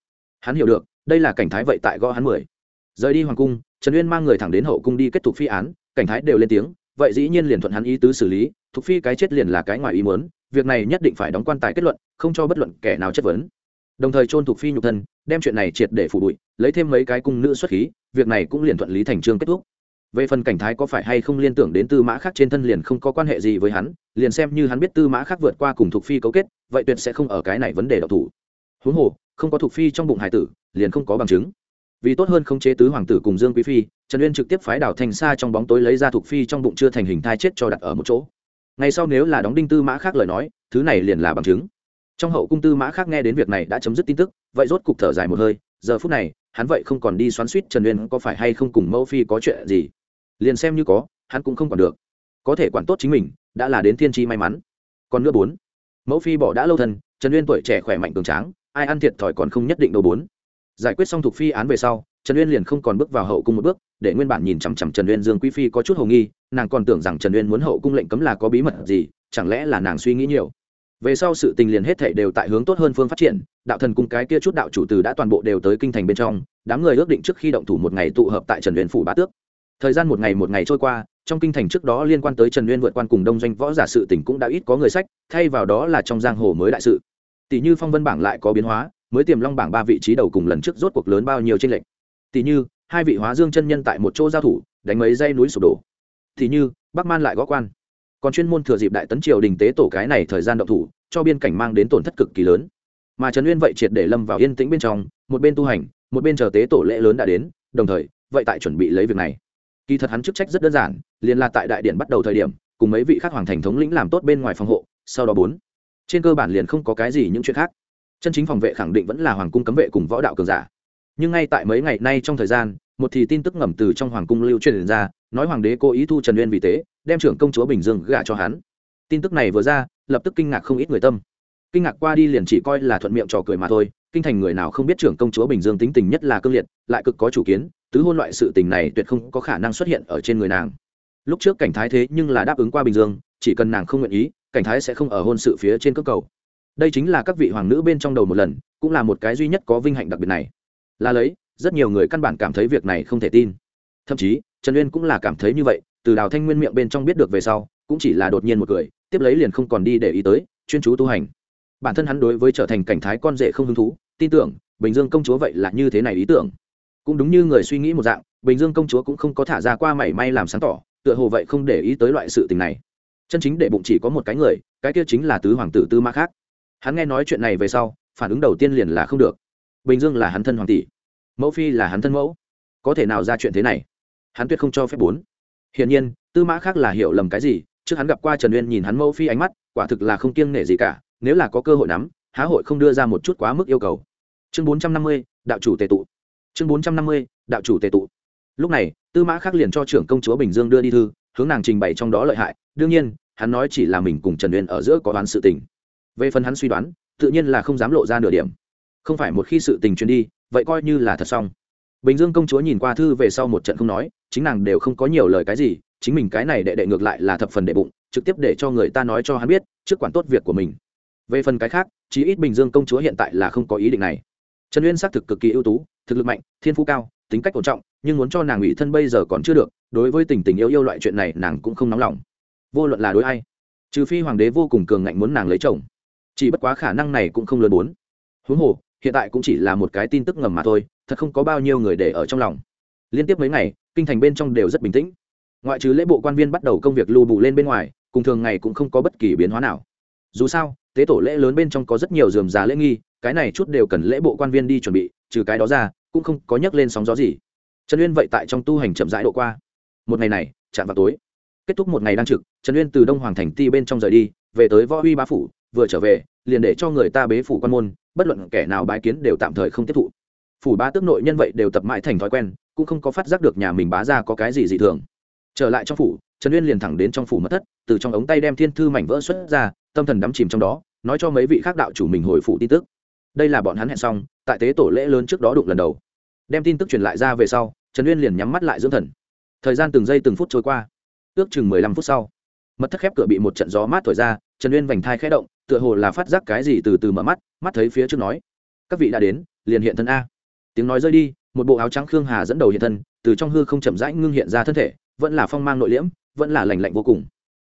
Hắn hiểu được, đây là cảnh thái vậy tại gõ hắn mười. Rời đi hoàng cung, trần uyên mang người thẳng đến hậu cung đi kết thúc phi án, cảnh thái đều lên tiếng, vậy dĩ nhiên liền thuận hắn ý tứ xử lý thục phi cái chết liền là cái ngoài ý muốn, việc này nhất định phải đóng quan tài kết luận, không cho bất luận kẻ nào chất vấn. Đồng thời chôn thục phi nhục thân, đem chuyện này triệt để phủ bụi, lấy thêm mấy cái cung nữ xuất khí, việc này cũng liền thuận lý thành trương kết thúc về phần cảnh thái có phải hay không liên tưởng đến tư mã khác trên thân liền không có quan hệ gì với hắn, liền xem như hắn biết tư mã khác vượt qua cùng thục phi cấu kết, vậy tuyệt sẽ không ở cái này vấn đề độc thủ. Huống hồ, không có thục phi trong bụng hải tử, liền không có bằng chứng. Vì tốt hơn không chế tứ hoàng tử cùng dương quý phi, trần uyên trực tiếp phái đảo thành xa trong bóng tối lấy ra thục phi trong bụng chưa thành hình thai chết cho đặt ở một chỗ. Ngay sau nếu là đóng đinh tư mã khác lời nói, thứ này liền là bằng chứng. Trong hậu cung tư mã khác nghe đến việc này đã chấm dứt tin tức, vậy rốt cục thở dài một hơi, giờ phút này, hắn vậy không còn đi xoắn suýt trần uyên có phải hay không cùng mẫu phi có chuyện gì liền xem như có, hắn cũng không còn được. Có thể quản tốt chính mình, đã là đến thiên tri may mắn. Còn nữa bốn, mẫu phi bỏ đã lâu thân, trần uyên tuổi trẻ khỏe mạnh cường tráng, ai ăn thiệt thòi còn không nhất định đâu bốn. Giải quyết xong thuộc phi án về sau, trần uyên liền không còn bước vào hậu cung một bước, để nguyên bản nhìn chằm chằm trần uyên dương quý phi có chút hồ nghi, nàng còn tưởng rằng trần uyên muốn hậu cung lệnh cấm là có bí mật gì, chẳng lẽ là nàng suy nghĩ nhiều. Về sau sự tình liền hết thảy đều tại hướng tốt hơn phương phát triển, đạo thần cung cái kia chút đạo chủ từ đã toàn bộ đều tới kinh thành bên trong, đám người ước định trước khi động thủ một ngày tụ hợp tại trần uyên phủ bá tước thời gian một ngày một ngày trôi qua, trong kinh thành trước đó liên quan tới trần uyên vượt quan cùng đông doanh võ giả sự tỉnh cũng đã ít có người sách, thay vào đó là trong giang hồ mới đại sự. Tỷ như phong vân bảng lại có biến hóa, mới tiềm long bảng ba vị trí đầu cùng lần trước rốt cuộc lớn bao nhiêu trên lệnh tỷ như, hai vị hóa dương chân nhân tại một chỗ giao thủ, đánh mấy dây núi sụp đổ. Tỷ như, bắc man lại gõ quan. Còn chuyên môn thừa dịp đại tấn triều đình tế tổ cái này thời gian động thủ, cho biên cảnh mang đến tổn thất cực kỳ lớn. Mà trần uyên vậy triệt để lâm vào yên tĩnh bên trong, một bên tu hành, một bên chờ tế tổ lễ lớn đã đến, đồng thời, vậy tại chuẩn bị lấy việc này kỳ thật hắn chức trách rất đơn giản, liền là tại đại điện bắt đầu thời điểm, cùng mấy vị khác hoàng thành thống lĩnh làm tốt bên ngoài phòng hộ, sau đó bốn. Trên cơ bản liền không có cái gì những chuyện khác. Chân chính phòng vệ khẳng định vẫn là hoàng cung cấm vệ cùng võ đạo cường giả. Nhưng ngay tại mấy ngày nay trong thời gian, một thì tin tức ngầm từ trong hoàng cung lưu truyền ra, nói hoàng đế cố ý thu trần uyên vì tế, đem trưởng công chúa bình dương gả cho hắn. Tin tức này vừa ra, lập tức kinh ngạc không ít người tâm. Kinh ngạc qua đi liền chỉ coi là thuận miệng trò cười mà thôi, kinh thành người nào không biết trưởng công chúa bình dương tính tình nhất là cương liệt, lại cực có chủ kiến tứ hôn loại sự tình này tuyệt không có khả năng xuất hiện ở trên người nàng. Lúc trước cảnh thái thế nhưng là đáp ứng qua bình dương, chỉ cần nàng không nguyện ý, cảnh thái sẽ không ở hôn sự phía trên cước cầu. Đây chính là các vị hoàng nữ bên trong đầu một lần, cũng là một cái duy nhất có vinh hạnh đặc biệt này. Là lấy, rất nhiều người căn bản cảm thấy việc này không thể tin. Thậm chí, trần uyên cũng là cảm thấy như vậy, từ đào thanh nguyên miệng bên trong biết được về sau, cũng chỉ là đột nhiên một cười, tiếp lấy liền không còn đi để ý tới, chuyên chú tu hành. Bản thân hắn đối với trở thành cảnh thái con rể không hứng thú, tin tưởng, bình dương công chúa vậy là như thế này ý tưởng cũng đúng như người suy nghĩ một dạng, bình dương công chúa cũng không có thả ra qua mảy may làm sáng tỏ, tựa hồ vậy không để ý tới loại sự tình này. Chân chính để bụng chỉ có một cái người, cái kia chính là tứ hoàng tử tư mã khác. Hắn nghe nói chuyện này về sau, phản ứng đầu tiên liền là không được. Bình dương là hắn thân hoàng tỷ, mẫu phi là hắn thân mẫu. Có thể nào ra chuyện thế này? Hắn tuyệt không cho phép bốn. Hiển nhiên, tư mã khác là hiểu lầm cái gì, trước hắn gặp qua trần uyên nhìn hắn mẫu phi ánh mắt, quả thực là không kiêng nể gì cả, nếu là có cơ hội nắm, há hội không đưa ra một chút quá mức yêu cầu. Chương bốn trăm năm mươi, đạo chủ tề tụ chương bốn trăm năm mươi, đạo chủ tề tụ. Lúc này, tư mã khắc liền cho trưởng công chúa bình dương đưa đi thư, hướng nàng trình bày trong đó lợi hại. Đương nhiên, hắn nói chỉ là mình cùng trần uyên ở giữa có đoán sự tình. Về phần hắn suy đoán, tự nhiên là không dám lộ ra nửa điểm. Không phải một khi sự tình truyền đi, vậy coi như là thật xong. Bình dương công chúa nhìn qua thư về sau một trận không nói, chính nàng đều không có nhiều lời cái gì, chính mình cái này đệ đệ ngược lại là thập phần đệ bụng, trực tiếp để cho người ta nói cho hắn biết, trước quản tốt việc của mình. Về phần cái khác, chí ít bình dương công chúa hiện tại là không có ý định này. Trần uyên xác thực cực kỳ ưu tú thực lực mạnh, thiên phú cao, tính cách ổn trọng, nhưng muốn cho nàng ủy thân bây giờ còn chưa được, đối với tình tình yêu yêu loại chuyện này nàng cũng không nóng lòng. Vô luận là đối ai, trừ phi hoàng đế vô cùng cường ngạnh muốn nàng lấy chồng. Chỉ bất quá khả năng này cũng không lớn bốn. Huống hồ, hiện tại cũng chỉ là một cái tin tức ngầm mà thôi, thật không có bao nhiêu người để ở trong lòng. Liên tiếp mấy ngày, kinh thành bên trong đều rất bình tĩnh. Ngoại trừ lễ bộ quan viên bắt đầu công việc lưu bù lên bên ngoài, cùng thường ngày cũng không có bất kỳ biến hóa nào. Dù sao, tế tổ lễ lớn bên trong có rất nhiều dườm già lễ nghi cái này chút đều cần lễ bộ quan viên đi chuẩn bị, trừ cái đó ra, cũng không có nhắc lên sóng gió gì. Trần uyên vậy tại trong tu hành chậm rãi độ qua. Một ngày này, chạm vào tối. Kết thúc một ngày đang trực, trần uyên từ đông hoàng thành ti bên trong rời đi, về tới võ uy bá phủ, vừa trở về, liền để cho người ta bế phủ quan môn, bất luận kẻ nào bái kiến đều tạm thời không tiếp thụ. Phủ bá tước nội nhân vậy đều tập mãi thành thói quen, cũng không có phát giác được nhà mình bá ra có cái gì dị thường. Trở lại trong phủ, trần uyên liền thẳng đến trong phủ mất thất, từ trong ống tay đem thiên thư mảnh vỡ xuất ra, tâm thần đắm chìm trong đó, nói cho mấy vị khác đạo chủ mình hồi phủ tin tức đây là bọn hắn hẹn xong, tại tế tổ lễ lớn trước đó đụng lần đầu. Đem tin tức truyền lại ra về sau, trần uyên liền nhắm mắt lại dưỡng thần. Thời gian từng giây từng phút trôi qua. Ước chừng mười lăm phút sau, mật thất khép cửa bị một trận gió mát thổi ra, trần uyên vành thai khẽ động, tựa hồ là phát giác cái gì từ từ mở mắt mắt thấy phía trước nói, các vị đã đến, liền hiện thân a. Tiếng nói rơi đi, một bộ áo trắng khương hà dẫn đầu hiện thân, từ trong hư không chậm rãi ngưng hiện ra thân thể, vẫn là phong mang nội liễm, vẫn là lành lạnh vô cùng.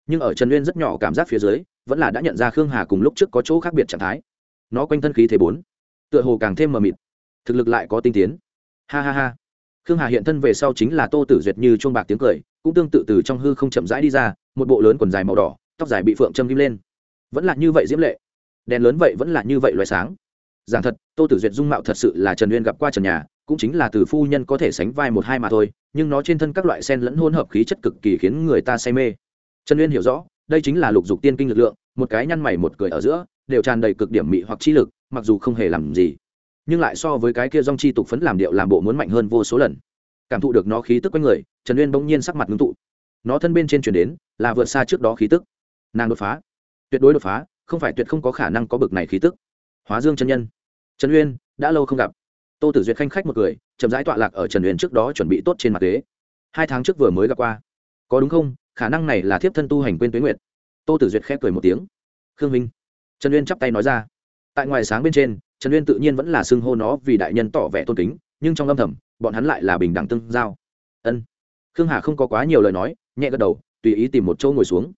Nhưng ở trần uyên rất nhỏ cảm giác phía dưới, vẫn là đã nhận ra khương hà cùng lúc trước có chỗ khác biệt trạng thái nó quanh thân khí thế bốn, tựa hồ càng thêm mờ mịt, thực lực lại có tinh tiến. Ha ha ha. Khương hà hiện thân về sau chính là tô tử duyệt như chuông bạc tiếng cười, cũng tương tự từ trong hư không chậm rãi đi ra, một bộ lớn quần dài màu đỏ, tóc dài bị phượng châm kim lên. Vẫn là như vậy diễm lệ. Đèn lớn vậy vẫn là như vậy loài sáng. Giảng thật, tô tử duyệt dung mạo thật sự là trần uyên gặp qua trần nhà, cũng chính là từ phu nhân có thể sánh vai một hai mà thôi, nhưng nó trên thân các loại sen lẫn hôn hợp khí chất cực kỳ khiến người ta say mê. Trần uyên hiểu rõ, đây chính là lục dục tiên kinh lực lượng, một cái nhăn mày một cười ở giữa đều tràn đầy cực điểm mị hoặc chi lực, mặc dù không hề làm gì. Nhưng lại so với cái kia dong chi tục phấn làm điệu làm bộ muốn mạnh hơn vô số lần. Cảm thụ được nó khí tức quanh người, trần uyên bỗng nhiên sắc mặt ngưng tụ. Nó thân bên trên chuyển đến, là vượt xa trước đó khí tức. Nàng đột phá. Tuyệt đối đột phá, không phải tuyệt không có khả năng có bực này khí tức. Hóa dương chân nhân. Trần uyên, đã lâu không gặp. Tô tử duyệt khanh khách một cười, chậm rãi tọa lạc ở trần uyên trước đó chuẩn bị tốt trên mặt ghế. Hai tháng trước vừa mới gặp qua. Có đúng không? Khả năng này là thiếp thân tu hành quên tuế nguyệt. Tô tử duyệt khép cười một tiếng. Khương minh trần uyên chắp tay nói ra. Tại ngoài sáng bên trên, trần uyên tự nhiên vẫn là xưng hô nó vì đại nhân tỏ vẻ tôn kính, nhưng trong âm thầm, bọn hắn lại là bình đẳng tương giao. Ân. Khương hà không có quá nhiều lời nói, nhẹ gật đầu, tùy ý tìm một chỗ ngồi xuống.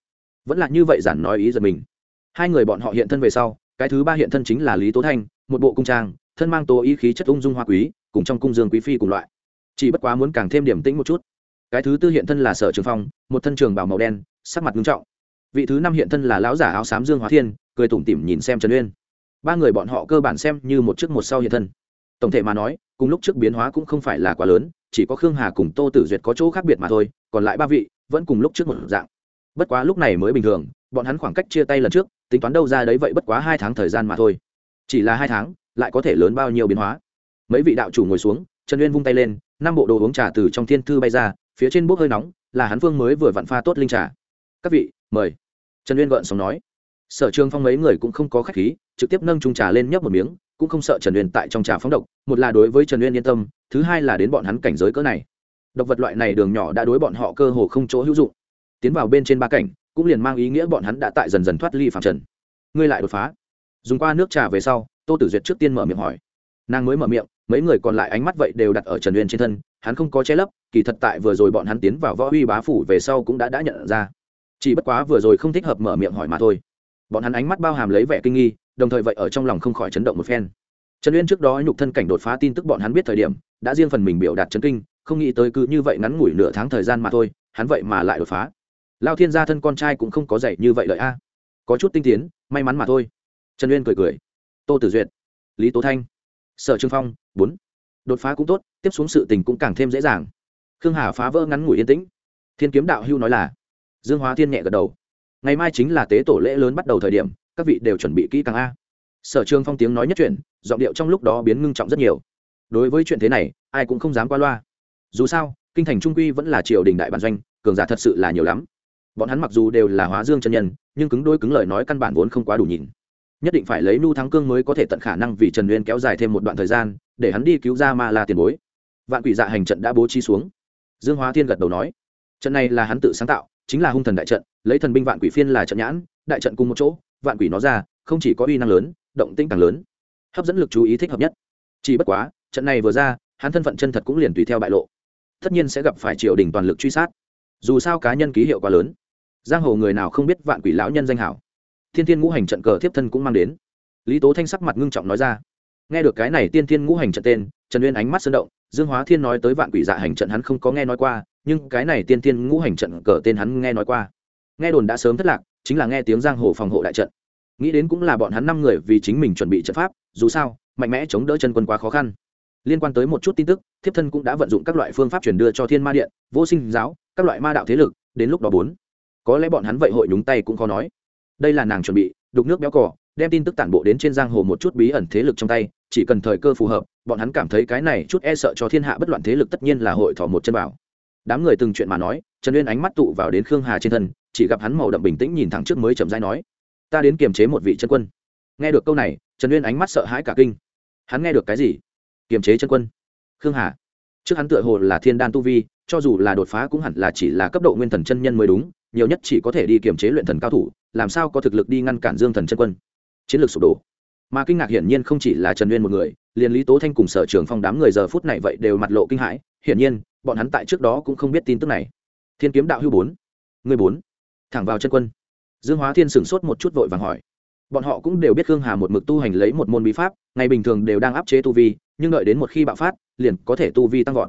Vẫn là như vậy giản nói ý giật mình. Hai người bọn họ hiện thân về sau, cái thứ ba hiện thân chính là lý tố thanh, một bộ cung trang, thân mang tố ý khí chất ung dung hoa quý, cùng trong cung dương quý phi cùng loại. Chỉ bất quá muốn càng thêm điểm tĩnh một chút. Cái thứ tư hiện thân là sở trường phong, một thân trường bảo màu đen, sắc mặt nghiêm trọng. Vị thứ năm hiện thân là lão giả áo xám dương hóa thiên cười tủm tỉm nhìn xem trần uyên. Ba người bọn họ cơ bản xem như một trước một sau hiện thân. Tổng thể mà nói, cùng lúc trước biến hóa cũng không phải là quá lớn, chỉ có khương hà cùng tô tử duyệt có chỗ khác biệt mà thôi, còn lại ba vị vẫn cùng lúc trước một dạng. Bất quá lúc này mới bình thường, bọn hắn khoảng cách chia tay lần trước, tính toán đâu ra đấy vậy bất quá hai tháng thời gian mà thôi. Chỉ là hai tháng, lại có thể lớn bao nhiêu biến hóa. Mấy vị đạo chủ ngồi xuống, trần uyên vung tay lên, năm bộ đồ uống trà từ trong thiên thư bay ra, phía trên bốc hơi nóng, là hắn phương mới vừa vặn pha tốt linh trà. Các vị, mời. Trần uyên gợn sống nói sở trường phong mấy người cũng không có khách khí, trực tiếp nâng trung trà lên nhấp một miếng, cũng không sợ trần uyên tại trong trà phóng độc, một là đối với trần uyên yên tâm, thứ hai là đến bọn hắn cảnh giới cỡ này. Độc vật loại này đường nhỏ đã đối bọn họ cơ hồ không chỗ hữu dụng. Tiến vào bên trên ba cảnh, cũng liền mang ý nghĩa bọn hắn đã tại dần dần thoát ly phạm trần. Ngươi lại đột phá. Dùng qua nước trà về sau, tô tử duyệt trước tiên mở miệng hỏi. Nàng mới mở miệng, mấy người còn lại ánh mắt vậy đều đặt ở trần uyên trên thân, hắn không có che lấp, kỳ thật tại vừa rồi bọn hắn tiến vào võ uy bá phủ về sau cũng đã đã nhận ra. Chỉ bất quá vừa rồi không thích hợp mở miệng hỏi mà thôi bọn hắn ánh mắt bao hàm lấy vẻ kinh nghi, đồng thời vậy ở trong lòng không khỏi chấn động một phen. Trần uyên trước đó nhục thân cảnh đột phá tin tức bọn hắn biết thời điểm, đã riêng phần mình biểu đạt chấn kinh, không nghĩ tới cứ như vậy ngắn ngủi nửa tháng thời gian mà thôi, hắn vậy mà lại đột phá. Lao thiên gia thân con trai cũng không có dạy như vậy lợi a. Có chút tinh tiến, may mắn mà thôi. Trần uyên cười cười. Tô tử duyệt, lý tố thanh, sở trương phong, bốn. Đột phá cũng tốt, tiếp xuống sự tình cũng càng thêm dễ dàng. Khương hà phá vỡ ngắn ngủi yên tĩnh. Thiên kiếm đạo hưu nói là, dương hóa thiên nhẹ gật đầu ngày mai chính là tế tổ lễ lớn bắt đầu thời điểm, các vị đều chuẩn bị kỹ càng a. Sở trường phong tiếng nói nhất chuyện giọng điệu trong lúc đó biến ngưng trọng rất nhiều. Đối với chuyện thế này, ai cũng không dám qua loa. Dù sao, kinh thành trung quy vẫn là triều đình đại bản doanh, cường giả thật sự là nhiều lắm. Bọn hắn mặc dù đều là hóa dương chân nhân, nhưng cứng đôi cứng lời nói căn bản vốn không quá đủ nhìn. Nhất định phải lấy nu thắng cương mới có thể tận khả năng vì trần uyên kéo dài thêm một đoạn thời gian, để hắn đi cứu ra ma la tiền bối. Vạn quỷ dạ hành trận đã bố trí xuống. Dương hóa thiên gật đầu nói, trận này là hắn tự sáng tạo chính là hung thần đại trận, lấy thần binh vạn quỷ phiên là trận nhãn, đại trận cùng một chỗ, vạn quỷ nó ra, không chỉ có uy năng lớn, động tĩnh càng lớn. Hấp dẫn lực chú ý thích hợp nhất. Chỉ bất quá, trận này vừa ra, hắn thân phận chân thật cũng liền tùy theo bại lộ. Tất nhiên sẽ gặp phải triều đình toàn lực truy sát. Dù sao cá nhân ký hiệu quá lớn. Giang hồ người nào không biết vạn quỷ lão nhân danh hảo. Thiên thiên ngũ hành trận cờ thiếp thân cũng mang đến. Lý tố thanh sắc mặt ngưng trọng nói ra. Nghe được cái này tiên thiên ngũ hành trận tên, trần uyên ánh mắt sơn động, dương hóa thiên nói tới vạn quỷ dạ hành trận hắn không có nghe nói qua nhưng cái này tiên tiên ngũ hành trận cờ tên hắn nghe nói qua. Nghe đồn đã sớm thất lạc, chính là nghe tiếng giang hồ phòng hộ đại trận. Nghĩ đến cũng là bọn hắn năm người vì chính mình chuẩn bị trận pháp, dù sao, mạnh mẽ chống đỡ chân quân quá khó khăn. Liên quan tới một chút tin tức, thiếp thân cũng đã vận dụng các loại phương pháp truyền đưa cho thiên ma điện, vô sinh giáo, các loại ma đạo thế lực, đến lúc đó bốn. Có lẽ bọn hắn vậy hội đúng tay cũng khó nói. Đây là nàng chuẩn bị, đục nước béo cỏ đem tin tức tản bộ đến trên giang hồ một chút bí ẩn thế lực trong tay, chỉ cần thời cơ phù hợp, bọn hắn cảm thấy cái này chút e sợ cho thiên hạ bất loạn thế lực tất nhiên là hội thỏ một chân bảo đám người từng chuyện mà nói, trần uyên ánh mắt tụ vào đến khương hà trên thân, chỉ gặp hắn màu đậm bình tĩnh nhìn thẳng trước mới chậm rãi nói, ta đến kiềm chế một vị chân quân. Nghe được câu này, trần uyên ánh mắt sợ hãi cả kinh. Hắn nghe được cái gì? Kiềm chế chân quân. Khương hà. Trước hắn tựa hồ là thiên đan tu vi, cho dù là đột phá cũng hẳn là chỉ là cấp độ nguyên thần chân nhân mới đúng, nhiều nhất chỉ có thể đi kiềm chế luyện thần cao thủ, làm sao có thực lực đi ngăn cản dương thần chân quân. Chiến lược sụp đổ. Mà kinh ngạc hiển nhiên không chỉ là trần uyên một người, liền lý tố thanh cùng sở trường phong đám người giờ phút này vậy đều mặt lộ kinh hãi. Hiển nhiên bọn hắn tại trước đó cũng không biết tin tức này. Thiên kiếm đạo hưu bốn người bốn, thẳng vào chân quân. Dương hóa thiên sửng sốt một chút vội vàng hỏi. Bọn họ cũng đều biết khương hà một mực tu hành lấy một môn bí pháp, ngày bình thường đều đang áp chế tu vi, nhưng đợi đến một khi bạo phát, liền có thể tu vi tăng vọt.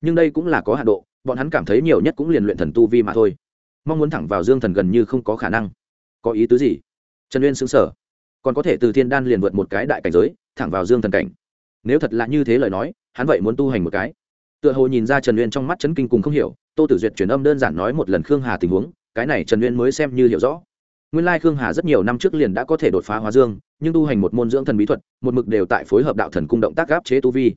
Nhưng đây cũng là có hạ độ, bọn hắn cảm thấy nhiều nhất cũng liền luyện thần tu vi mà thôi. Mong muốn thẳng vào dương thần gần như không có khả năng. Có ý tứ gì? Trần uyên xứng sở còn có thể từ thiên đan liền vượt một cái đại cảnh giới, thẳng vào dương thần cảnh. Nếu thật là như thế lời nói, hắn vậy muốn tu hành một cái tựa hồ nhìn ra trần uyên trong mắt chấn kinh cùng không hiểu, tô tử duyệt truyền âm đơn giản nói một lần khương hà tình huống, cái này trần uyên mới xem như hiểu rõ. Nguyên lai khương hà rất nhiều năm trước liền đã có thể đột phá hóa dương, nhưng tu hành một môn dưỡng thần bí thuật, một mực đều tại phối hợp đạo thần cung động tác gáp chế tu vi.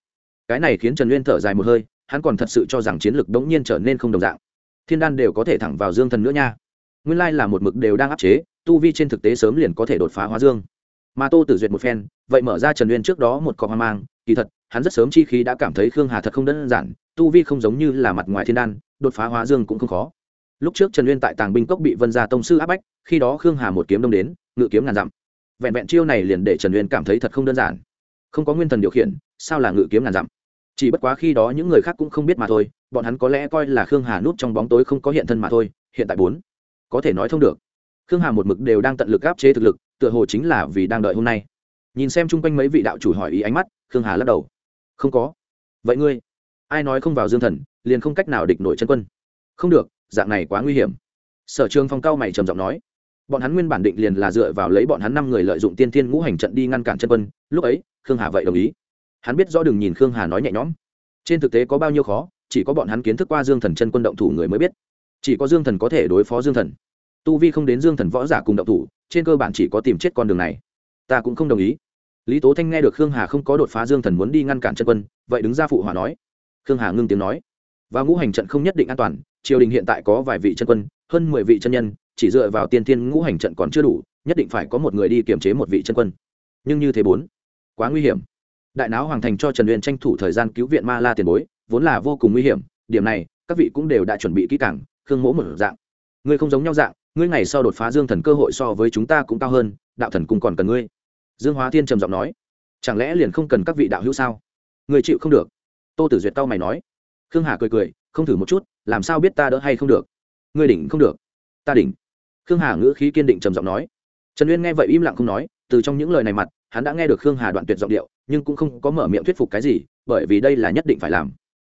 Cái này khiến trần uyên thở dài một hơi, hắn còn thật sự cho rằng chiến lược đống nhiên trở nên không đồng dạng. Thiên đan đều có thể thẳng vào dương thần nữa nha. Nguyên lai là một mực đều đang áp chế, tu vi trên thực tế sớm liền có thể đột phá hóa dương. Mà tô tử duyệt một phen, vậy mở ra trần uyên trước đó một cọc hoang mang, kỳ thật hắn rất sớm chi khí đã cảm thấy khương hà thật không đơn giản, tu vi không giống như là mặt ngoài thiên đan, đột phá hóa dương cũng không khó. Lúc trước trần uyên tại tàng binh cốc bị vân gia tông sư áp bách, khi đó khương hà một kiếm đông đến, ngự kiếm ngàn dặm. Vẹn vẹn chiêu này liền để trần uyên cảm thấy thật không đơn giản. Không có nguyên thần điều khiển, sao là ngự kiếm ngàn dặm? Chỉ bất quá khi đó những người khác cũng không biết mà thôi, bọn hắn có lẽ coi là khương hà núp trong bóng tối không có hiện thân mà thôi, hiện tại bốn. Có thể nói thông được. Khương hà một mực đều đang tận lực áp chế thực lực, tựa hồ chính là vì đang đợi hôm nay. Nhìn xem chung quanh mấy vị đạo chủ hỏi ý ánh mắt, khương hà lắc đầu không có. Vậy ngươi? Ai nói không vào dương thần, liền không cách nào địch nổi chân quân? Không được, dạng này quá nguy hiểm. Sở trường phong cao mày trầm giọng nói. Bọn hắn nguyên bản định liền là dựa vào lấy bọn hắn năm người lợi dụng tiên thiên ngũ hành trận đi ngăn cản chân quân, lúc ấy, khương hà vậy đồng ý. Hắn biết rõ đừng nhìn khương hà nói nhẹ nhõm. Trên thực tế có bao nhiêu khó, chỉ có bọn hắn kiến thức qua dương thần chân quân động thủ người mới biết. Chỉ có dương thần có thể đối phó dương thần. Tu vi không đến dương thần võ giả cùng động thủ, trên cơ bản chỉ có tìm chết con đường này. Ta cũng không đồng ý lý tố thanh nghe được khương hà không có đột phá dương thần muốn đi ngăn cản chân quân, vậy đứng ra phụ hòa nói. Khương hà ngưng tiếng nói. Và ngũ hành trận không nhất định an toàn, triều đình hiện tại có vài vị chân quân, hơn mười vị chân nhân, chỉ dựa vào tiên tiên ngũ hành trận còn chưa đủ, nhất định phải có một người đi kiềm chế một vị chân quân. Nhưng như thế bốn, quá nguy hiểm. Đại não hoàng thành cho trần uyên tranh thủ thời gian cứu viện ma la tiền bối, vốn là vô cùng nguy hiểm, điểm này, các vị cũng đều đã chuẩn bị kỹ càng, khương mỗ một dạng. Ngươi không giống nhau dạng, ngươi ngày sau đột phá dương thần cơ hội so với chúng ta cũng cao hơn, đạo thần cũng còn cần ngươi dương hóa thiên trầm giọng nói, chẳng lẽ liền không cần các vị đạo hữu sao? Người chịu không được. Tô tử duyệt cao mày nói. Khương hà cười cười, không thử một chút, làm sao biết ta đỡ hay không được? Người đỉnh không được. Ta đỉnh. Khương hà ngữ khí kiên định trầm giọng nói. Trần uyên nghe vậy im lặng không nói, từ trong những lời này mặt, hắn đã nghe được khương hà đoạn tuyệt giọng điệu, nhưng cũng không có mở miệng thuyết phục cái gì, bởi vì đây là nhất định phải làm.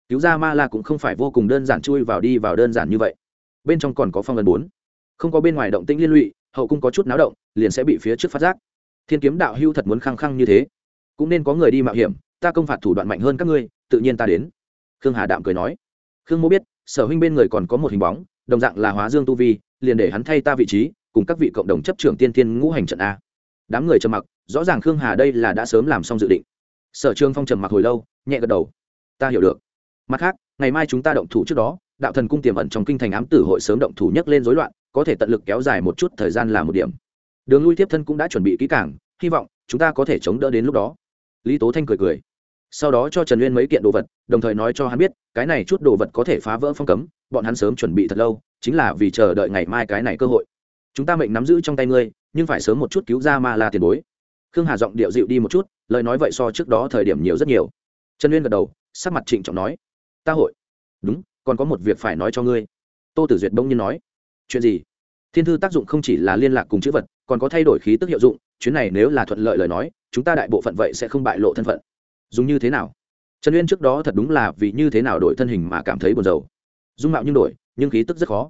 Cứu ra ma la cũng không phải vô cùng đơn giản chui vào đi vào đơn giản như vậy. Bên trong còn có phong ấn bốn. Không có bên ngoài động tĩnh liên lụy, hậu cung có chút náo động, liền sẽ bị phía trước phát giác thiên kiếm đạo hưu thật muốn khăng khăng như thế. Cũng nên có người đi mạo hiểm, ta công phạt thủ đoạn mạnh hơn các ngươi, tự nhiên ta đến. Khương hà đạm cười nói. Khương mô biết, sở huynh bên người còn có một hình bóng, đồng dạng là hóa dương tu vi, liền để hắn thay ta vị trí, cùng các vị cộng đồng chấp trưởng tiên tiên ngũ hành trận a. Đám người trầm mặc, rõ ràng khương hà đây là đã sớm làm xong dự định. Sở trường phong trầm mặc hồi lâu, nhẹ gật đầu. Ta hiểu được. Mặt khác, ngày mai chúng ta động thủ trước đó, đạo thần cung tiềm ẩn trong kinh thành ám tử hội sớm động thủ nhấc lên rối loạn, có thể tận lực kéo dài một chút thời gian là một điểm đường lui tiếp thân cũng đã chuẩn bị kỹ càng, hy vọng chúng ta có thể chống đỡ đến lúc đó. Lý tố thanh cười cười. Sau đó cho trần uyên mấy kiện đồ vật, đồng thời nói cho hắn biết, cái này chút đồ vật có thể phá vỡ phong cấm, bọn hắn sớm chuẩn bị thật lâu, chính là vì chờ đợi ngày mai cái này cơ hội. Chúng ta mệnh nắm giữ trong tay ngươi, nhưng phải sớm một chút cứu ra ma la tiền bối. Khương hà giọng điệu dịu đi một chút, lời nói vậy so trước đó thời điểm nhiều rất nhiều. Trần uyên gật đầu, sắc mặt trịnh trọng nói, ta hội. Đúng, còn có một việc phải nói cho ngươi. Tô tử duyệt bỗng nhiên nói, chuyện gì? Thiên thư tác dụng không chỉ là liên lạc cùng chữ vật còn có thay đổi khí tức hiệu dụng, chuyến này nếu là thuận lợi lời nói, chúng ta đại bộ phận vậy sẽ không bại lộ thân phận. Dùng như thế nào? Trần uyên trước đó thật đúng là vì như thế nào đổi thân hình mà cảm thấy buồn rầu. Dung mạo nhưng đổi, nhưng khí tức rất khó.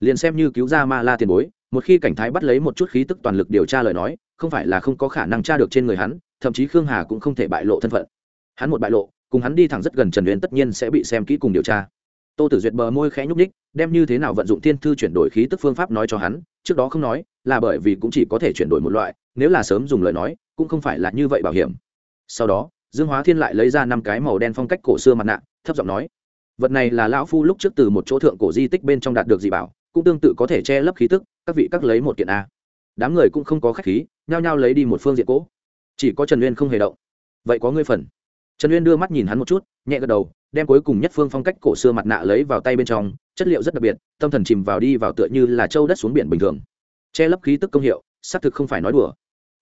Liền xem như cứu ra ma la tiền bối, một khi cảnh thái bắt lấy một chút khí tức toàn lực điều tra lời nói, không phải là không có khả năng tra được trên người hắn, thậm chí khương hà cũng không thể bại lộ thân phận. Hắn một bại lộ, cùng hắn đi thẳng rất gần trần uyên tất nhiên sẽ bị xem kỹ cùng điều tra tô tử duyệt bờ môi khẽ nhúc ních đem như thế nào vận dụng thiên thư chuyển đổi khí tức phương pháp nói cho hắn, trước đó không nói, là bởi vì cũng chỉ có thể chuyển đổi một loại, nếu là sớm dùng lời nói, cũng không phải là như vậy bảo hiểm. Sau đó, dương hóa thiên lại lấy ra năm cái màu đen phong cách cổ xưa mặt nạ, thấp giọng nói, vật này là lão phu lúc trước từ một chỗ thượng cổ di tích bên trong đạt được dị bảo, cũng tương tự có thể che lấp khí tức, các vị các lấy một kiện a. Đám người cũng không có khách khí, nhao nhao lấy đi một phương diện cỗ chỉ có trần uyên không hề động. Vậy có ngươi phần. Trần uyên đưa mắt nhìn hắn một chút, nhẹ gật đầu đem cuối cùng nhất phương phong cách cổ xưa mặt nạ lấy vào tay bên trong, chất liệu rất đặc biệt, tâm thần chìm vào đi vào tựa như là châu đất xuống biển bình thường. Che lấp khí tức công hiệu, xác thực không phải nói đùa.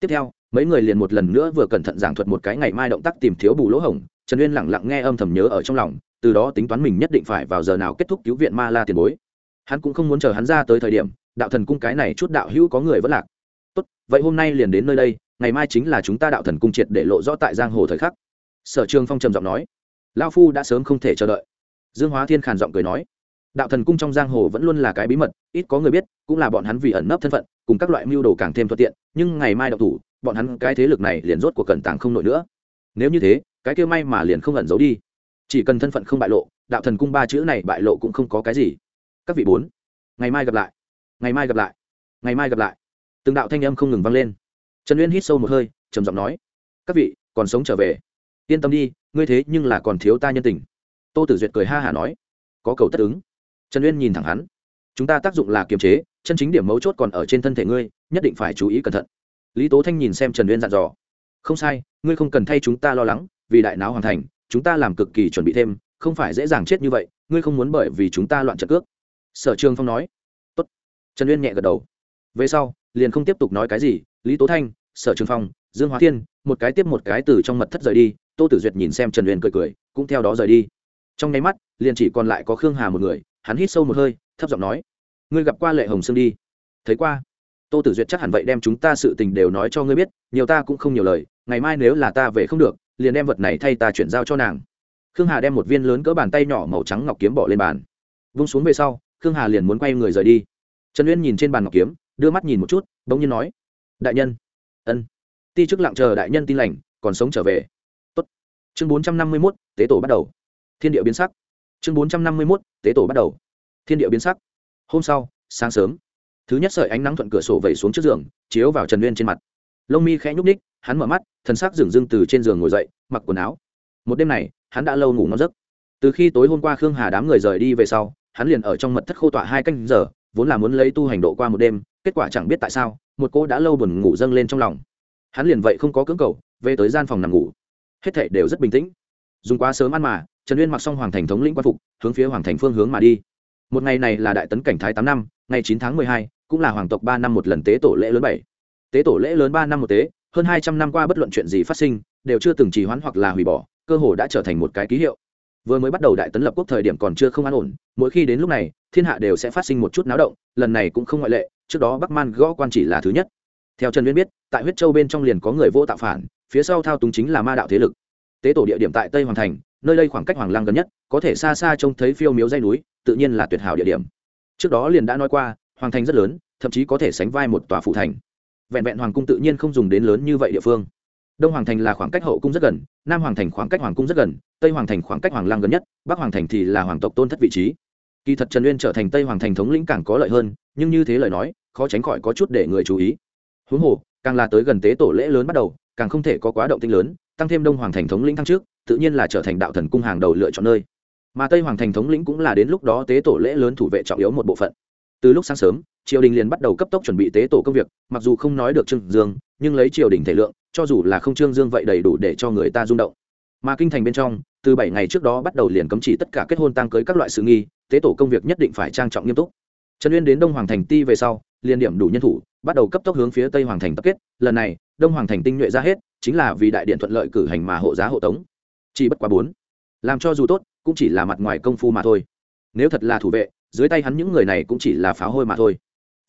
Tiếp theo, mấy người liền một lần nữa vừa cẩn thận giảng thuật một cái ngày mai động tác tìm thiếu bù lỗ hổng, trần uyên lẳng lặng nghe âm thầm nhớ ở trong lòng, từ đó tính toán mình nhất định phải vào giờ nào kết thúc cứu viện ma la tiền bối. Hắn cũng không muốn chờ hắn ra tới thời điểm, đạo thần cung cái này chút đạo hữu có người vẫn lạc. Tốt, vậy hôm nay liền đến nơi đây, ngày mai chính là chúng ta đạo thần cung triệt để lộ rõ tại giang hồ thời khắc. Sở trường phong trầm giọng nói lao phu đã sớm không thể chờ đợi. Dương hóa thiên khàn giọng cười nói, đạo thần cung trong giang hồ vẫn luôn là cái bí mật, ít có người biết, cũng là bọn hắn vì ẩn nấp thân phận, cùng các loại mưu đồ càng thêm thuận tiện, nhưng ngày mai đậu thủ, bọn hắn cái thế lực này liền rốt cuộc cẩn tàng không nổi nữa. Nếu như thế, cái kia may mà liền không ẩn giấu đi. Chỉ cần thân phận không bại lộ, đạo thần cung ba chữ này bại lộ cũng không có cái gì. Các vị bốn, ngày mai gặp lại, ngày mai gặp lại, ngày mai gặp lại. Từng đạo thanh âm không ngừng vang lên. Trần uyên hít sâu một hơi, trầm giọng nói, các vị, còn sống trở về. Yên tâm đi ngươi thế nhưng là còn thiếu ta nhân tình. Tô tử duyệt cười ha hả nói, có cầu tất ứng. Trần uyên nhìn thẳng hắn, chúng ta tác dụng là kiềm chế, chân chính điểm mấu chốt còn ở trên thân thể ngươi, nhất định phải chú ý cẩn thận. Lý tố thanh nhìn xem trần uyên dặn dò, không sai, ngươi không cần thay chúng ta lo lắng, vì đại não hoàn thành, chúng ta làm cực kỳ chuẩn bị thêm, không phải dễ dàng chết như vậy, ngươi không muốn bởi vì chúng ta loạn trận cước. Sở trường phong nói, Tốt. trần uyên nhẹ gật đầu. Về sau, liền không tiếp tục nói cái gì, lý tố thanh, sở trường phong, dương hóa thiên, một cái tiếp một cái từ trong mật thất rời đi tô tử duyệt nhìn xem trần uyên cười cười, cũng theo đó rời đi. Trong nháy mắt, liền chỉ còn lại có khương hà một người, hắn hít sâu một hơi, thấp giọng nói, ngươi gặp qua lệ hồng sương đi? Thấy qua. Tô tử duyệt chắc hẳn vậy đem chúng ta sự tình đều nói cho ngươi biết, nhiều ta cũng không nhiều lời, ngày mai nếu là ta về không được, liền đem vật này thay ta chuyển giao cho nàng. Khương hà đem một viên lớn cỡ bàn tay nhỏ màu trắng ngọc kiếm bỏ lên bàn. Vung xuống về sau, khương hà liền muốn quay người rời đi. Trần uyên nhìn trên bàn ngọc kiếm, đưa mắt nhìn một chút, bỗng nhiên nói, đại nhân. Ân. Ti chức lặng chờ đại nhân tin lành, còn sống trở về chương bốn trăm năm mươi mốt, tế tổ bắt đầu. Thiên địa biến sắc. Chương bốn trăm năm mươi mốt, tế tổ bắt đầu. Thiên địa biến sắc. Hôm sau, sáng sớm, thứ nhất sợi ánh nắng thuận cửa sổ vẩy xuống trước giường, chiếu vào trần nguyên trên mặt. Lông mi khẽ nhúc ních hắn mở mắt, thần sắc dừng dưng từ trên giường ngồi dậy, mặc quần áo. Một đêm này, hắn đã lâu ngủ ngon giấc. Từ khi tối hôm qua khương hà đám người rời đi về sau, hắn liền ở trong mật thất khô tọa hai canh giờ, vốn là muốn lấy tu hành độ qua một đêm, kết quả chẳng biết tại sao, một cô đã lâu buồn ngủ dâng lên trong lòng. Hắn liền vậy không có cưỡng cầu, về tới gian phòng nằm ngủ hết thảy đều rất bình tĩnh. Dùng quá sớm ăn mà, trần uyên mặc xong hoàng thành thống lĩnh quan phục, hướng phía hoàng thành phương hướng mà đi. Một ngày này là đại tấn cảnh thái tám năm, ngày chín tháng mười hai, cũng là hoàng tộc ba năm một lần tế tổ lễ lớn bảy. Tế tổ lễ lớn ba năm một tế, hơn hai trăm năm qua bất luận chuyện gì phát sinh, đều chưa từng trì hoãn hoặc là hủy bỏ, cơ hồ đã trở thành một cái ký hiệu. Vừa mới bắt đầu đại tấn lập quốc thời điểm còn chưa không an ổn, mỗi khi đến lúc này, thiên hạ đều sẽ phát sinh một chút náo động, lần này cũng không ngoại lệ, trước đó bắc man gõ quan chỉ là thứ nhất. Theo trần uyên biết, tại huyết châu bên trong liền có người vô tạo phản phía sau thao túng chính là ma đạo thế lực. Tế tổ địa điểm tại tây hoàng thành, nơi đây khoảng cách hoàng lang gần nhất, có thể xa xa trông thấy phiêu miếu dây núi, tự nhiên là tuyệt hảo địa điểm. Trước đó liền đã nói qua, hoàng thành rất lớn, thậm chí có thể sánh vai một tòa phủ thành. Vẹn vẹn hoàng cung tự nhiên không dùng đến lớn như vậy địa phương. Đông hoàng thành là khoảng cách hậu cung rất gần, nam hoàng thành khoảng cách hoàng cung rất gần, tây hoàng thành khoảng cách hoàng lang gần nhất, bắc hoàng thành thì là hoàng tộc tôn thất vị trí. Kỳ thật trần uyên trở thành tây hoàng thành thống lĩnh càng có lợi hơn, nhưng như thế lời nói, khó tránh khỏi có chút để người chú ý. Huống hồ, càng là tới gần tế tổ lễ lớn bắt đầu càng không thể có quá động tinh lớn, tăng thêm đông hoàng thành thống lĩnh thăng trước, tự nhiên là trở thành đạo thần cung hàng đầu lựa chọn nơi. Mà tây hoàng thành thống lĩnh cũng là đến lúc đó tế tổ lễ lớn thủ vệ trọng yếu một bộ phận. Từ lúc sáng sớm, triều đình liền bắt đầu cấp tốc chuẩn bị tế tổ công việc, mặc dù không nói được trương dương, nhưng lấy triều đình thể lượng, cho dù là không trương dương vậy đầy đủ để cho người ta rung động. Mà kinh thành bên trong, từ bảy ngày trước đó bắt đầu liền cấm chỉ tất cả kết hôn tăng cưới các loại sự nghi, tế tổ công việc nhất định phải trang trọng nghiêm túc. Trần uyên đến đông hoàng thành ti về sau, liền điểm đủ nhân thủ, bắt đầu cấp tốc hướng phía tây hoàng thành tập kết, lần này đông hoàng thành tinh nhuệ ra hết, chính là vì đại điện thuận lợi cử hành mà hộ giá hộ tống. Chỉ bất quá bốn, làm cho dù tốt, cũng chỉ là mặt ngoài công phu mà thôi. Nếu thật là thủ vệ, dưới tay hắn những người này cũng chỉ là pháo hôi mà thôi.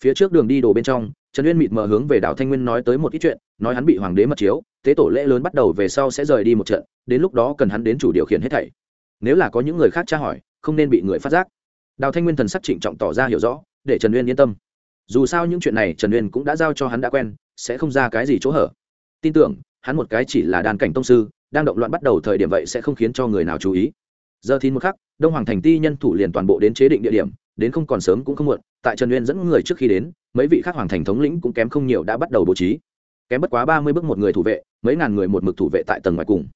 Phía trước đường đi đồ bên trong, trần uyên mịt mờ hướng về đảo thanh nguyên nói tới một ít chuyện, nói hắn bị hoàng đế mật chiếu, tế tổ lễ lớn bắt đầu về sau sẽ rời đi một trận, đến lúc đó cần hắn đến chủ điều khiển hết thảy. Nếu là có những người khác tra hỏi, không nên bị người phát giác. Đào thanh nguyên thần sắc trịnh trọng tỏ ra hiểu rõ, để trần uyên yên tâm. Dù sao những chuyện này trần uyên cũng đã giao cho hắn đã quen sẽ không ra cái gì chỗ hở. Tin tưởng, hắn một cái chỉ là đàn cảnh tông sư, đang động loạn bắt đầu thời điểm vậy sẽ không khiến cho người nào chú ý. Giờ thì một khắc, đông hoàng thành ti nhân thủ liền toàn bộ đến chế định địa điểm, đến không còn sớm cũng không muộn, tại trần uyên dẫn người trước khi đến, mấy vị khác hoàng thành thống lĩnh cũng kém không nhiều đã bắt đầu bố trí. Kém bất quá ba mươi bước một người thủ vệ, mấy ngàn người một mực thủ vệ tại tầng ngoài cùng.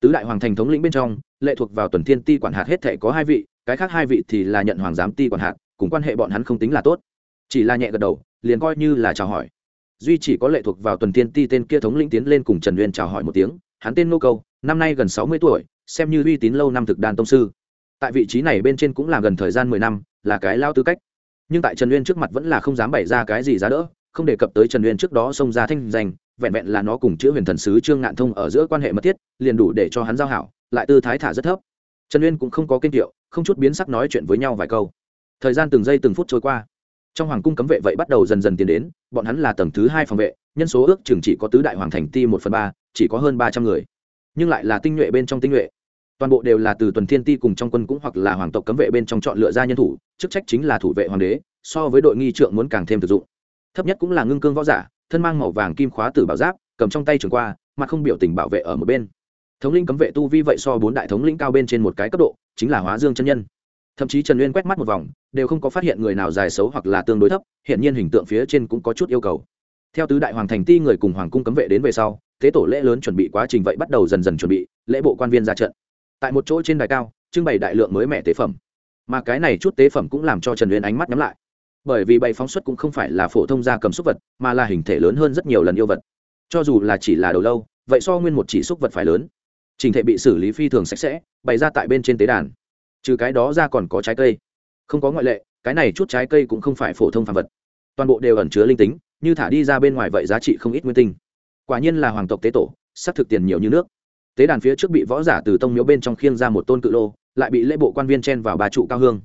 Tứ đại hoàng thành thống lĩnh bên trong, lệ thuộc vào tuần thiên ti quản hạt hết thể có hai vị, cái khác hai vị thì là nhận hoàng giám ti quản hạt, cùng quan hệ bọn hắn không tính là tốt. Chỉ là nhẹ gật đầu, liền coi như là chào hỏi duy chỉ có lệ thuộc vào tuần thiên ti tên kia thống lĩnh tiến lên cùng trần uyên chào hỏi một tiếng, hắn tên nô câu, năm nay gần sáu mươi tuổi, xem như uy tín lâu năm thực đàn tông sư. Tại vị trí này bên trên cũng là gần thời gian mười năm, là cái lao tư cách. Nhưng tại trần uyên trước mặt vẫn là không dám bày ra cái gì giá đỡ, không đề cập tới trần uyên trước đó xông ra thanh danh, vẹn vẹn là nó cùng chữ huyền thần sứ trương ngạn thông ở giữa quan hệ mật thiết, liền đủ để cho hắn giao hảo, lại tư thái thả rất thấp. Trần uyên cũng không có kinh tiệu không chút biến sắc nói chuyện với nhau vài câu. Thời gian từng giây từng phút trôi qua trong hoàng cung cấm vệ vậy bắt đầu dần dần tiến đến, bọn hắn là tầng thứ hai phòng vệ, nhân số ước chừng chỉ có tứ đại hoàng thành ti một phần ba, chỉ có hơn ba trăm người. Nhưng lại là tinh nhuệ bên trong tinh nhuệ. Toàn bộ đều là từ tuần thiên ti cùng trong quân cũng hoặc là hoàng tộc cấm vệ bên trong chọn lựa ra nhân thủ, chức trách chính là thủ vệ hoàng đế, so với đội nghi trượng muốn càng thêm thực dụng. Thấp nhất cũng là ngưng cương võ giả, thân mang màu vàng kim khóa tử bảo giáp, cầm trong tay trường qua, mà không biểu tình bảo vệ ở một bên. Thống lĩnh cấm vệ tu vi vậy so bốn đại thống lĩnh cao bên trên một cái cấp độ, chính là hóa dương chân nhân thậm chí trần uyên quét mắt một vòng đều không có phát hiện người nào dài xấu hoặc là tương đối thấp hiện nhiên hình tượng phía trên cũng có chút yêu cầu theo tứ đại hoàng thành ti người cùng hoàng cung cấm vệ đến về sau thế tổ lễ lớn chuẩn bị quá trình vậy bắt đầu dần dần chuẩn bị lễ bộ quan viên ra trận tại một chỗ trên đài cao trưng bày đại lượng mới mẻ tế phẩm mà cái này chút tế phẩm cũng làm cho trần uyên ánh mắt nhắm lại bởi vì bày phóng xuất cũng không phải là phổ thông gia cầm xúc vật mà là hình thể lớn hơn rất nhiều lần yêu vật cho dù là chỉ là đầu lâu vậy so nguyên một chỉ xúc vật phải lớn trình thể bị xử lý phi thường sạch sẽ bày ra tại bên trên tế đàn trừ cái đó ra còn có trái cây. Không có ngoại lệ, cái này chút trái cây cũng không phải phổ thông phàm vật. Toàn bộ đều ẩn chứa linh tính, như thả đi ra bên ngoài vậy giá trị không ít nguyên tinh. Quả nhiên là hoàng tộc tế tổ, sắp thực tiền nhiều như nước. Tế đàn phía trước bị võ giả từ tông miếu bên trong khiêng ra một tôn cự lô, lại bị lễ bộ quan viên chen vào ba trụ cao hương.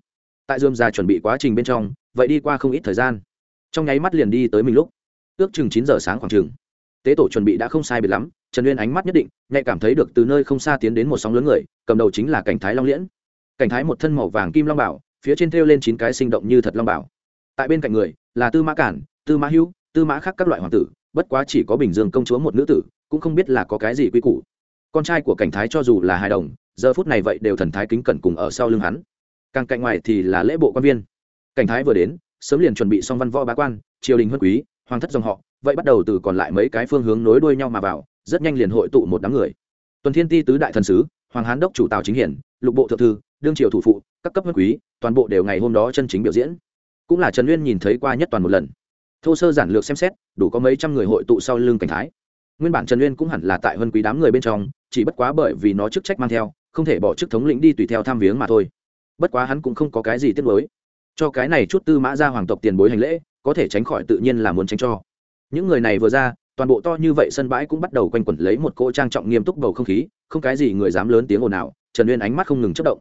Tại dươm già chuẩn bị quá trình bên trong, vậy đi qua không ít thời gian. Trong nháy mắt liền đi tới mình lúc. Ước chừng chín giờ sáng khoảng chừng. Tế tổ chuẩn bị đã không sai biệt lắm, trần uyên ánh mắt nhất định, nhạy cảm thấy được từ nơi không xa tiến đến một sóng lớn người, cầm đầu chính là cảnh thái long liễn cảnh thái một thân màu vàng kim long bảo, phía trên thêu lên chín cái sinh động như thật long bảo. Tại bên cạnh người, là tư mã cản, tư mã hữu, tư mã khác các loại hoàng tử, bất quá chỉ có bình dương công chúa một nữ tử, cũng không biết là có cái gì quy củ. Con trai của cảnh thái cho dù là hài đồng, giờ phút này vậy đều thần thái kính cẩn cùng ở sau lưng hắn. Càng cạnh ngoài thì là lễ bộ quan viên. Cảnh thái vừa đến, sớm liền chuẩn bị xong văn võ bá quan, triều đình huân quý, hoàng thất dòng họ, vậy bắt đầu từ còn lại mấy cái phương hướng nối đuôi nhau mà vào, rất nhanh liền hội tụ một đám người. Tuần thiên ti tứ đại thần sứ, hoàng hán đốc chủ tào chính hiển, lục bộ thượng thư đương triều thủ phụ, các cấp huân quý, toàn bộ đều ngày hôm đó chân chính biểu diễn. Cũng là trần uyên nhìn thấy qua nhất toàn một lần. Thô sơ giản lược xem xét, đủ có mấy trăm người hội tụ sau lưng cảnh thái. Nguyên bản trần uyên cũng hẳn là tại huân quý đám người bên trong, chỉ bất quá bởi vì nó chức trách mang theo, không thể bỏ chức thống lĩnh đi tùy theo tham viếng mà thôi. Bất quá hắn cũng không có cái gì tiếc lối cho cái này chút tư mã ra hoàng tộc tiền bối hành lễ, có thể tránh khỏi tự nhiên là muốn tránh cho. Những người này vừa ra, toàn bộ to như vậy sân bãi cũng bắt đầu quanh quẩn lấy một cỗ trang trọng nghiêm túc bầu không khí, không cái gì người dám lớn tiếng ồn ào, trần uyên ánh mắt không ngừng chất động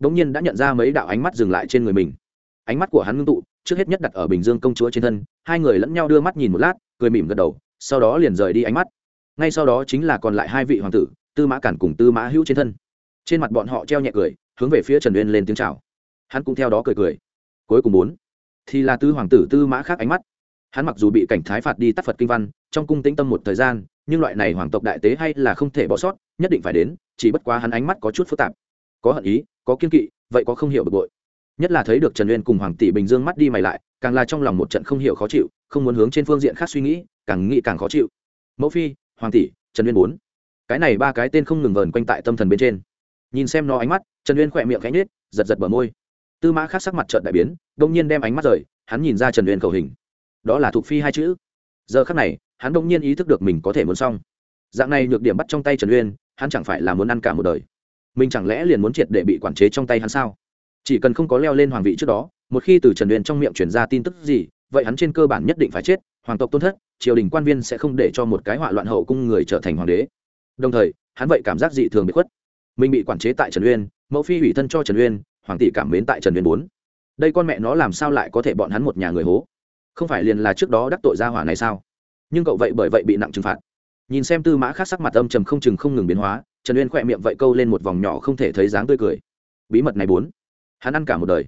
bỗng nhiên đã nhận ra mấy đạo ánh mắt dừng lại trên người mình. Ánh mắt của hắn ngưng tụ, trước hết nhất đặt ở bình dương công chúa trên thân, hai người lẫn nhau đưa mắt nhìn một lát, cười mỉm gật đầu, sau đó liền rời đi ánh mắt. Ngay sau đó chính là còn lại hai vị hoàng tử, tư mã cản cùng tư mã hữu trên thân. Trên mặt bọn họ treo nhẹ cười, hướng về phía trần uyên lên tiếng chào. Hắn cũng theo đó cười cười. Cuối cùng bốn, thì là tư hoàng tử tư mã khác ánh mắt. Hắn mặc dù bị cảnh thái phạt đi tắt phật kinh văn, trong cung tĩnh tâm một thời gian, nhưng loại này hoàng tộc đại tế hay là không thể bỏ sót, nhất định phải đến, chỉ bất quá hắn ánh mắt có chút phức tạp. Có hận ý có kiên kỵ, vậy có không hiểu bực bội. Nhất là thấy được trần uyên cùng hoàng tỷ bình dương mắt đi mày lại, càng là trong lòng một trận không hiểu khó chịu, không muốn hướng trên phương diện khác suy nghĩ, càng nghĩ càng khó chịu. Mẫu phi, hoàng tỷ, trần uyên bốn. Cái này ba cái tên không ngừng vờn quanh tại tâm thần bên trên. Nhìn xem nó ánh mắt, trần uyên khỏe miệng cánh nết giật giật bờ môi. Tư mã khác sắc mặt trợn đại biến, đông nhiên đem ánh mắt rời, hắn nhìn ra trần uyên khẩu hình. Đó là thuộc phi hai chữ. Giờ khắc này, hắn đông nhiên ý thức được mình có thể muốn xong. Dạng này nhược điểm bắt trong tay trần uyên, hắn chẳng phải là muốn ăn cả một đời mình chẳng lẽ liền muốn triệt để bị quản chế trong tay hắn sao? Chỉ cần không có leo lên hoàng vị trước đó, một khi từ trần uyên trong miệng truyền ra tin tức gì, vậy hắn trên cơ bản nhất định phải chết, hoàng tộc tôn thất, triều đình quan viên sẽ không để cho một cái họa loạn hậu cung người trở thành hoàng đế. Đồng thời, hắn vậy cảm giác dị thường bị khuất. Mình bị quản chế tại trần uyên, mẫu phi hủy thân cho trần uyên, hoàng tỷ cảm mến tại trần uyên bốn. Đây con mẹ nó làm sao lại có thể bọn hắn một nhà người hố? Không phải liền là trước đó đắc tội gia hỏa này sao? Nhưng cậu vậy bởi vậy bị nặng trừng phạt. Nhìn xem tư mã khác sắc mặt âm trầm không chừng không ngừng biến hóa trần uyên khỏe miệng vậy câu lên một vòng nhỏ không thể thấy dáng tươi cười bí mật này bốn hắn ăn cả một đời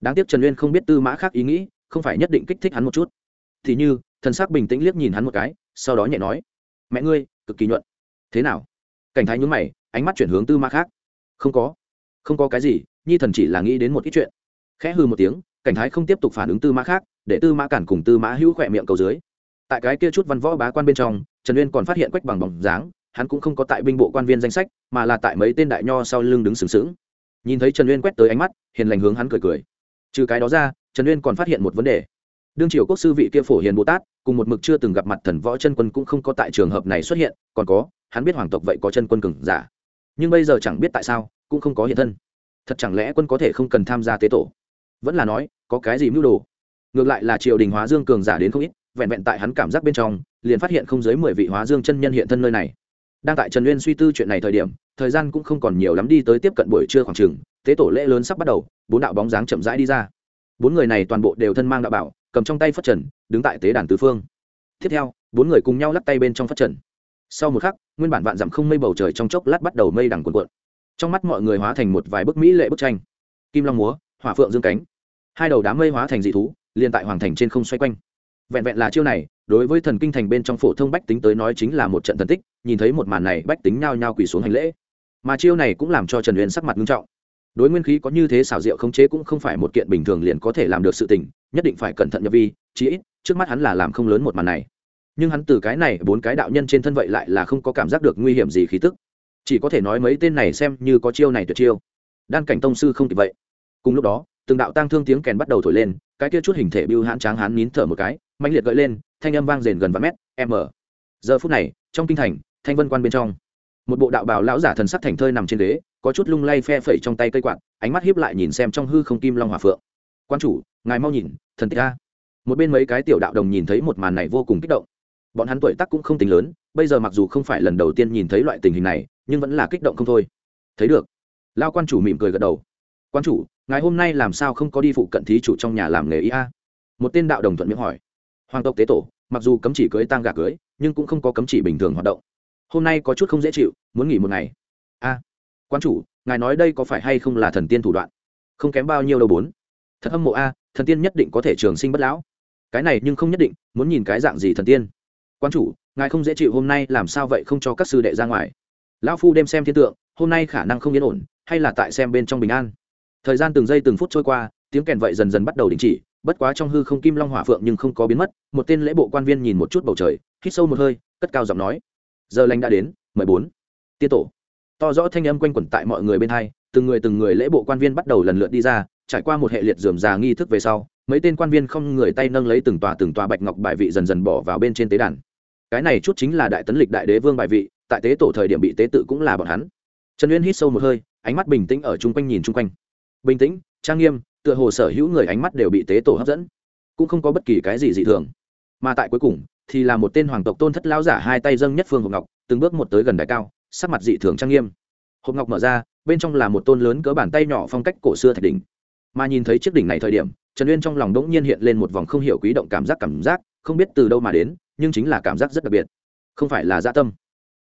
đáng tiếc trần uyên không biết tư mã khác ý nghĩ không phải nhất định kích thích hắn một chút thì như thần sắc bình tĩnh liếc nhìn hắn một cái sau đó nhẹ nói mẹ ngươi cực kỳ nhuận thế nào cảnh thái nhún mày ánh mắt chuyển hướng tư mã khác không có không có cái gì nhi thần chỉ là nghĩ đến một ít chuyện khẽ hư một tiếng cảnh thái không tiếp tục phản ứng tư mã khác để tư mã cản cùng tư mã hữu khỏe miệng cầu dưới tại cái kia chút văn võ bá quan bên trong trần uyên còn phát hiện quách bằng bóng dáng hắn cũng không có tại binh bộ quan viên danh sách, mà là tại mấy tên đại nho sau lưng đứng sừng sững. Nhìn thấy trần uyên quét tới ánh mắt, hiền lành hướng hắn cười cười. Trừ cái đó ra, trần uyên còn phát hiện một vấn đề. Đương triều quốc sư vị kia phổ hiền bồ tát, cùng một mực chưa từng gặp mặt thần võ chân quân cũng không có tại trường hợp này xuất hiện, còn có, hắn biết hoàng tộc vậy có chân quân cừng giả. Nhưng bây giờ chẳng biết tại sao, cũng không có hiện thân. Thật chẳng lẽ quân có thể không cần tham gia tế tổ? Vẫn là nói, có cái gì mưu đồ? Ngược lại là triều đình hóa dương cường giả đến không ít, vẹn vẹn tại hắn cảm giác bên trong, liền phát hiện không dưới mười vị hóa dương chân nhân hiện thân nơi này đang tại trần uyên suy tư chuyện này thời điểm, thời gian cũng không còn nhiều lắm đi tới tiếp cận buổi trưa khoảng trường tế tổ lễ lớn sắp bắt đầu, bốn đạo bóng dáng chậm rãi đi ra. Bốn người này toàn bộ đều thân mang đạo bảo, cầm trong tay phất trần, đứng tại tế đàn tứ phương. Tiếp theo, bốn người cùng nhau lắc tay bên trong phất trần. Sau một khắc, nguyên bản vạn dặm không mây bầu trời trong chốc lát bắt đầu mây đằng cuộn cuộn. Trong mắt mọi người hóa thành một vài bức mỹ lệ bức tranh. Kim long múa, hỏa phượng dương cánh. Hai đầu đám mây hóa thành dị thú, liền tại hoàng thành trên không xoay quanh. Vẹn vẹn là chiêu này, đối với thần kinh thành bên trong phổ thông bách tính tới nói chính là một trận thần tích nhìn thấy một màn này bách tính nhao nhao quỳ xuống hành lễ. Mà chiêu này cũng làm cho trần huyền sắc mặt nghiêm trọng. Đối nguyên khí có như thế xảo diệu khống chế cũng không phải một kiện bình thường liền có thể làm được sự tình, nhất định phải cẩn thận nhập vi, chí ít, trước mắt hắn là làm không lớn một màn này. Nhưng hắn từ cái này, bốn cái đạo nhân trên thân vậy lại là không có cảm giác được nguy hiểm gì khí tức. Chỉ có thể nói mấy tên này xem như có chiêu này tuyệt chiêu. Đan cảnh tông sư không kịp vậy. Cùng lúc đó, từng đạo tăng thương tiếng kèn bắt đầu thổi lên, cái kia chút hình thể bưu hãn tráng hán nín thở một cái mạnh liệt gợi lên, thanh âm vang rền gần và mét, m. Giờ phút này, trong kinh thành thanh vân quan bên trong. Một bộ đạo bào lão giả thần sắc thành thơi nằm trên ghế, có chút lung lay phe phẩy trong tay cây quạt, ánh mắt hiếp lại nhìn xem trong hư không kim long hòa phượng. Quan chủ, ngài mau nhìn, thần tích a. Một bên mấy cái tiểu đạo đồng nhìn thấy một màn này vô cùng kích động. Bọn hắn tuổi tác cũng không tính lớn, bây giờ mặc dù không phải lần đầu tiên nhìn thấy loại tình hình này, nhưng vẫn là kích động không thôi. Thấy được. Lao quan chủ mỉm cười gật đầu. Quan chủ, ngài hôm nay làm sao không có đi phụ cận thí chủ trong nhà làm nghề ý a? Một tên đạo đồng thuận miệng hỏi. Hoàng tộc tế tổ, mặc dù cấm chỉ cưới tang gà cưới, nhưng cũng không có cấm chỉ bình thường hoạt động hôm nay có chút không dễ chịu, muốn nghỉ một ngày. A, quan chủ, ngài nói đây có phải hay không là thần tiên thủ đoạn? Không kém bao nhiêu đâu bốn. Thật hâm mộ a, thần tiên nhất định có thể trường sinh bất lão. Cái này nhưng không nhất định, muốn nhìn cái dạng gì thần tiên. Quan chủ, ngài không dễ chịu hôm nay, làm sao vậy không cho các sư đệ ra ngoài? Lão phu đem xem thiên tượng, hôm nay khả năng không yên ổn, hay là tại xem bên trong bình an. Thời gian từng giây từng phút trôi qua, tiếng kèn vậy dần dần bắt đầu đình chỉ, bất quá trong hư không kim long hỏa phượng nhưng không có biến mất, một tên lễ bộ quan viên nhìn một chút bầu trời, hít sâu một hơi, cất cao giọng nói giờ lành đã đến, mười bốn. Tiên tổ. To rõ thanh âm quanh quẩn tại mọi người bên hai, từng người từng người lễ bộ quan viên bắt đầu lần lượt đi ra, trải qua một hệ liệt dườm già nghi thức về sau, mấy tên quan viên không người tay nâng lấy từng tòa từng tòa bạch ngọc bài vị dần dần bỏ vào bên trên tế đàn. Cái này chút chính là đại tấn lịch đại đế vương bài vị, tại tế tổ thời điểm bị tế tự cũng là bọn hắn. Trần uyên hít sâu một hơi, ánh mắt bình tĩnh ở chung quanh nhìn chung quanh. Bình tĩnh, trang nghiêm, tựa hồ sở hữu người ánh mắt đều bị tế tổ hấp dẫn, cũng không có bất kỳ cái gì dị thường. Mà tại cuối cùng thì là một tên hoàng tộc tôn thất lão giả hai tay dâng nhất phương hộp ngọc, từng bước một tới gần đại cao, sắc mặt dị thường trang nghiêm. Hộp ngọc mở ra, bên trong là một tôn lớn cỡ bàn tay nhỏ phong cách cổ xưa thạch đỉnh. Mà nhìn thấy chiếc đỉnh này thời điểm, trần uyên trong lòng đ ỗ n g nhiên hiện lên một vòng không hiểu quý động cảm giác cảm giác, không biết từ đâu mà đến, nhưng chính là cảm giác rất đặc biệt. Không phải là dã tâm.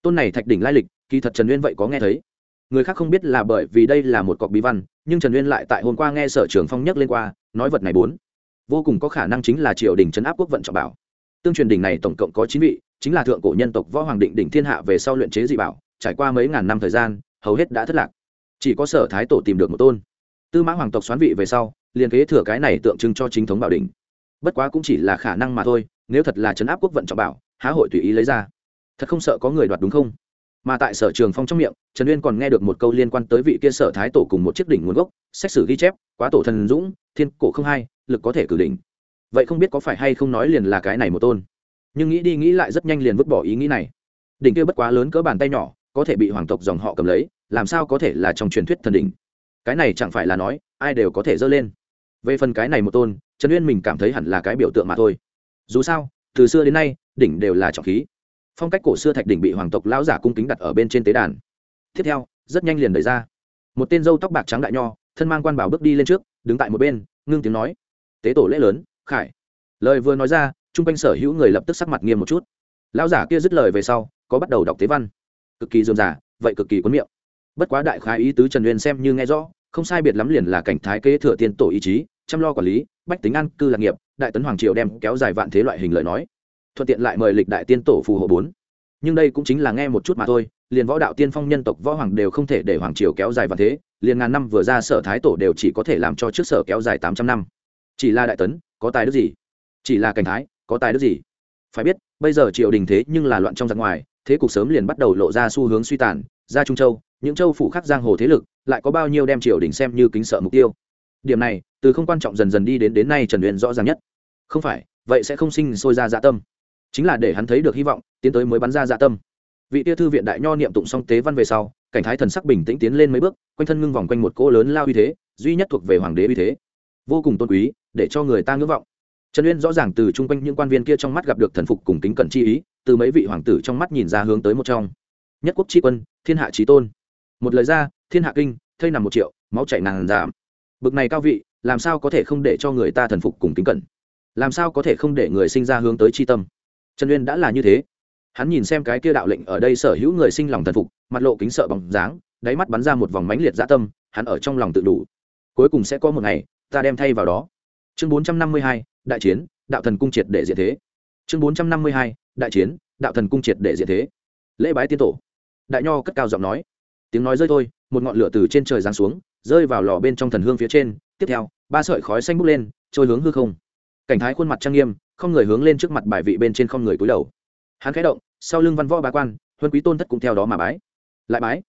Tôn này thạch đỉnh lai lịch, kỳ thật trần uyên vậy có nghe thấy. Người khác không biết là bởi vì đây là một cọc bí văn, nhưng trần uyên lại tại hôm qua nghe sở trường phong nhắc lên qua, nói vật này bốn. Vô cùng có khả năng chính là triều đình trấn áp quốc vận trọng bảo tương truyền đỉnh này tổng cộng có chín vị, chính là thượng cổ nhân tộc võ hoàng định đỉnh thiên hạ về sau luyện chế dị bảo, trải qua mấy ngàn năm thời gian, hầu hết đã thất lạc. Chỉ có sở thái tổ tìm được một tôn. Tư mã hoàng tộc xoán vị về sau, liền kế thừa cái này tượng trưng cho chính thống bảo đỉnh. bất quá cũng chỉ là khả năng mà thôi, nếu thật là chấn áp quốc vận trọng bảo, há hội tùy ý lấy ra. Thật không sợ có người đoạt đúng không? Mà tại sở trường phong trong miệng, trần uyên còn nghe được một câu liên quan tới vị kia sở thái tổ cùng một chiếc đỉnh nguồn gốc, xét xử ghi chép, quá tổ thần dũng, thiên cổ không hai, lực có thể cử đỉnh vậy không biết có phải hay không nói liền là cái này một tôn. Nhưng nghĩ đi nghĩ lại rất nhanh liền vứt bỏ ý nghĩ này. Đỉnh kia bất quá lớn cỡ bàn tay nhỏ, có thể bị hoàng tộc dòng họ cầm lấy, làm sao có thể là trong truyền thuyết thần đỉnh? Cái này chẳng phải là nói, ai đều có thể dơ lên. Về phần cái này một tôn, trần uyên mình cảm thấy hẳn là cái biểu tượng mà thôi. Dù sao, từ xưa đến nay, đỉnh đều là trọng khí. Phong cách cổ xưa thạch đỉnh bị hoàng tộc lão giả cung kính đặt ở bên trên tế đàn. Tiếp theo, rất nhanh liền đẩy ra. Một tên dâu tóc bạc trắng đại nho, thân mang quan bảo bước đi lên trước, đứng tại một bên, ngưng tiếng nói. Tế tổ lễ lớn khải lời vừa nói ra chung quanh sở hữu người lập tức sắc mặt nghiêm một chút lão giả kia dứt lời về sau có bắt đầu đọc tế văn cực kỳ dườm giả vậy cực kỳ quấn miệng bất quá đại khái ý tứ trần uyên xem như nghe rõ không sai biệt lắm liền là cảnh thái kế thừa tiên tổ ý chí chăm lo quản lý bách tính an cư lạc nghiệp đại tấn hoàng triều đem kéo dài vạn thế loại hình lời nói thuận tiện lại mời lịch đại tiên tổ phù hộ bốn nhưng đây cũng chính là nghe một chút mà thôi liền võ đạo tiên phong nhân tộc võ hoàng đều không thể để hoàng triều kéo dài vạn thế liền ngàn năm vừa ra sở thái tổ đều chỉ có thể làm cho trước sở kéo dài tám trăm năm chỉ là đại tấn, có tài đức gì? Chỉ là cảnh thái, có tài đức gì? Phải biết, bây giờ triều đình thế nhưng là loạn trong giặc ngoài, thế cục sớm liền bắt đầu lộ ra xu hướng suy tàn, ra trung châu, những châu phủ khác giang hồ thế lực, lại có bao nhiêu đem triều đình xem như kính sợ mục tiêu. Điểm này, từ không quan trọng dần dần đi đến đến nay trần uyên rõ ràng nhất. Không phải, vậy sẽ không sinh sôi ra dạ tâm. Chính là để hắn thấy được hy vọng, tiến tới mới bắn ra dạ tâm. Vị tia thư viện đại nho niệm tụng song tế văn về sau, cảnh thái thần sắc bình tĩnh tiến lên mấy bước, quanh thân ngưng vòng quanh một cỗ lớn lao uy thế, duy nhất thuộc về hoàng đế uy thế. Vô cùng tôn quý để cho người ta ngưỡng vọng. Trần uyên rõ ràng từ chung quanh những quan viên kia trong mắt gặp được thần phục cùng kính cẩn chi ý, từ mấy vị hoàng tử trong mắt nhìn ra hướng tới một trong. Nhất quốc tri quân, thiên hạ trí tôn. Một lời ra, thiên hạ kinh, thây nằm một triệu, máu chảy nàng giảm. Bực này cao vị, làm sao có thể không để cho người ta thần phục cùng kính cẩn? Làm sao có thể không để người sinh ra hướng tới tri tâm? Trần uyên đã là như thế. Hắn nhìn xem cái kia đạo lệnh ở đây sở hữu người sinh lòng thần phục, mặt lộ kính sợ bóng dáng, đáy mắt bắn ra một vòng mánh liệt dã tâm, hắn ở trong lòng tự đủ. Cuối cùng sẽ có một ngày, ta đem thay vào đó chương bốn trăm năm mươi hai, đại chiến, đạo thần cung triệt để diện thế. Chương bốn trăm năm mươi hai, đại chiến, đạo thần cung triệt để diện thế. Lễ bái tiên tổ. Đại nho cất cao giọng nói. Tiếng nói rơi thôi, một ngọn lửa từ trên trời giáng xuống, rơi vào lò bên trong thần hương phía trên. Tiếp theo, ba sợi khói xanh bốc lên, trôi hướng hư không. Cảnh thái khuôn mặt trang nghiêm, không người hướng lên trước mặt bài vị bên trên không người cúi đầu. Hắn khẽ động, sau lưng văn võ bá quan, huân quý tôn thất cũng theo đó mà bái. Lại bái.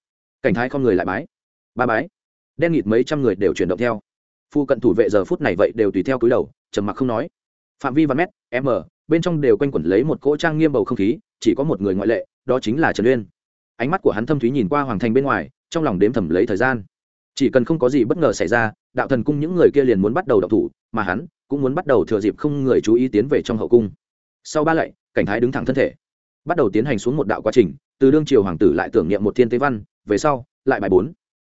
Cảnh thái không người lại bái. Ba bái. Đen nghịt mấy trăm người đều chuyển động theo phu cận thủ vệ giờ phút này vậy đều tùy theo cúi đầu, trầm mặc không nói. Phạm vi và mét, m, bên trong đều quanh quẩn lấy một cỗ trang nghiêm bầu không khí, chỉ có một người ngoại lệ, đó chính là trần uyên. Ánh mắt của hắn thâm thúy nhìn qua hoàng thành bên ngoài, trong lòng đếm thầm lấy thời gian. Chỉ cần không có gì bất ngờ xảy ra, đạo thần cung những người kia liền muốn bắt đầu đọc thủ, mà hắn cũng muốn bắt đầu thừa dịp không người chú ý tiến về trong hậu cung. Sau ba lạy, cảnh thái đứng thẳng thân thể. Bắt đầu tiến hành xuống một đạo quá trình, từ đương triều hoàng tử lại tưởng niệm một thiên tế văn, về sau, lại bài bốn.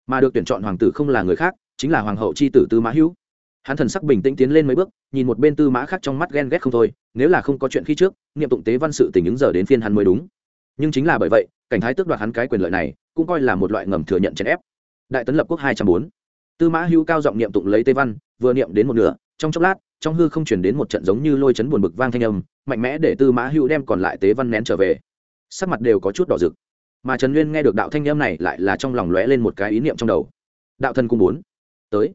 Mà được tuyển chọn hoàng tử không là người khác chính là hoàng hậu c h i tử tư mã hữu. Hắn thần sắc bình tĩnh tiến lên mấy bước, nhìn một bên tư mã khác trong mắt ghen ghét không thôi, nếu là không có chuyện khi trước, niệm tụng tế văn sự tình ứng giờ đến phiên hắn mới đúng. Nhưng chính là bởi vậy, cảnh thái tước đoạt hắn cái quyền lợi này, cũng coi là một loại ngầm thừa nhận chèn ép. Đại tấn lập quốc hai trăm bốn. Tư mã hữu cao giọng niệm tụng lấy tế văn, vừa niệm đến một nửa, trong chốc lát, trong hư không chuyển đến một trận giống như lôi chấn buồn bực vang thanh âm, mạnh mẽ để tư mã hữu đem còn lại tế văn nén trở về. Sắc mặt đều có chút đỏ rực. Mà trần nguyên nghe được đạo thanh âm này lại là trong lòng lóe lên một cái ý niệm trong đầu. Đạo thân cung bốn tới.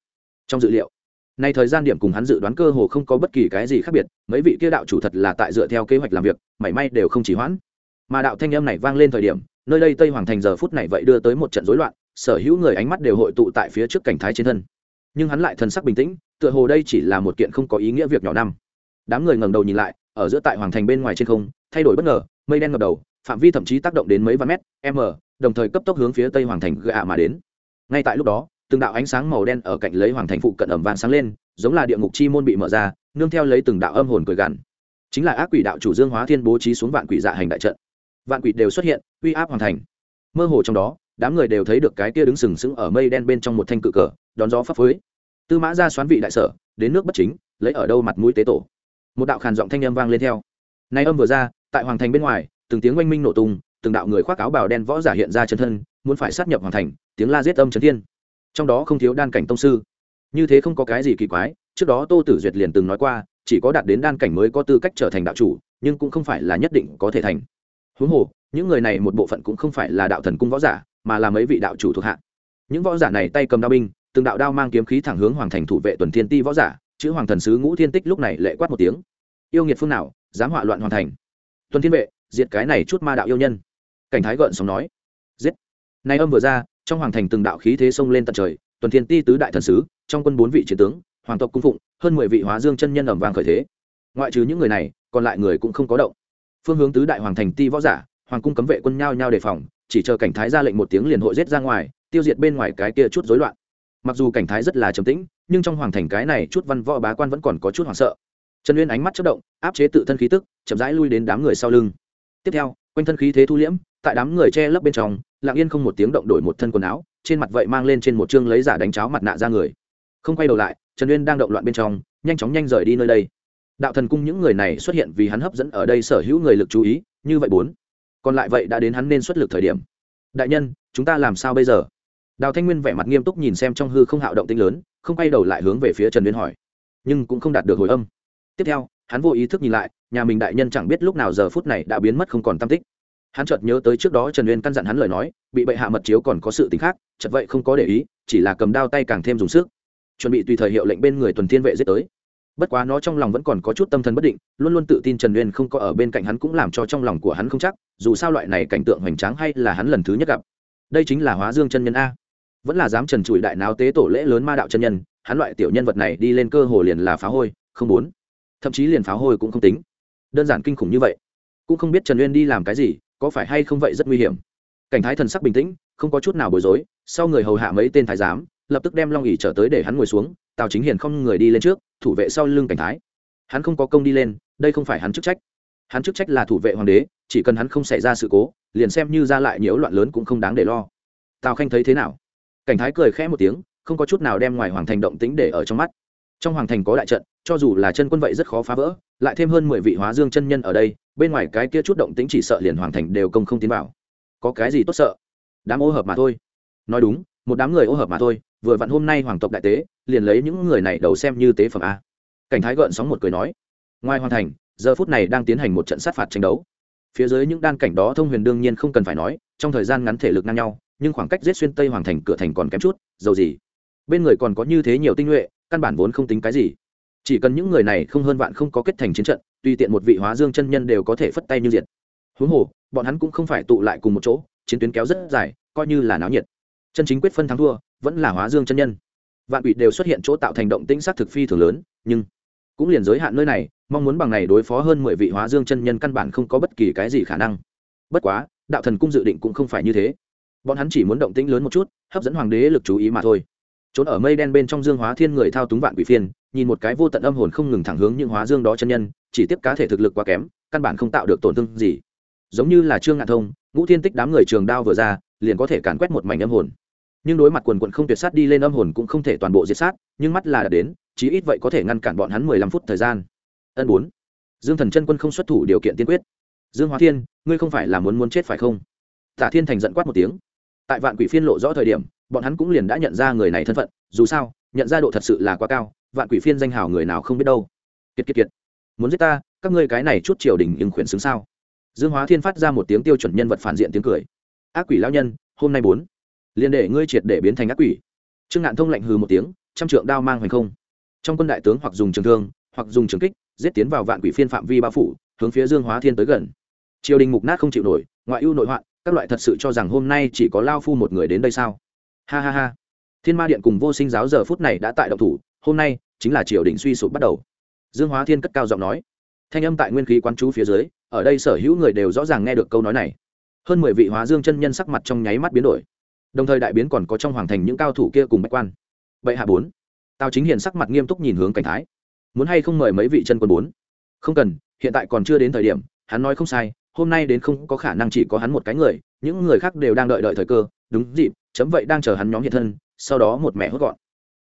Trong dự liệu, nay thời gian điểm cùng hắn dự đoán cơ hồ không có bất kỳ cái gì khác biệt, mấy vị kia đạo chủ thật là tại dựa theo kế hoạch làm việc, mảy may đều không chỉ hoãn. Mà đạo thanh âm này vang lên thời điểm, nơi đây tây hoàng thành giờ phút này vậy đưa tới một trận rối loạn, sở hữu người ánh mắt đều hội tụ tại phía trước cảnh thái trên thân. Nhưng hắn lại thần sắc bình tĩnh, tựa hồ đây chỉ là một kiện không có ý nghĩa việc nhỏ năm. Đám người ngẩng đầu nhìn lại, ở giữa tại hoàng thành bên ngoài trên không, thay đổi bất ngờ, mây đen ngập đầu, phạm vi thậm chí tác động đến mấy vạn mét, m, đồng thời cấp tốc hướng phía tây hoàng thành gạ mà đến. Ngay tại lúc đó từng đạo ánh sáng màu đen ở cạnh lấy hoàng thành phụ cận ẩm vàng sáng lên, giống là địa ngục chi môn bị mở ra, nương theo lấy từng đạo âm hồn cười gằn. Chính là ác quỷ đạo chủ dương hóa thiên bố trí xuống vạn quỷ dạ hành đại trận. Vạn quỷ đều xuất hiện, uy áp hoàn thành. Mơ hồ trong đó, đám người đều thấy được cái kia đứng sừng sững ở mây đen bên trong một thanh cự cờ, đón gió phấp phới. Tư mã ra xoán vị đại sở, đến nước bất chính, lấy ở đâu mặt mũi tế tổ. Một đạo khàn giọng thanh âm vang lên theo. Nay âm vừa ra, tại hoàng thành bên ngoài, từng tiếng oanh minh nổ tung, từng đạo người khoác áo bào đen võ giả hiện ra chân thân, muốn phải sát nhập hoàng thành, tiếng la giết âm trấn thiên trong đó không thiếu đan cảnh tông sư. Như thế không có cái gì kỳ quái, trước đó tô tử duyệt liền từng nói qua, chỉ có đạt đến đan cảnh mới có tư cách trở thành đạo chủ, nhưng cũng không phải là nhất định có thể thành. Huống hồ, những người này một bộ phận cũng không phải là đạo thần cung võ giả, mà là mấy vị đạo chủ thuộc hạ. Những võ giả này tay cầm đao binh, từng đạo đao mang kiếm khí thẳng hướng hoàng thành thủ vệ tuần thiên ti võ giả, chữ hoàng thần sứ ngũ thiên tích lúc này lệ quát một tiếng. Yêu nghiệt phương nào, dám họa loạn hoàn thành. Tuần thiên vệ, diệt cái này chút ma đạo yêu nhân. Cảnh thái gợn sóng nói. Giết. Này âm vừa ra trong hoàng thành từng đạo khí thế xông lên tận trời, tuần thiên ti tứ đại thần sứ, trong quân bốn vị chiến tướng, hoàng tộc cung phụng, hơn mười vị hóa dương chân nhân ẩm vàng khởi thế. Ngoại trừ những người này, còn lại người cũng không có động. Phương hướng tứ đại hoàng thành ti võ giả, hoàng cung cấm vệ quân nhao nhao đề phòng, chỉ chờ cảnh thái ra lệnh một tiếng liền hội giết ra ngoài, tiêu diệt bên ngoài cái kia chút rối loạn. Mặc dù cảnh thái rất là trầm tĩnh, nhưng trong hoàng thành cái này chút văn võ bá quan vẫn còn có chút hoảng sợ. Trần uyên ánh mắt chất động, áp chế tự thân khí tức, chậm rãi lui đến đám người sau lưng. Tiếp theo, quanh thân khí thế thu liễm tại đám người che lấp bên trong, lặng yên không một tiếng động đổi một thân quần áo, trên mặt vậy mang lên trên một chương lấy giả đánh cháo mặt nạ ra người. Không quay đầu lại, trần uyên đang động loạn bên trong, nhanh chóng nhanh rời đi nơi đây. Đạo thần cung những người này xuất hiện vì hắn hấp dẫn ở đây sở hữu người lực chú ý, như vậy bốn. Còn lại vậy đã đến hắn nên xuất lực thời điểm. Đại nhân, chúng ta làm sao bây giờ? Đào thanh nguyên vẻ mặt nghiêm túc nhìn xem trong hư không hạo động tinh lớn, không quay đầu lại hướng về phía trần uyên hỏi. Nhưng cũng không đạt được hồi âm. Tiếp theo, hắn vô ý thức nhìn lại, nhà mình đại nhân chẳng biết lúc nào giờ phút này đã biến mất không còn tam tích hắn chợt nhớ tới trước đó trần uyên căn dặn hắn lời nói, bị bệ hạ mật chiếu còn có sự t ì n h khác chật vậy không có để ý, chỉ là cầm đao tay càng thêm dùng sức. Chuẩn bị tùy thời hiệu lệnh bên người tuần thiên vệ giết tới. Bất quá nó trong lòng vẫn còn có chút tâm thần bất định, luôn luôn tự tin trần uyên không có ở bên cạnh hắn cũng làm cho trong lòng của hắn không chắc, dù sao loại này cảnh tượng hoành tráng hay là hắn lần thứ nhất gặp. Đây chính là hóa dương chân nhân a. Vẫn là dám trần trụi đại náo tế tổ lễ lớn ma đạo chân nhân, hắn loại tiểu nhân vật này đi lên cơ hồ liền là phá hôi, không bốn thậm chí liền phá hôi cũng không tính. Đơn giản kinh khủng như vậy. Cũng không biết trần uyên đi làm cái gì có phải hay không vậy rất nguy hiểm. Cảnh thái thần sắc bình tĩnh, không có chút nào bối rối, sau người hầu hạ mấy tên thái giám, lập tức đem long ỉ trở tới để hắn ngồi xuống, tào chính hiền không người đi lên trước, thủ vệ sau lưng cảnh thái. Hắn không có công đi lên, đây không phải hắn chức trách. Hắn chức trách là thủ vệ hoàng đế, chỉ cần hắn không xảy ra sự cố, liền xem như ra lại nhiễu loạn lớn cũng không đáng để lo. Tào khanh thấy thế nào? Cảnh thái cười khẽ một tiếng, không có chút nào đem ngoài hoàng thành động tính để ở trong mắt. Trong hoàng thành có đại trận, cho dù là chân quân vậy rất khó phá vỡ, lại thêm hơn mười vị hóa dương chân nhân ở đây bên ngoài cái kia chút động tính chỉ sợ liền hoàng thành đều công không tiến vào. Có cái gì tốt sợ? Đám ô hợp mà thôi. Nói đúng, một đám người ô hợp mà thôi, vừa vặn hôm nay hoàng tộc đại tế, liền lấy những người này đầu xem như tế phẩm a. Cảnh thái gợn sóng một cười nói, ngoài hoàng thành, giờ phút này đang tiến hành một trận sát phạt tranh đấu. Phía dưới những đan cảnh đó thông huyền đương nhiên không cần phải nói, trong thời gian ngắn thể lực ngang nhau, nhưng khoảng cách giết xuyên tây hoàng thành cửa thành còn kém chút, dầu gì. Bên người còn có như thế nhiều tinh nhuệ, căn bản vốn không tính cái gì. Chỉ cần những người này không hơn vạn không có kết thành chiến trận tùy tiện một vị hóa dương chân nhân đều có thể phất tay như diệt. Huống hồ, bọn hắn cũng không phải tụ lại cùng một chỗ, chiến tuyến kéo rất dài, coi như là náo nhiệt. Chân chính quyết phân thắng thua, vẫn là hóa dương chân nhân. Vạn quỷ đều xuất hiện chỗ tạo thành động tĩnh sát thực phi thường lớn, nhưng cũng liền giới hạn nơi này, mong muốn bằng này đối phó hơn mười vị hóa dương chân nhân căn bản không có bất kỳ cái gì khả năng. Bất quá, đạo thần cung dự định cũng không phải như thế. Bọn hắn chỉ muốn động tĩnh lớn một chút, hấp dẫn hoàng đế lực chú ý mà thôi. Trốn ở mây đen bên trong dương hóa thiên người thao túng vạn quỷ phiên nhìn một cái vô tận âm hồn không ngừng thẳng hướng những hóa dương đó chân nhân, chỉ tiếp cá thể thực lực quá kém, căn bản không tạo được tổn thương gì. Giống như là trương ngạn thông, ngũ thiên tích đám người trường đao vừa ra, liền có thể càn quét một mảnh âm hồn. Nhưng đối mặt quần quận không tuyệt sát đi lên âm hồn cũng không thể toàn bộ diệt sát, nhưng mắt là đã đến, chí ít vậy có thể ngăn cản bọn hắn mười lăm phút thời gian. Ân bốn. Dương thần chân quân không xuất thủ điều kiện tiên quyết. Dương hóa thiên, ngươi không phải là muốn muốn chết phải không? Tả thiên thành giận quát một tiếng. Tại vạn quỷ phiên lộ rõ thời điểm, bọn hắn cũng liền đã nhận ra người này thân phận, dù sao, nhận ra độ thật sự là quá cao vạn quỷ phiên danh hào người nào không biết đâu. Kiệt kiệt kiệt. Muốn giết ta, các ngươi cái này chút triều đình nhưng khuyển xứng sao? Dương hóa thiên phát ra một tiếng tiêu chuẩn nhân vật phản diện tiếng cười. Ác quỷ lao nhân, hôm nay bốn. Liền để ngươi triệt để biến thành ác quỷ. Trương ngạn thông lạnh hừ một tiếng, trăm trượng đao mang hoành không. Trong quân đại tướng hoặc dùng trường thương, hoặc dùng trường kích, giết tiến vào vạn quỷ phiên phạm vi bao phủ, hướng phía dương hóa thiên tới gần. Triều đình mục nát không chịu nổi, ngoại ưu nội hoạn, các loại thật sự cho rằng hôm nay chỉ có lao phu một người đến đây sao? Ha ha ha. Thiên ma điện cùng vô sinh giáo giờ phút này đã tại động thủ hôm nay chính là triều đình suy sụp bắt đầu. Dương hóa thiên cất cao giọng nói. Thanh âm tại nguyên khí quán chú phía dưới, ở đây sở hữu người đều rõ ràng nghe được câu nói này. Hơn mười vị hóa dương chân nhân sắc mặt trong nháy mắt biến đổi. Đồng thời đại biến còn có trong hoàng thành những cao thủ kia cùng bách quan. Vậy hạ bốn. Tào chính hiền sắc mặt nghiêm túc nhìn hướng cảnh thái. Muốn hay không mời mấy vị chân quân bốn? Không cần, hiện tại còn chưa đến thời điểm, hắn nói không sai, hôm nay đến không có khả năng chỉ có hắn một cái người, những người khác đều đang đợi đợi thời cơ. Đúng dịp, chấm vậy đang chờ hắn nhóm hiện thân, sau đó một mẹ hốt gọn.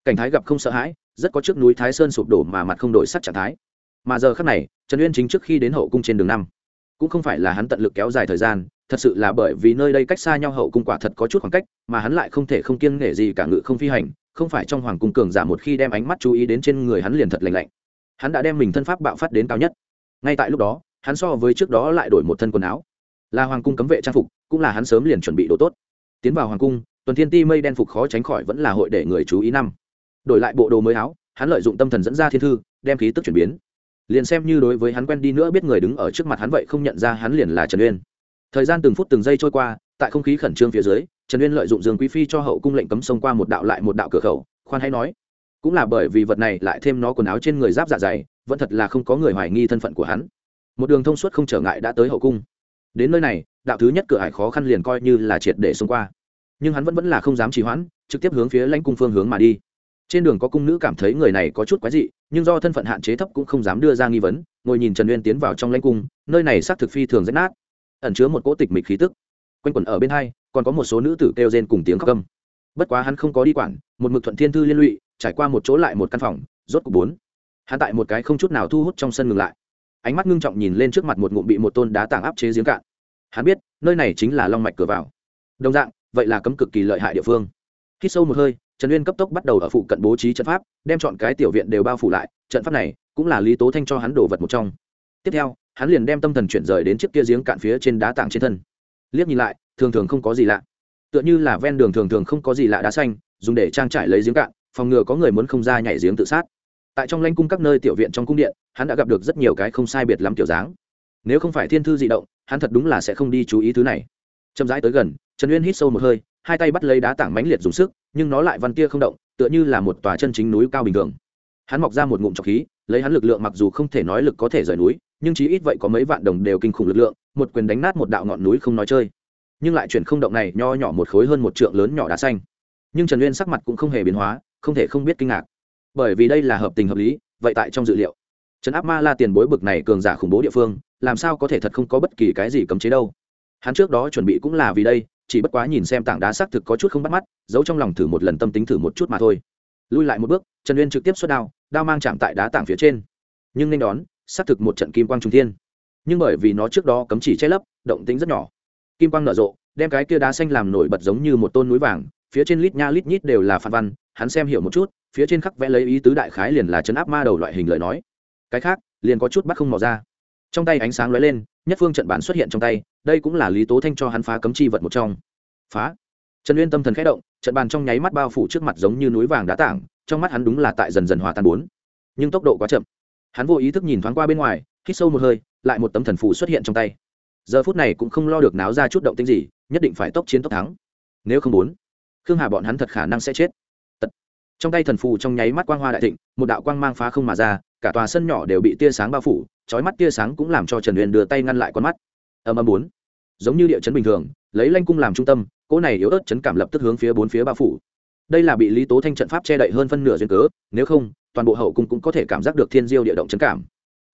Cảnh thái gặp không sợ hãi rất có trước núi thái sơn sụp đổ mà mặt không đổi sắc trạng thái. Mà giờ khác này, trần uyên chính trước khi đến hậu cung trên đường năm, cũng không phải là hắn tận lực kéo dài thời gian, thật sự là bởi vì nơi đây cách xa nhau hậu cung quả thật có chút khoảng cách, mà hắn lại không thể không kiêng nể gì cả ngự không phi hành, không phải trong hoàng cung cường giả một khi đem ánh mắt chú ý đến trên người hắn liền thật lành lạnh. Hắn đã đem mình thân pháp bạo phát đến cao nhất. Ngay tại lúc đó, hắn so với trước đó lại đổi một thân quần áo. Là hoàng cung cấm vệ trang phục, cũng là hắn sớm liền chuẩn bị đồ tốt. Tiến vào hoàng cung, tuần thiên ti mây đen phục khó tránh khỏi vẫn là hội để người chú ý năm đổi lại bộ đồ mới áo, hắn lợi dụng tâm thần dẫn ra thiên thư, đem khí tức chuyển biến. Liền xem như đối với hắn quen đi nữa biết người đứng ở trước mặt hắn vậy không nhận ra hắn liền là trần uyên. Thời gian từng phút từng giây trôi qua, tại không khí khẩn trương phía dưới, trần uyên lợi dụng dương quý phi cho hậu cung lệnh cấm xông qua một đạo lại một đạo cửa khẩu, khoan hay nói. Cũng là bởi vì vật này lại thêm nó quần áo trên người giáp dạ dày, vẫn thật là không có người hoài nghi thân phận của hắn. Một đường thông suốt không trở ngại đã tới hậu cung. Đến nơi này, đạo thứ nhất cửa hải khó khăn liền coi như là triệt để xông qua. Nhưng hắn vẫn vẫn là không dám trì hoãn, trực tiếp hướng phía lãnh cung phương hướng mà đi trên đường có cung nữ cảm thấy người này có chút quái dị, nhưng do thân phận hạn chế thấp cũng không dám đưa ra nghi vấn, ngồi nhìn trần uyên tiến vào trong lãnh cung, nơi này xác thực phi thường rách nát, ẩn chứa một cỗ tịch mịch khí tức. Quanh quẩn ở bên hai, còn có một số nữ tử kêu rên cùng tiếng khóc câm bất quá hắn không có đi quản, một mực thuận thiên thư liên lụy, trải qua một chỗ lại một căn phòng, rốt cục bốn. Hắn tại một cái không chút nào thu hút trong sân ngừng lại. Ánh mắt ngưng trọng nhìn lên trước mặt một ngụm bị một tôn đá tảng áp chế giếng cạn. Hắn biết, nơi này chính là long mạch cửa vào. Đồng dạng, vậy là cấm cực kỳ lợi hại địa phương. Khi sâu một hơi trần uyên cấp tốc bắt đầu ở phụ cận bố trí trận pháp, đem chọn cái tiểu viện đều bao phủ lại, trận pháp này cũng là lý tố thanh cho hắn đổ vật một trong. Tiếp theo, hắn liền đem tâm thần chuyển rời đến chiếc kia giếng cạn phía trên đá tảng trên thân. Liếc nhìn lại, thường thường không có gì lạ. Tựa như là ven đường thường thường không có gì lạ đá xanh, dùng để trang trải lấy giếng cạn, phòng ngừa có người muốn không ra nhảy giếng tự sát. Tại trong lanh cung các nơi tiểu viện trong cung điện, hắn đã gặp được rất nhiều cái không sai biệt lắm kiểu dáng. Nếu không phải thiên thư di động, hắn thật đúng là sẽ không đi chú ý thứ này. Chậm rãi tới gần, trần uyên hít sâu một hơi hai tay bắt lấy đá tảng mãnh liệt dùng sức, nhưng nó lại văn tia không động, tựa như là một tòa chân chính núi cao bình thường. Hắn mọc ra một ngụm trọc khí, lấy hắn lực lượng mặc dù không thể nói lực có thể rời núi, nhưng chí ít vậy có mấy vạn đồng đều kinh khủng lực lượng, một quyền đánh nát một đạo ngọn núi không nói chơi. Nhưng lại chuyển không động này, nho nhỏ một khối hơn một trượng lớn nhỏ đá xanh. Nhưng trần uyên sắc mặt cũng không hề biến hóa, không thể không biết kinh ngạc. Bởi vì đây là hợp tình hợp lý, vậy tại trong dự liệu trấn áp ma la tiền bối bực này cường giả khủng bố địa phương, làm sao có thể thật không có bất kỳ cái gì cấm chế đâu. Hắn trước đó chuẩn bị cũng là vì đây chỉ bất quá nhìn xem tảng đá xác thực có chút không bắt mắt, giấu trong lòng thử một lần tâm tính thử một chút mà thôi. Lui lại một bước, trần uyên trực tiếp xuất đao đao mang chạm tại đá tảng phía trên. Nhưng nên đón, xác thực một trận kim quang trung thiên. Nhưng bởi vì nó trước đó cấm chỉ che lấp, động tính rất nhỏ. Kim quang nở rộ, đem cái kia đá xanh làm nổi bật giống như một tôn núi vàng, phía trên lít nha lít nhít đều là phan văn, hắn xem hiểu một chút, phía trên khắc vẽ lấy ý tứ đại khái liền là chấn áp ma đầu loại hình lời nói. Cái khác, liền có chút bắt không mò ra. Trong tay ánh sáng lóe lên, nhất phương trận bản xuất hiện trong tay đây cũng là lý tố thanh cho hắn phá cấm chi vật một trong. Phá. Trần uyên tâm thần khẽ động, trận bàn trong nháy mắt bao phủ trước mặt giống như núi vàng đá tảng, trong mắt hắn đúng là tại dần dần hòa tan bốn. Nhưng tốc độ quá chậm. Hắn vô ý thức nhìn thoáng qua bên ngoài, hít sâu một hơi, lại một tấm thần phù xuất hiện trong tay. Giờ phút này cũng không lo được náo ra chút động tinh gì, nhất định phải tốc chiến tốc thắng. Nếu không muốn khương hà bọn hắn thật khả năng sẽ chết. Tật. trong tay thần phù trong nháy mắt quang hoa đại thịnh, một đạo quang mang phá không mà ra, cả tòa sân nhỏ đều bị tia sáng bao phủ trói mắt tia sáng cũng làm cho trần Uyên đưa tay ngăn lại con mắt âm âm bốn. Giống như địa chấn bình thường, lấy lanh cung làm trung tâm, cỗ này yếu ớt chấn cảm lập tức hướng phía bốn phía bao phủ. Đây là bị lý tố thanh trận pháp che đậy hơn phân nửa duyên cớ, nếu không, toàn bộ hậu cung cũng có thể cảm giác được thiên diêu địa động chấn cảm.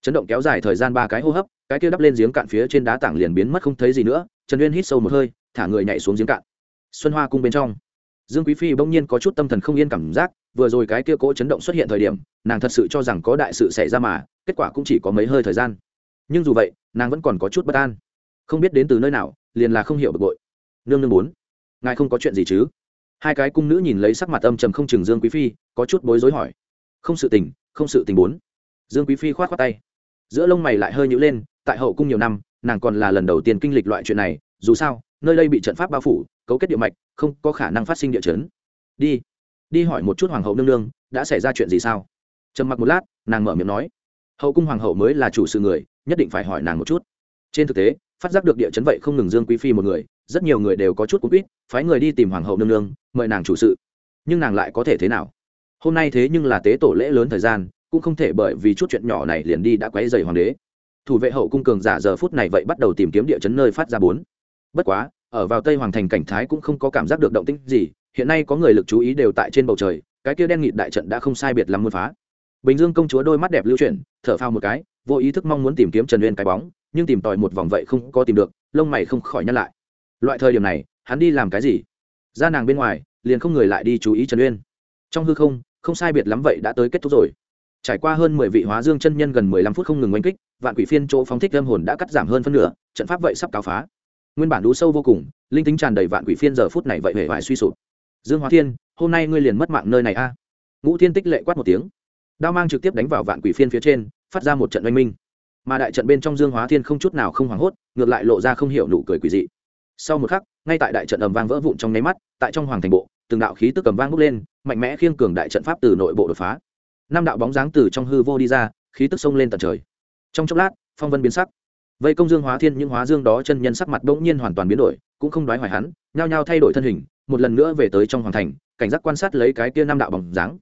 Chấn động kéo dài thời gian ba cái hô hấp, cái kia đắp lên giếng cạn phía trên đá tảng liền biến mất không thấy gì nữa, trần uyên hít sâu một hơi, thả người nhảy xuống giếng cạn. Xuân hoa cung bên trong, dương quý phi bỗng nhiên có chút tâm thần không yên cảm giác, vừa rồi cái kia cỗ chấn động xuất hiện thời điểm, nàng thật sự cho rằng có đại sự xảy ra mà, kết quả cũng chỉ có mấy hơi thời gian. Nhưng dù vậy, nàng vẫn còn có chút bất an không biết đến từ nơi nào, liền là không hiểu bực bội. Nương nương bốn, ngài không có chuyện gì chứ? Hai cái cung nữ nhìn lấy sắc mặt âm trầm không chừng dương quý phi, có chút bối rối hỏi. Không sự tình, không sự tình bốn. Dương quý phi khoát khoát tay. Giữa lông mày lại hơi nhữ lên, tại hậu cung nhiều năm, nàng còn là lần đầu tiên kinh lịch loại chuyện này, dù sao, nơi đây bị trận pháp bao phủ, cấu kết địa mạch, không có khả năng phát sinh địa chấn. Đi đi hỏi một chút hoàng hậu nương nương, đã xảy ra chuyện gì sao? Trầm mặc một lát, nàng mở miệng nói. Hậu cung hoàng hậu mới là chủ sự người, nhất định phải hỏi nàng một chút. Trên thực tế phát giác được địa chấn vậy không ngừng dương quý phi một người, rất nhiều người đều có chút cú quýt, phái người đi tìm hoàng hậu nương nương, mời nàng chủ sự. Nhưng nàng lại có thể thế nào? Hôm nay thế nhưng là tế tổ lễ lớn thời gian, cũng không thể bởi vì chút chuyện nhỏ này liền đi đã quấy dày hoàng đế. Thủ vệ hậu cung cường giả giờ phút này vậy bắt đầu tìm kiếm địa chấn nơi phát ra bốn. Bất quá, ở vào tây hoàng thành cảnh thái cũng không có cảm giác được động tĩnh gì, hiện nay có người lực chú ý đều tại trên bầu trời, cái kia đen nghịt đại trận đã không sai biệt lắm muôn phá. Bình dương công chúa đôi mắt đẹp lưu chuyển thở phao một cái, vô ý thức mong muốn tìm kiếm trần uyên cái bóng, nhưng tìm tòi một vòng vậy không có tìm được, lông mày không khỏi nhăn lại. Loại thời điểm này, hắn đi làm cái gì? Ra nàng bên ngoài, liền không người lại đi chú ý trần uyên. Trong hư không không sai biệt lắm vậy đã tới kết thúc rồi. Trải qua hơn mười vị hóa dương chân nhân gần mười lăm phút không ngừng oanh kích, vạn quỷ phiên chỗ phóng thích âm hồn đã cắt giảm hơn phân nửa, trận pháp vậy sắp cáo phá. Nguyên bản đú sâu vô cùng, linh tính tràn đầy vạn quỷ phiên giờ phút này vậy hề vải suy sụp. Dương hóa thiên, hôm nay ngươi liền mất mạng nơi này a. Ngũ thiên tích lệ quát một tiếng. Đao mang trực tiếp đánh vào vạn quỷ phiên phía trên phát ra một trận oanh minh. Mà đại trận bên trong dương hóa thiên không chút nào không hoảng hốt, ngược lại lộ ra không hiểu nụ cười quỷ dị. Sau một khắc, ngay tại đại trận ầm vang vỡ vụn trong nháy mắt, tại trong hoàng thành bộ, từng đạo khí tức cầm vang bốc lên, mạnh mẽ khiêng cường đại trận pháp từ nội bộ đột phá. Năm đạo bóng dáng từ trong hư vô đi ra, khí tức sông lên tận trời. Trong chốc lát, phong vân biến sắc. Vây công dương hóa thiên, những hóa dương đó chân nhân sắc mặt bỗng nhiên hoàn toàn biến đổi, cũng không đoái hoài hắn, nhao nhao thay đổi thân hình, một lần nữa về tới trong hoàng thành, cảnh giác quan sát lấy cái kia năm đạo bóng dáng.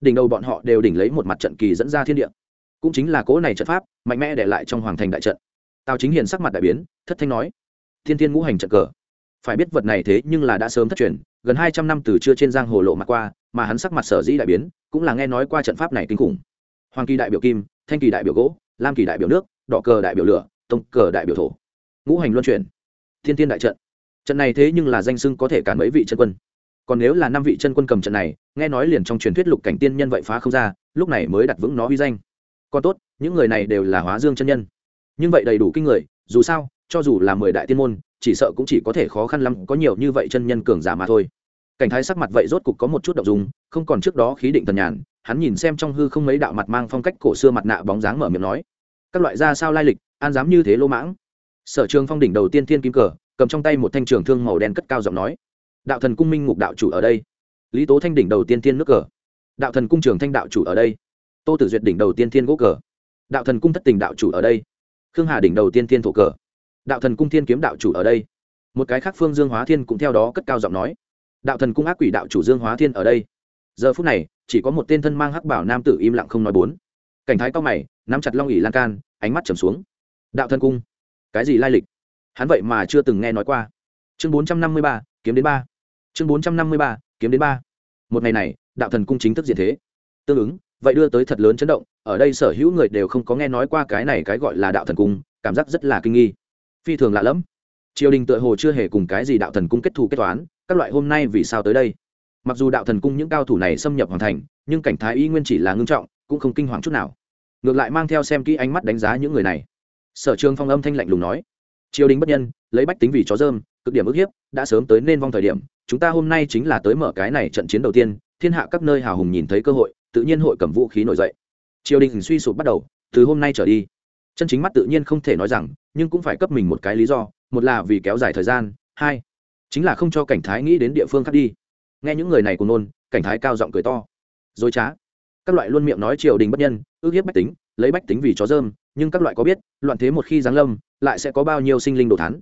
Đỉnh đầu bọn họ đều đỉnh lấy một mặt trận kỳ dẫn ra thiên địa cũng chính là cố này trận pháp, mạnh mẽ để lại trong hoàng thành đại trận. Tào chính hiền sắc mặt đại biến, thất thanh nói, thiên thiên ngũ hành trận cờ. Phải biết vật này thế nhưng là đã sớm thất truyền, gần hai trăm năm từ chưa trên giang hồ lộ mặt qua, mà hắn sắc mặt sở dĩ đại biến, cũng là nghe nói qua trận pháp này kinh khủng. Hoàng kỳ đại biểu kim, thanh kỳ đại biểu gỗ, lam kỳ đại biểu nước, đỏ cờ đại biểu lửa, tông cờ đại biểu thổ. Ngũ hành luân chuyển. Thiên thiên đại trận. Trận này thế nhưng là danh sưng có thể cản mấy vị chân quân. Còn nếu là năm vị chân quân cầm trận này, nghe nói liền trong truyền thuyết lục cảnh tiên nhân vậy phá không ra, lúc này mới đặt vững nó uy danh còn tốt, những người này đều là hóa dương chân nhân. Nhưng vậy đầy đủ kinh người, dù sao, cho dù là mười đại tiên môn, chỉ sợ cũng chỉ có thể khó khăn lắm, có nhiều như vậy chân nhân cường giả mà thôi. Cảnh thái sắc mặt vậy rốt cục có một chút đ ộ n g dùng không còn trước đó khí định tần nhàn, hắn nhìn xem trong hư không mấy đạo mặt mang phong cách cổ xưa mặt nạ bóng dáng mở miệng nói, các loại da sao lai lịch, an dám như thế lô mãng? Sở trường phong đỉnh đầu tiên thiên kim cờ, cầm trong tay một thanh trường thương màu đen cất cao giọng nói, đạo thần cung minh ngục đạo chủ ở đây. Lý tố thanh đỉnh đầu tiên thiên nước cờ, đạo thần cung trường thanh đạo chủ ở đây tô tử duyệt đỉnh đầu tiên thiên gỗ cờ. Đạo thần cung thất tình đạo chủ ở đây. Khương hà đỉnh đầu tiên thiên thổ cờ. Đạo thần cung thiên kiếm đạo chủ ở đây. Một cái khác phương dương hóa thiên cũng theo đó cất cao giọng nói. Đạo thần cung ác quỷ đạo chủ dương hóa thiên ở đây. Giờ phút này, chỉ có một tên thân mang hắc bảo nam tử im lặng không nói bốn. Cảnh thái cao mày, nắm chặt long ỉ lan can, ánh mắt trầm xuống. Đạo thần cung. Cái gì lai lịch? Hắn vậy mà chưa từng nghe nói qua. Chương bốn trăm năm mươi ba, kiếm đến ba. Chương bốn trăm năm mươi ba, kiếm đến ba. Một ngày này, đạo thần cung chính thức diện thế. Tương ứng vậy đưa tới thật lớn chấn động, ở đây sở hữu người đều không có nghe nói qua cái này cái gọi là đạo thần cung, cảm giác rất là kinh nghi. Phi thường lạ lẫm. Triều đình tựa hồ chưa hề cùng cái gì đạo thần cung kết thù kết toán, các loại hôm nay vì sao tới đây? Mặc dù đạo thần cung những cao thủ này xâm nhập hoàn thành, nhưng cảnh thái y nguyên chỉ là ngưng trọng, cũng không kinh hoàng chút nào. Ngược lại mang theo xem kỹ ánh mắt đánh giá những người này. Sở trường phong âm thanh lạnh lùng nói, triều đình bất nhân, lấy bách tính vì chó dơm, cực điểm ức hiếp, đã sớm tới nên vong thời điểm, chúng ta hôm nay chính là tới mở cái này trận chiến đầu tiên, thiên hạ các nơi hào hùng nhìn thấy cơ hội tự nhiên hội cầm vũ khí nổi dậy. Triều đình suy sụp bắt đầu, từ hôm nay trở đi, chân chính mắt tự nhiên không thể nói rằng, nhưng cũng phải cấp mình một cái lý do, một là vì kéo dài thời gian, hai, chính là không cho cảnh thái nghĩ đến địa phương khác đi. Nghe những người này cùng nôn, cảnh thái cao giọng cười to. Dối trá. Các loại luôn miệng nói triều đình bất nhân, ước hiếp bách tính, lấy bách tính vì chó dơm, nhưng các loại có biết, loạn thế một khi giáng lâm, lại sẽ có bao nhiêu sinh linh đồ thắn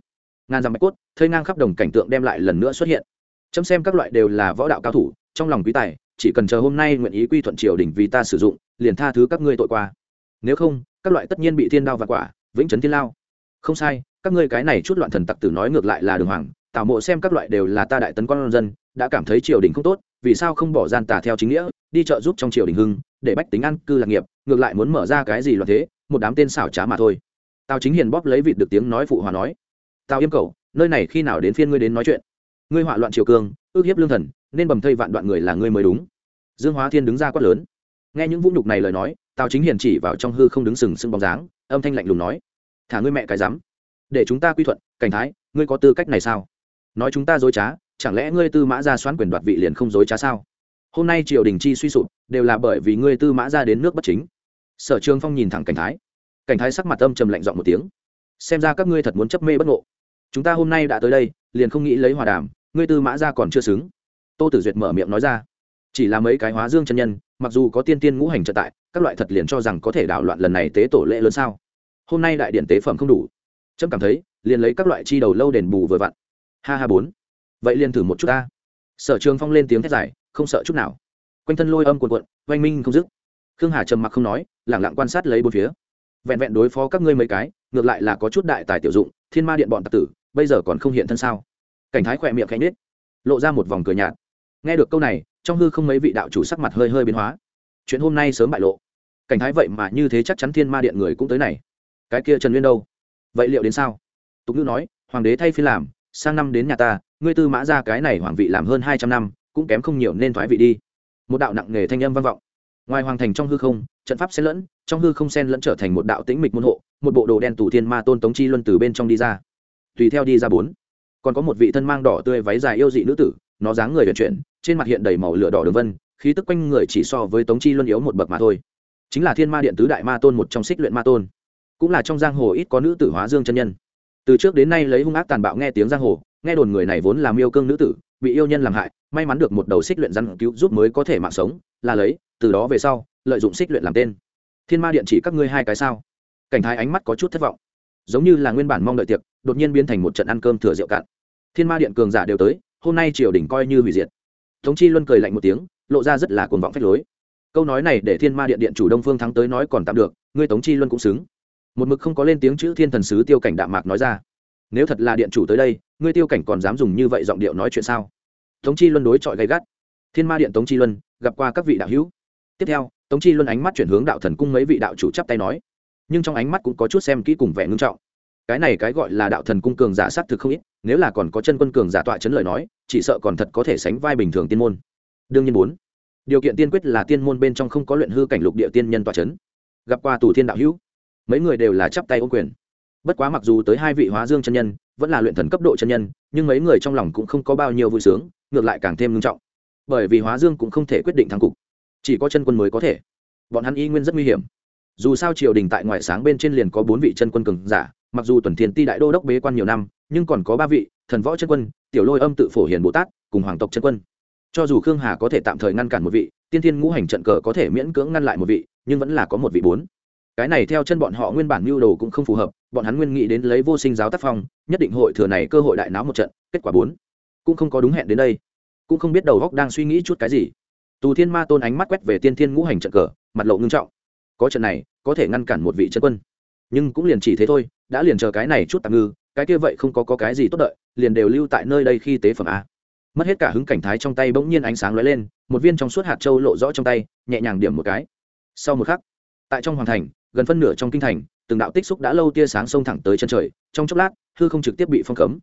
ngàn dặm bạch cốt thơi ngang khắp đồng cảnh tượng đem lại lần nữa xuất hiện. Chấm xem các loại đều là võ đạo cao thủ, trong lòng quý tài chỉ cần chờ hôm nay nguyện ý quy thuận triều đình vì ta sử dụng, liền tha thứ các ngươi tội qua. Nếu không, các loại tất nhiên bị thiên đao và quả, vĩnh trấn thiên lao. Không sai, các ngươi cái này chút loạn thần tặc tử nói ngược lại là đường hoàng, tào mộ xem các loại đều là ta đại tấn con dân, đã cảm thấy triều đình không tốt, vì sao không bỏ gian tà theo chính nghĩa, đi trợ giúp trong triều đình hưng, để bách tính ăn cư lạc nghiệp, ngược lại muốn mở ra cái gì loạn thế, một đám tên xảo trá mà thôi. Tào chính hiền bóp lấy vịt được tiếng nói phụ hòa nói, tào yêm cầu nơi này khi nào đến phiên ngươi đến nói chuyện? Ngươi họa loạn triều cương, ước hiếp lương thần nên bầm thây vạn đoạn người là ngươi mới đúng. Dương hóa thiên đứng ra quát lớn. Nghe những vũ nhục này lời nói, tào chính hiền chỉ vào trong hư không đứng sừng sững bóng dáng, âm thanh lạnh lùng nói, thả ngươi mẹ cái rắm, để chúng ta quy thuận, cảnh thái, ngươi có tư cách này sao? Nói chúng ta dối trá, chẳng lẽ ngươi tư mã ra xoán quyền đoạt vị liền không dối trá sao? Hôm nay triều đình chi suy sụp, đều là bởi vì ngươi tư mã ra đến nước bất chính. Sở trường phong nhìn thẳng cảnh thái. Cảnh thái sắc mặt âm trầm lạnh dọn một tiếng, xem ra các ngươi thật muốn chấp mê bất ngộ. Chúng ta hôm nay đã tới đây, liền không nghĩ lấy hòa đàm, ngươi tư mã ra còn chưa xứng tô tử duyệt mở miệng nói ra. Chỉ là mấy cái hóa dương chân nhân, mặc dù có tiên tiên ngũ hành trợ tại, các loại thật liền cho rằng có thể đảo loạn lần này tế tổ lễ lớn sao? Hôm nay đại điện tế phẩm không đủ. Trâm cảm thấy, liền lấy các loại chi đầu lâu đền bù vừa vặn. Ha ha bốn. Vậy liền thử một chút ta. Sở trường phong lên tiếng thét dài, không sợ chút nào. Quanh thân lôi âm cuộn cuộn, oanh minh không dứt. Khương hà trầm mặc không nói, lẳng lặng quan sát lấy bốn phía. Vẹn vẹn đối phó các ngươi mấy cái, ngược lại là có chút đại tài tiểu dụng, thiên ma điện bọn tạc tử, bây giờ còn không hiện thân sao? Cảnh thái khỏe miệng khẽ nết lộ ra một vòng cười nhạt nghe được câu này, trong hư không mấy vị đạo chủ sắc mặt hơi hơi biến hóa. Chuyện hôm nay sớm bại lộ. Cảnh thái vậy mà như thế chắc chắn thiên ma điện người cũng tới này. Cái kia trần nguyên đâu? Vậy liệu đến sao? Tục ngữ nói, hoàng đế thay phi làm, sang năm đến nhà ta, ngươi tư mã ra cái này hoàng vị làm hơn hai trăm năm, cũng kém không nhiều nên thoái vị đi. Một đạo nặng nề thanh âm vang vọng. Ngoài hoàng thành trong hư không, trận pháp xen lẫn, trong hư không xen lẫn trở thành một đạo tĩnh mịch môn hộ, một bộ đồ đen tủ thiên ma tôn tống chi luân từ bên trong đi ra. Tùy theo đi ra bốn. Còn có một vị thân mang đỏ tươi váy dài yêu dị nữ tử, nó dáng người vận chuyển trên mặt hiện đầy màu lửa đỏ đường vân, khí tức quanh người chỉ so với tống chi luân yếu một bậc mà thôi. Chính là thiên ma điện tứ đại ma tôn một trong xích luyện ma tôn, cũng là trong giang hồ ít có nữ tử hóa dương chân nhân. Từ trước đến nay lấy hung ác tàn bạo nghe tiếng giang hồ, nghe đồn người này vốn làm yêu cương nữ tử, bị yêu nhân làm hại, may mắn được một đầu xích luyện rắn cứu giúp mới có thể mạng sống, là lấy, từ đó về sau, lợi dụng xích luyện làm tên. Thiên ma điện chỉ các ngươi hai cái sao? Cảnh thái ánh mắt có chút thất vọng. Giống như là nguyên bản mong đợi tiệc, đột nhiên biến thành một trận ăn cơm thừa rượu cạn. Thiên ma điện cường giả đều tới, hôm nay triều đình coi như hủy diệt tống chi luân cười lạnh một tiếng, lộ ra rất là cuồng vọng phách lối. Câu nói này để thiên ma điện điện chủ đông phương thắng tới nói còn tạm được, ngươi tống chi luân cũng xứng. Một mực không có lên tiếng chữ thiên thần sứ tiêu cảnh đạm mạc nói ra. Nếu thật là điện chủ tới đây, ngươi tiêu cảnh còn dám dùng như vậy giọng điệu nói chuyện sao? Tống chi luân đối chọi gay gắt. Thiên ma điện tống chi luân, gặp qua các vị đạo hữu. Tiếp theo, tống chi luân ánh mắt chuyển hướng đạo thần cung mấy vị đạo chủ chắp tay nói. Nhưng trong ánh mắt cũng có chút xem kỹ cùng vẻ ngưng trọng cái này cái gọi là đạo thần cung cường giả sát thực không ít, nếu là còn có chân quân cường giả tọa chấn lời nói, chỉ sợ còn thật có thể sánh vai bình thường tiên môn. Đương nhiên bốn, điều kiện tiên quyết là tiên môn bên trong không có luyện hư cảnh lục địa tiên nhân tọa chấn. Gặp qua tù thiên đạo hữu, mấy người đều là chắp tay ô quyền. Bất quá mặc dù tới hai vị hóa dương chân nhân, vẫn là luyện thần cấp độ chân nhân, nhưng mấy người trong lòng cũng không có bao nhiêu vui sướng, ngược lại càng thêm ngưng trọng. Bởi vì hóa dương cũng không thể quyết định thắng cục, chỉ có chân quân mới có thể. Bọn hắn y nguyên rất nguy hiểm. Dù sao triều đình tại ngoại sáng bên trên liền có bốn vị chân quân cường giả mặc dù tuần thiên ti đại đô đốc bế quan nhiều năm, nhưng còn có ba vị, thần võ chân quân, tiểu lôi âm tự phổ hiền bồ tát, cùng hoàng tộc chân quân. Cho dù khương hà có thể tạm thời ngăn cản một vị, tiên thiên ngũ hành trận cờ có thể miễn cưỡng ngăn lại một vị, nhưng vẫn là có một vị bốn. Cái này theo chân bọn họ nguyên bản mưu đồ cũng không phù hợp, bọn hắn nguyên nghĩ đến lấy vô sinh giáo tác phong, nhất định hội thừa này cơ hội đại náo một trận, kết quả bốn. Cũng không có đúng hẹn đến đây. Cũng không biết đầu góc đang suy nghĩ chút cái gì. Tù thiên ma tôn ánh mắt quét về tiên thiên ngũ hành trận cờ, mặt lộ ngưng trọng. Có trận này, có thể ngăn cản một vị chân quân. Nhưng cũng liền chỉ thế thôi đã liền chờ cái này chút tạm ngư cái kia vậy không có, có cái gì tốt đợi liền đều lưu tại nơi đây khi tế phẩm a. Mất hết cả hứng cảnh thái trong tay bỗng nhiên ánh sáng lóe lên một viên trong suốt hạt châu lộ rõ trong tay nhẹ nhàng điểm một cái. Sau một khắc tại trong hoàng thành gần phân nửa trong kinh thành từng đạo tích xúc đã lâu tia sáng xông thẳng tới chân trời trong chốc lát hư không trực tiếp bị phong cấm.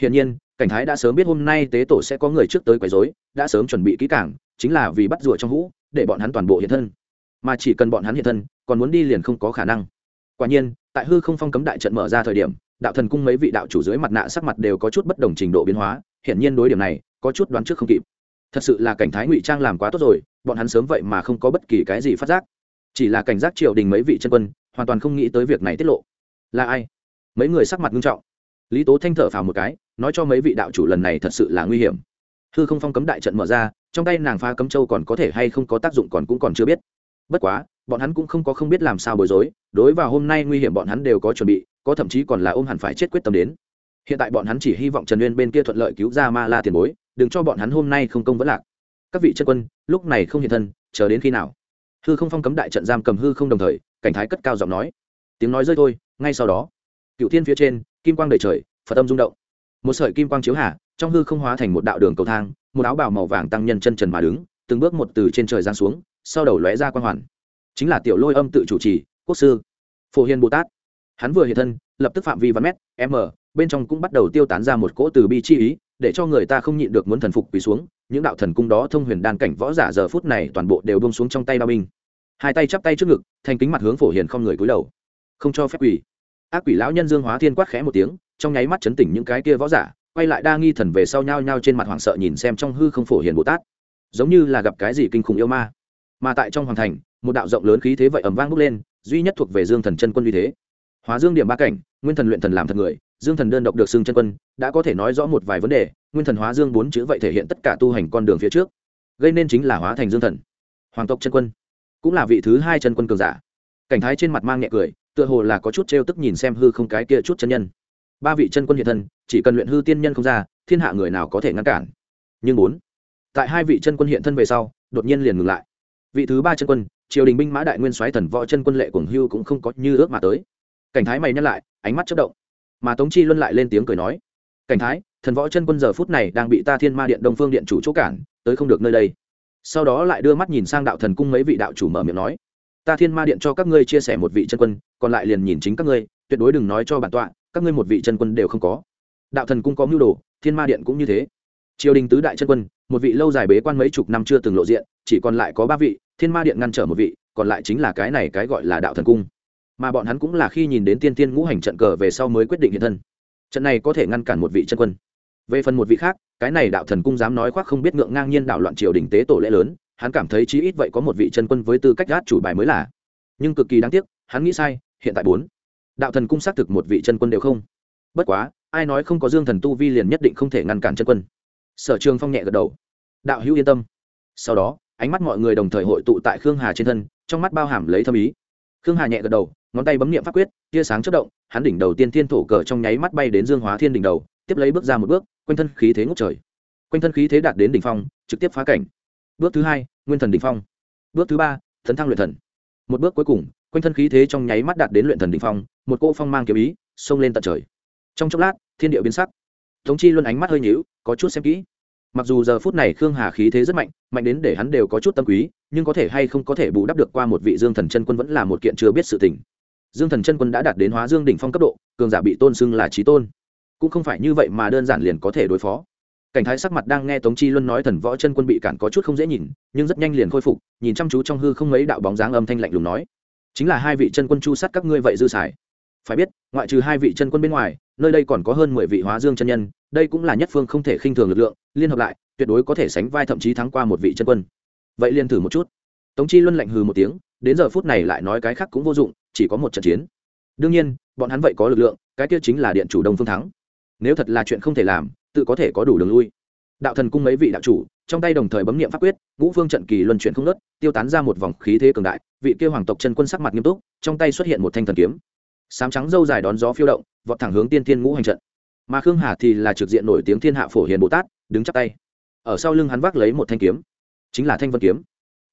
Hiển nhiên cảnh thái đã sớm biết hôm nay tế tổ sẽ có người trước tới quấy rối đã sớm chuẩn bị kỹ cảng chính là vì bắt rùa trong hũ để bọn hắn toàn bộ hiện thân. Mà chỉ cần bọn hắn hiện thân còn muốn đi liền không có khả năng. Quả nhiên tại hư không phong cấm đại trận mở ra thời điểm, đạo thần cung mấy vị đạo chủ dưới mặt nạ sắc mặt đều có chút bất đồng trình độ biến hóa, hiển nhiên đối điểm này, có chút đoán trước không kịp. Thật sự là cảnh thái ngụy trang làm quá tốt rồi, bọn hắn sớm vậy mà không có bất kỳ cái gì phát giác. Chỉ là cảnh giác triều đình mấy vị chân quân, hoàn toàn không nghĩ tới việc này tiết lộ. Là ai? Mấy người sắc mặt nghiêm trọng. Lý tố thanh thở phào một cái, nói cho mấy vị đạo chủ lần này thật sự là nguy hiểm. Hư không phong cấm đại trận mở ra, trong tay nàng pha cấm châu còn có thể hay không có tác dụng còn cũng còn chưa biết. Bất quá, bọn hắn cũng không có không biết làm sao bối rối đối vào hôm nay nguy hiểm bọn hắn đều có chuẩn bị, có thậm chí còn là ôm hẳn phải chết quyết tâm đến. Hiện tại bọn hắn chỉ hy vọng trần uyên bên kia thuận lợi cứu ra ma la tiền bối, đừng cho bọn hắn hôm nay không công vẫn lạc. Các vị chân quân, lúc này không hiện thân, chờ đến khi nào? Hư không phong cấm đại trận giam cầm hư không đồng thời, cảnh thái cất cao giọng nói. Tiếng nói rơi thôi, ngay sau đó, cựu thiên phía trên, kim quang đầy trời, phật âm rung động. Một sợi kim quang chiếu hạ, trong hư không hóa thành một đạo đường cầu thang, một áo bào màu vàng tăng nhân chân trần mà đứng, từng bước một từ trên trời giang xuống, sau đầu lóe ra quang hoàn. Chính là tiểu lôi âm tự chủ trì quốc sư. Phổ hiền bồ tát. Hắn vừa hiện thân, lập tức phạm vi văn mét, m, bên trong cũng bắt đầu tiêu tán ra một cỗ từ bi chi ý, để cho người ta không nhịn được muốn thần phục quỳ xuống, những đạo thần cung đó thông huyền đan cảnh võ giả giờ phút này toàn bộ đều bông xuống trong tay ba binh. Hai tay chắp tay trước ngực, thành kính mặt hướng phổ hiền không người cúi đầu. Không cho phép quỳ. Ác quỷ lão nhân dương hóa thiên quát khẽ một tiếng, trong nháy mắt chấn tỉnh những cái kia võ giả, quay lại đa nghi thần về sau nhau nhau trên mặt hoảng sợ nhìn xem trong hư không phổ hiền bồ tát. Giống như là gặp cái gì kinh khủng yêu ma. Mà tại trong hoàng thành, một đạo rộng lớn khí thế vậy ầm vang bốc lên duy nhất thuộc về dương thần chân quân uy thế. Hóa dương điểm ba cảnh, nguyên thần luyện thần làm thật người, dương thần đơn độc được xưng chân quân, đã có thể nói rõ một vài vấn đề, nguyên thần hóa dương bốn chữ vậy thể hiện tất cả tu hành con đường phía trước. Gây nên chính là hóa thành dương thần. Hoàng tộc chân quân, cũng là vị thứ hai chân quân cường giả. Cảnh thái trên mặt mang nhẹ cười, tựa hồ là có chút trêu tức nhìn xem hư không cái kia chút chân nhân. Ba vị chân quân hiện thân, chỉ cần luyện hư tiên nhân không ra, thiên hạ người nào có thể ngăn cản. Nhưng bốn, tại hai vị chân quân hiện thân về sau, đột nhiên liền ngừng lại. Vị thứ ba chân quân triều đình binh mã đại nguyên soái thần võ chân quân lệ cuồng hưu cũng không có như ước mà tới. Cảnh thái mày nhắc lại, ánh mắt chất động. Mà tống chi luân lại lên tiếng cười nói, cảnh thái, thần võ chân quân giờ phút này đang bị ta thiên ma điện đông phương điện chủ chỗ cản, tới không được nơi đây. Sau đó lại đưa mắt nhìn sang đạo thần cung mấy vị đạo chủ mở miệng nói, ta thiên ma điện cho các ngươi chia sẻ một vị chân quân, còn lại liền nhìn chính các ngươi, tuyệt đối đừng nói cho bản tọa, các ngươi một vị chân quân đều không có. Đạo thần cung có mưu đồ, thiên ma điện cũng như thế. Triều đình tứ đại chân quân, một vị lâu dài bế quan mấy chục năm chưa từng lộ diện, chỉ còn lại có ba vị thiên ma điện ngăn trở một vị, còn lại chính là cái này cái gọi là đạo thần cung. Mà bọn hắn cũng là khi nhìn đến tiên tiên ngũ hành trận cờ về sau mới quyết định hiện thân. Trận này có thể ngăn cản một vị chân quân. Về phần một vị khác, cái này đạo thần cung dám nói khoác không biết ngượng ngang nhiên đạo loạn triều đình tế tổ lễ lớn, hắn cảm thấy chí ít vậy có một vị chân quân với tư cách gác chủ bài mới là. Nhưng cực kỳ đáng tiếc, hắn nghĩ sai, hiện tại bốn. Đạo thần cung xác thực một vị chân quân đều không. Bất quá, ai nói không có dương thần tu vi liền nhất định không thể ngăn cản chân quân. Sở trường phong nhẹ gật đầu. Đạo hữu yên tâm. Sau đó ánh mắt mọi người đồng thời hội tụ tại khương hà trên thân, trong mắt bao hàm lấy thâm ý. Khương hà nhẹ gật đầu, ngón tay bấm n i ệ m pháp quyết, tia sáng chất động, hắn đỉnh đầu tiên thiên thổ cờ trong nháy mắt bay đến dương hóa thiên đỉnh đầu, tiếp lấy bước ra một bước, quanh thân khí thế ngốc trời. Quanh thân khí thế đạt đến đỉnh phong, trực tiếp phá cảnh. Bước thứ hai, nguyên thần đỉnh phong. Bước thứ ba thần thăng luyện thần. Một bước cuối cùng, quanh thân khí thế trong nháy mắt đạt đến luyện thần đỉnh phong, một cỗ phong mang kiếm ý xông lên tận trời. Trong chốc lát, thiên địa biến sắc. Thống chi luôn ánh mắt hơi nhíu, có chút xem kỹ mặc dù giờ phút này khương hà khí thế rất mạnh mạnh đến để hắn đều có chút tâm quý, nhưng có thể hay không có thể bù đắp được qua một vị dương thần chân quân vẫn là một kiện chưa biết sự tình. Dương thần chân quân đã đạt đến hóa dương đỉnh phong cấp độ, cường giả bị tôn xưng là trí tôn. Cũng không phải như vậy mà đơn giản liền có thể đối phó. Cảnh thái sắc mặt đang nghe tống chi luân nói thần võ chân quân bị cản có chút không dễ nhìn, nhưng rất nhanh liền khôi phục, nhìn chăm chú trong hư không mấy đạo bóng dáng âm thanh lạnh lùng nói. Chính là hai vị chân quân chu sát các ngươi vậy dư xài. Phải biết, ngoại trừ hai vị chân quân bên ngoài nơi đây còn có hơn mười vị hóa dương chân nhân, đây cũng là nhất phương không thể khinh thường lực lượng, liên hợp lại, tuyệt đối có thể sánh vai thậm chí thắng qua một vị chân quân. Vậy liền thử một chút. Tống chi luân lạnh hừ một tiếng, đến giờ phút này lại nói cái khác cũng vô dụng, chỉ có một trận chiến. Đương nhiên, bọn hắn vậy có lực lượng, cái kia chính là điện chủ đông phương thắng. Nếu thật là chuyện không thể làm, tự có thể có đủ đường lui. Đạo thần cung mấy vị đạo chủ, trong tay đồng thời bấm nghiệm pháp quyết, ngũ phương trận kỳ luân chuyển không nớt tiêu tán ra một vòng khí thế cường đại, vị kia hoàng tộc chân quân sắc mặt nghiêm túc, trong tay xuất hiện một thanh thần kiếm sám trắng dâu dài đón gió phiêu động, vọt thẳng hướng tiên tiên ngũ hành trận. Mà khương hà thì là trực diện nổi tiếng thiên hạ phổ hiền bồ tát, đứng chắp tay. Ở sau lưng hắn vác lấy một thanh kiếm, chính là thanh vân kiếm.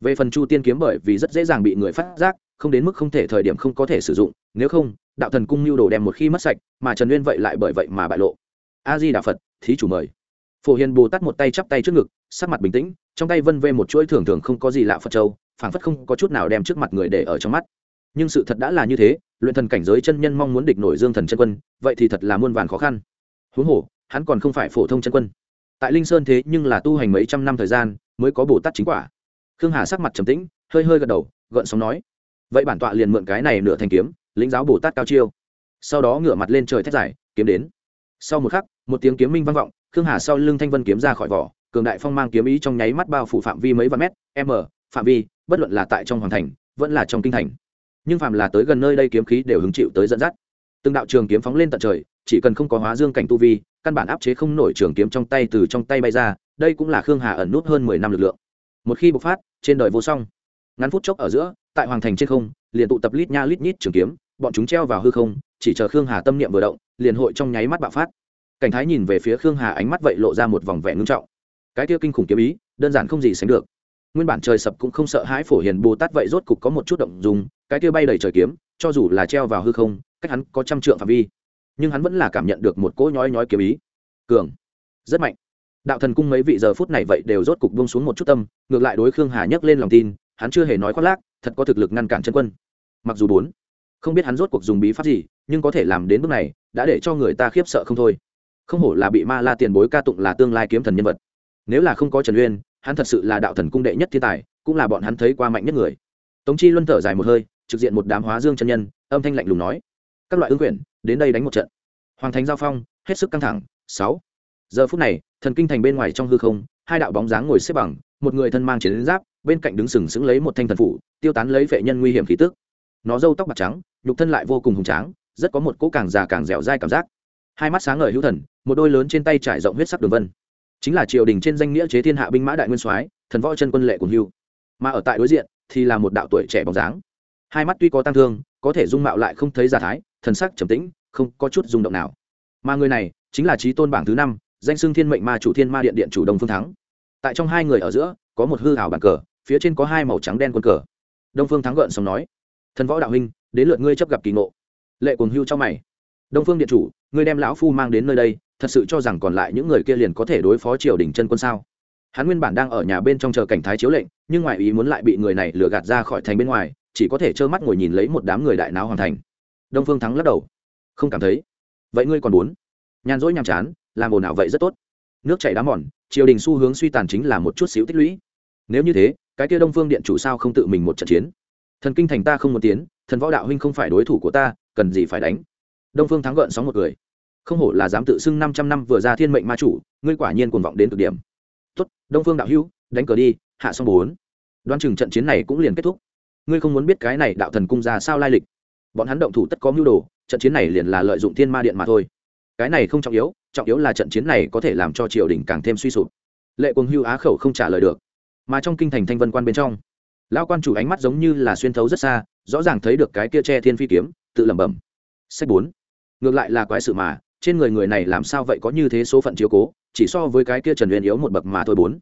Về phần chu tiên kiếm bởi vì rất dễ dàng bị người phát giác, không đến mức không thể thời điểm không có thể sử dụng, nếu không, đạo thần cung mưu đồ đem một khi mất sạch, mà trần nguyên vậy lại bởi vậy mà bại lộ. A di đà phật, thí chủ mời. Phổ hiền bồ tát một tay chắp tay trước ngực, sắc mặt bình tĩnh, trong tay vân vê một chuỗi thường thường không có gì lạ phật châu, phảng phất không có chút nào đem trước mặt người để ở trong mắt nhưng sự thật đã là như thế, luyện thần cảnh giới chân nhân mong muốn địch nổi dương thần chân quân, vậy thì thật là muôn vàn khó khăn. Huống hồ, hắn còn không phải phổ thông chân quân. Tại linh sơn thế nhưng là tu hành mấy trăm năm thời gian, mới có bồ tát chính quả. Khương hà sắc mặt trầm tĩnh, hơi hơi gật đầu, gợn sóng nói, vậy bản tọa liền mượn cái này nửa thành kiếm, lĩnh giáo bồ tát cao chiêu. Sau đó ngửa mặt lên trời thét dài, kiếm đến. Sau một khắc, một tiếng kiếm minh vang vọng, khương hà sau lưng thanh vân kiếm ra khỏi vỏ, cường đại phong mang kiếm ý trong nháy mắt bao phủ phạm vi mấy vạn mét, m, phạm vi, bất luận là tại trong hoàng thành, vẫn là trong kinh thành nhưng phàm là tới gần nơi đây kiếm khí đều hứng chịu tới dẫn dắt. Từng đạo trường kiếm phóng lên tận trời, chỉ cần không có hóa dương cảnh tu vi, căn bản áp chế không nổi trường kiếm trong tay từ trong tay bay ra, đây cũng là khương hà ẩn nút hơn mười năm lực lượng. Một khi bộc phát, trên đời vô song. Ngắn phút chốc ở giữa, tại hoàng thành trên không, liền tụ tập lít nha lít nhít trường kiếm, bọn chúng treo vào hư không, chỉ chờ khương hà tâm niệm vừa động, liền hội trong nháy mắt bạo phát. Cảnh thái nhìn về phía khương hà ánh mắt vậy lộ ra một vòng vẻ ngưng trọng. Cái tiêu kinh khủng kiếm ý, đơn giản không gì sánh được nguyên bản trời sập cũng không sợ hãi phổ hiền bồ tát vậy rốt cục có một chút động dùng cái kia bay đầy trời kiếm, cho dù là treo vào hư không, cách hắn có trăm trượng phạm vi, nhưng hắn vẫn là cảm nhận được một cỗ nhói nhói kiếm ý. Cường, rất mạnh. Đạo thần cung mấy vị giờ phút này vậy đều rốt cục bông xuống một chút tâm, ngược lại đối khương hà nhấc lên lòng tin, hắn chưa hề nói khoác lác, thật có thực lực ngăn cản chân quân. Mặc dù bốn, không biết hắn rốt cuộc dùng bí pháp gì, nhưng có thể làm đến bước này, đã để cho người ta khiếp sợ không thôi. Không hổ là bị ma la tiền bối ca tụng là tương lai kiếm thần nhân vật. Nếu là không có trần uyên hắn thật sự là đạo thần cung đệ nhất thiên tài, cũng là bọn hắn thấy qua mạnh nhất người. Tống chi luân thở dài một hơi, trực diện một đám hóa dương chân nhân, âm thanh lạnh lùng nói, các loại ứng quyển, đến đây đánh một trận. Hoàng thành giao phong, hết sức căng thẳng, sáu. Giờ phút này, thần kinh thành bên ngoài trong hư không, hai đạo bóng dáng ngồi xếp bằng, một người thân mang chiến giáp, bên cạnh đứng sừng sững lấy một thanh thần phủ, tiêu tán lấy vệ nhân nguy hiểm khí tức. Nó râu tóc bạc trắng, nhục thân lại vô cùng hùng tráng, rất có một cỗ càng già càng dẻo dai cảm giác. Hai mắt sáng ngời hữu thần, một đôi lớn trên tay trải rộng huyết sắc đường vân chính là triều đình trên danh nghĩa chế thiên hạ binh mã đại nguyên soái, thần võ chân quân lệ cùng hưu. Mà ở tại đối diện thì là một đạo tuổi trẻ bóng dáng. Hai mắt tuy có tăng thương, có thể dung mạo lại không thấy giả thái, thần sắc trầm tĩnh, không có chút rung động nào. Mà người này chính là trí tôn bảng thứ năm, danh xưng thiên mệnh ma chủ thiên ma điện điện chủ đông phương thắng. Tại trong hai người ở giữa, có một hư hảo bàn cờ, phía trên có hai màu trắng đen quân cờ. Đông phương thắng gợn xong nói, thần võ đạo huynh, đến lượt ngươi chấp gặp kỳ ngộ. Lệ cuồng hưu cho mày đông phương điện chủ, ngươi đem lão phu mang đến nơi đây, thật sự cho rằng còn lại những người kia liền có thể đối phó triều đình chân quân sao? Hắn nguyên bản đang ở nhà bên trong chờ cảnh thái chiếu lệnh, nhưng ngoại ý muốn lại bị người này lừa gạt ra khỏi thành bên ngoài, chỉ có thể trơ mắt ngồi nhìn lấy một đám người đại náo hoàn thành. Đông phương thắng lắc đầu. Không cảm thấy. Vậy ngươi còn muốn? Nhàn rỗi nhàm chán, làm ồn ào vậy rất tốt. Nước chảy đá mòn, triều đình xu hướng suy tàn chính là một chút xíu tích lũy. Nếu như thế, cái kia đông phương điện chủ sao không tự mình một trận chiến? Thần kinh thành ta không muốn tiến, thần võ đạo huynh không phải đối thủ của ta, cần gì phải đánh? Đông phương thắng gợn sóng một người không hổ là dám tự xưng năm trăm năm vừa ra thiên mệnh ma chủ, ngươi quả nhiên cuồng vọng đến cực điểm. Tốt, đông phương đạo hữu, đánh cờ đi, hạ xong bốn. Đoán chừng trận chiến này cũng liền kết thúc. Ngươi không muốn biết cái này đạo thần cung ra sao lai lịch. Bọn hắn động thủ tất có mưu đồ, trận chiến này liền là lợi dụng thiên ma điện mà thôi. Cái này không trọng yếu trọng yếu là trận chiến này có thể làm cho triều đình càng thêm suy sụp. Lệ quân hưu á khẩu không trả lời được. Mà trong kinh thành thanh vân quan bên trong, lão quan chủ ánh mắt giống như là xuyên thấu rất xa, rõ ràng thấy được cái kia che thiên phi kiếm, tự lẩm bẩm. Sách bốn ngược lại là quái sự mà, trên người người này làm sao vậy có như thế số phận chiếu cố, chỉ so với cái kia trần uyên yếu một bậc mà thôi bốn.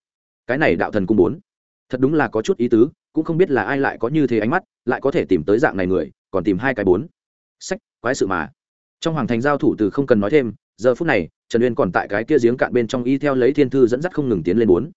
Cái này đạo thần cung bốn. Thật đúng là có chút ý tứ, cũng không biết là ai lại có như thế ánh mắt, lại có thể tìm tới dạng này người, còn tìm hai cái bốn. Sách, quái sự mà. Trong hoàng thành giao thủ từ không cần nói thêm, giờ phút này, trần uyên còn tại cái kia giếng cạn bên trong y theo lấy thiên thư dẫn dắt không ngừng tiến lên bốn.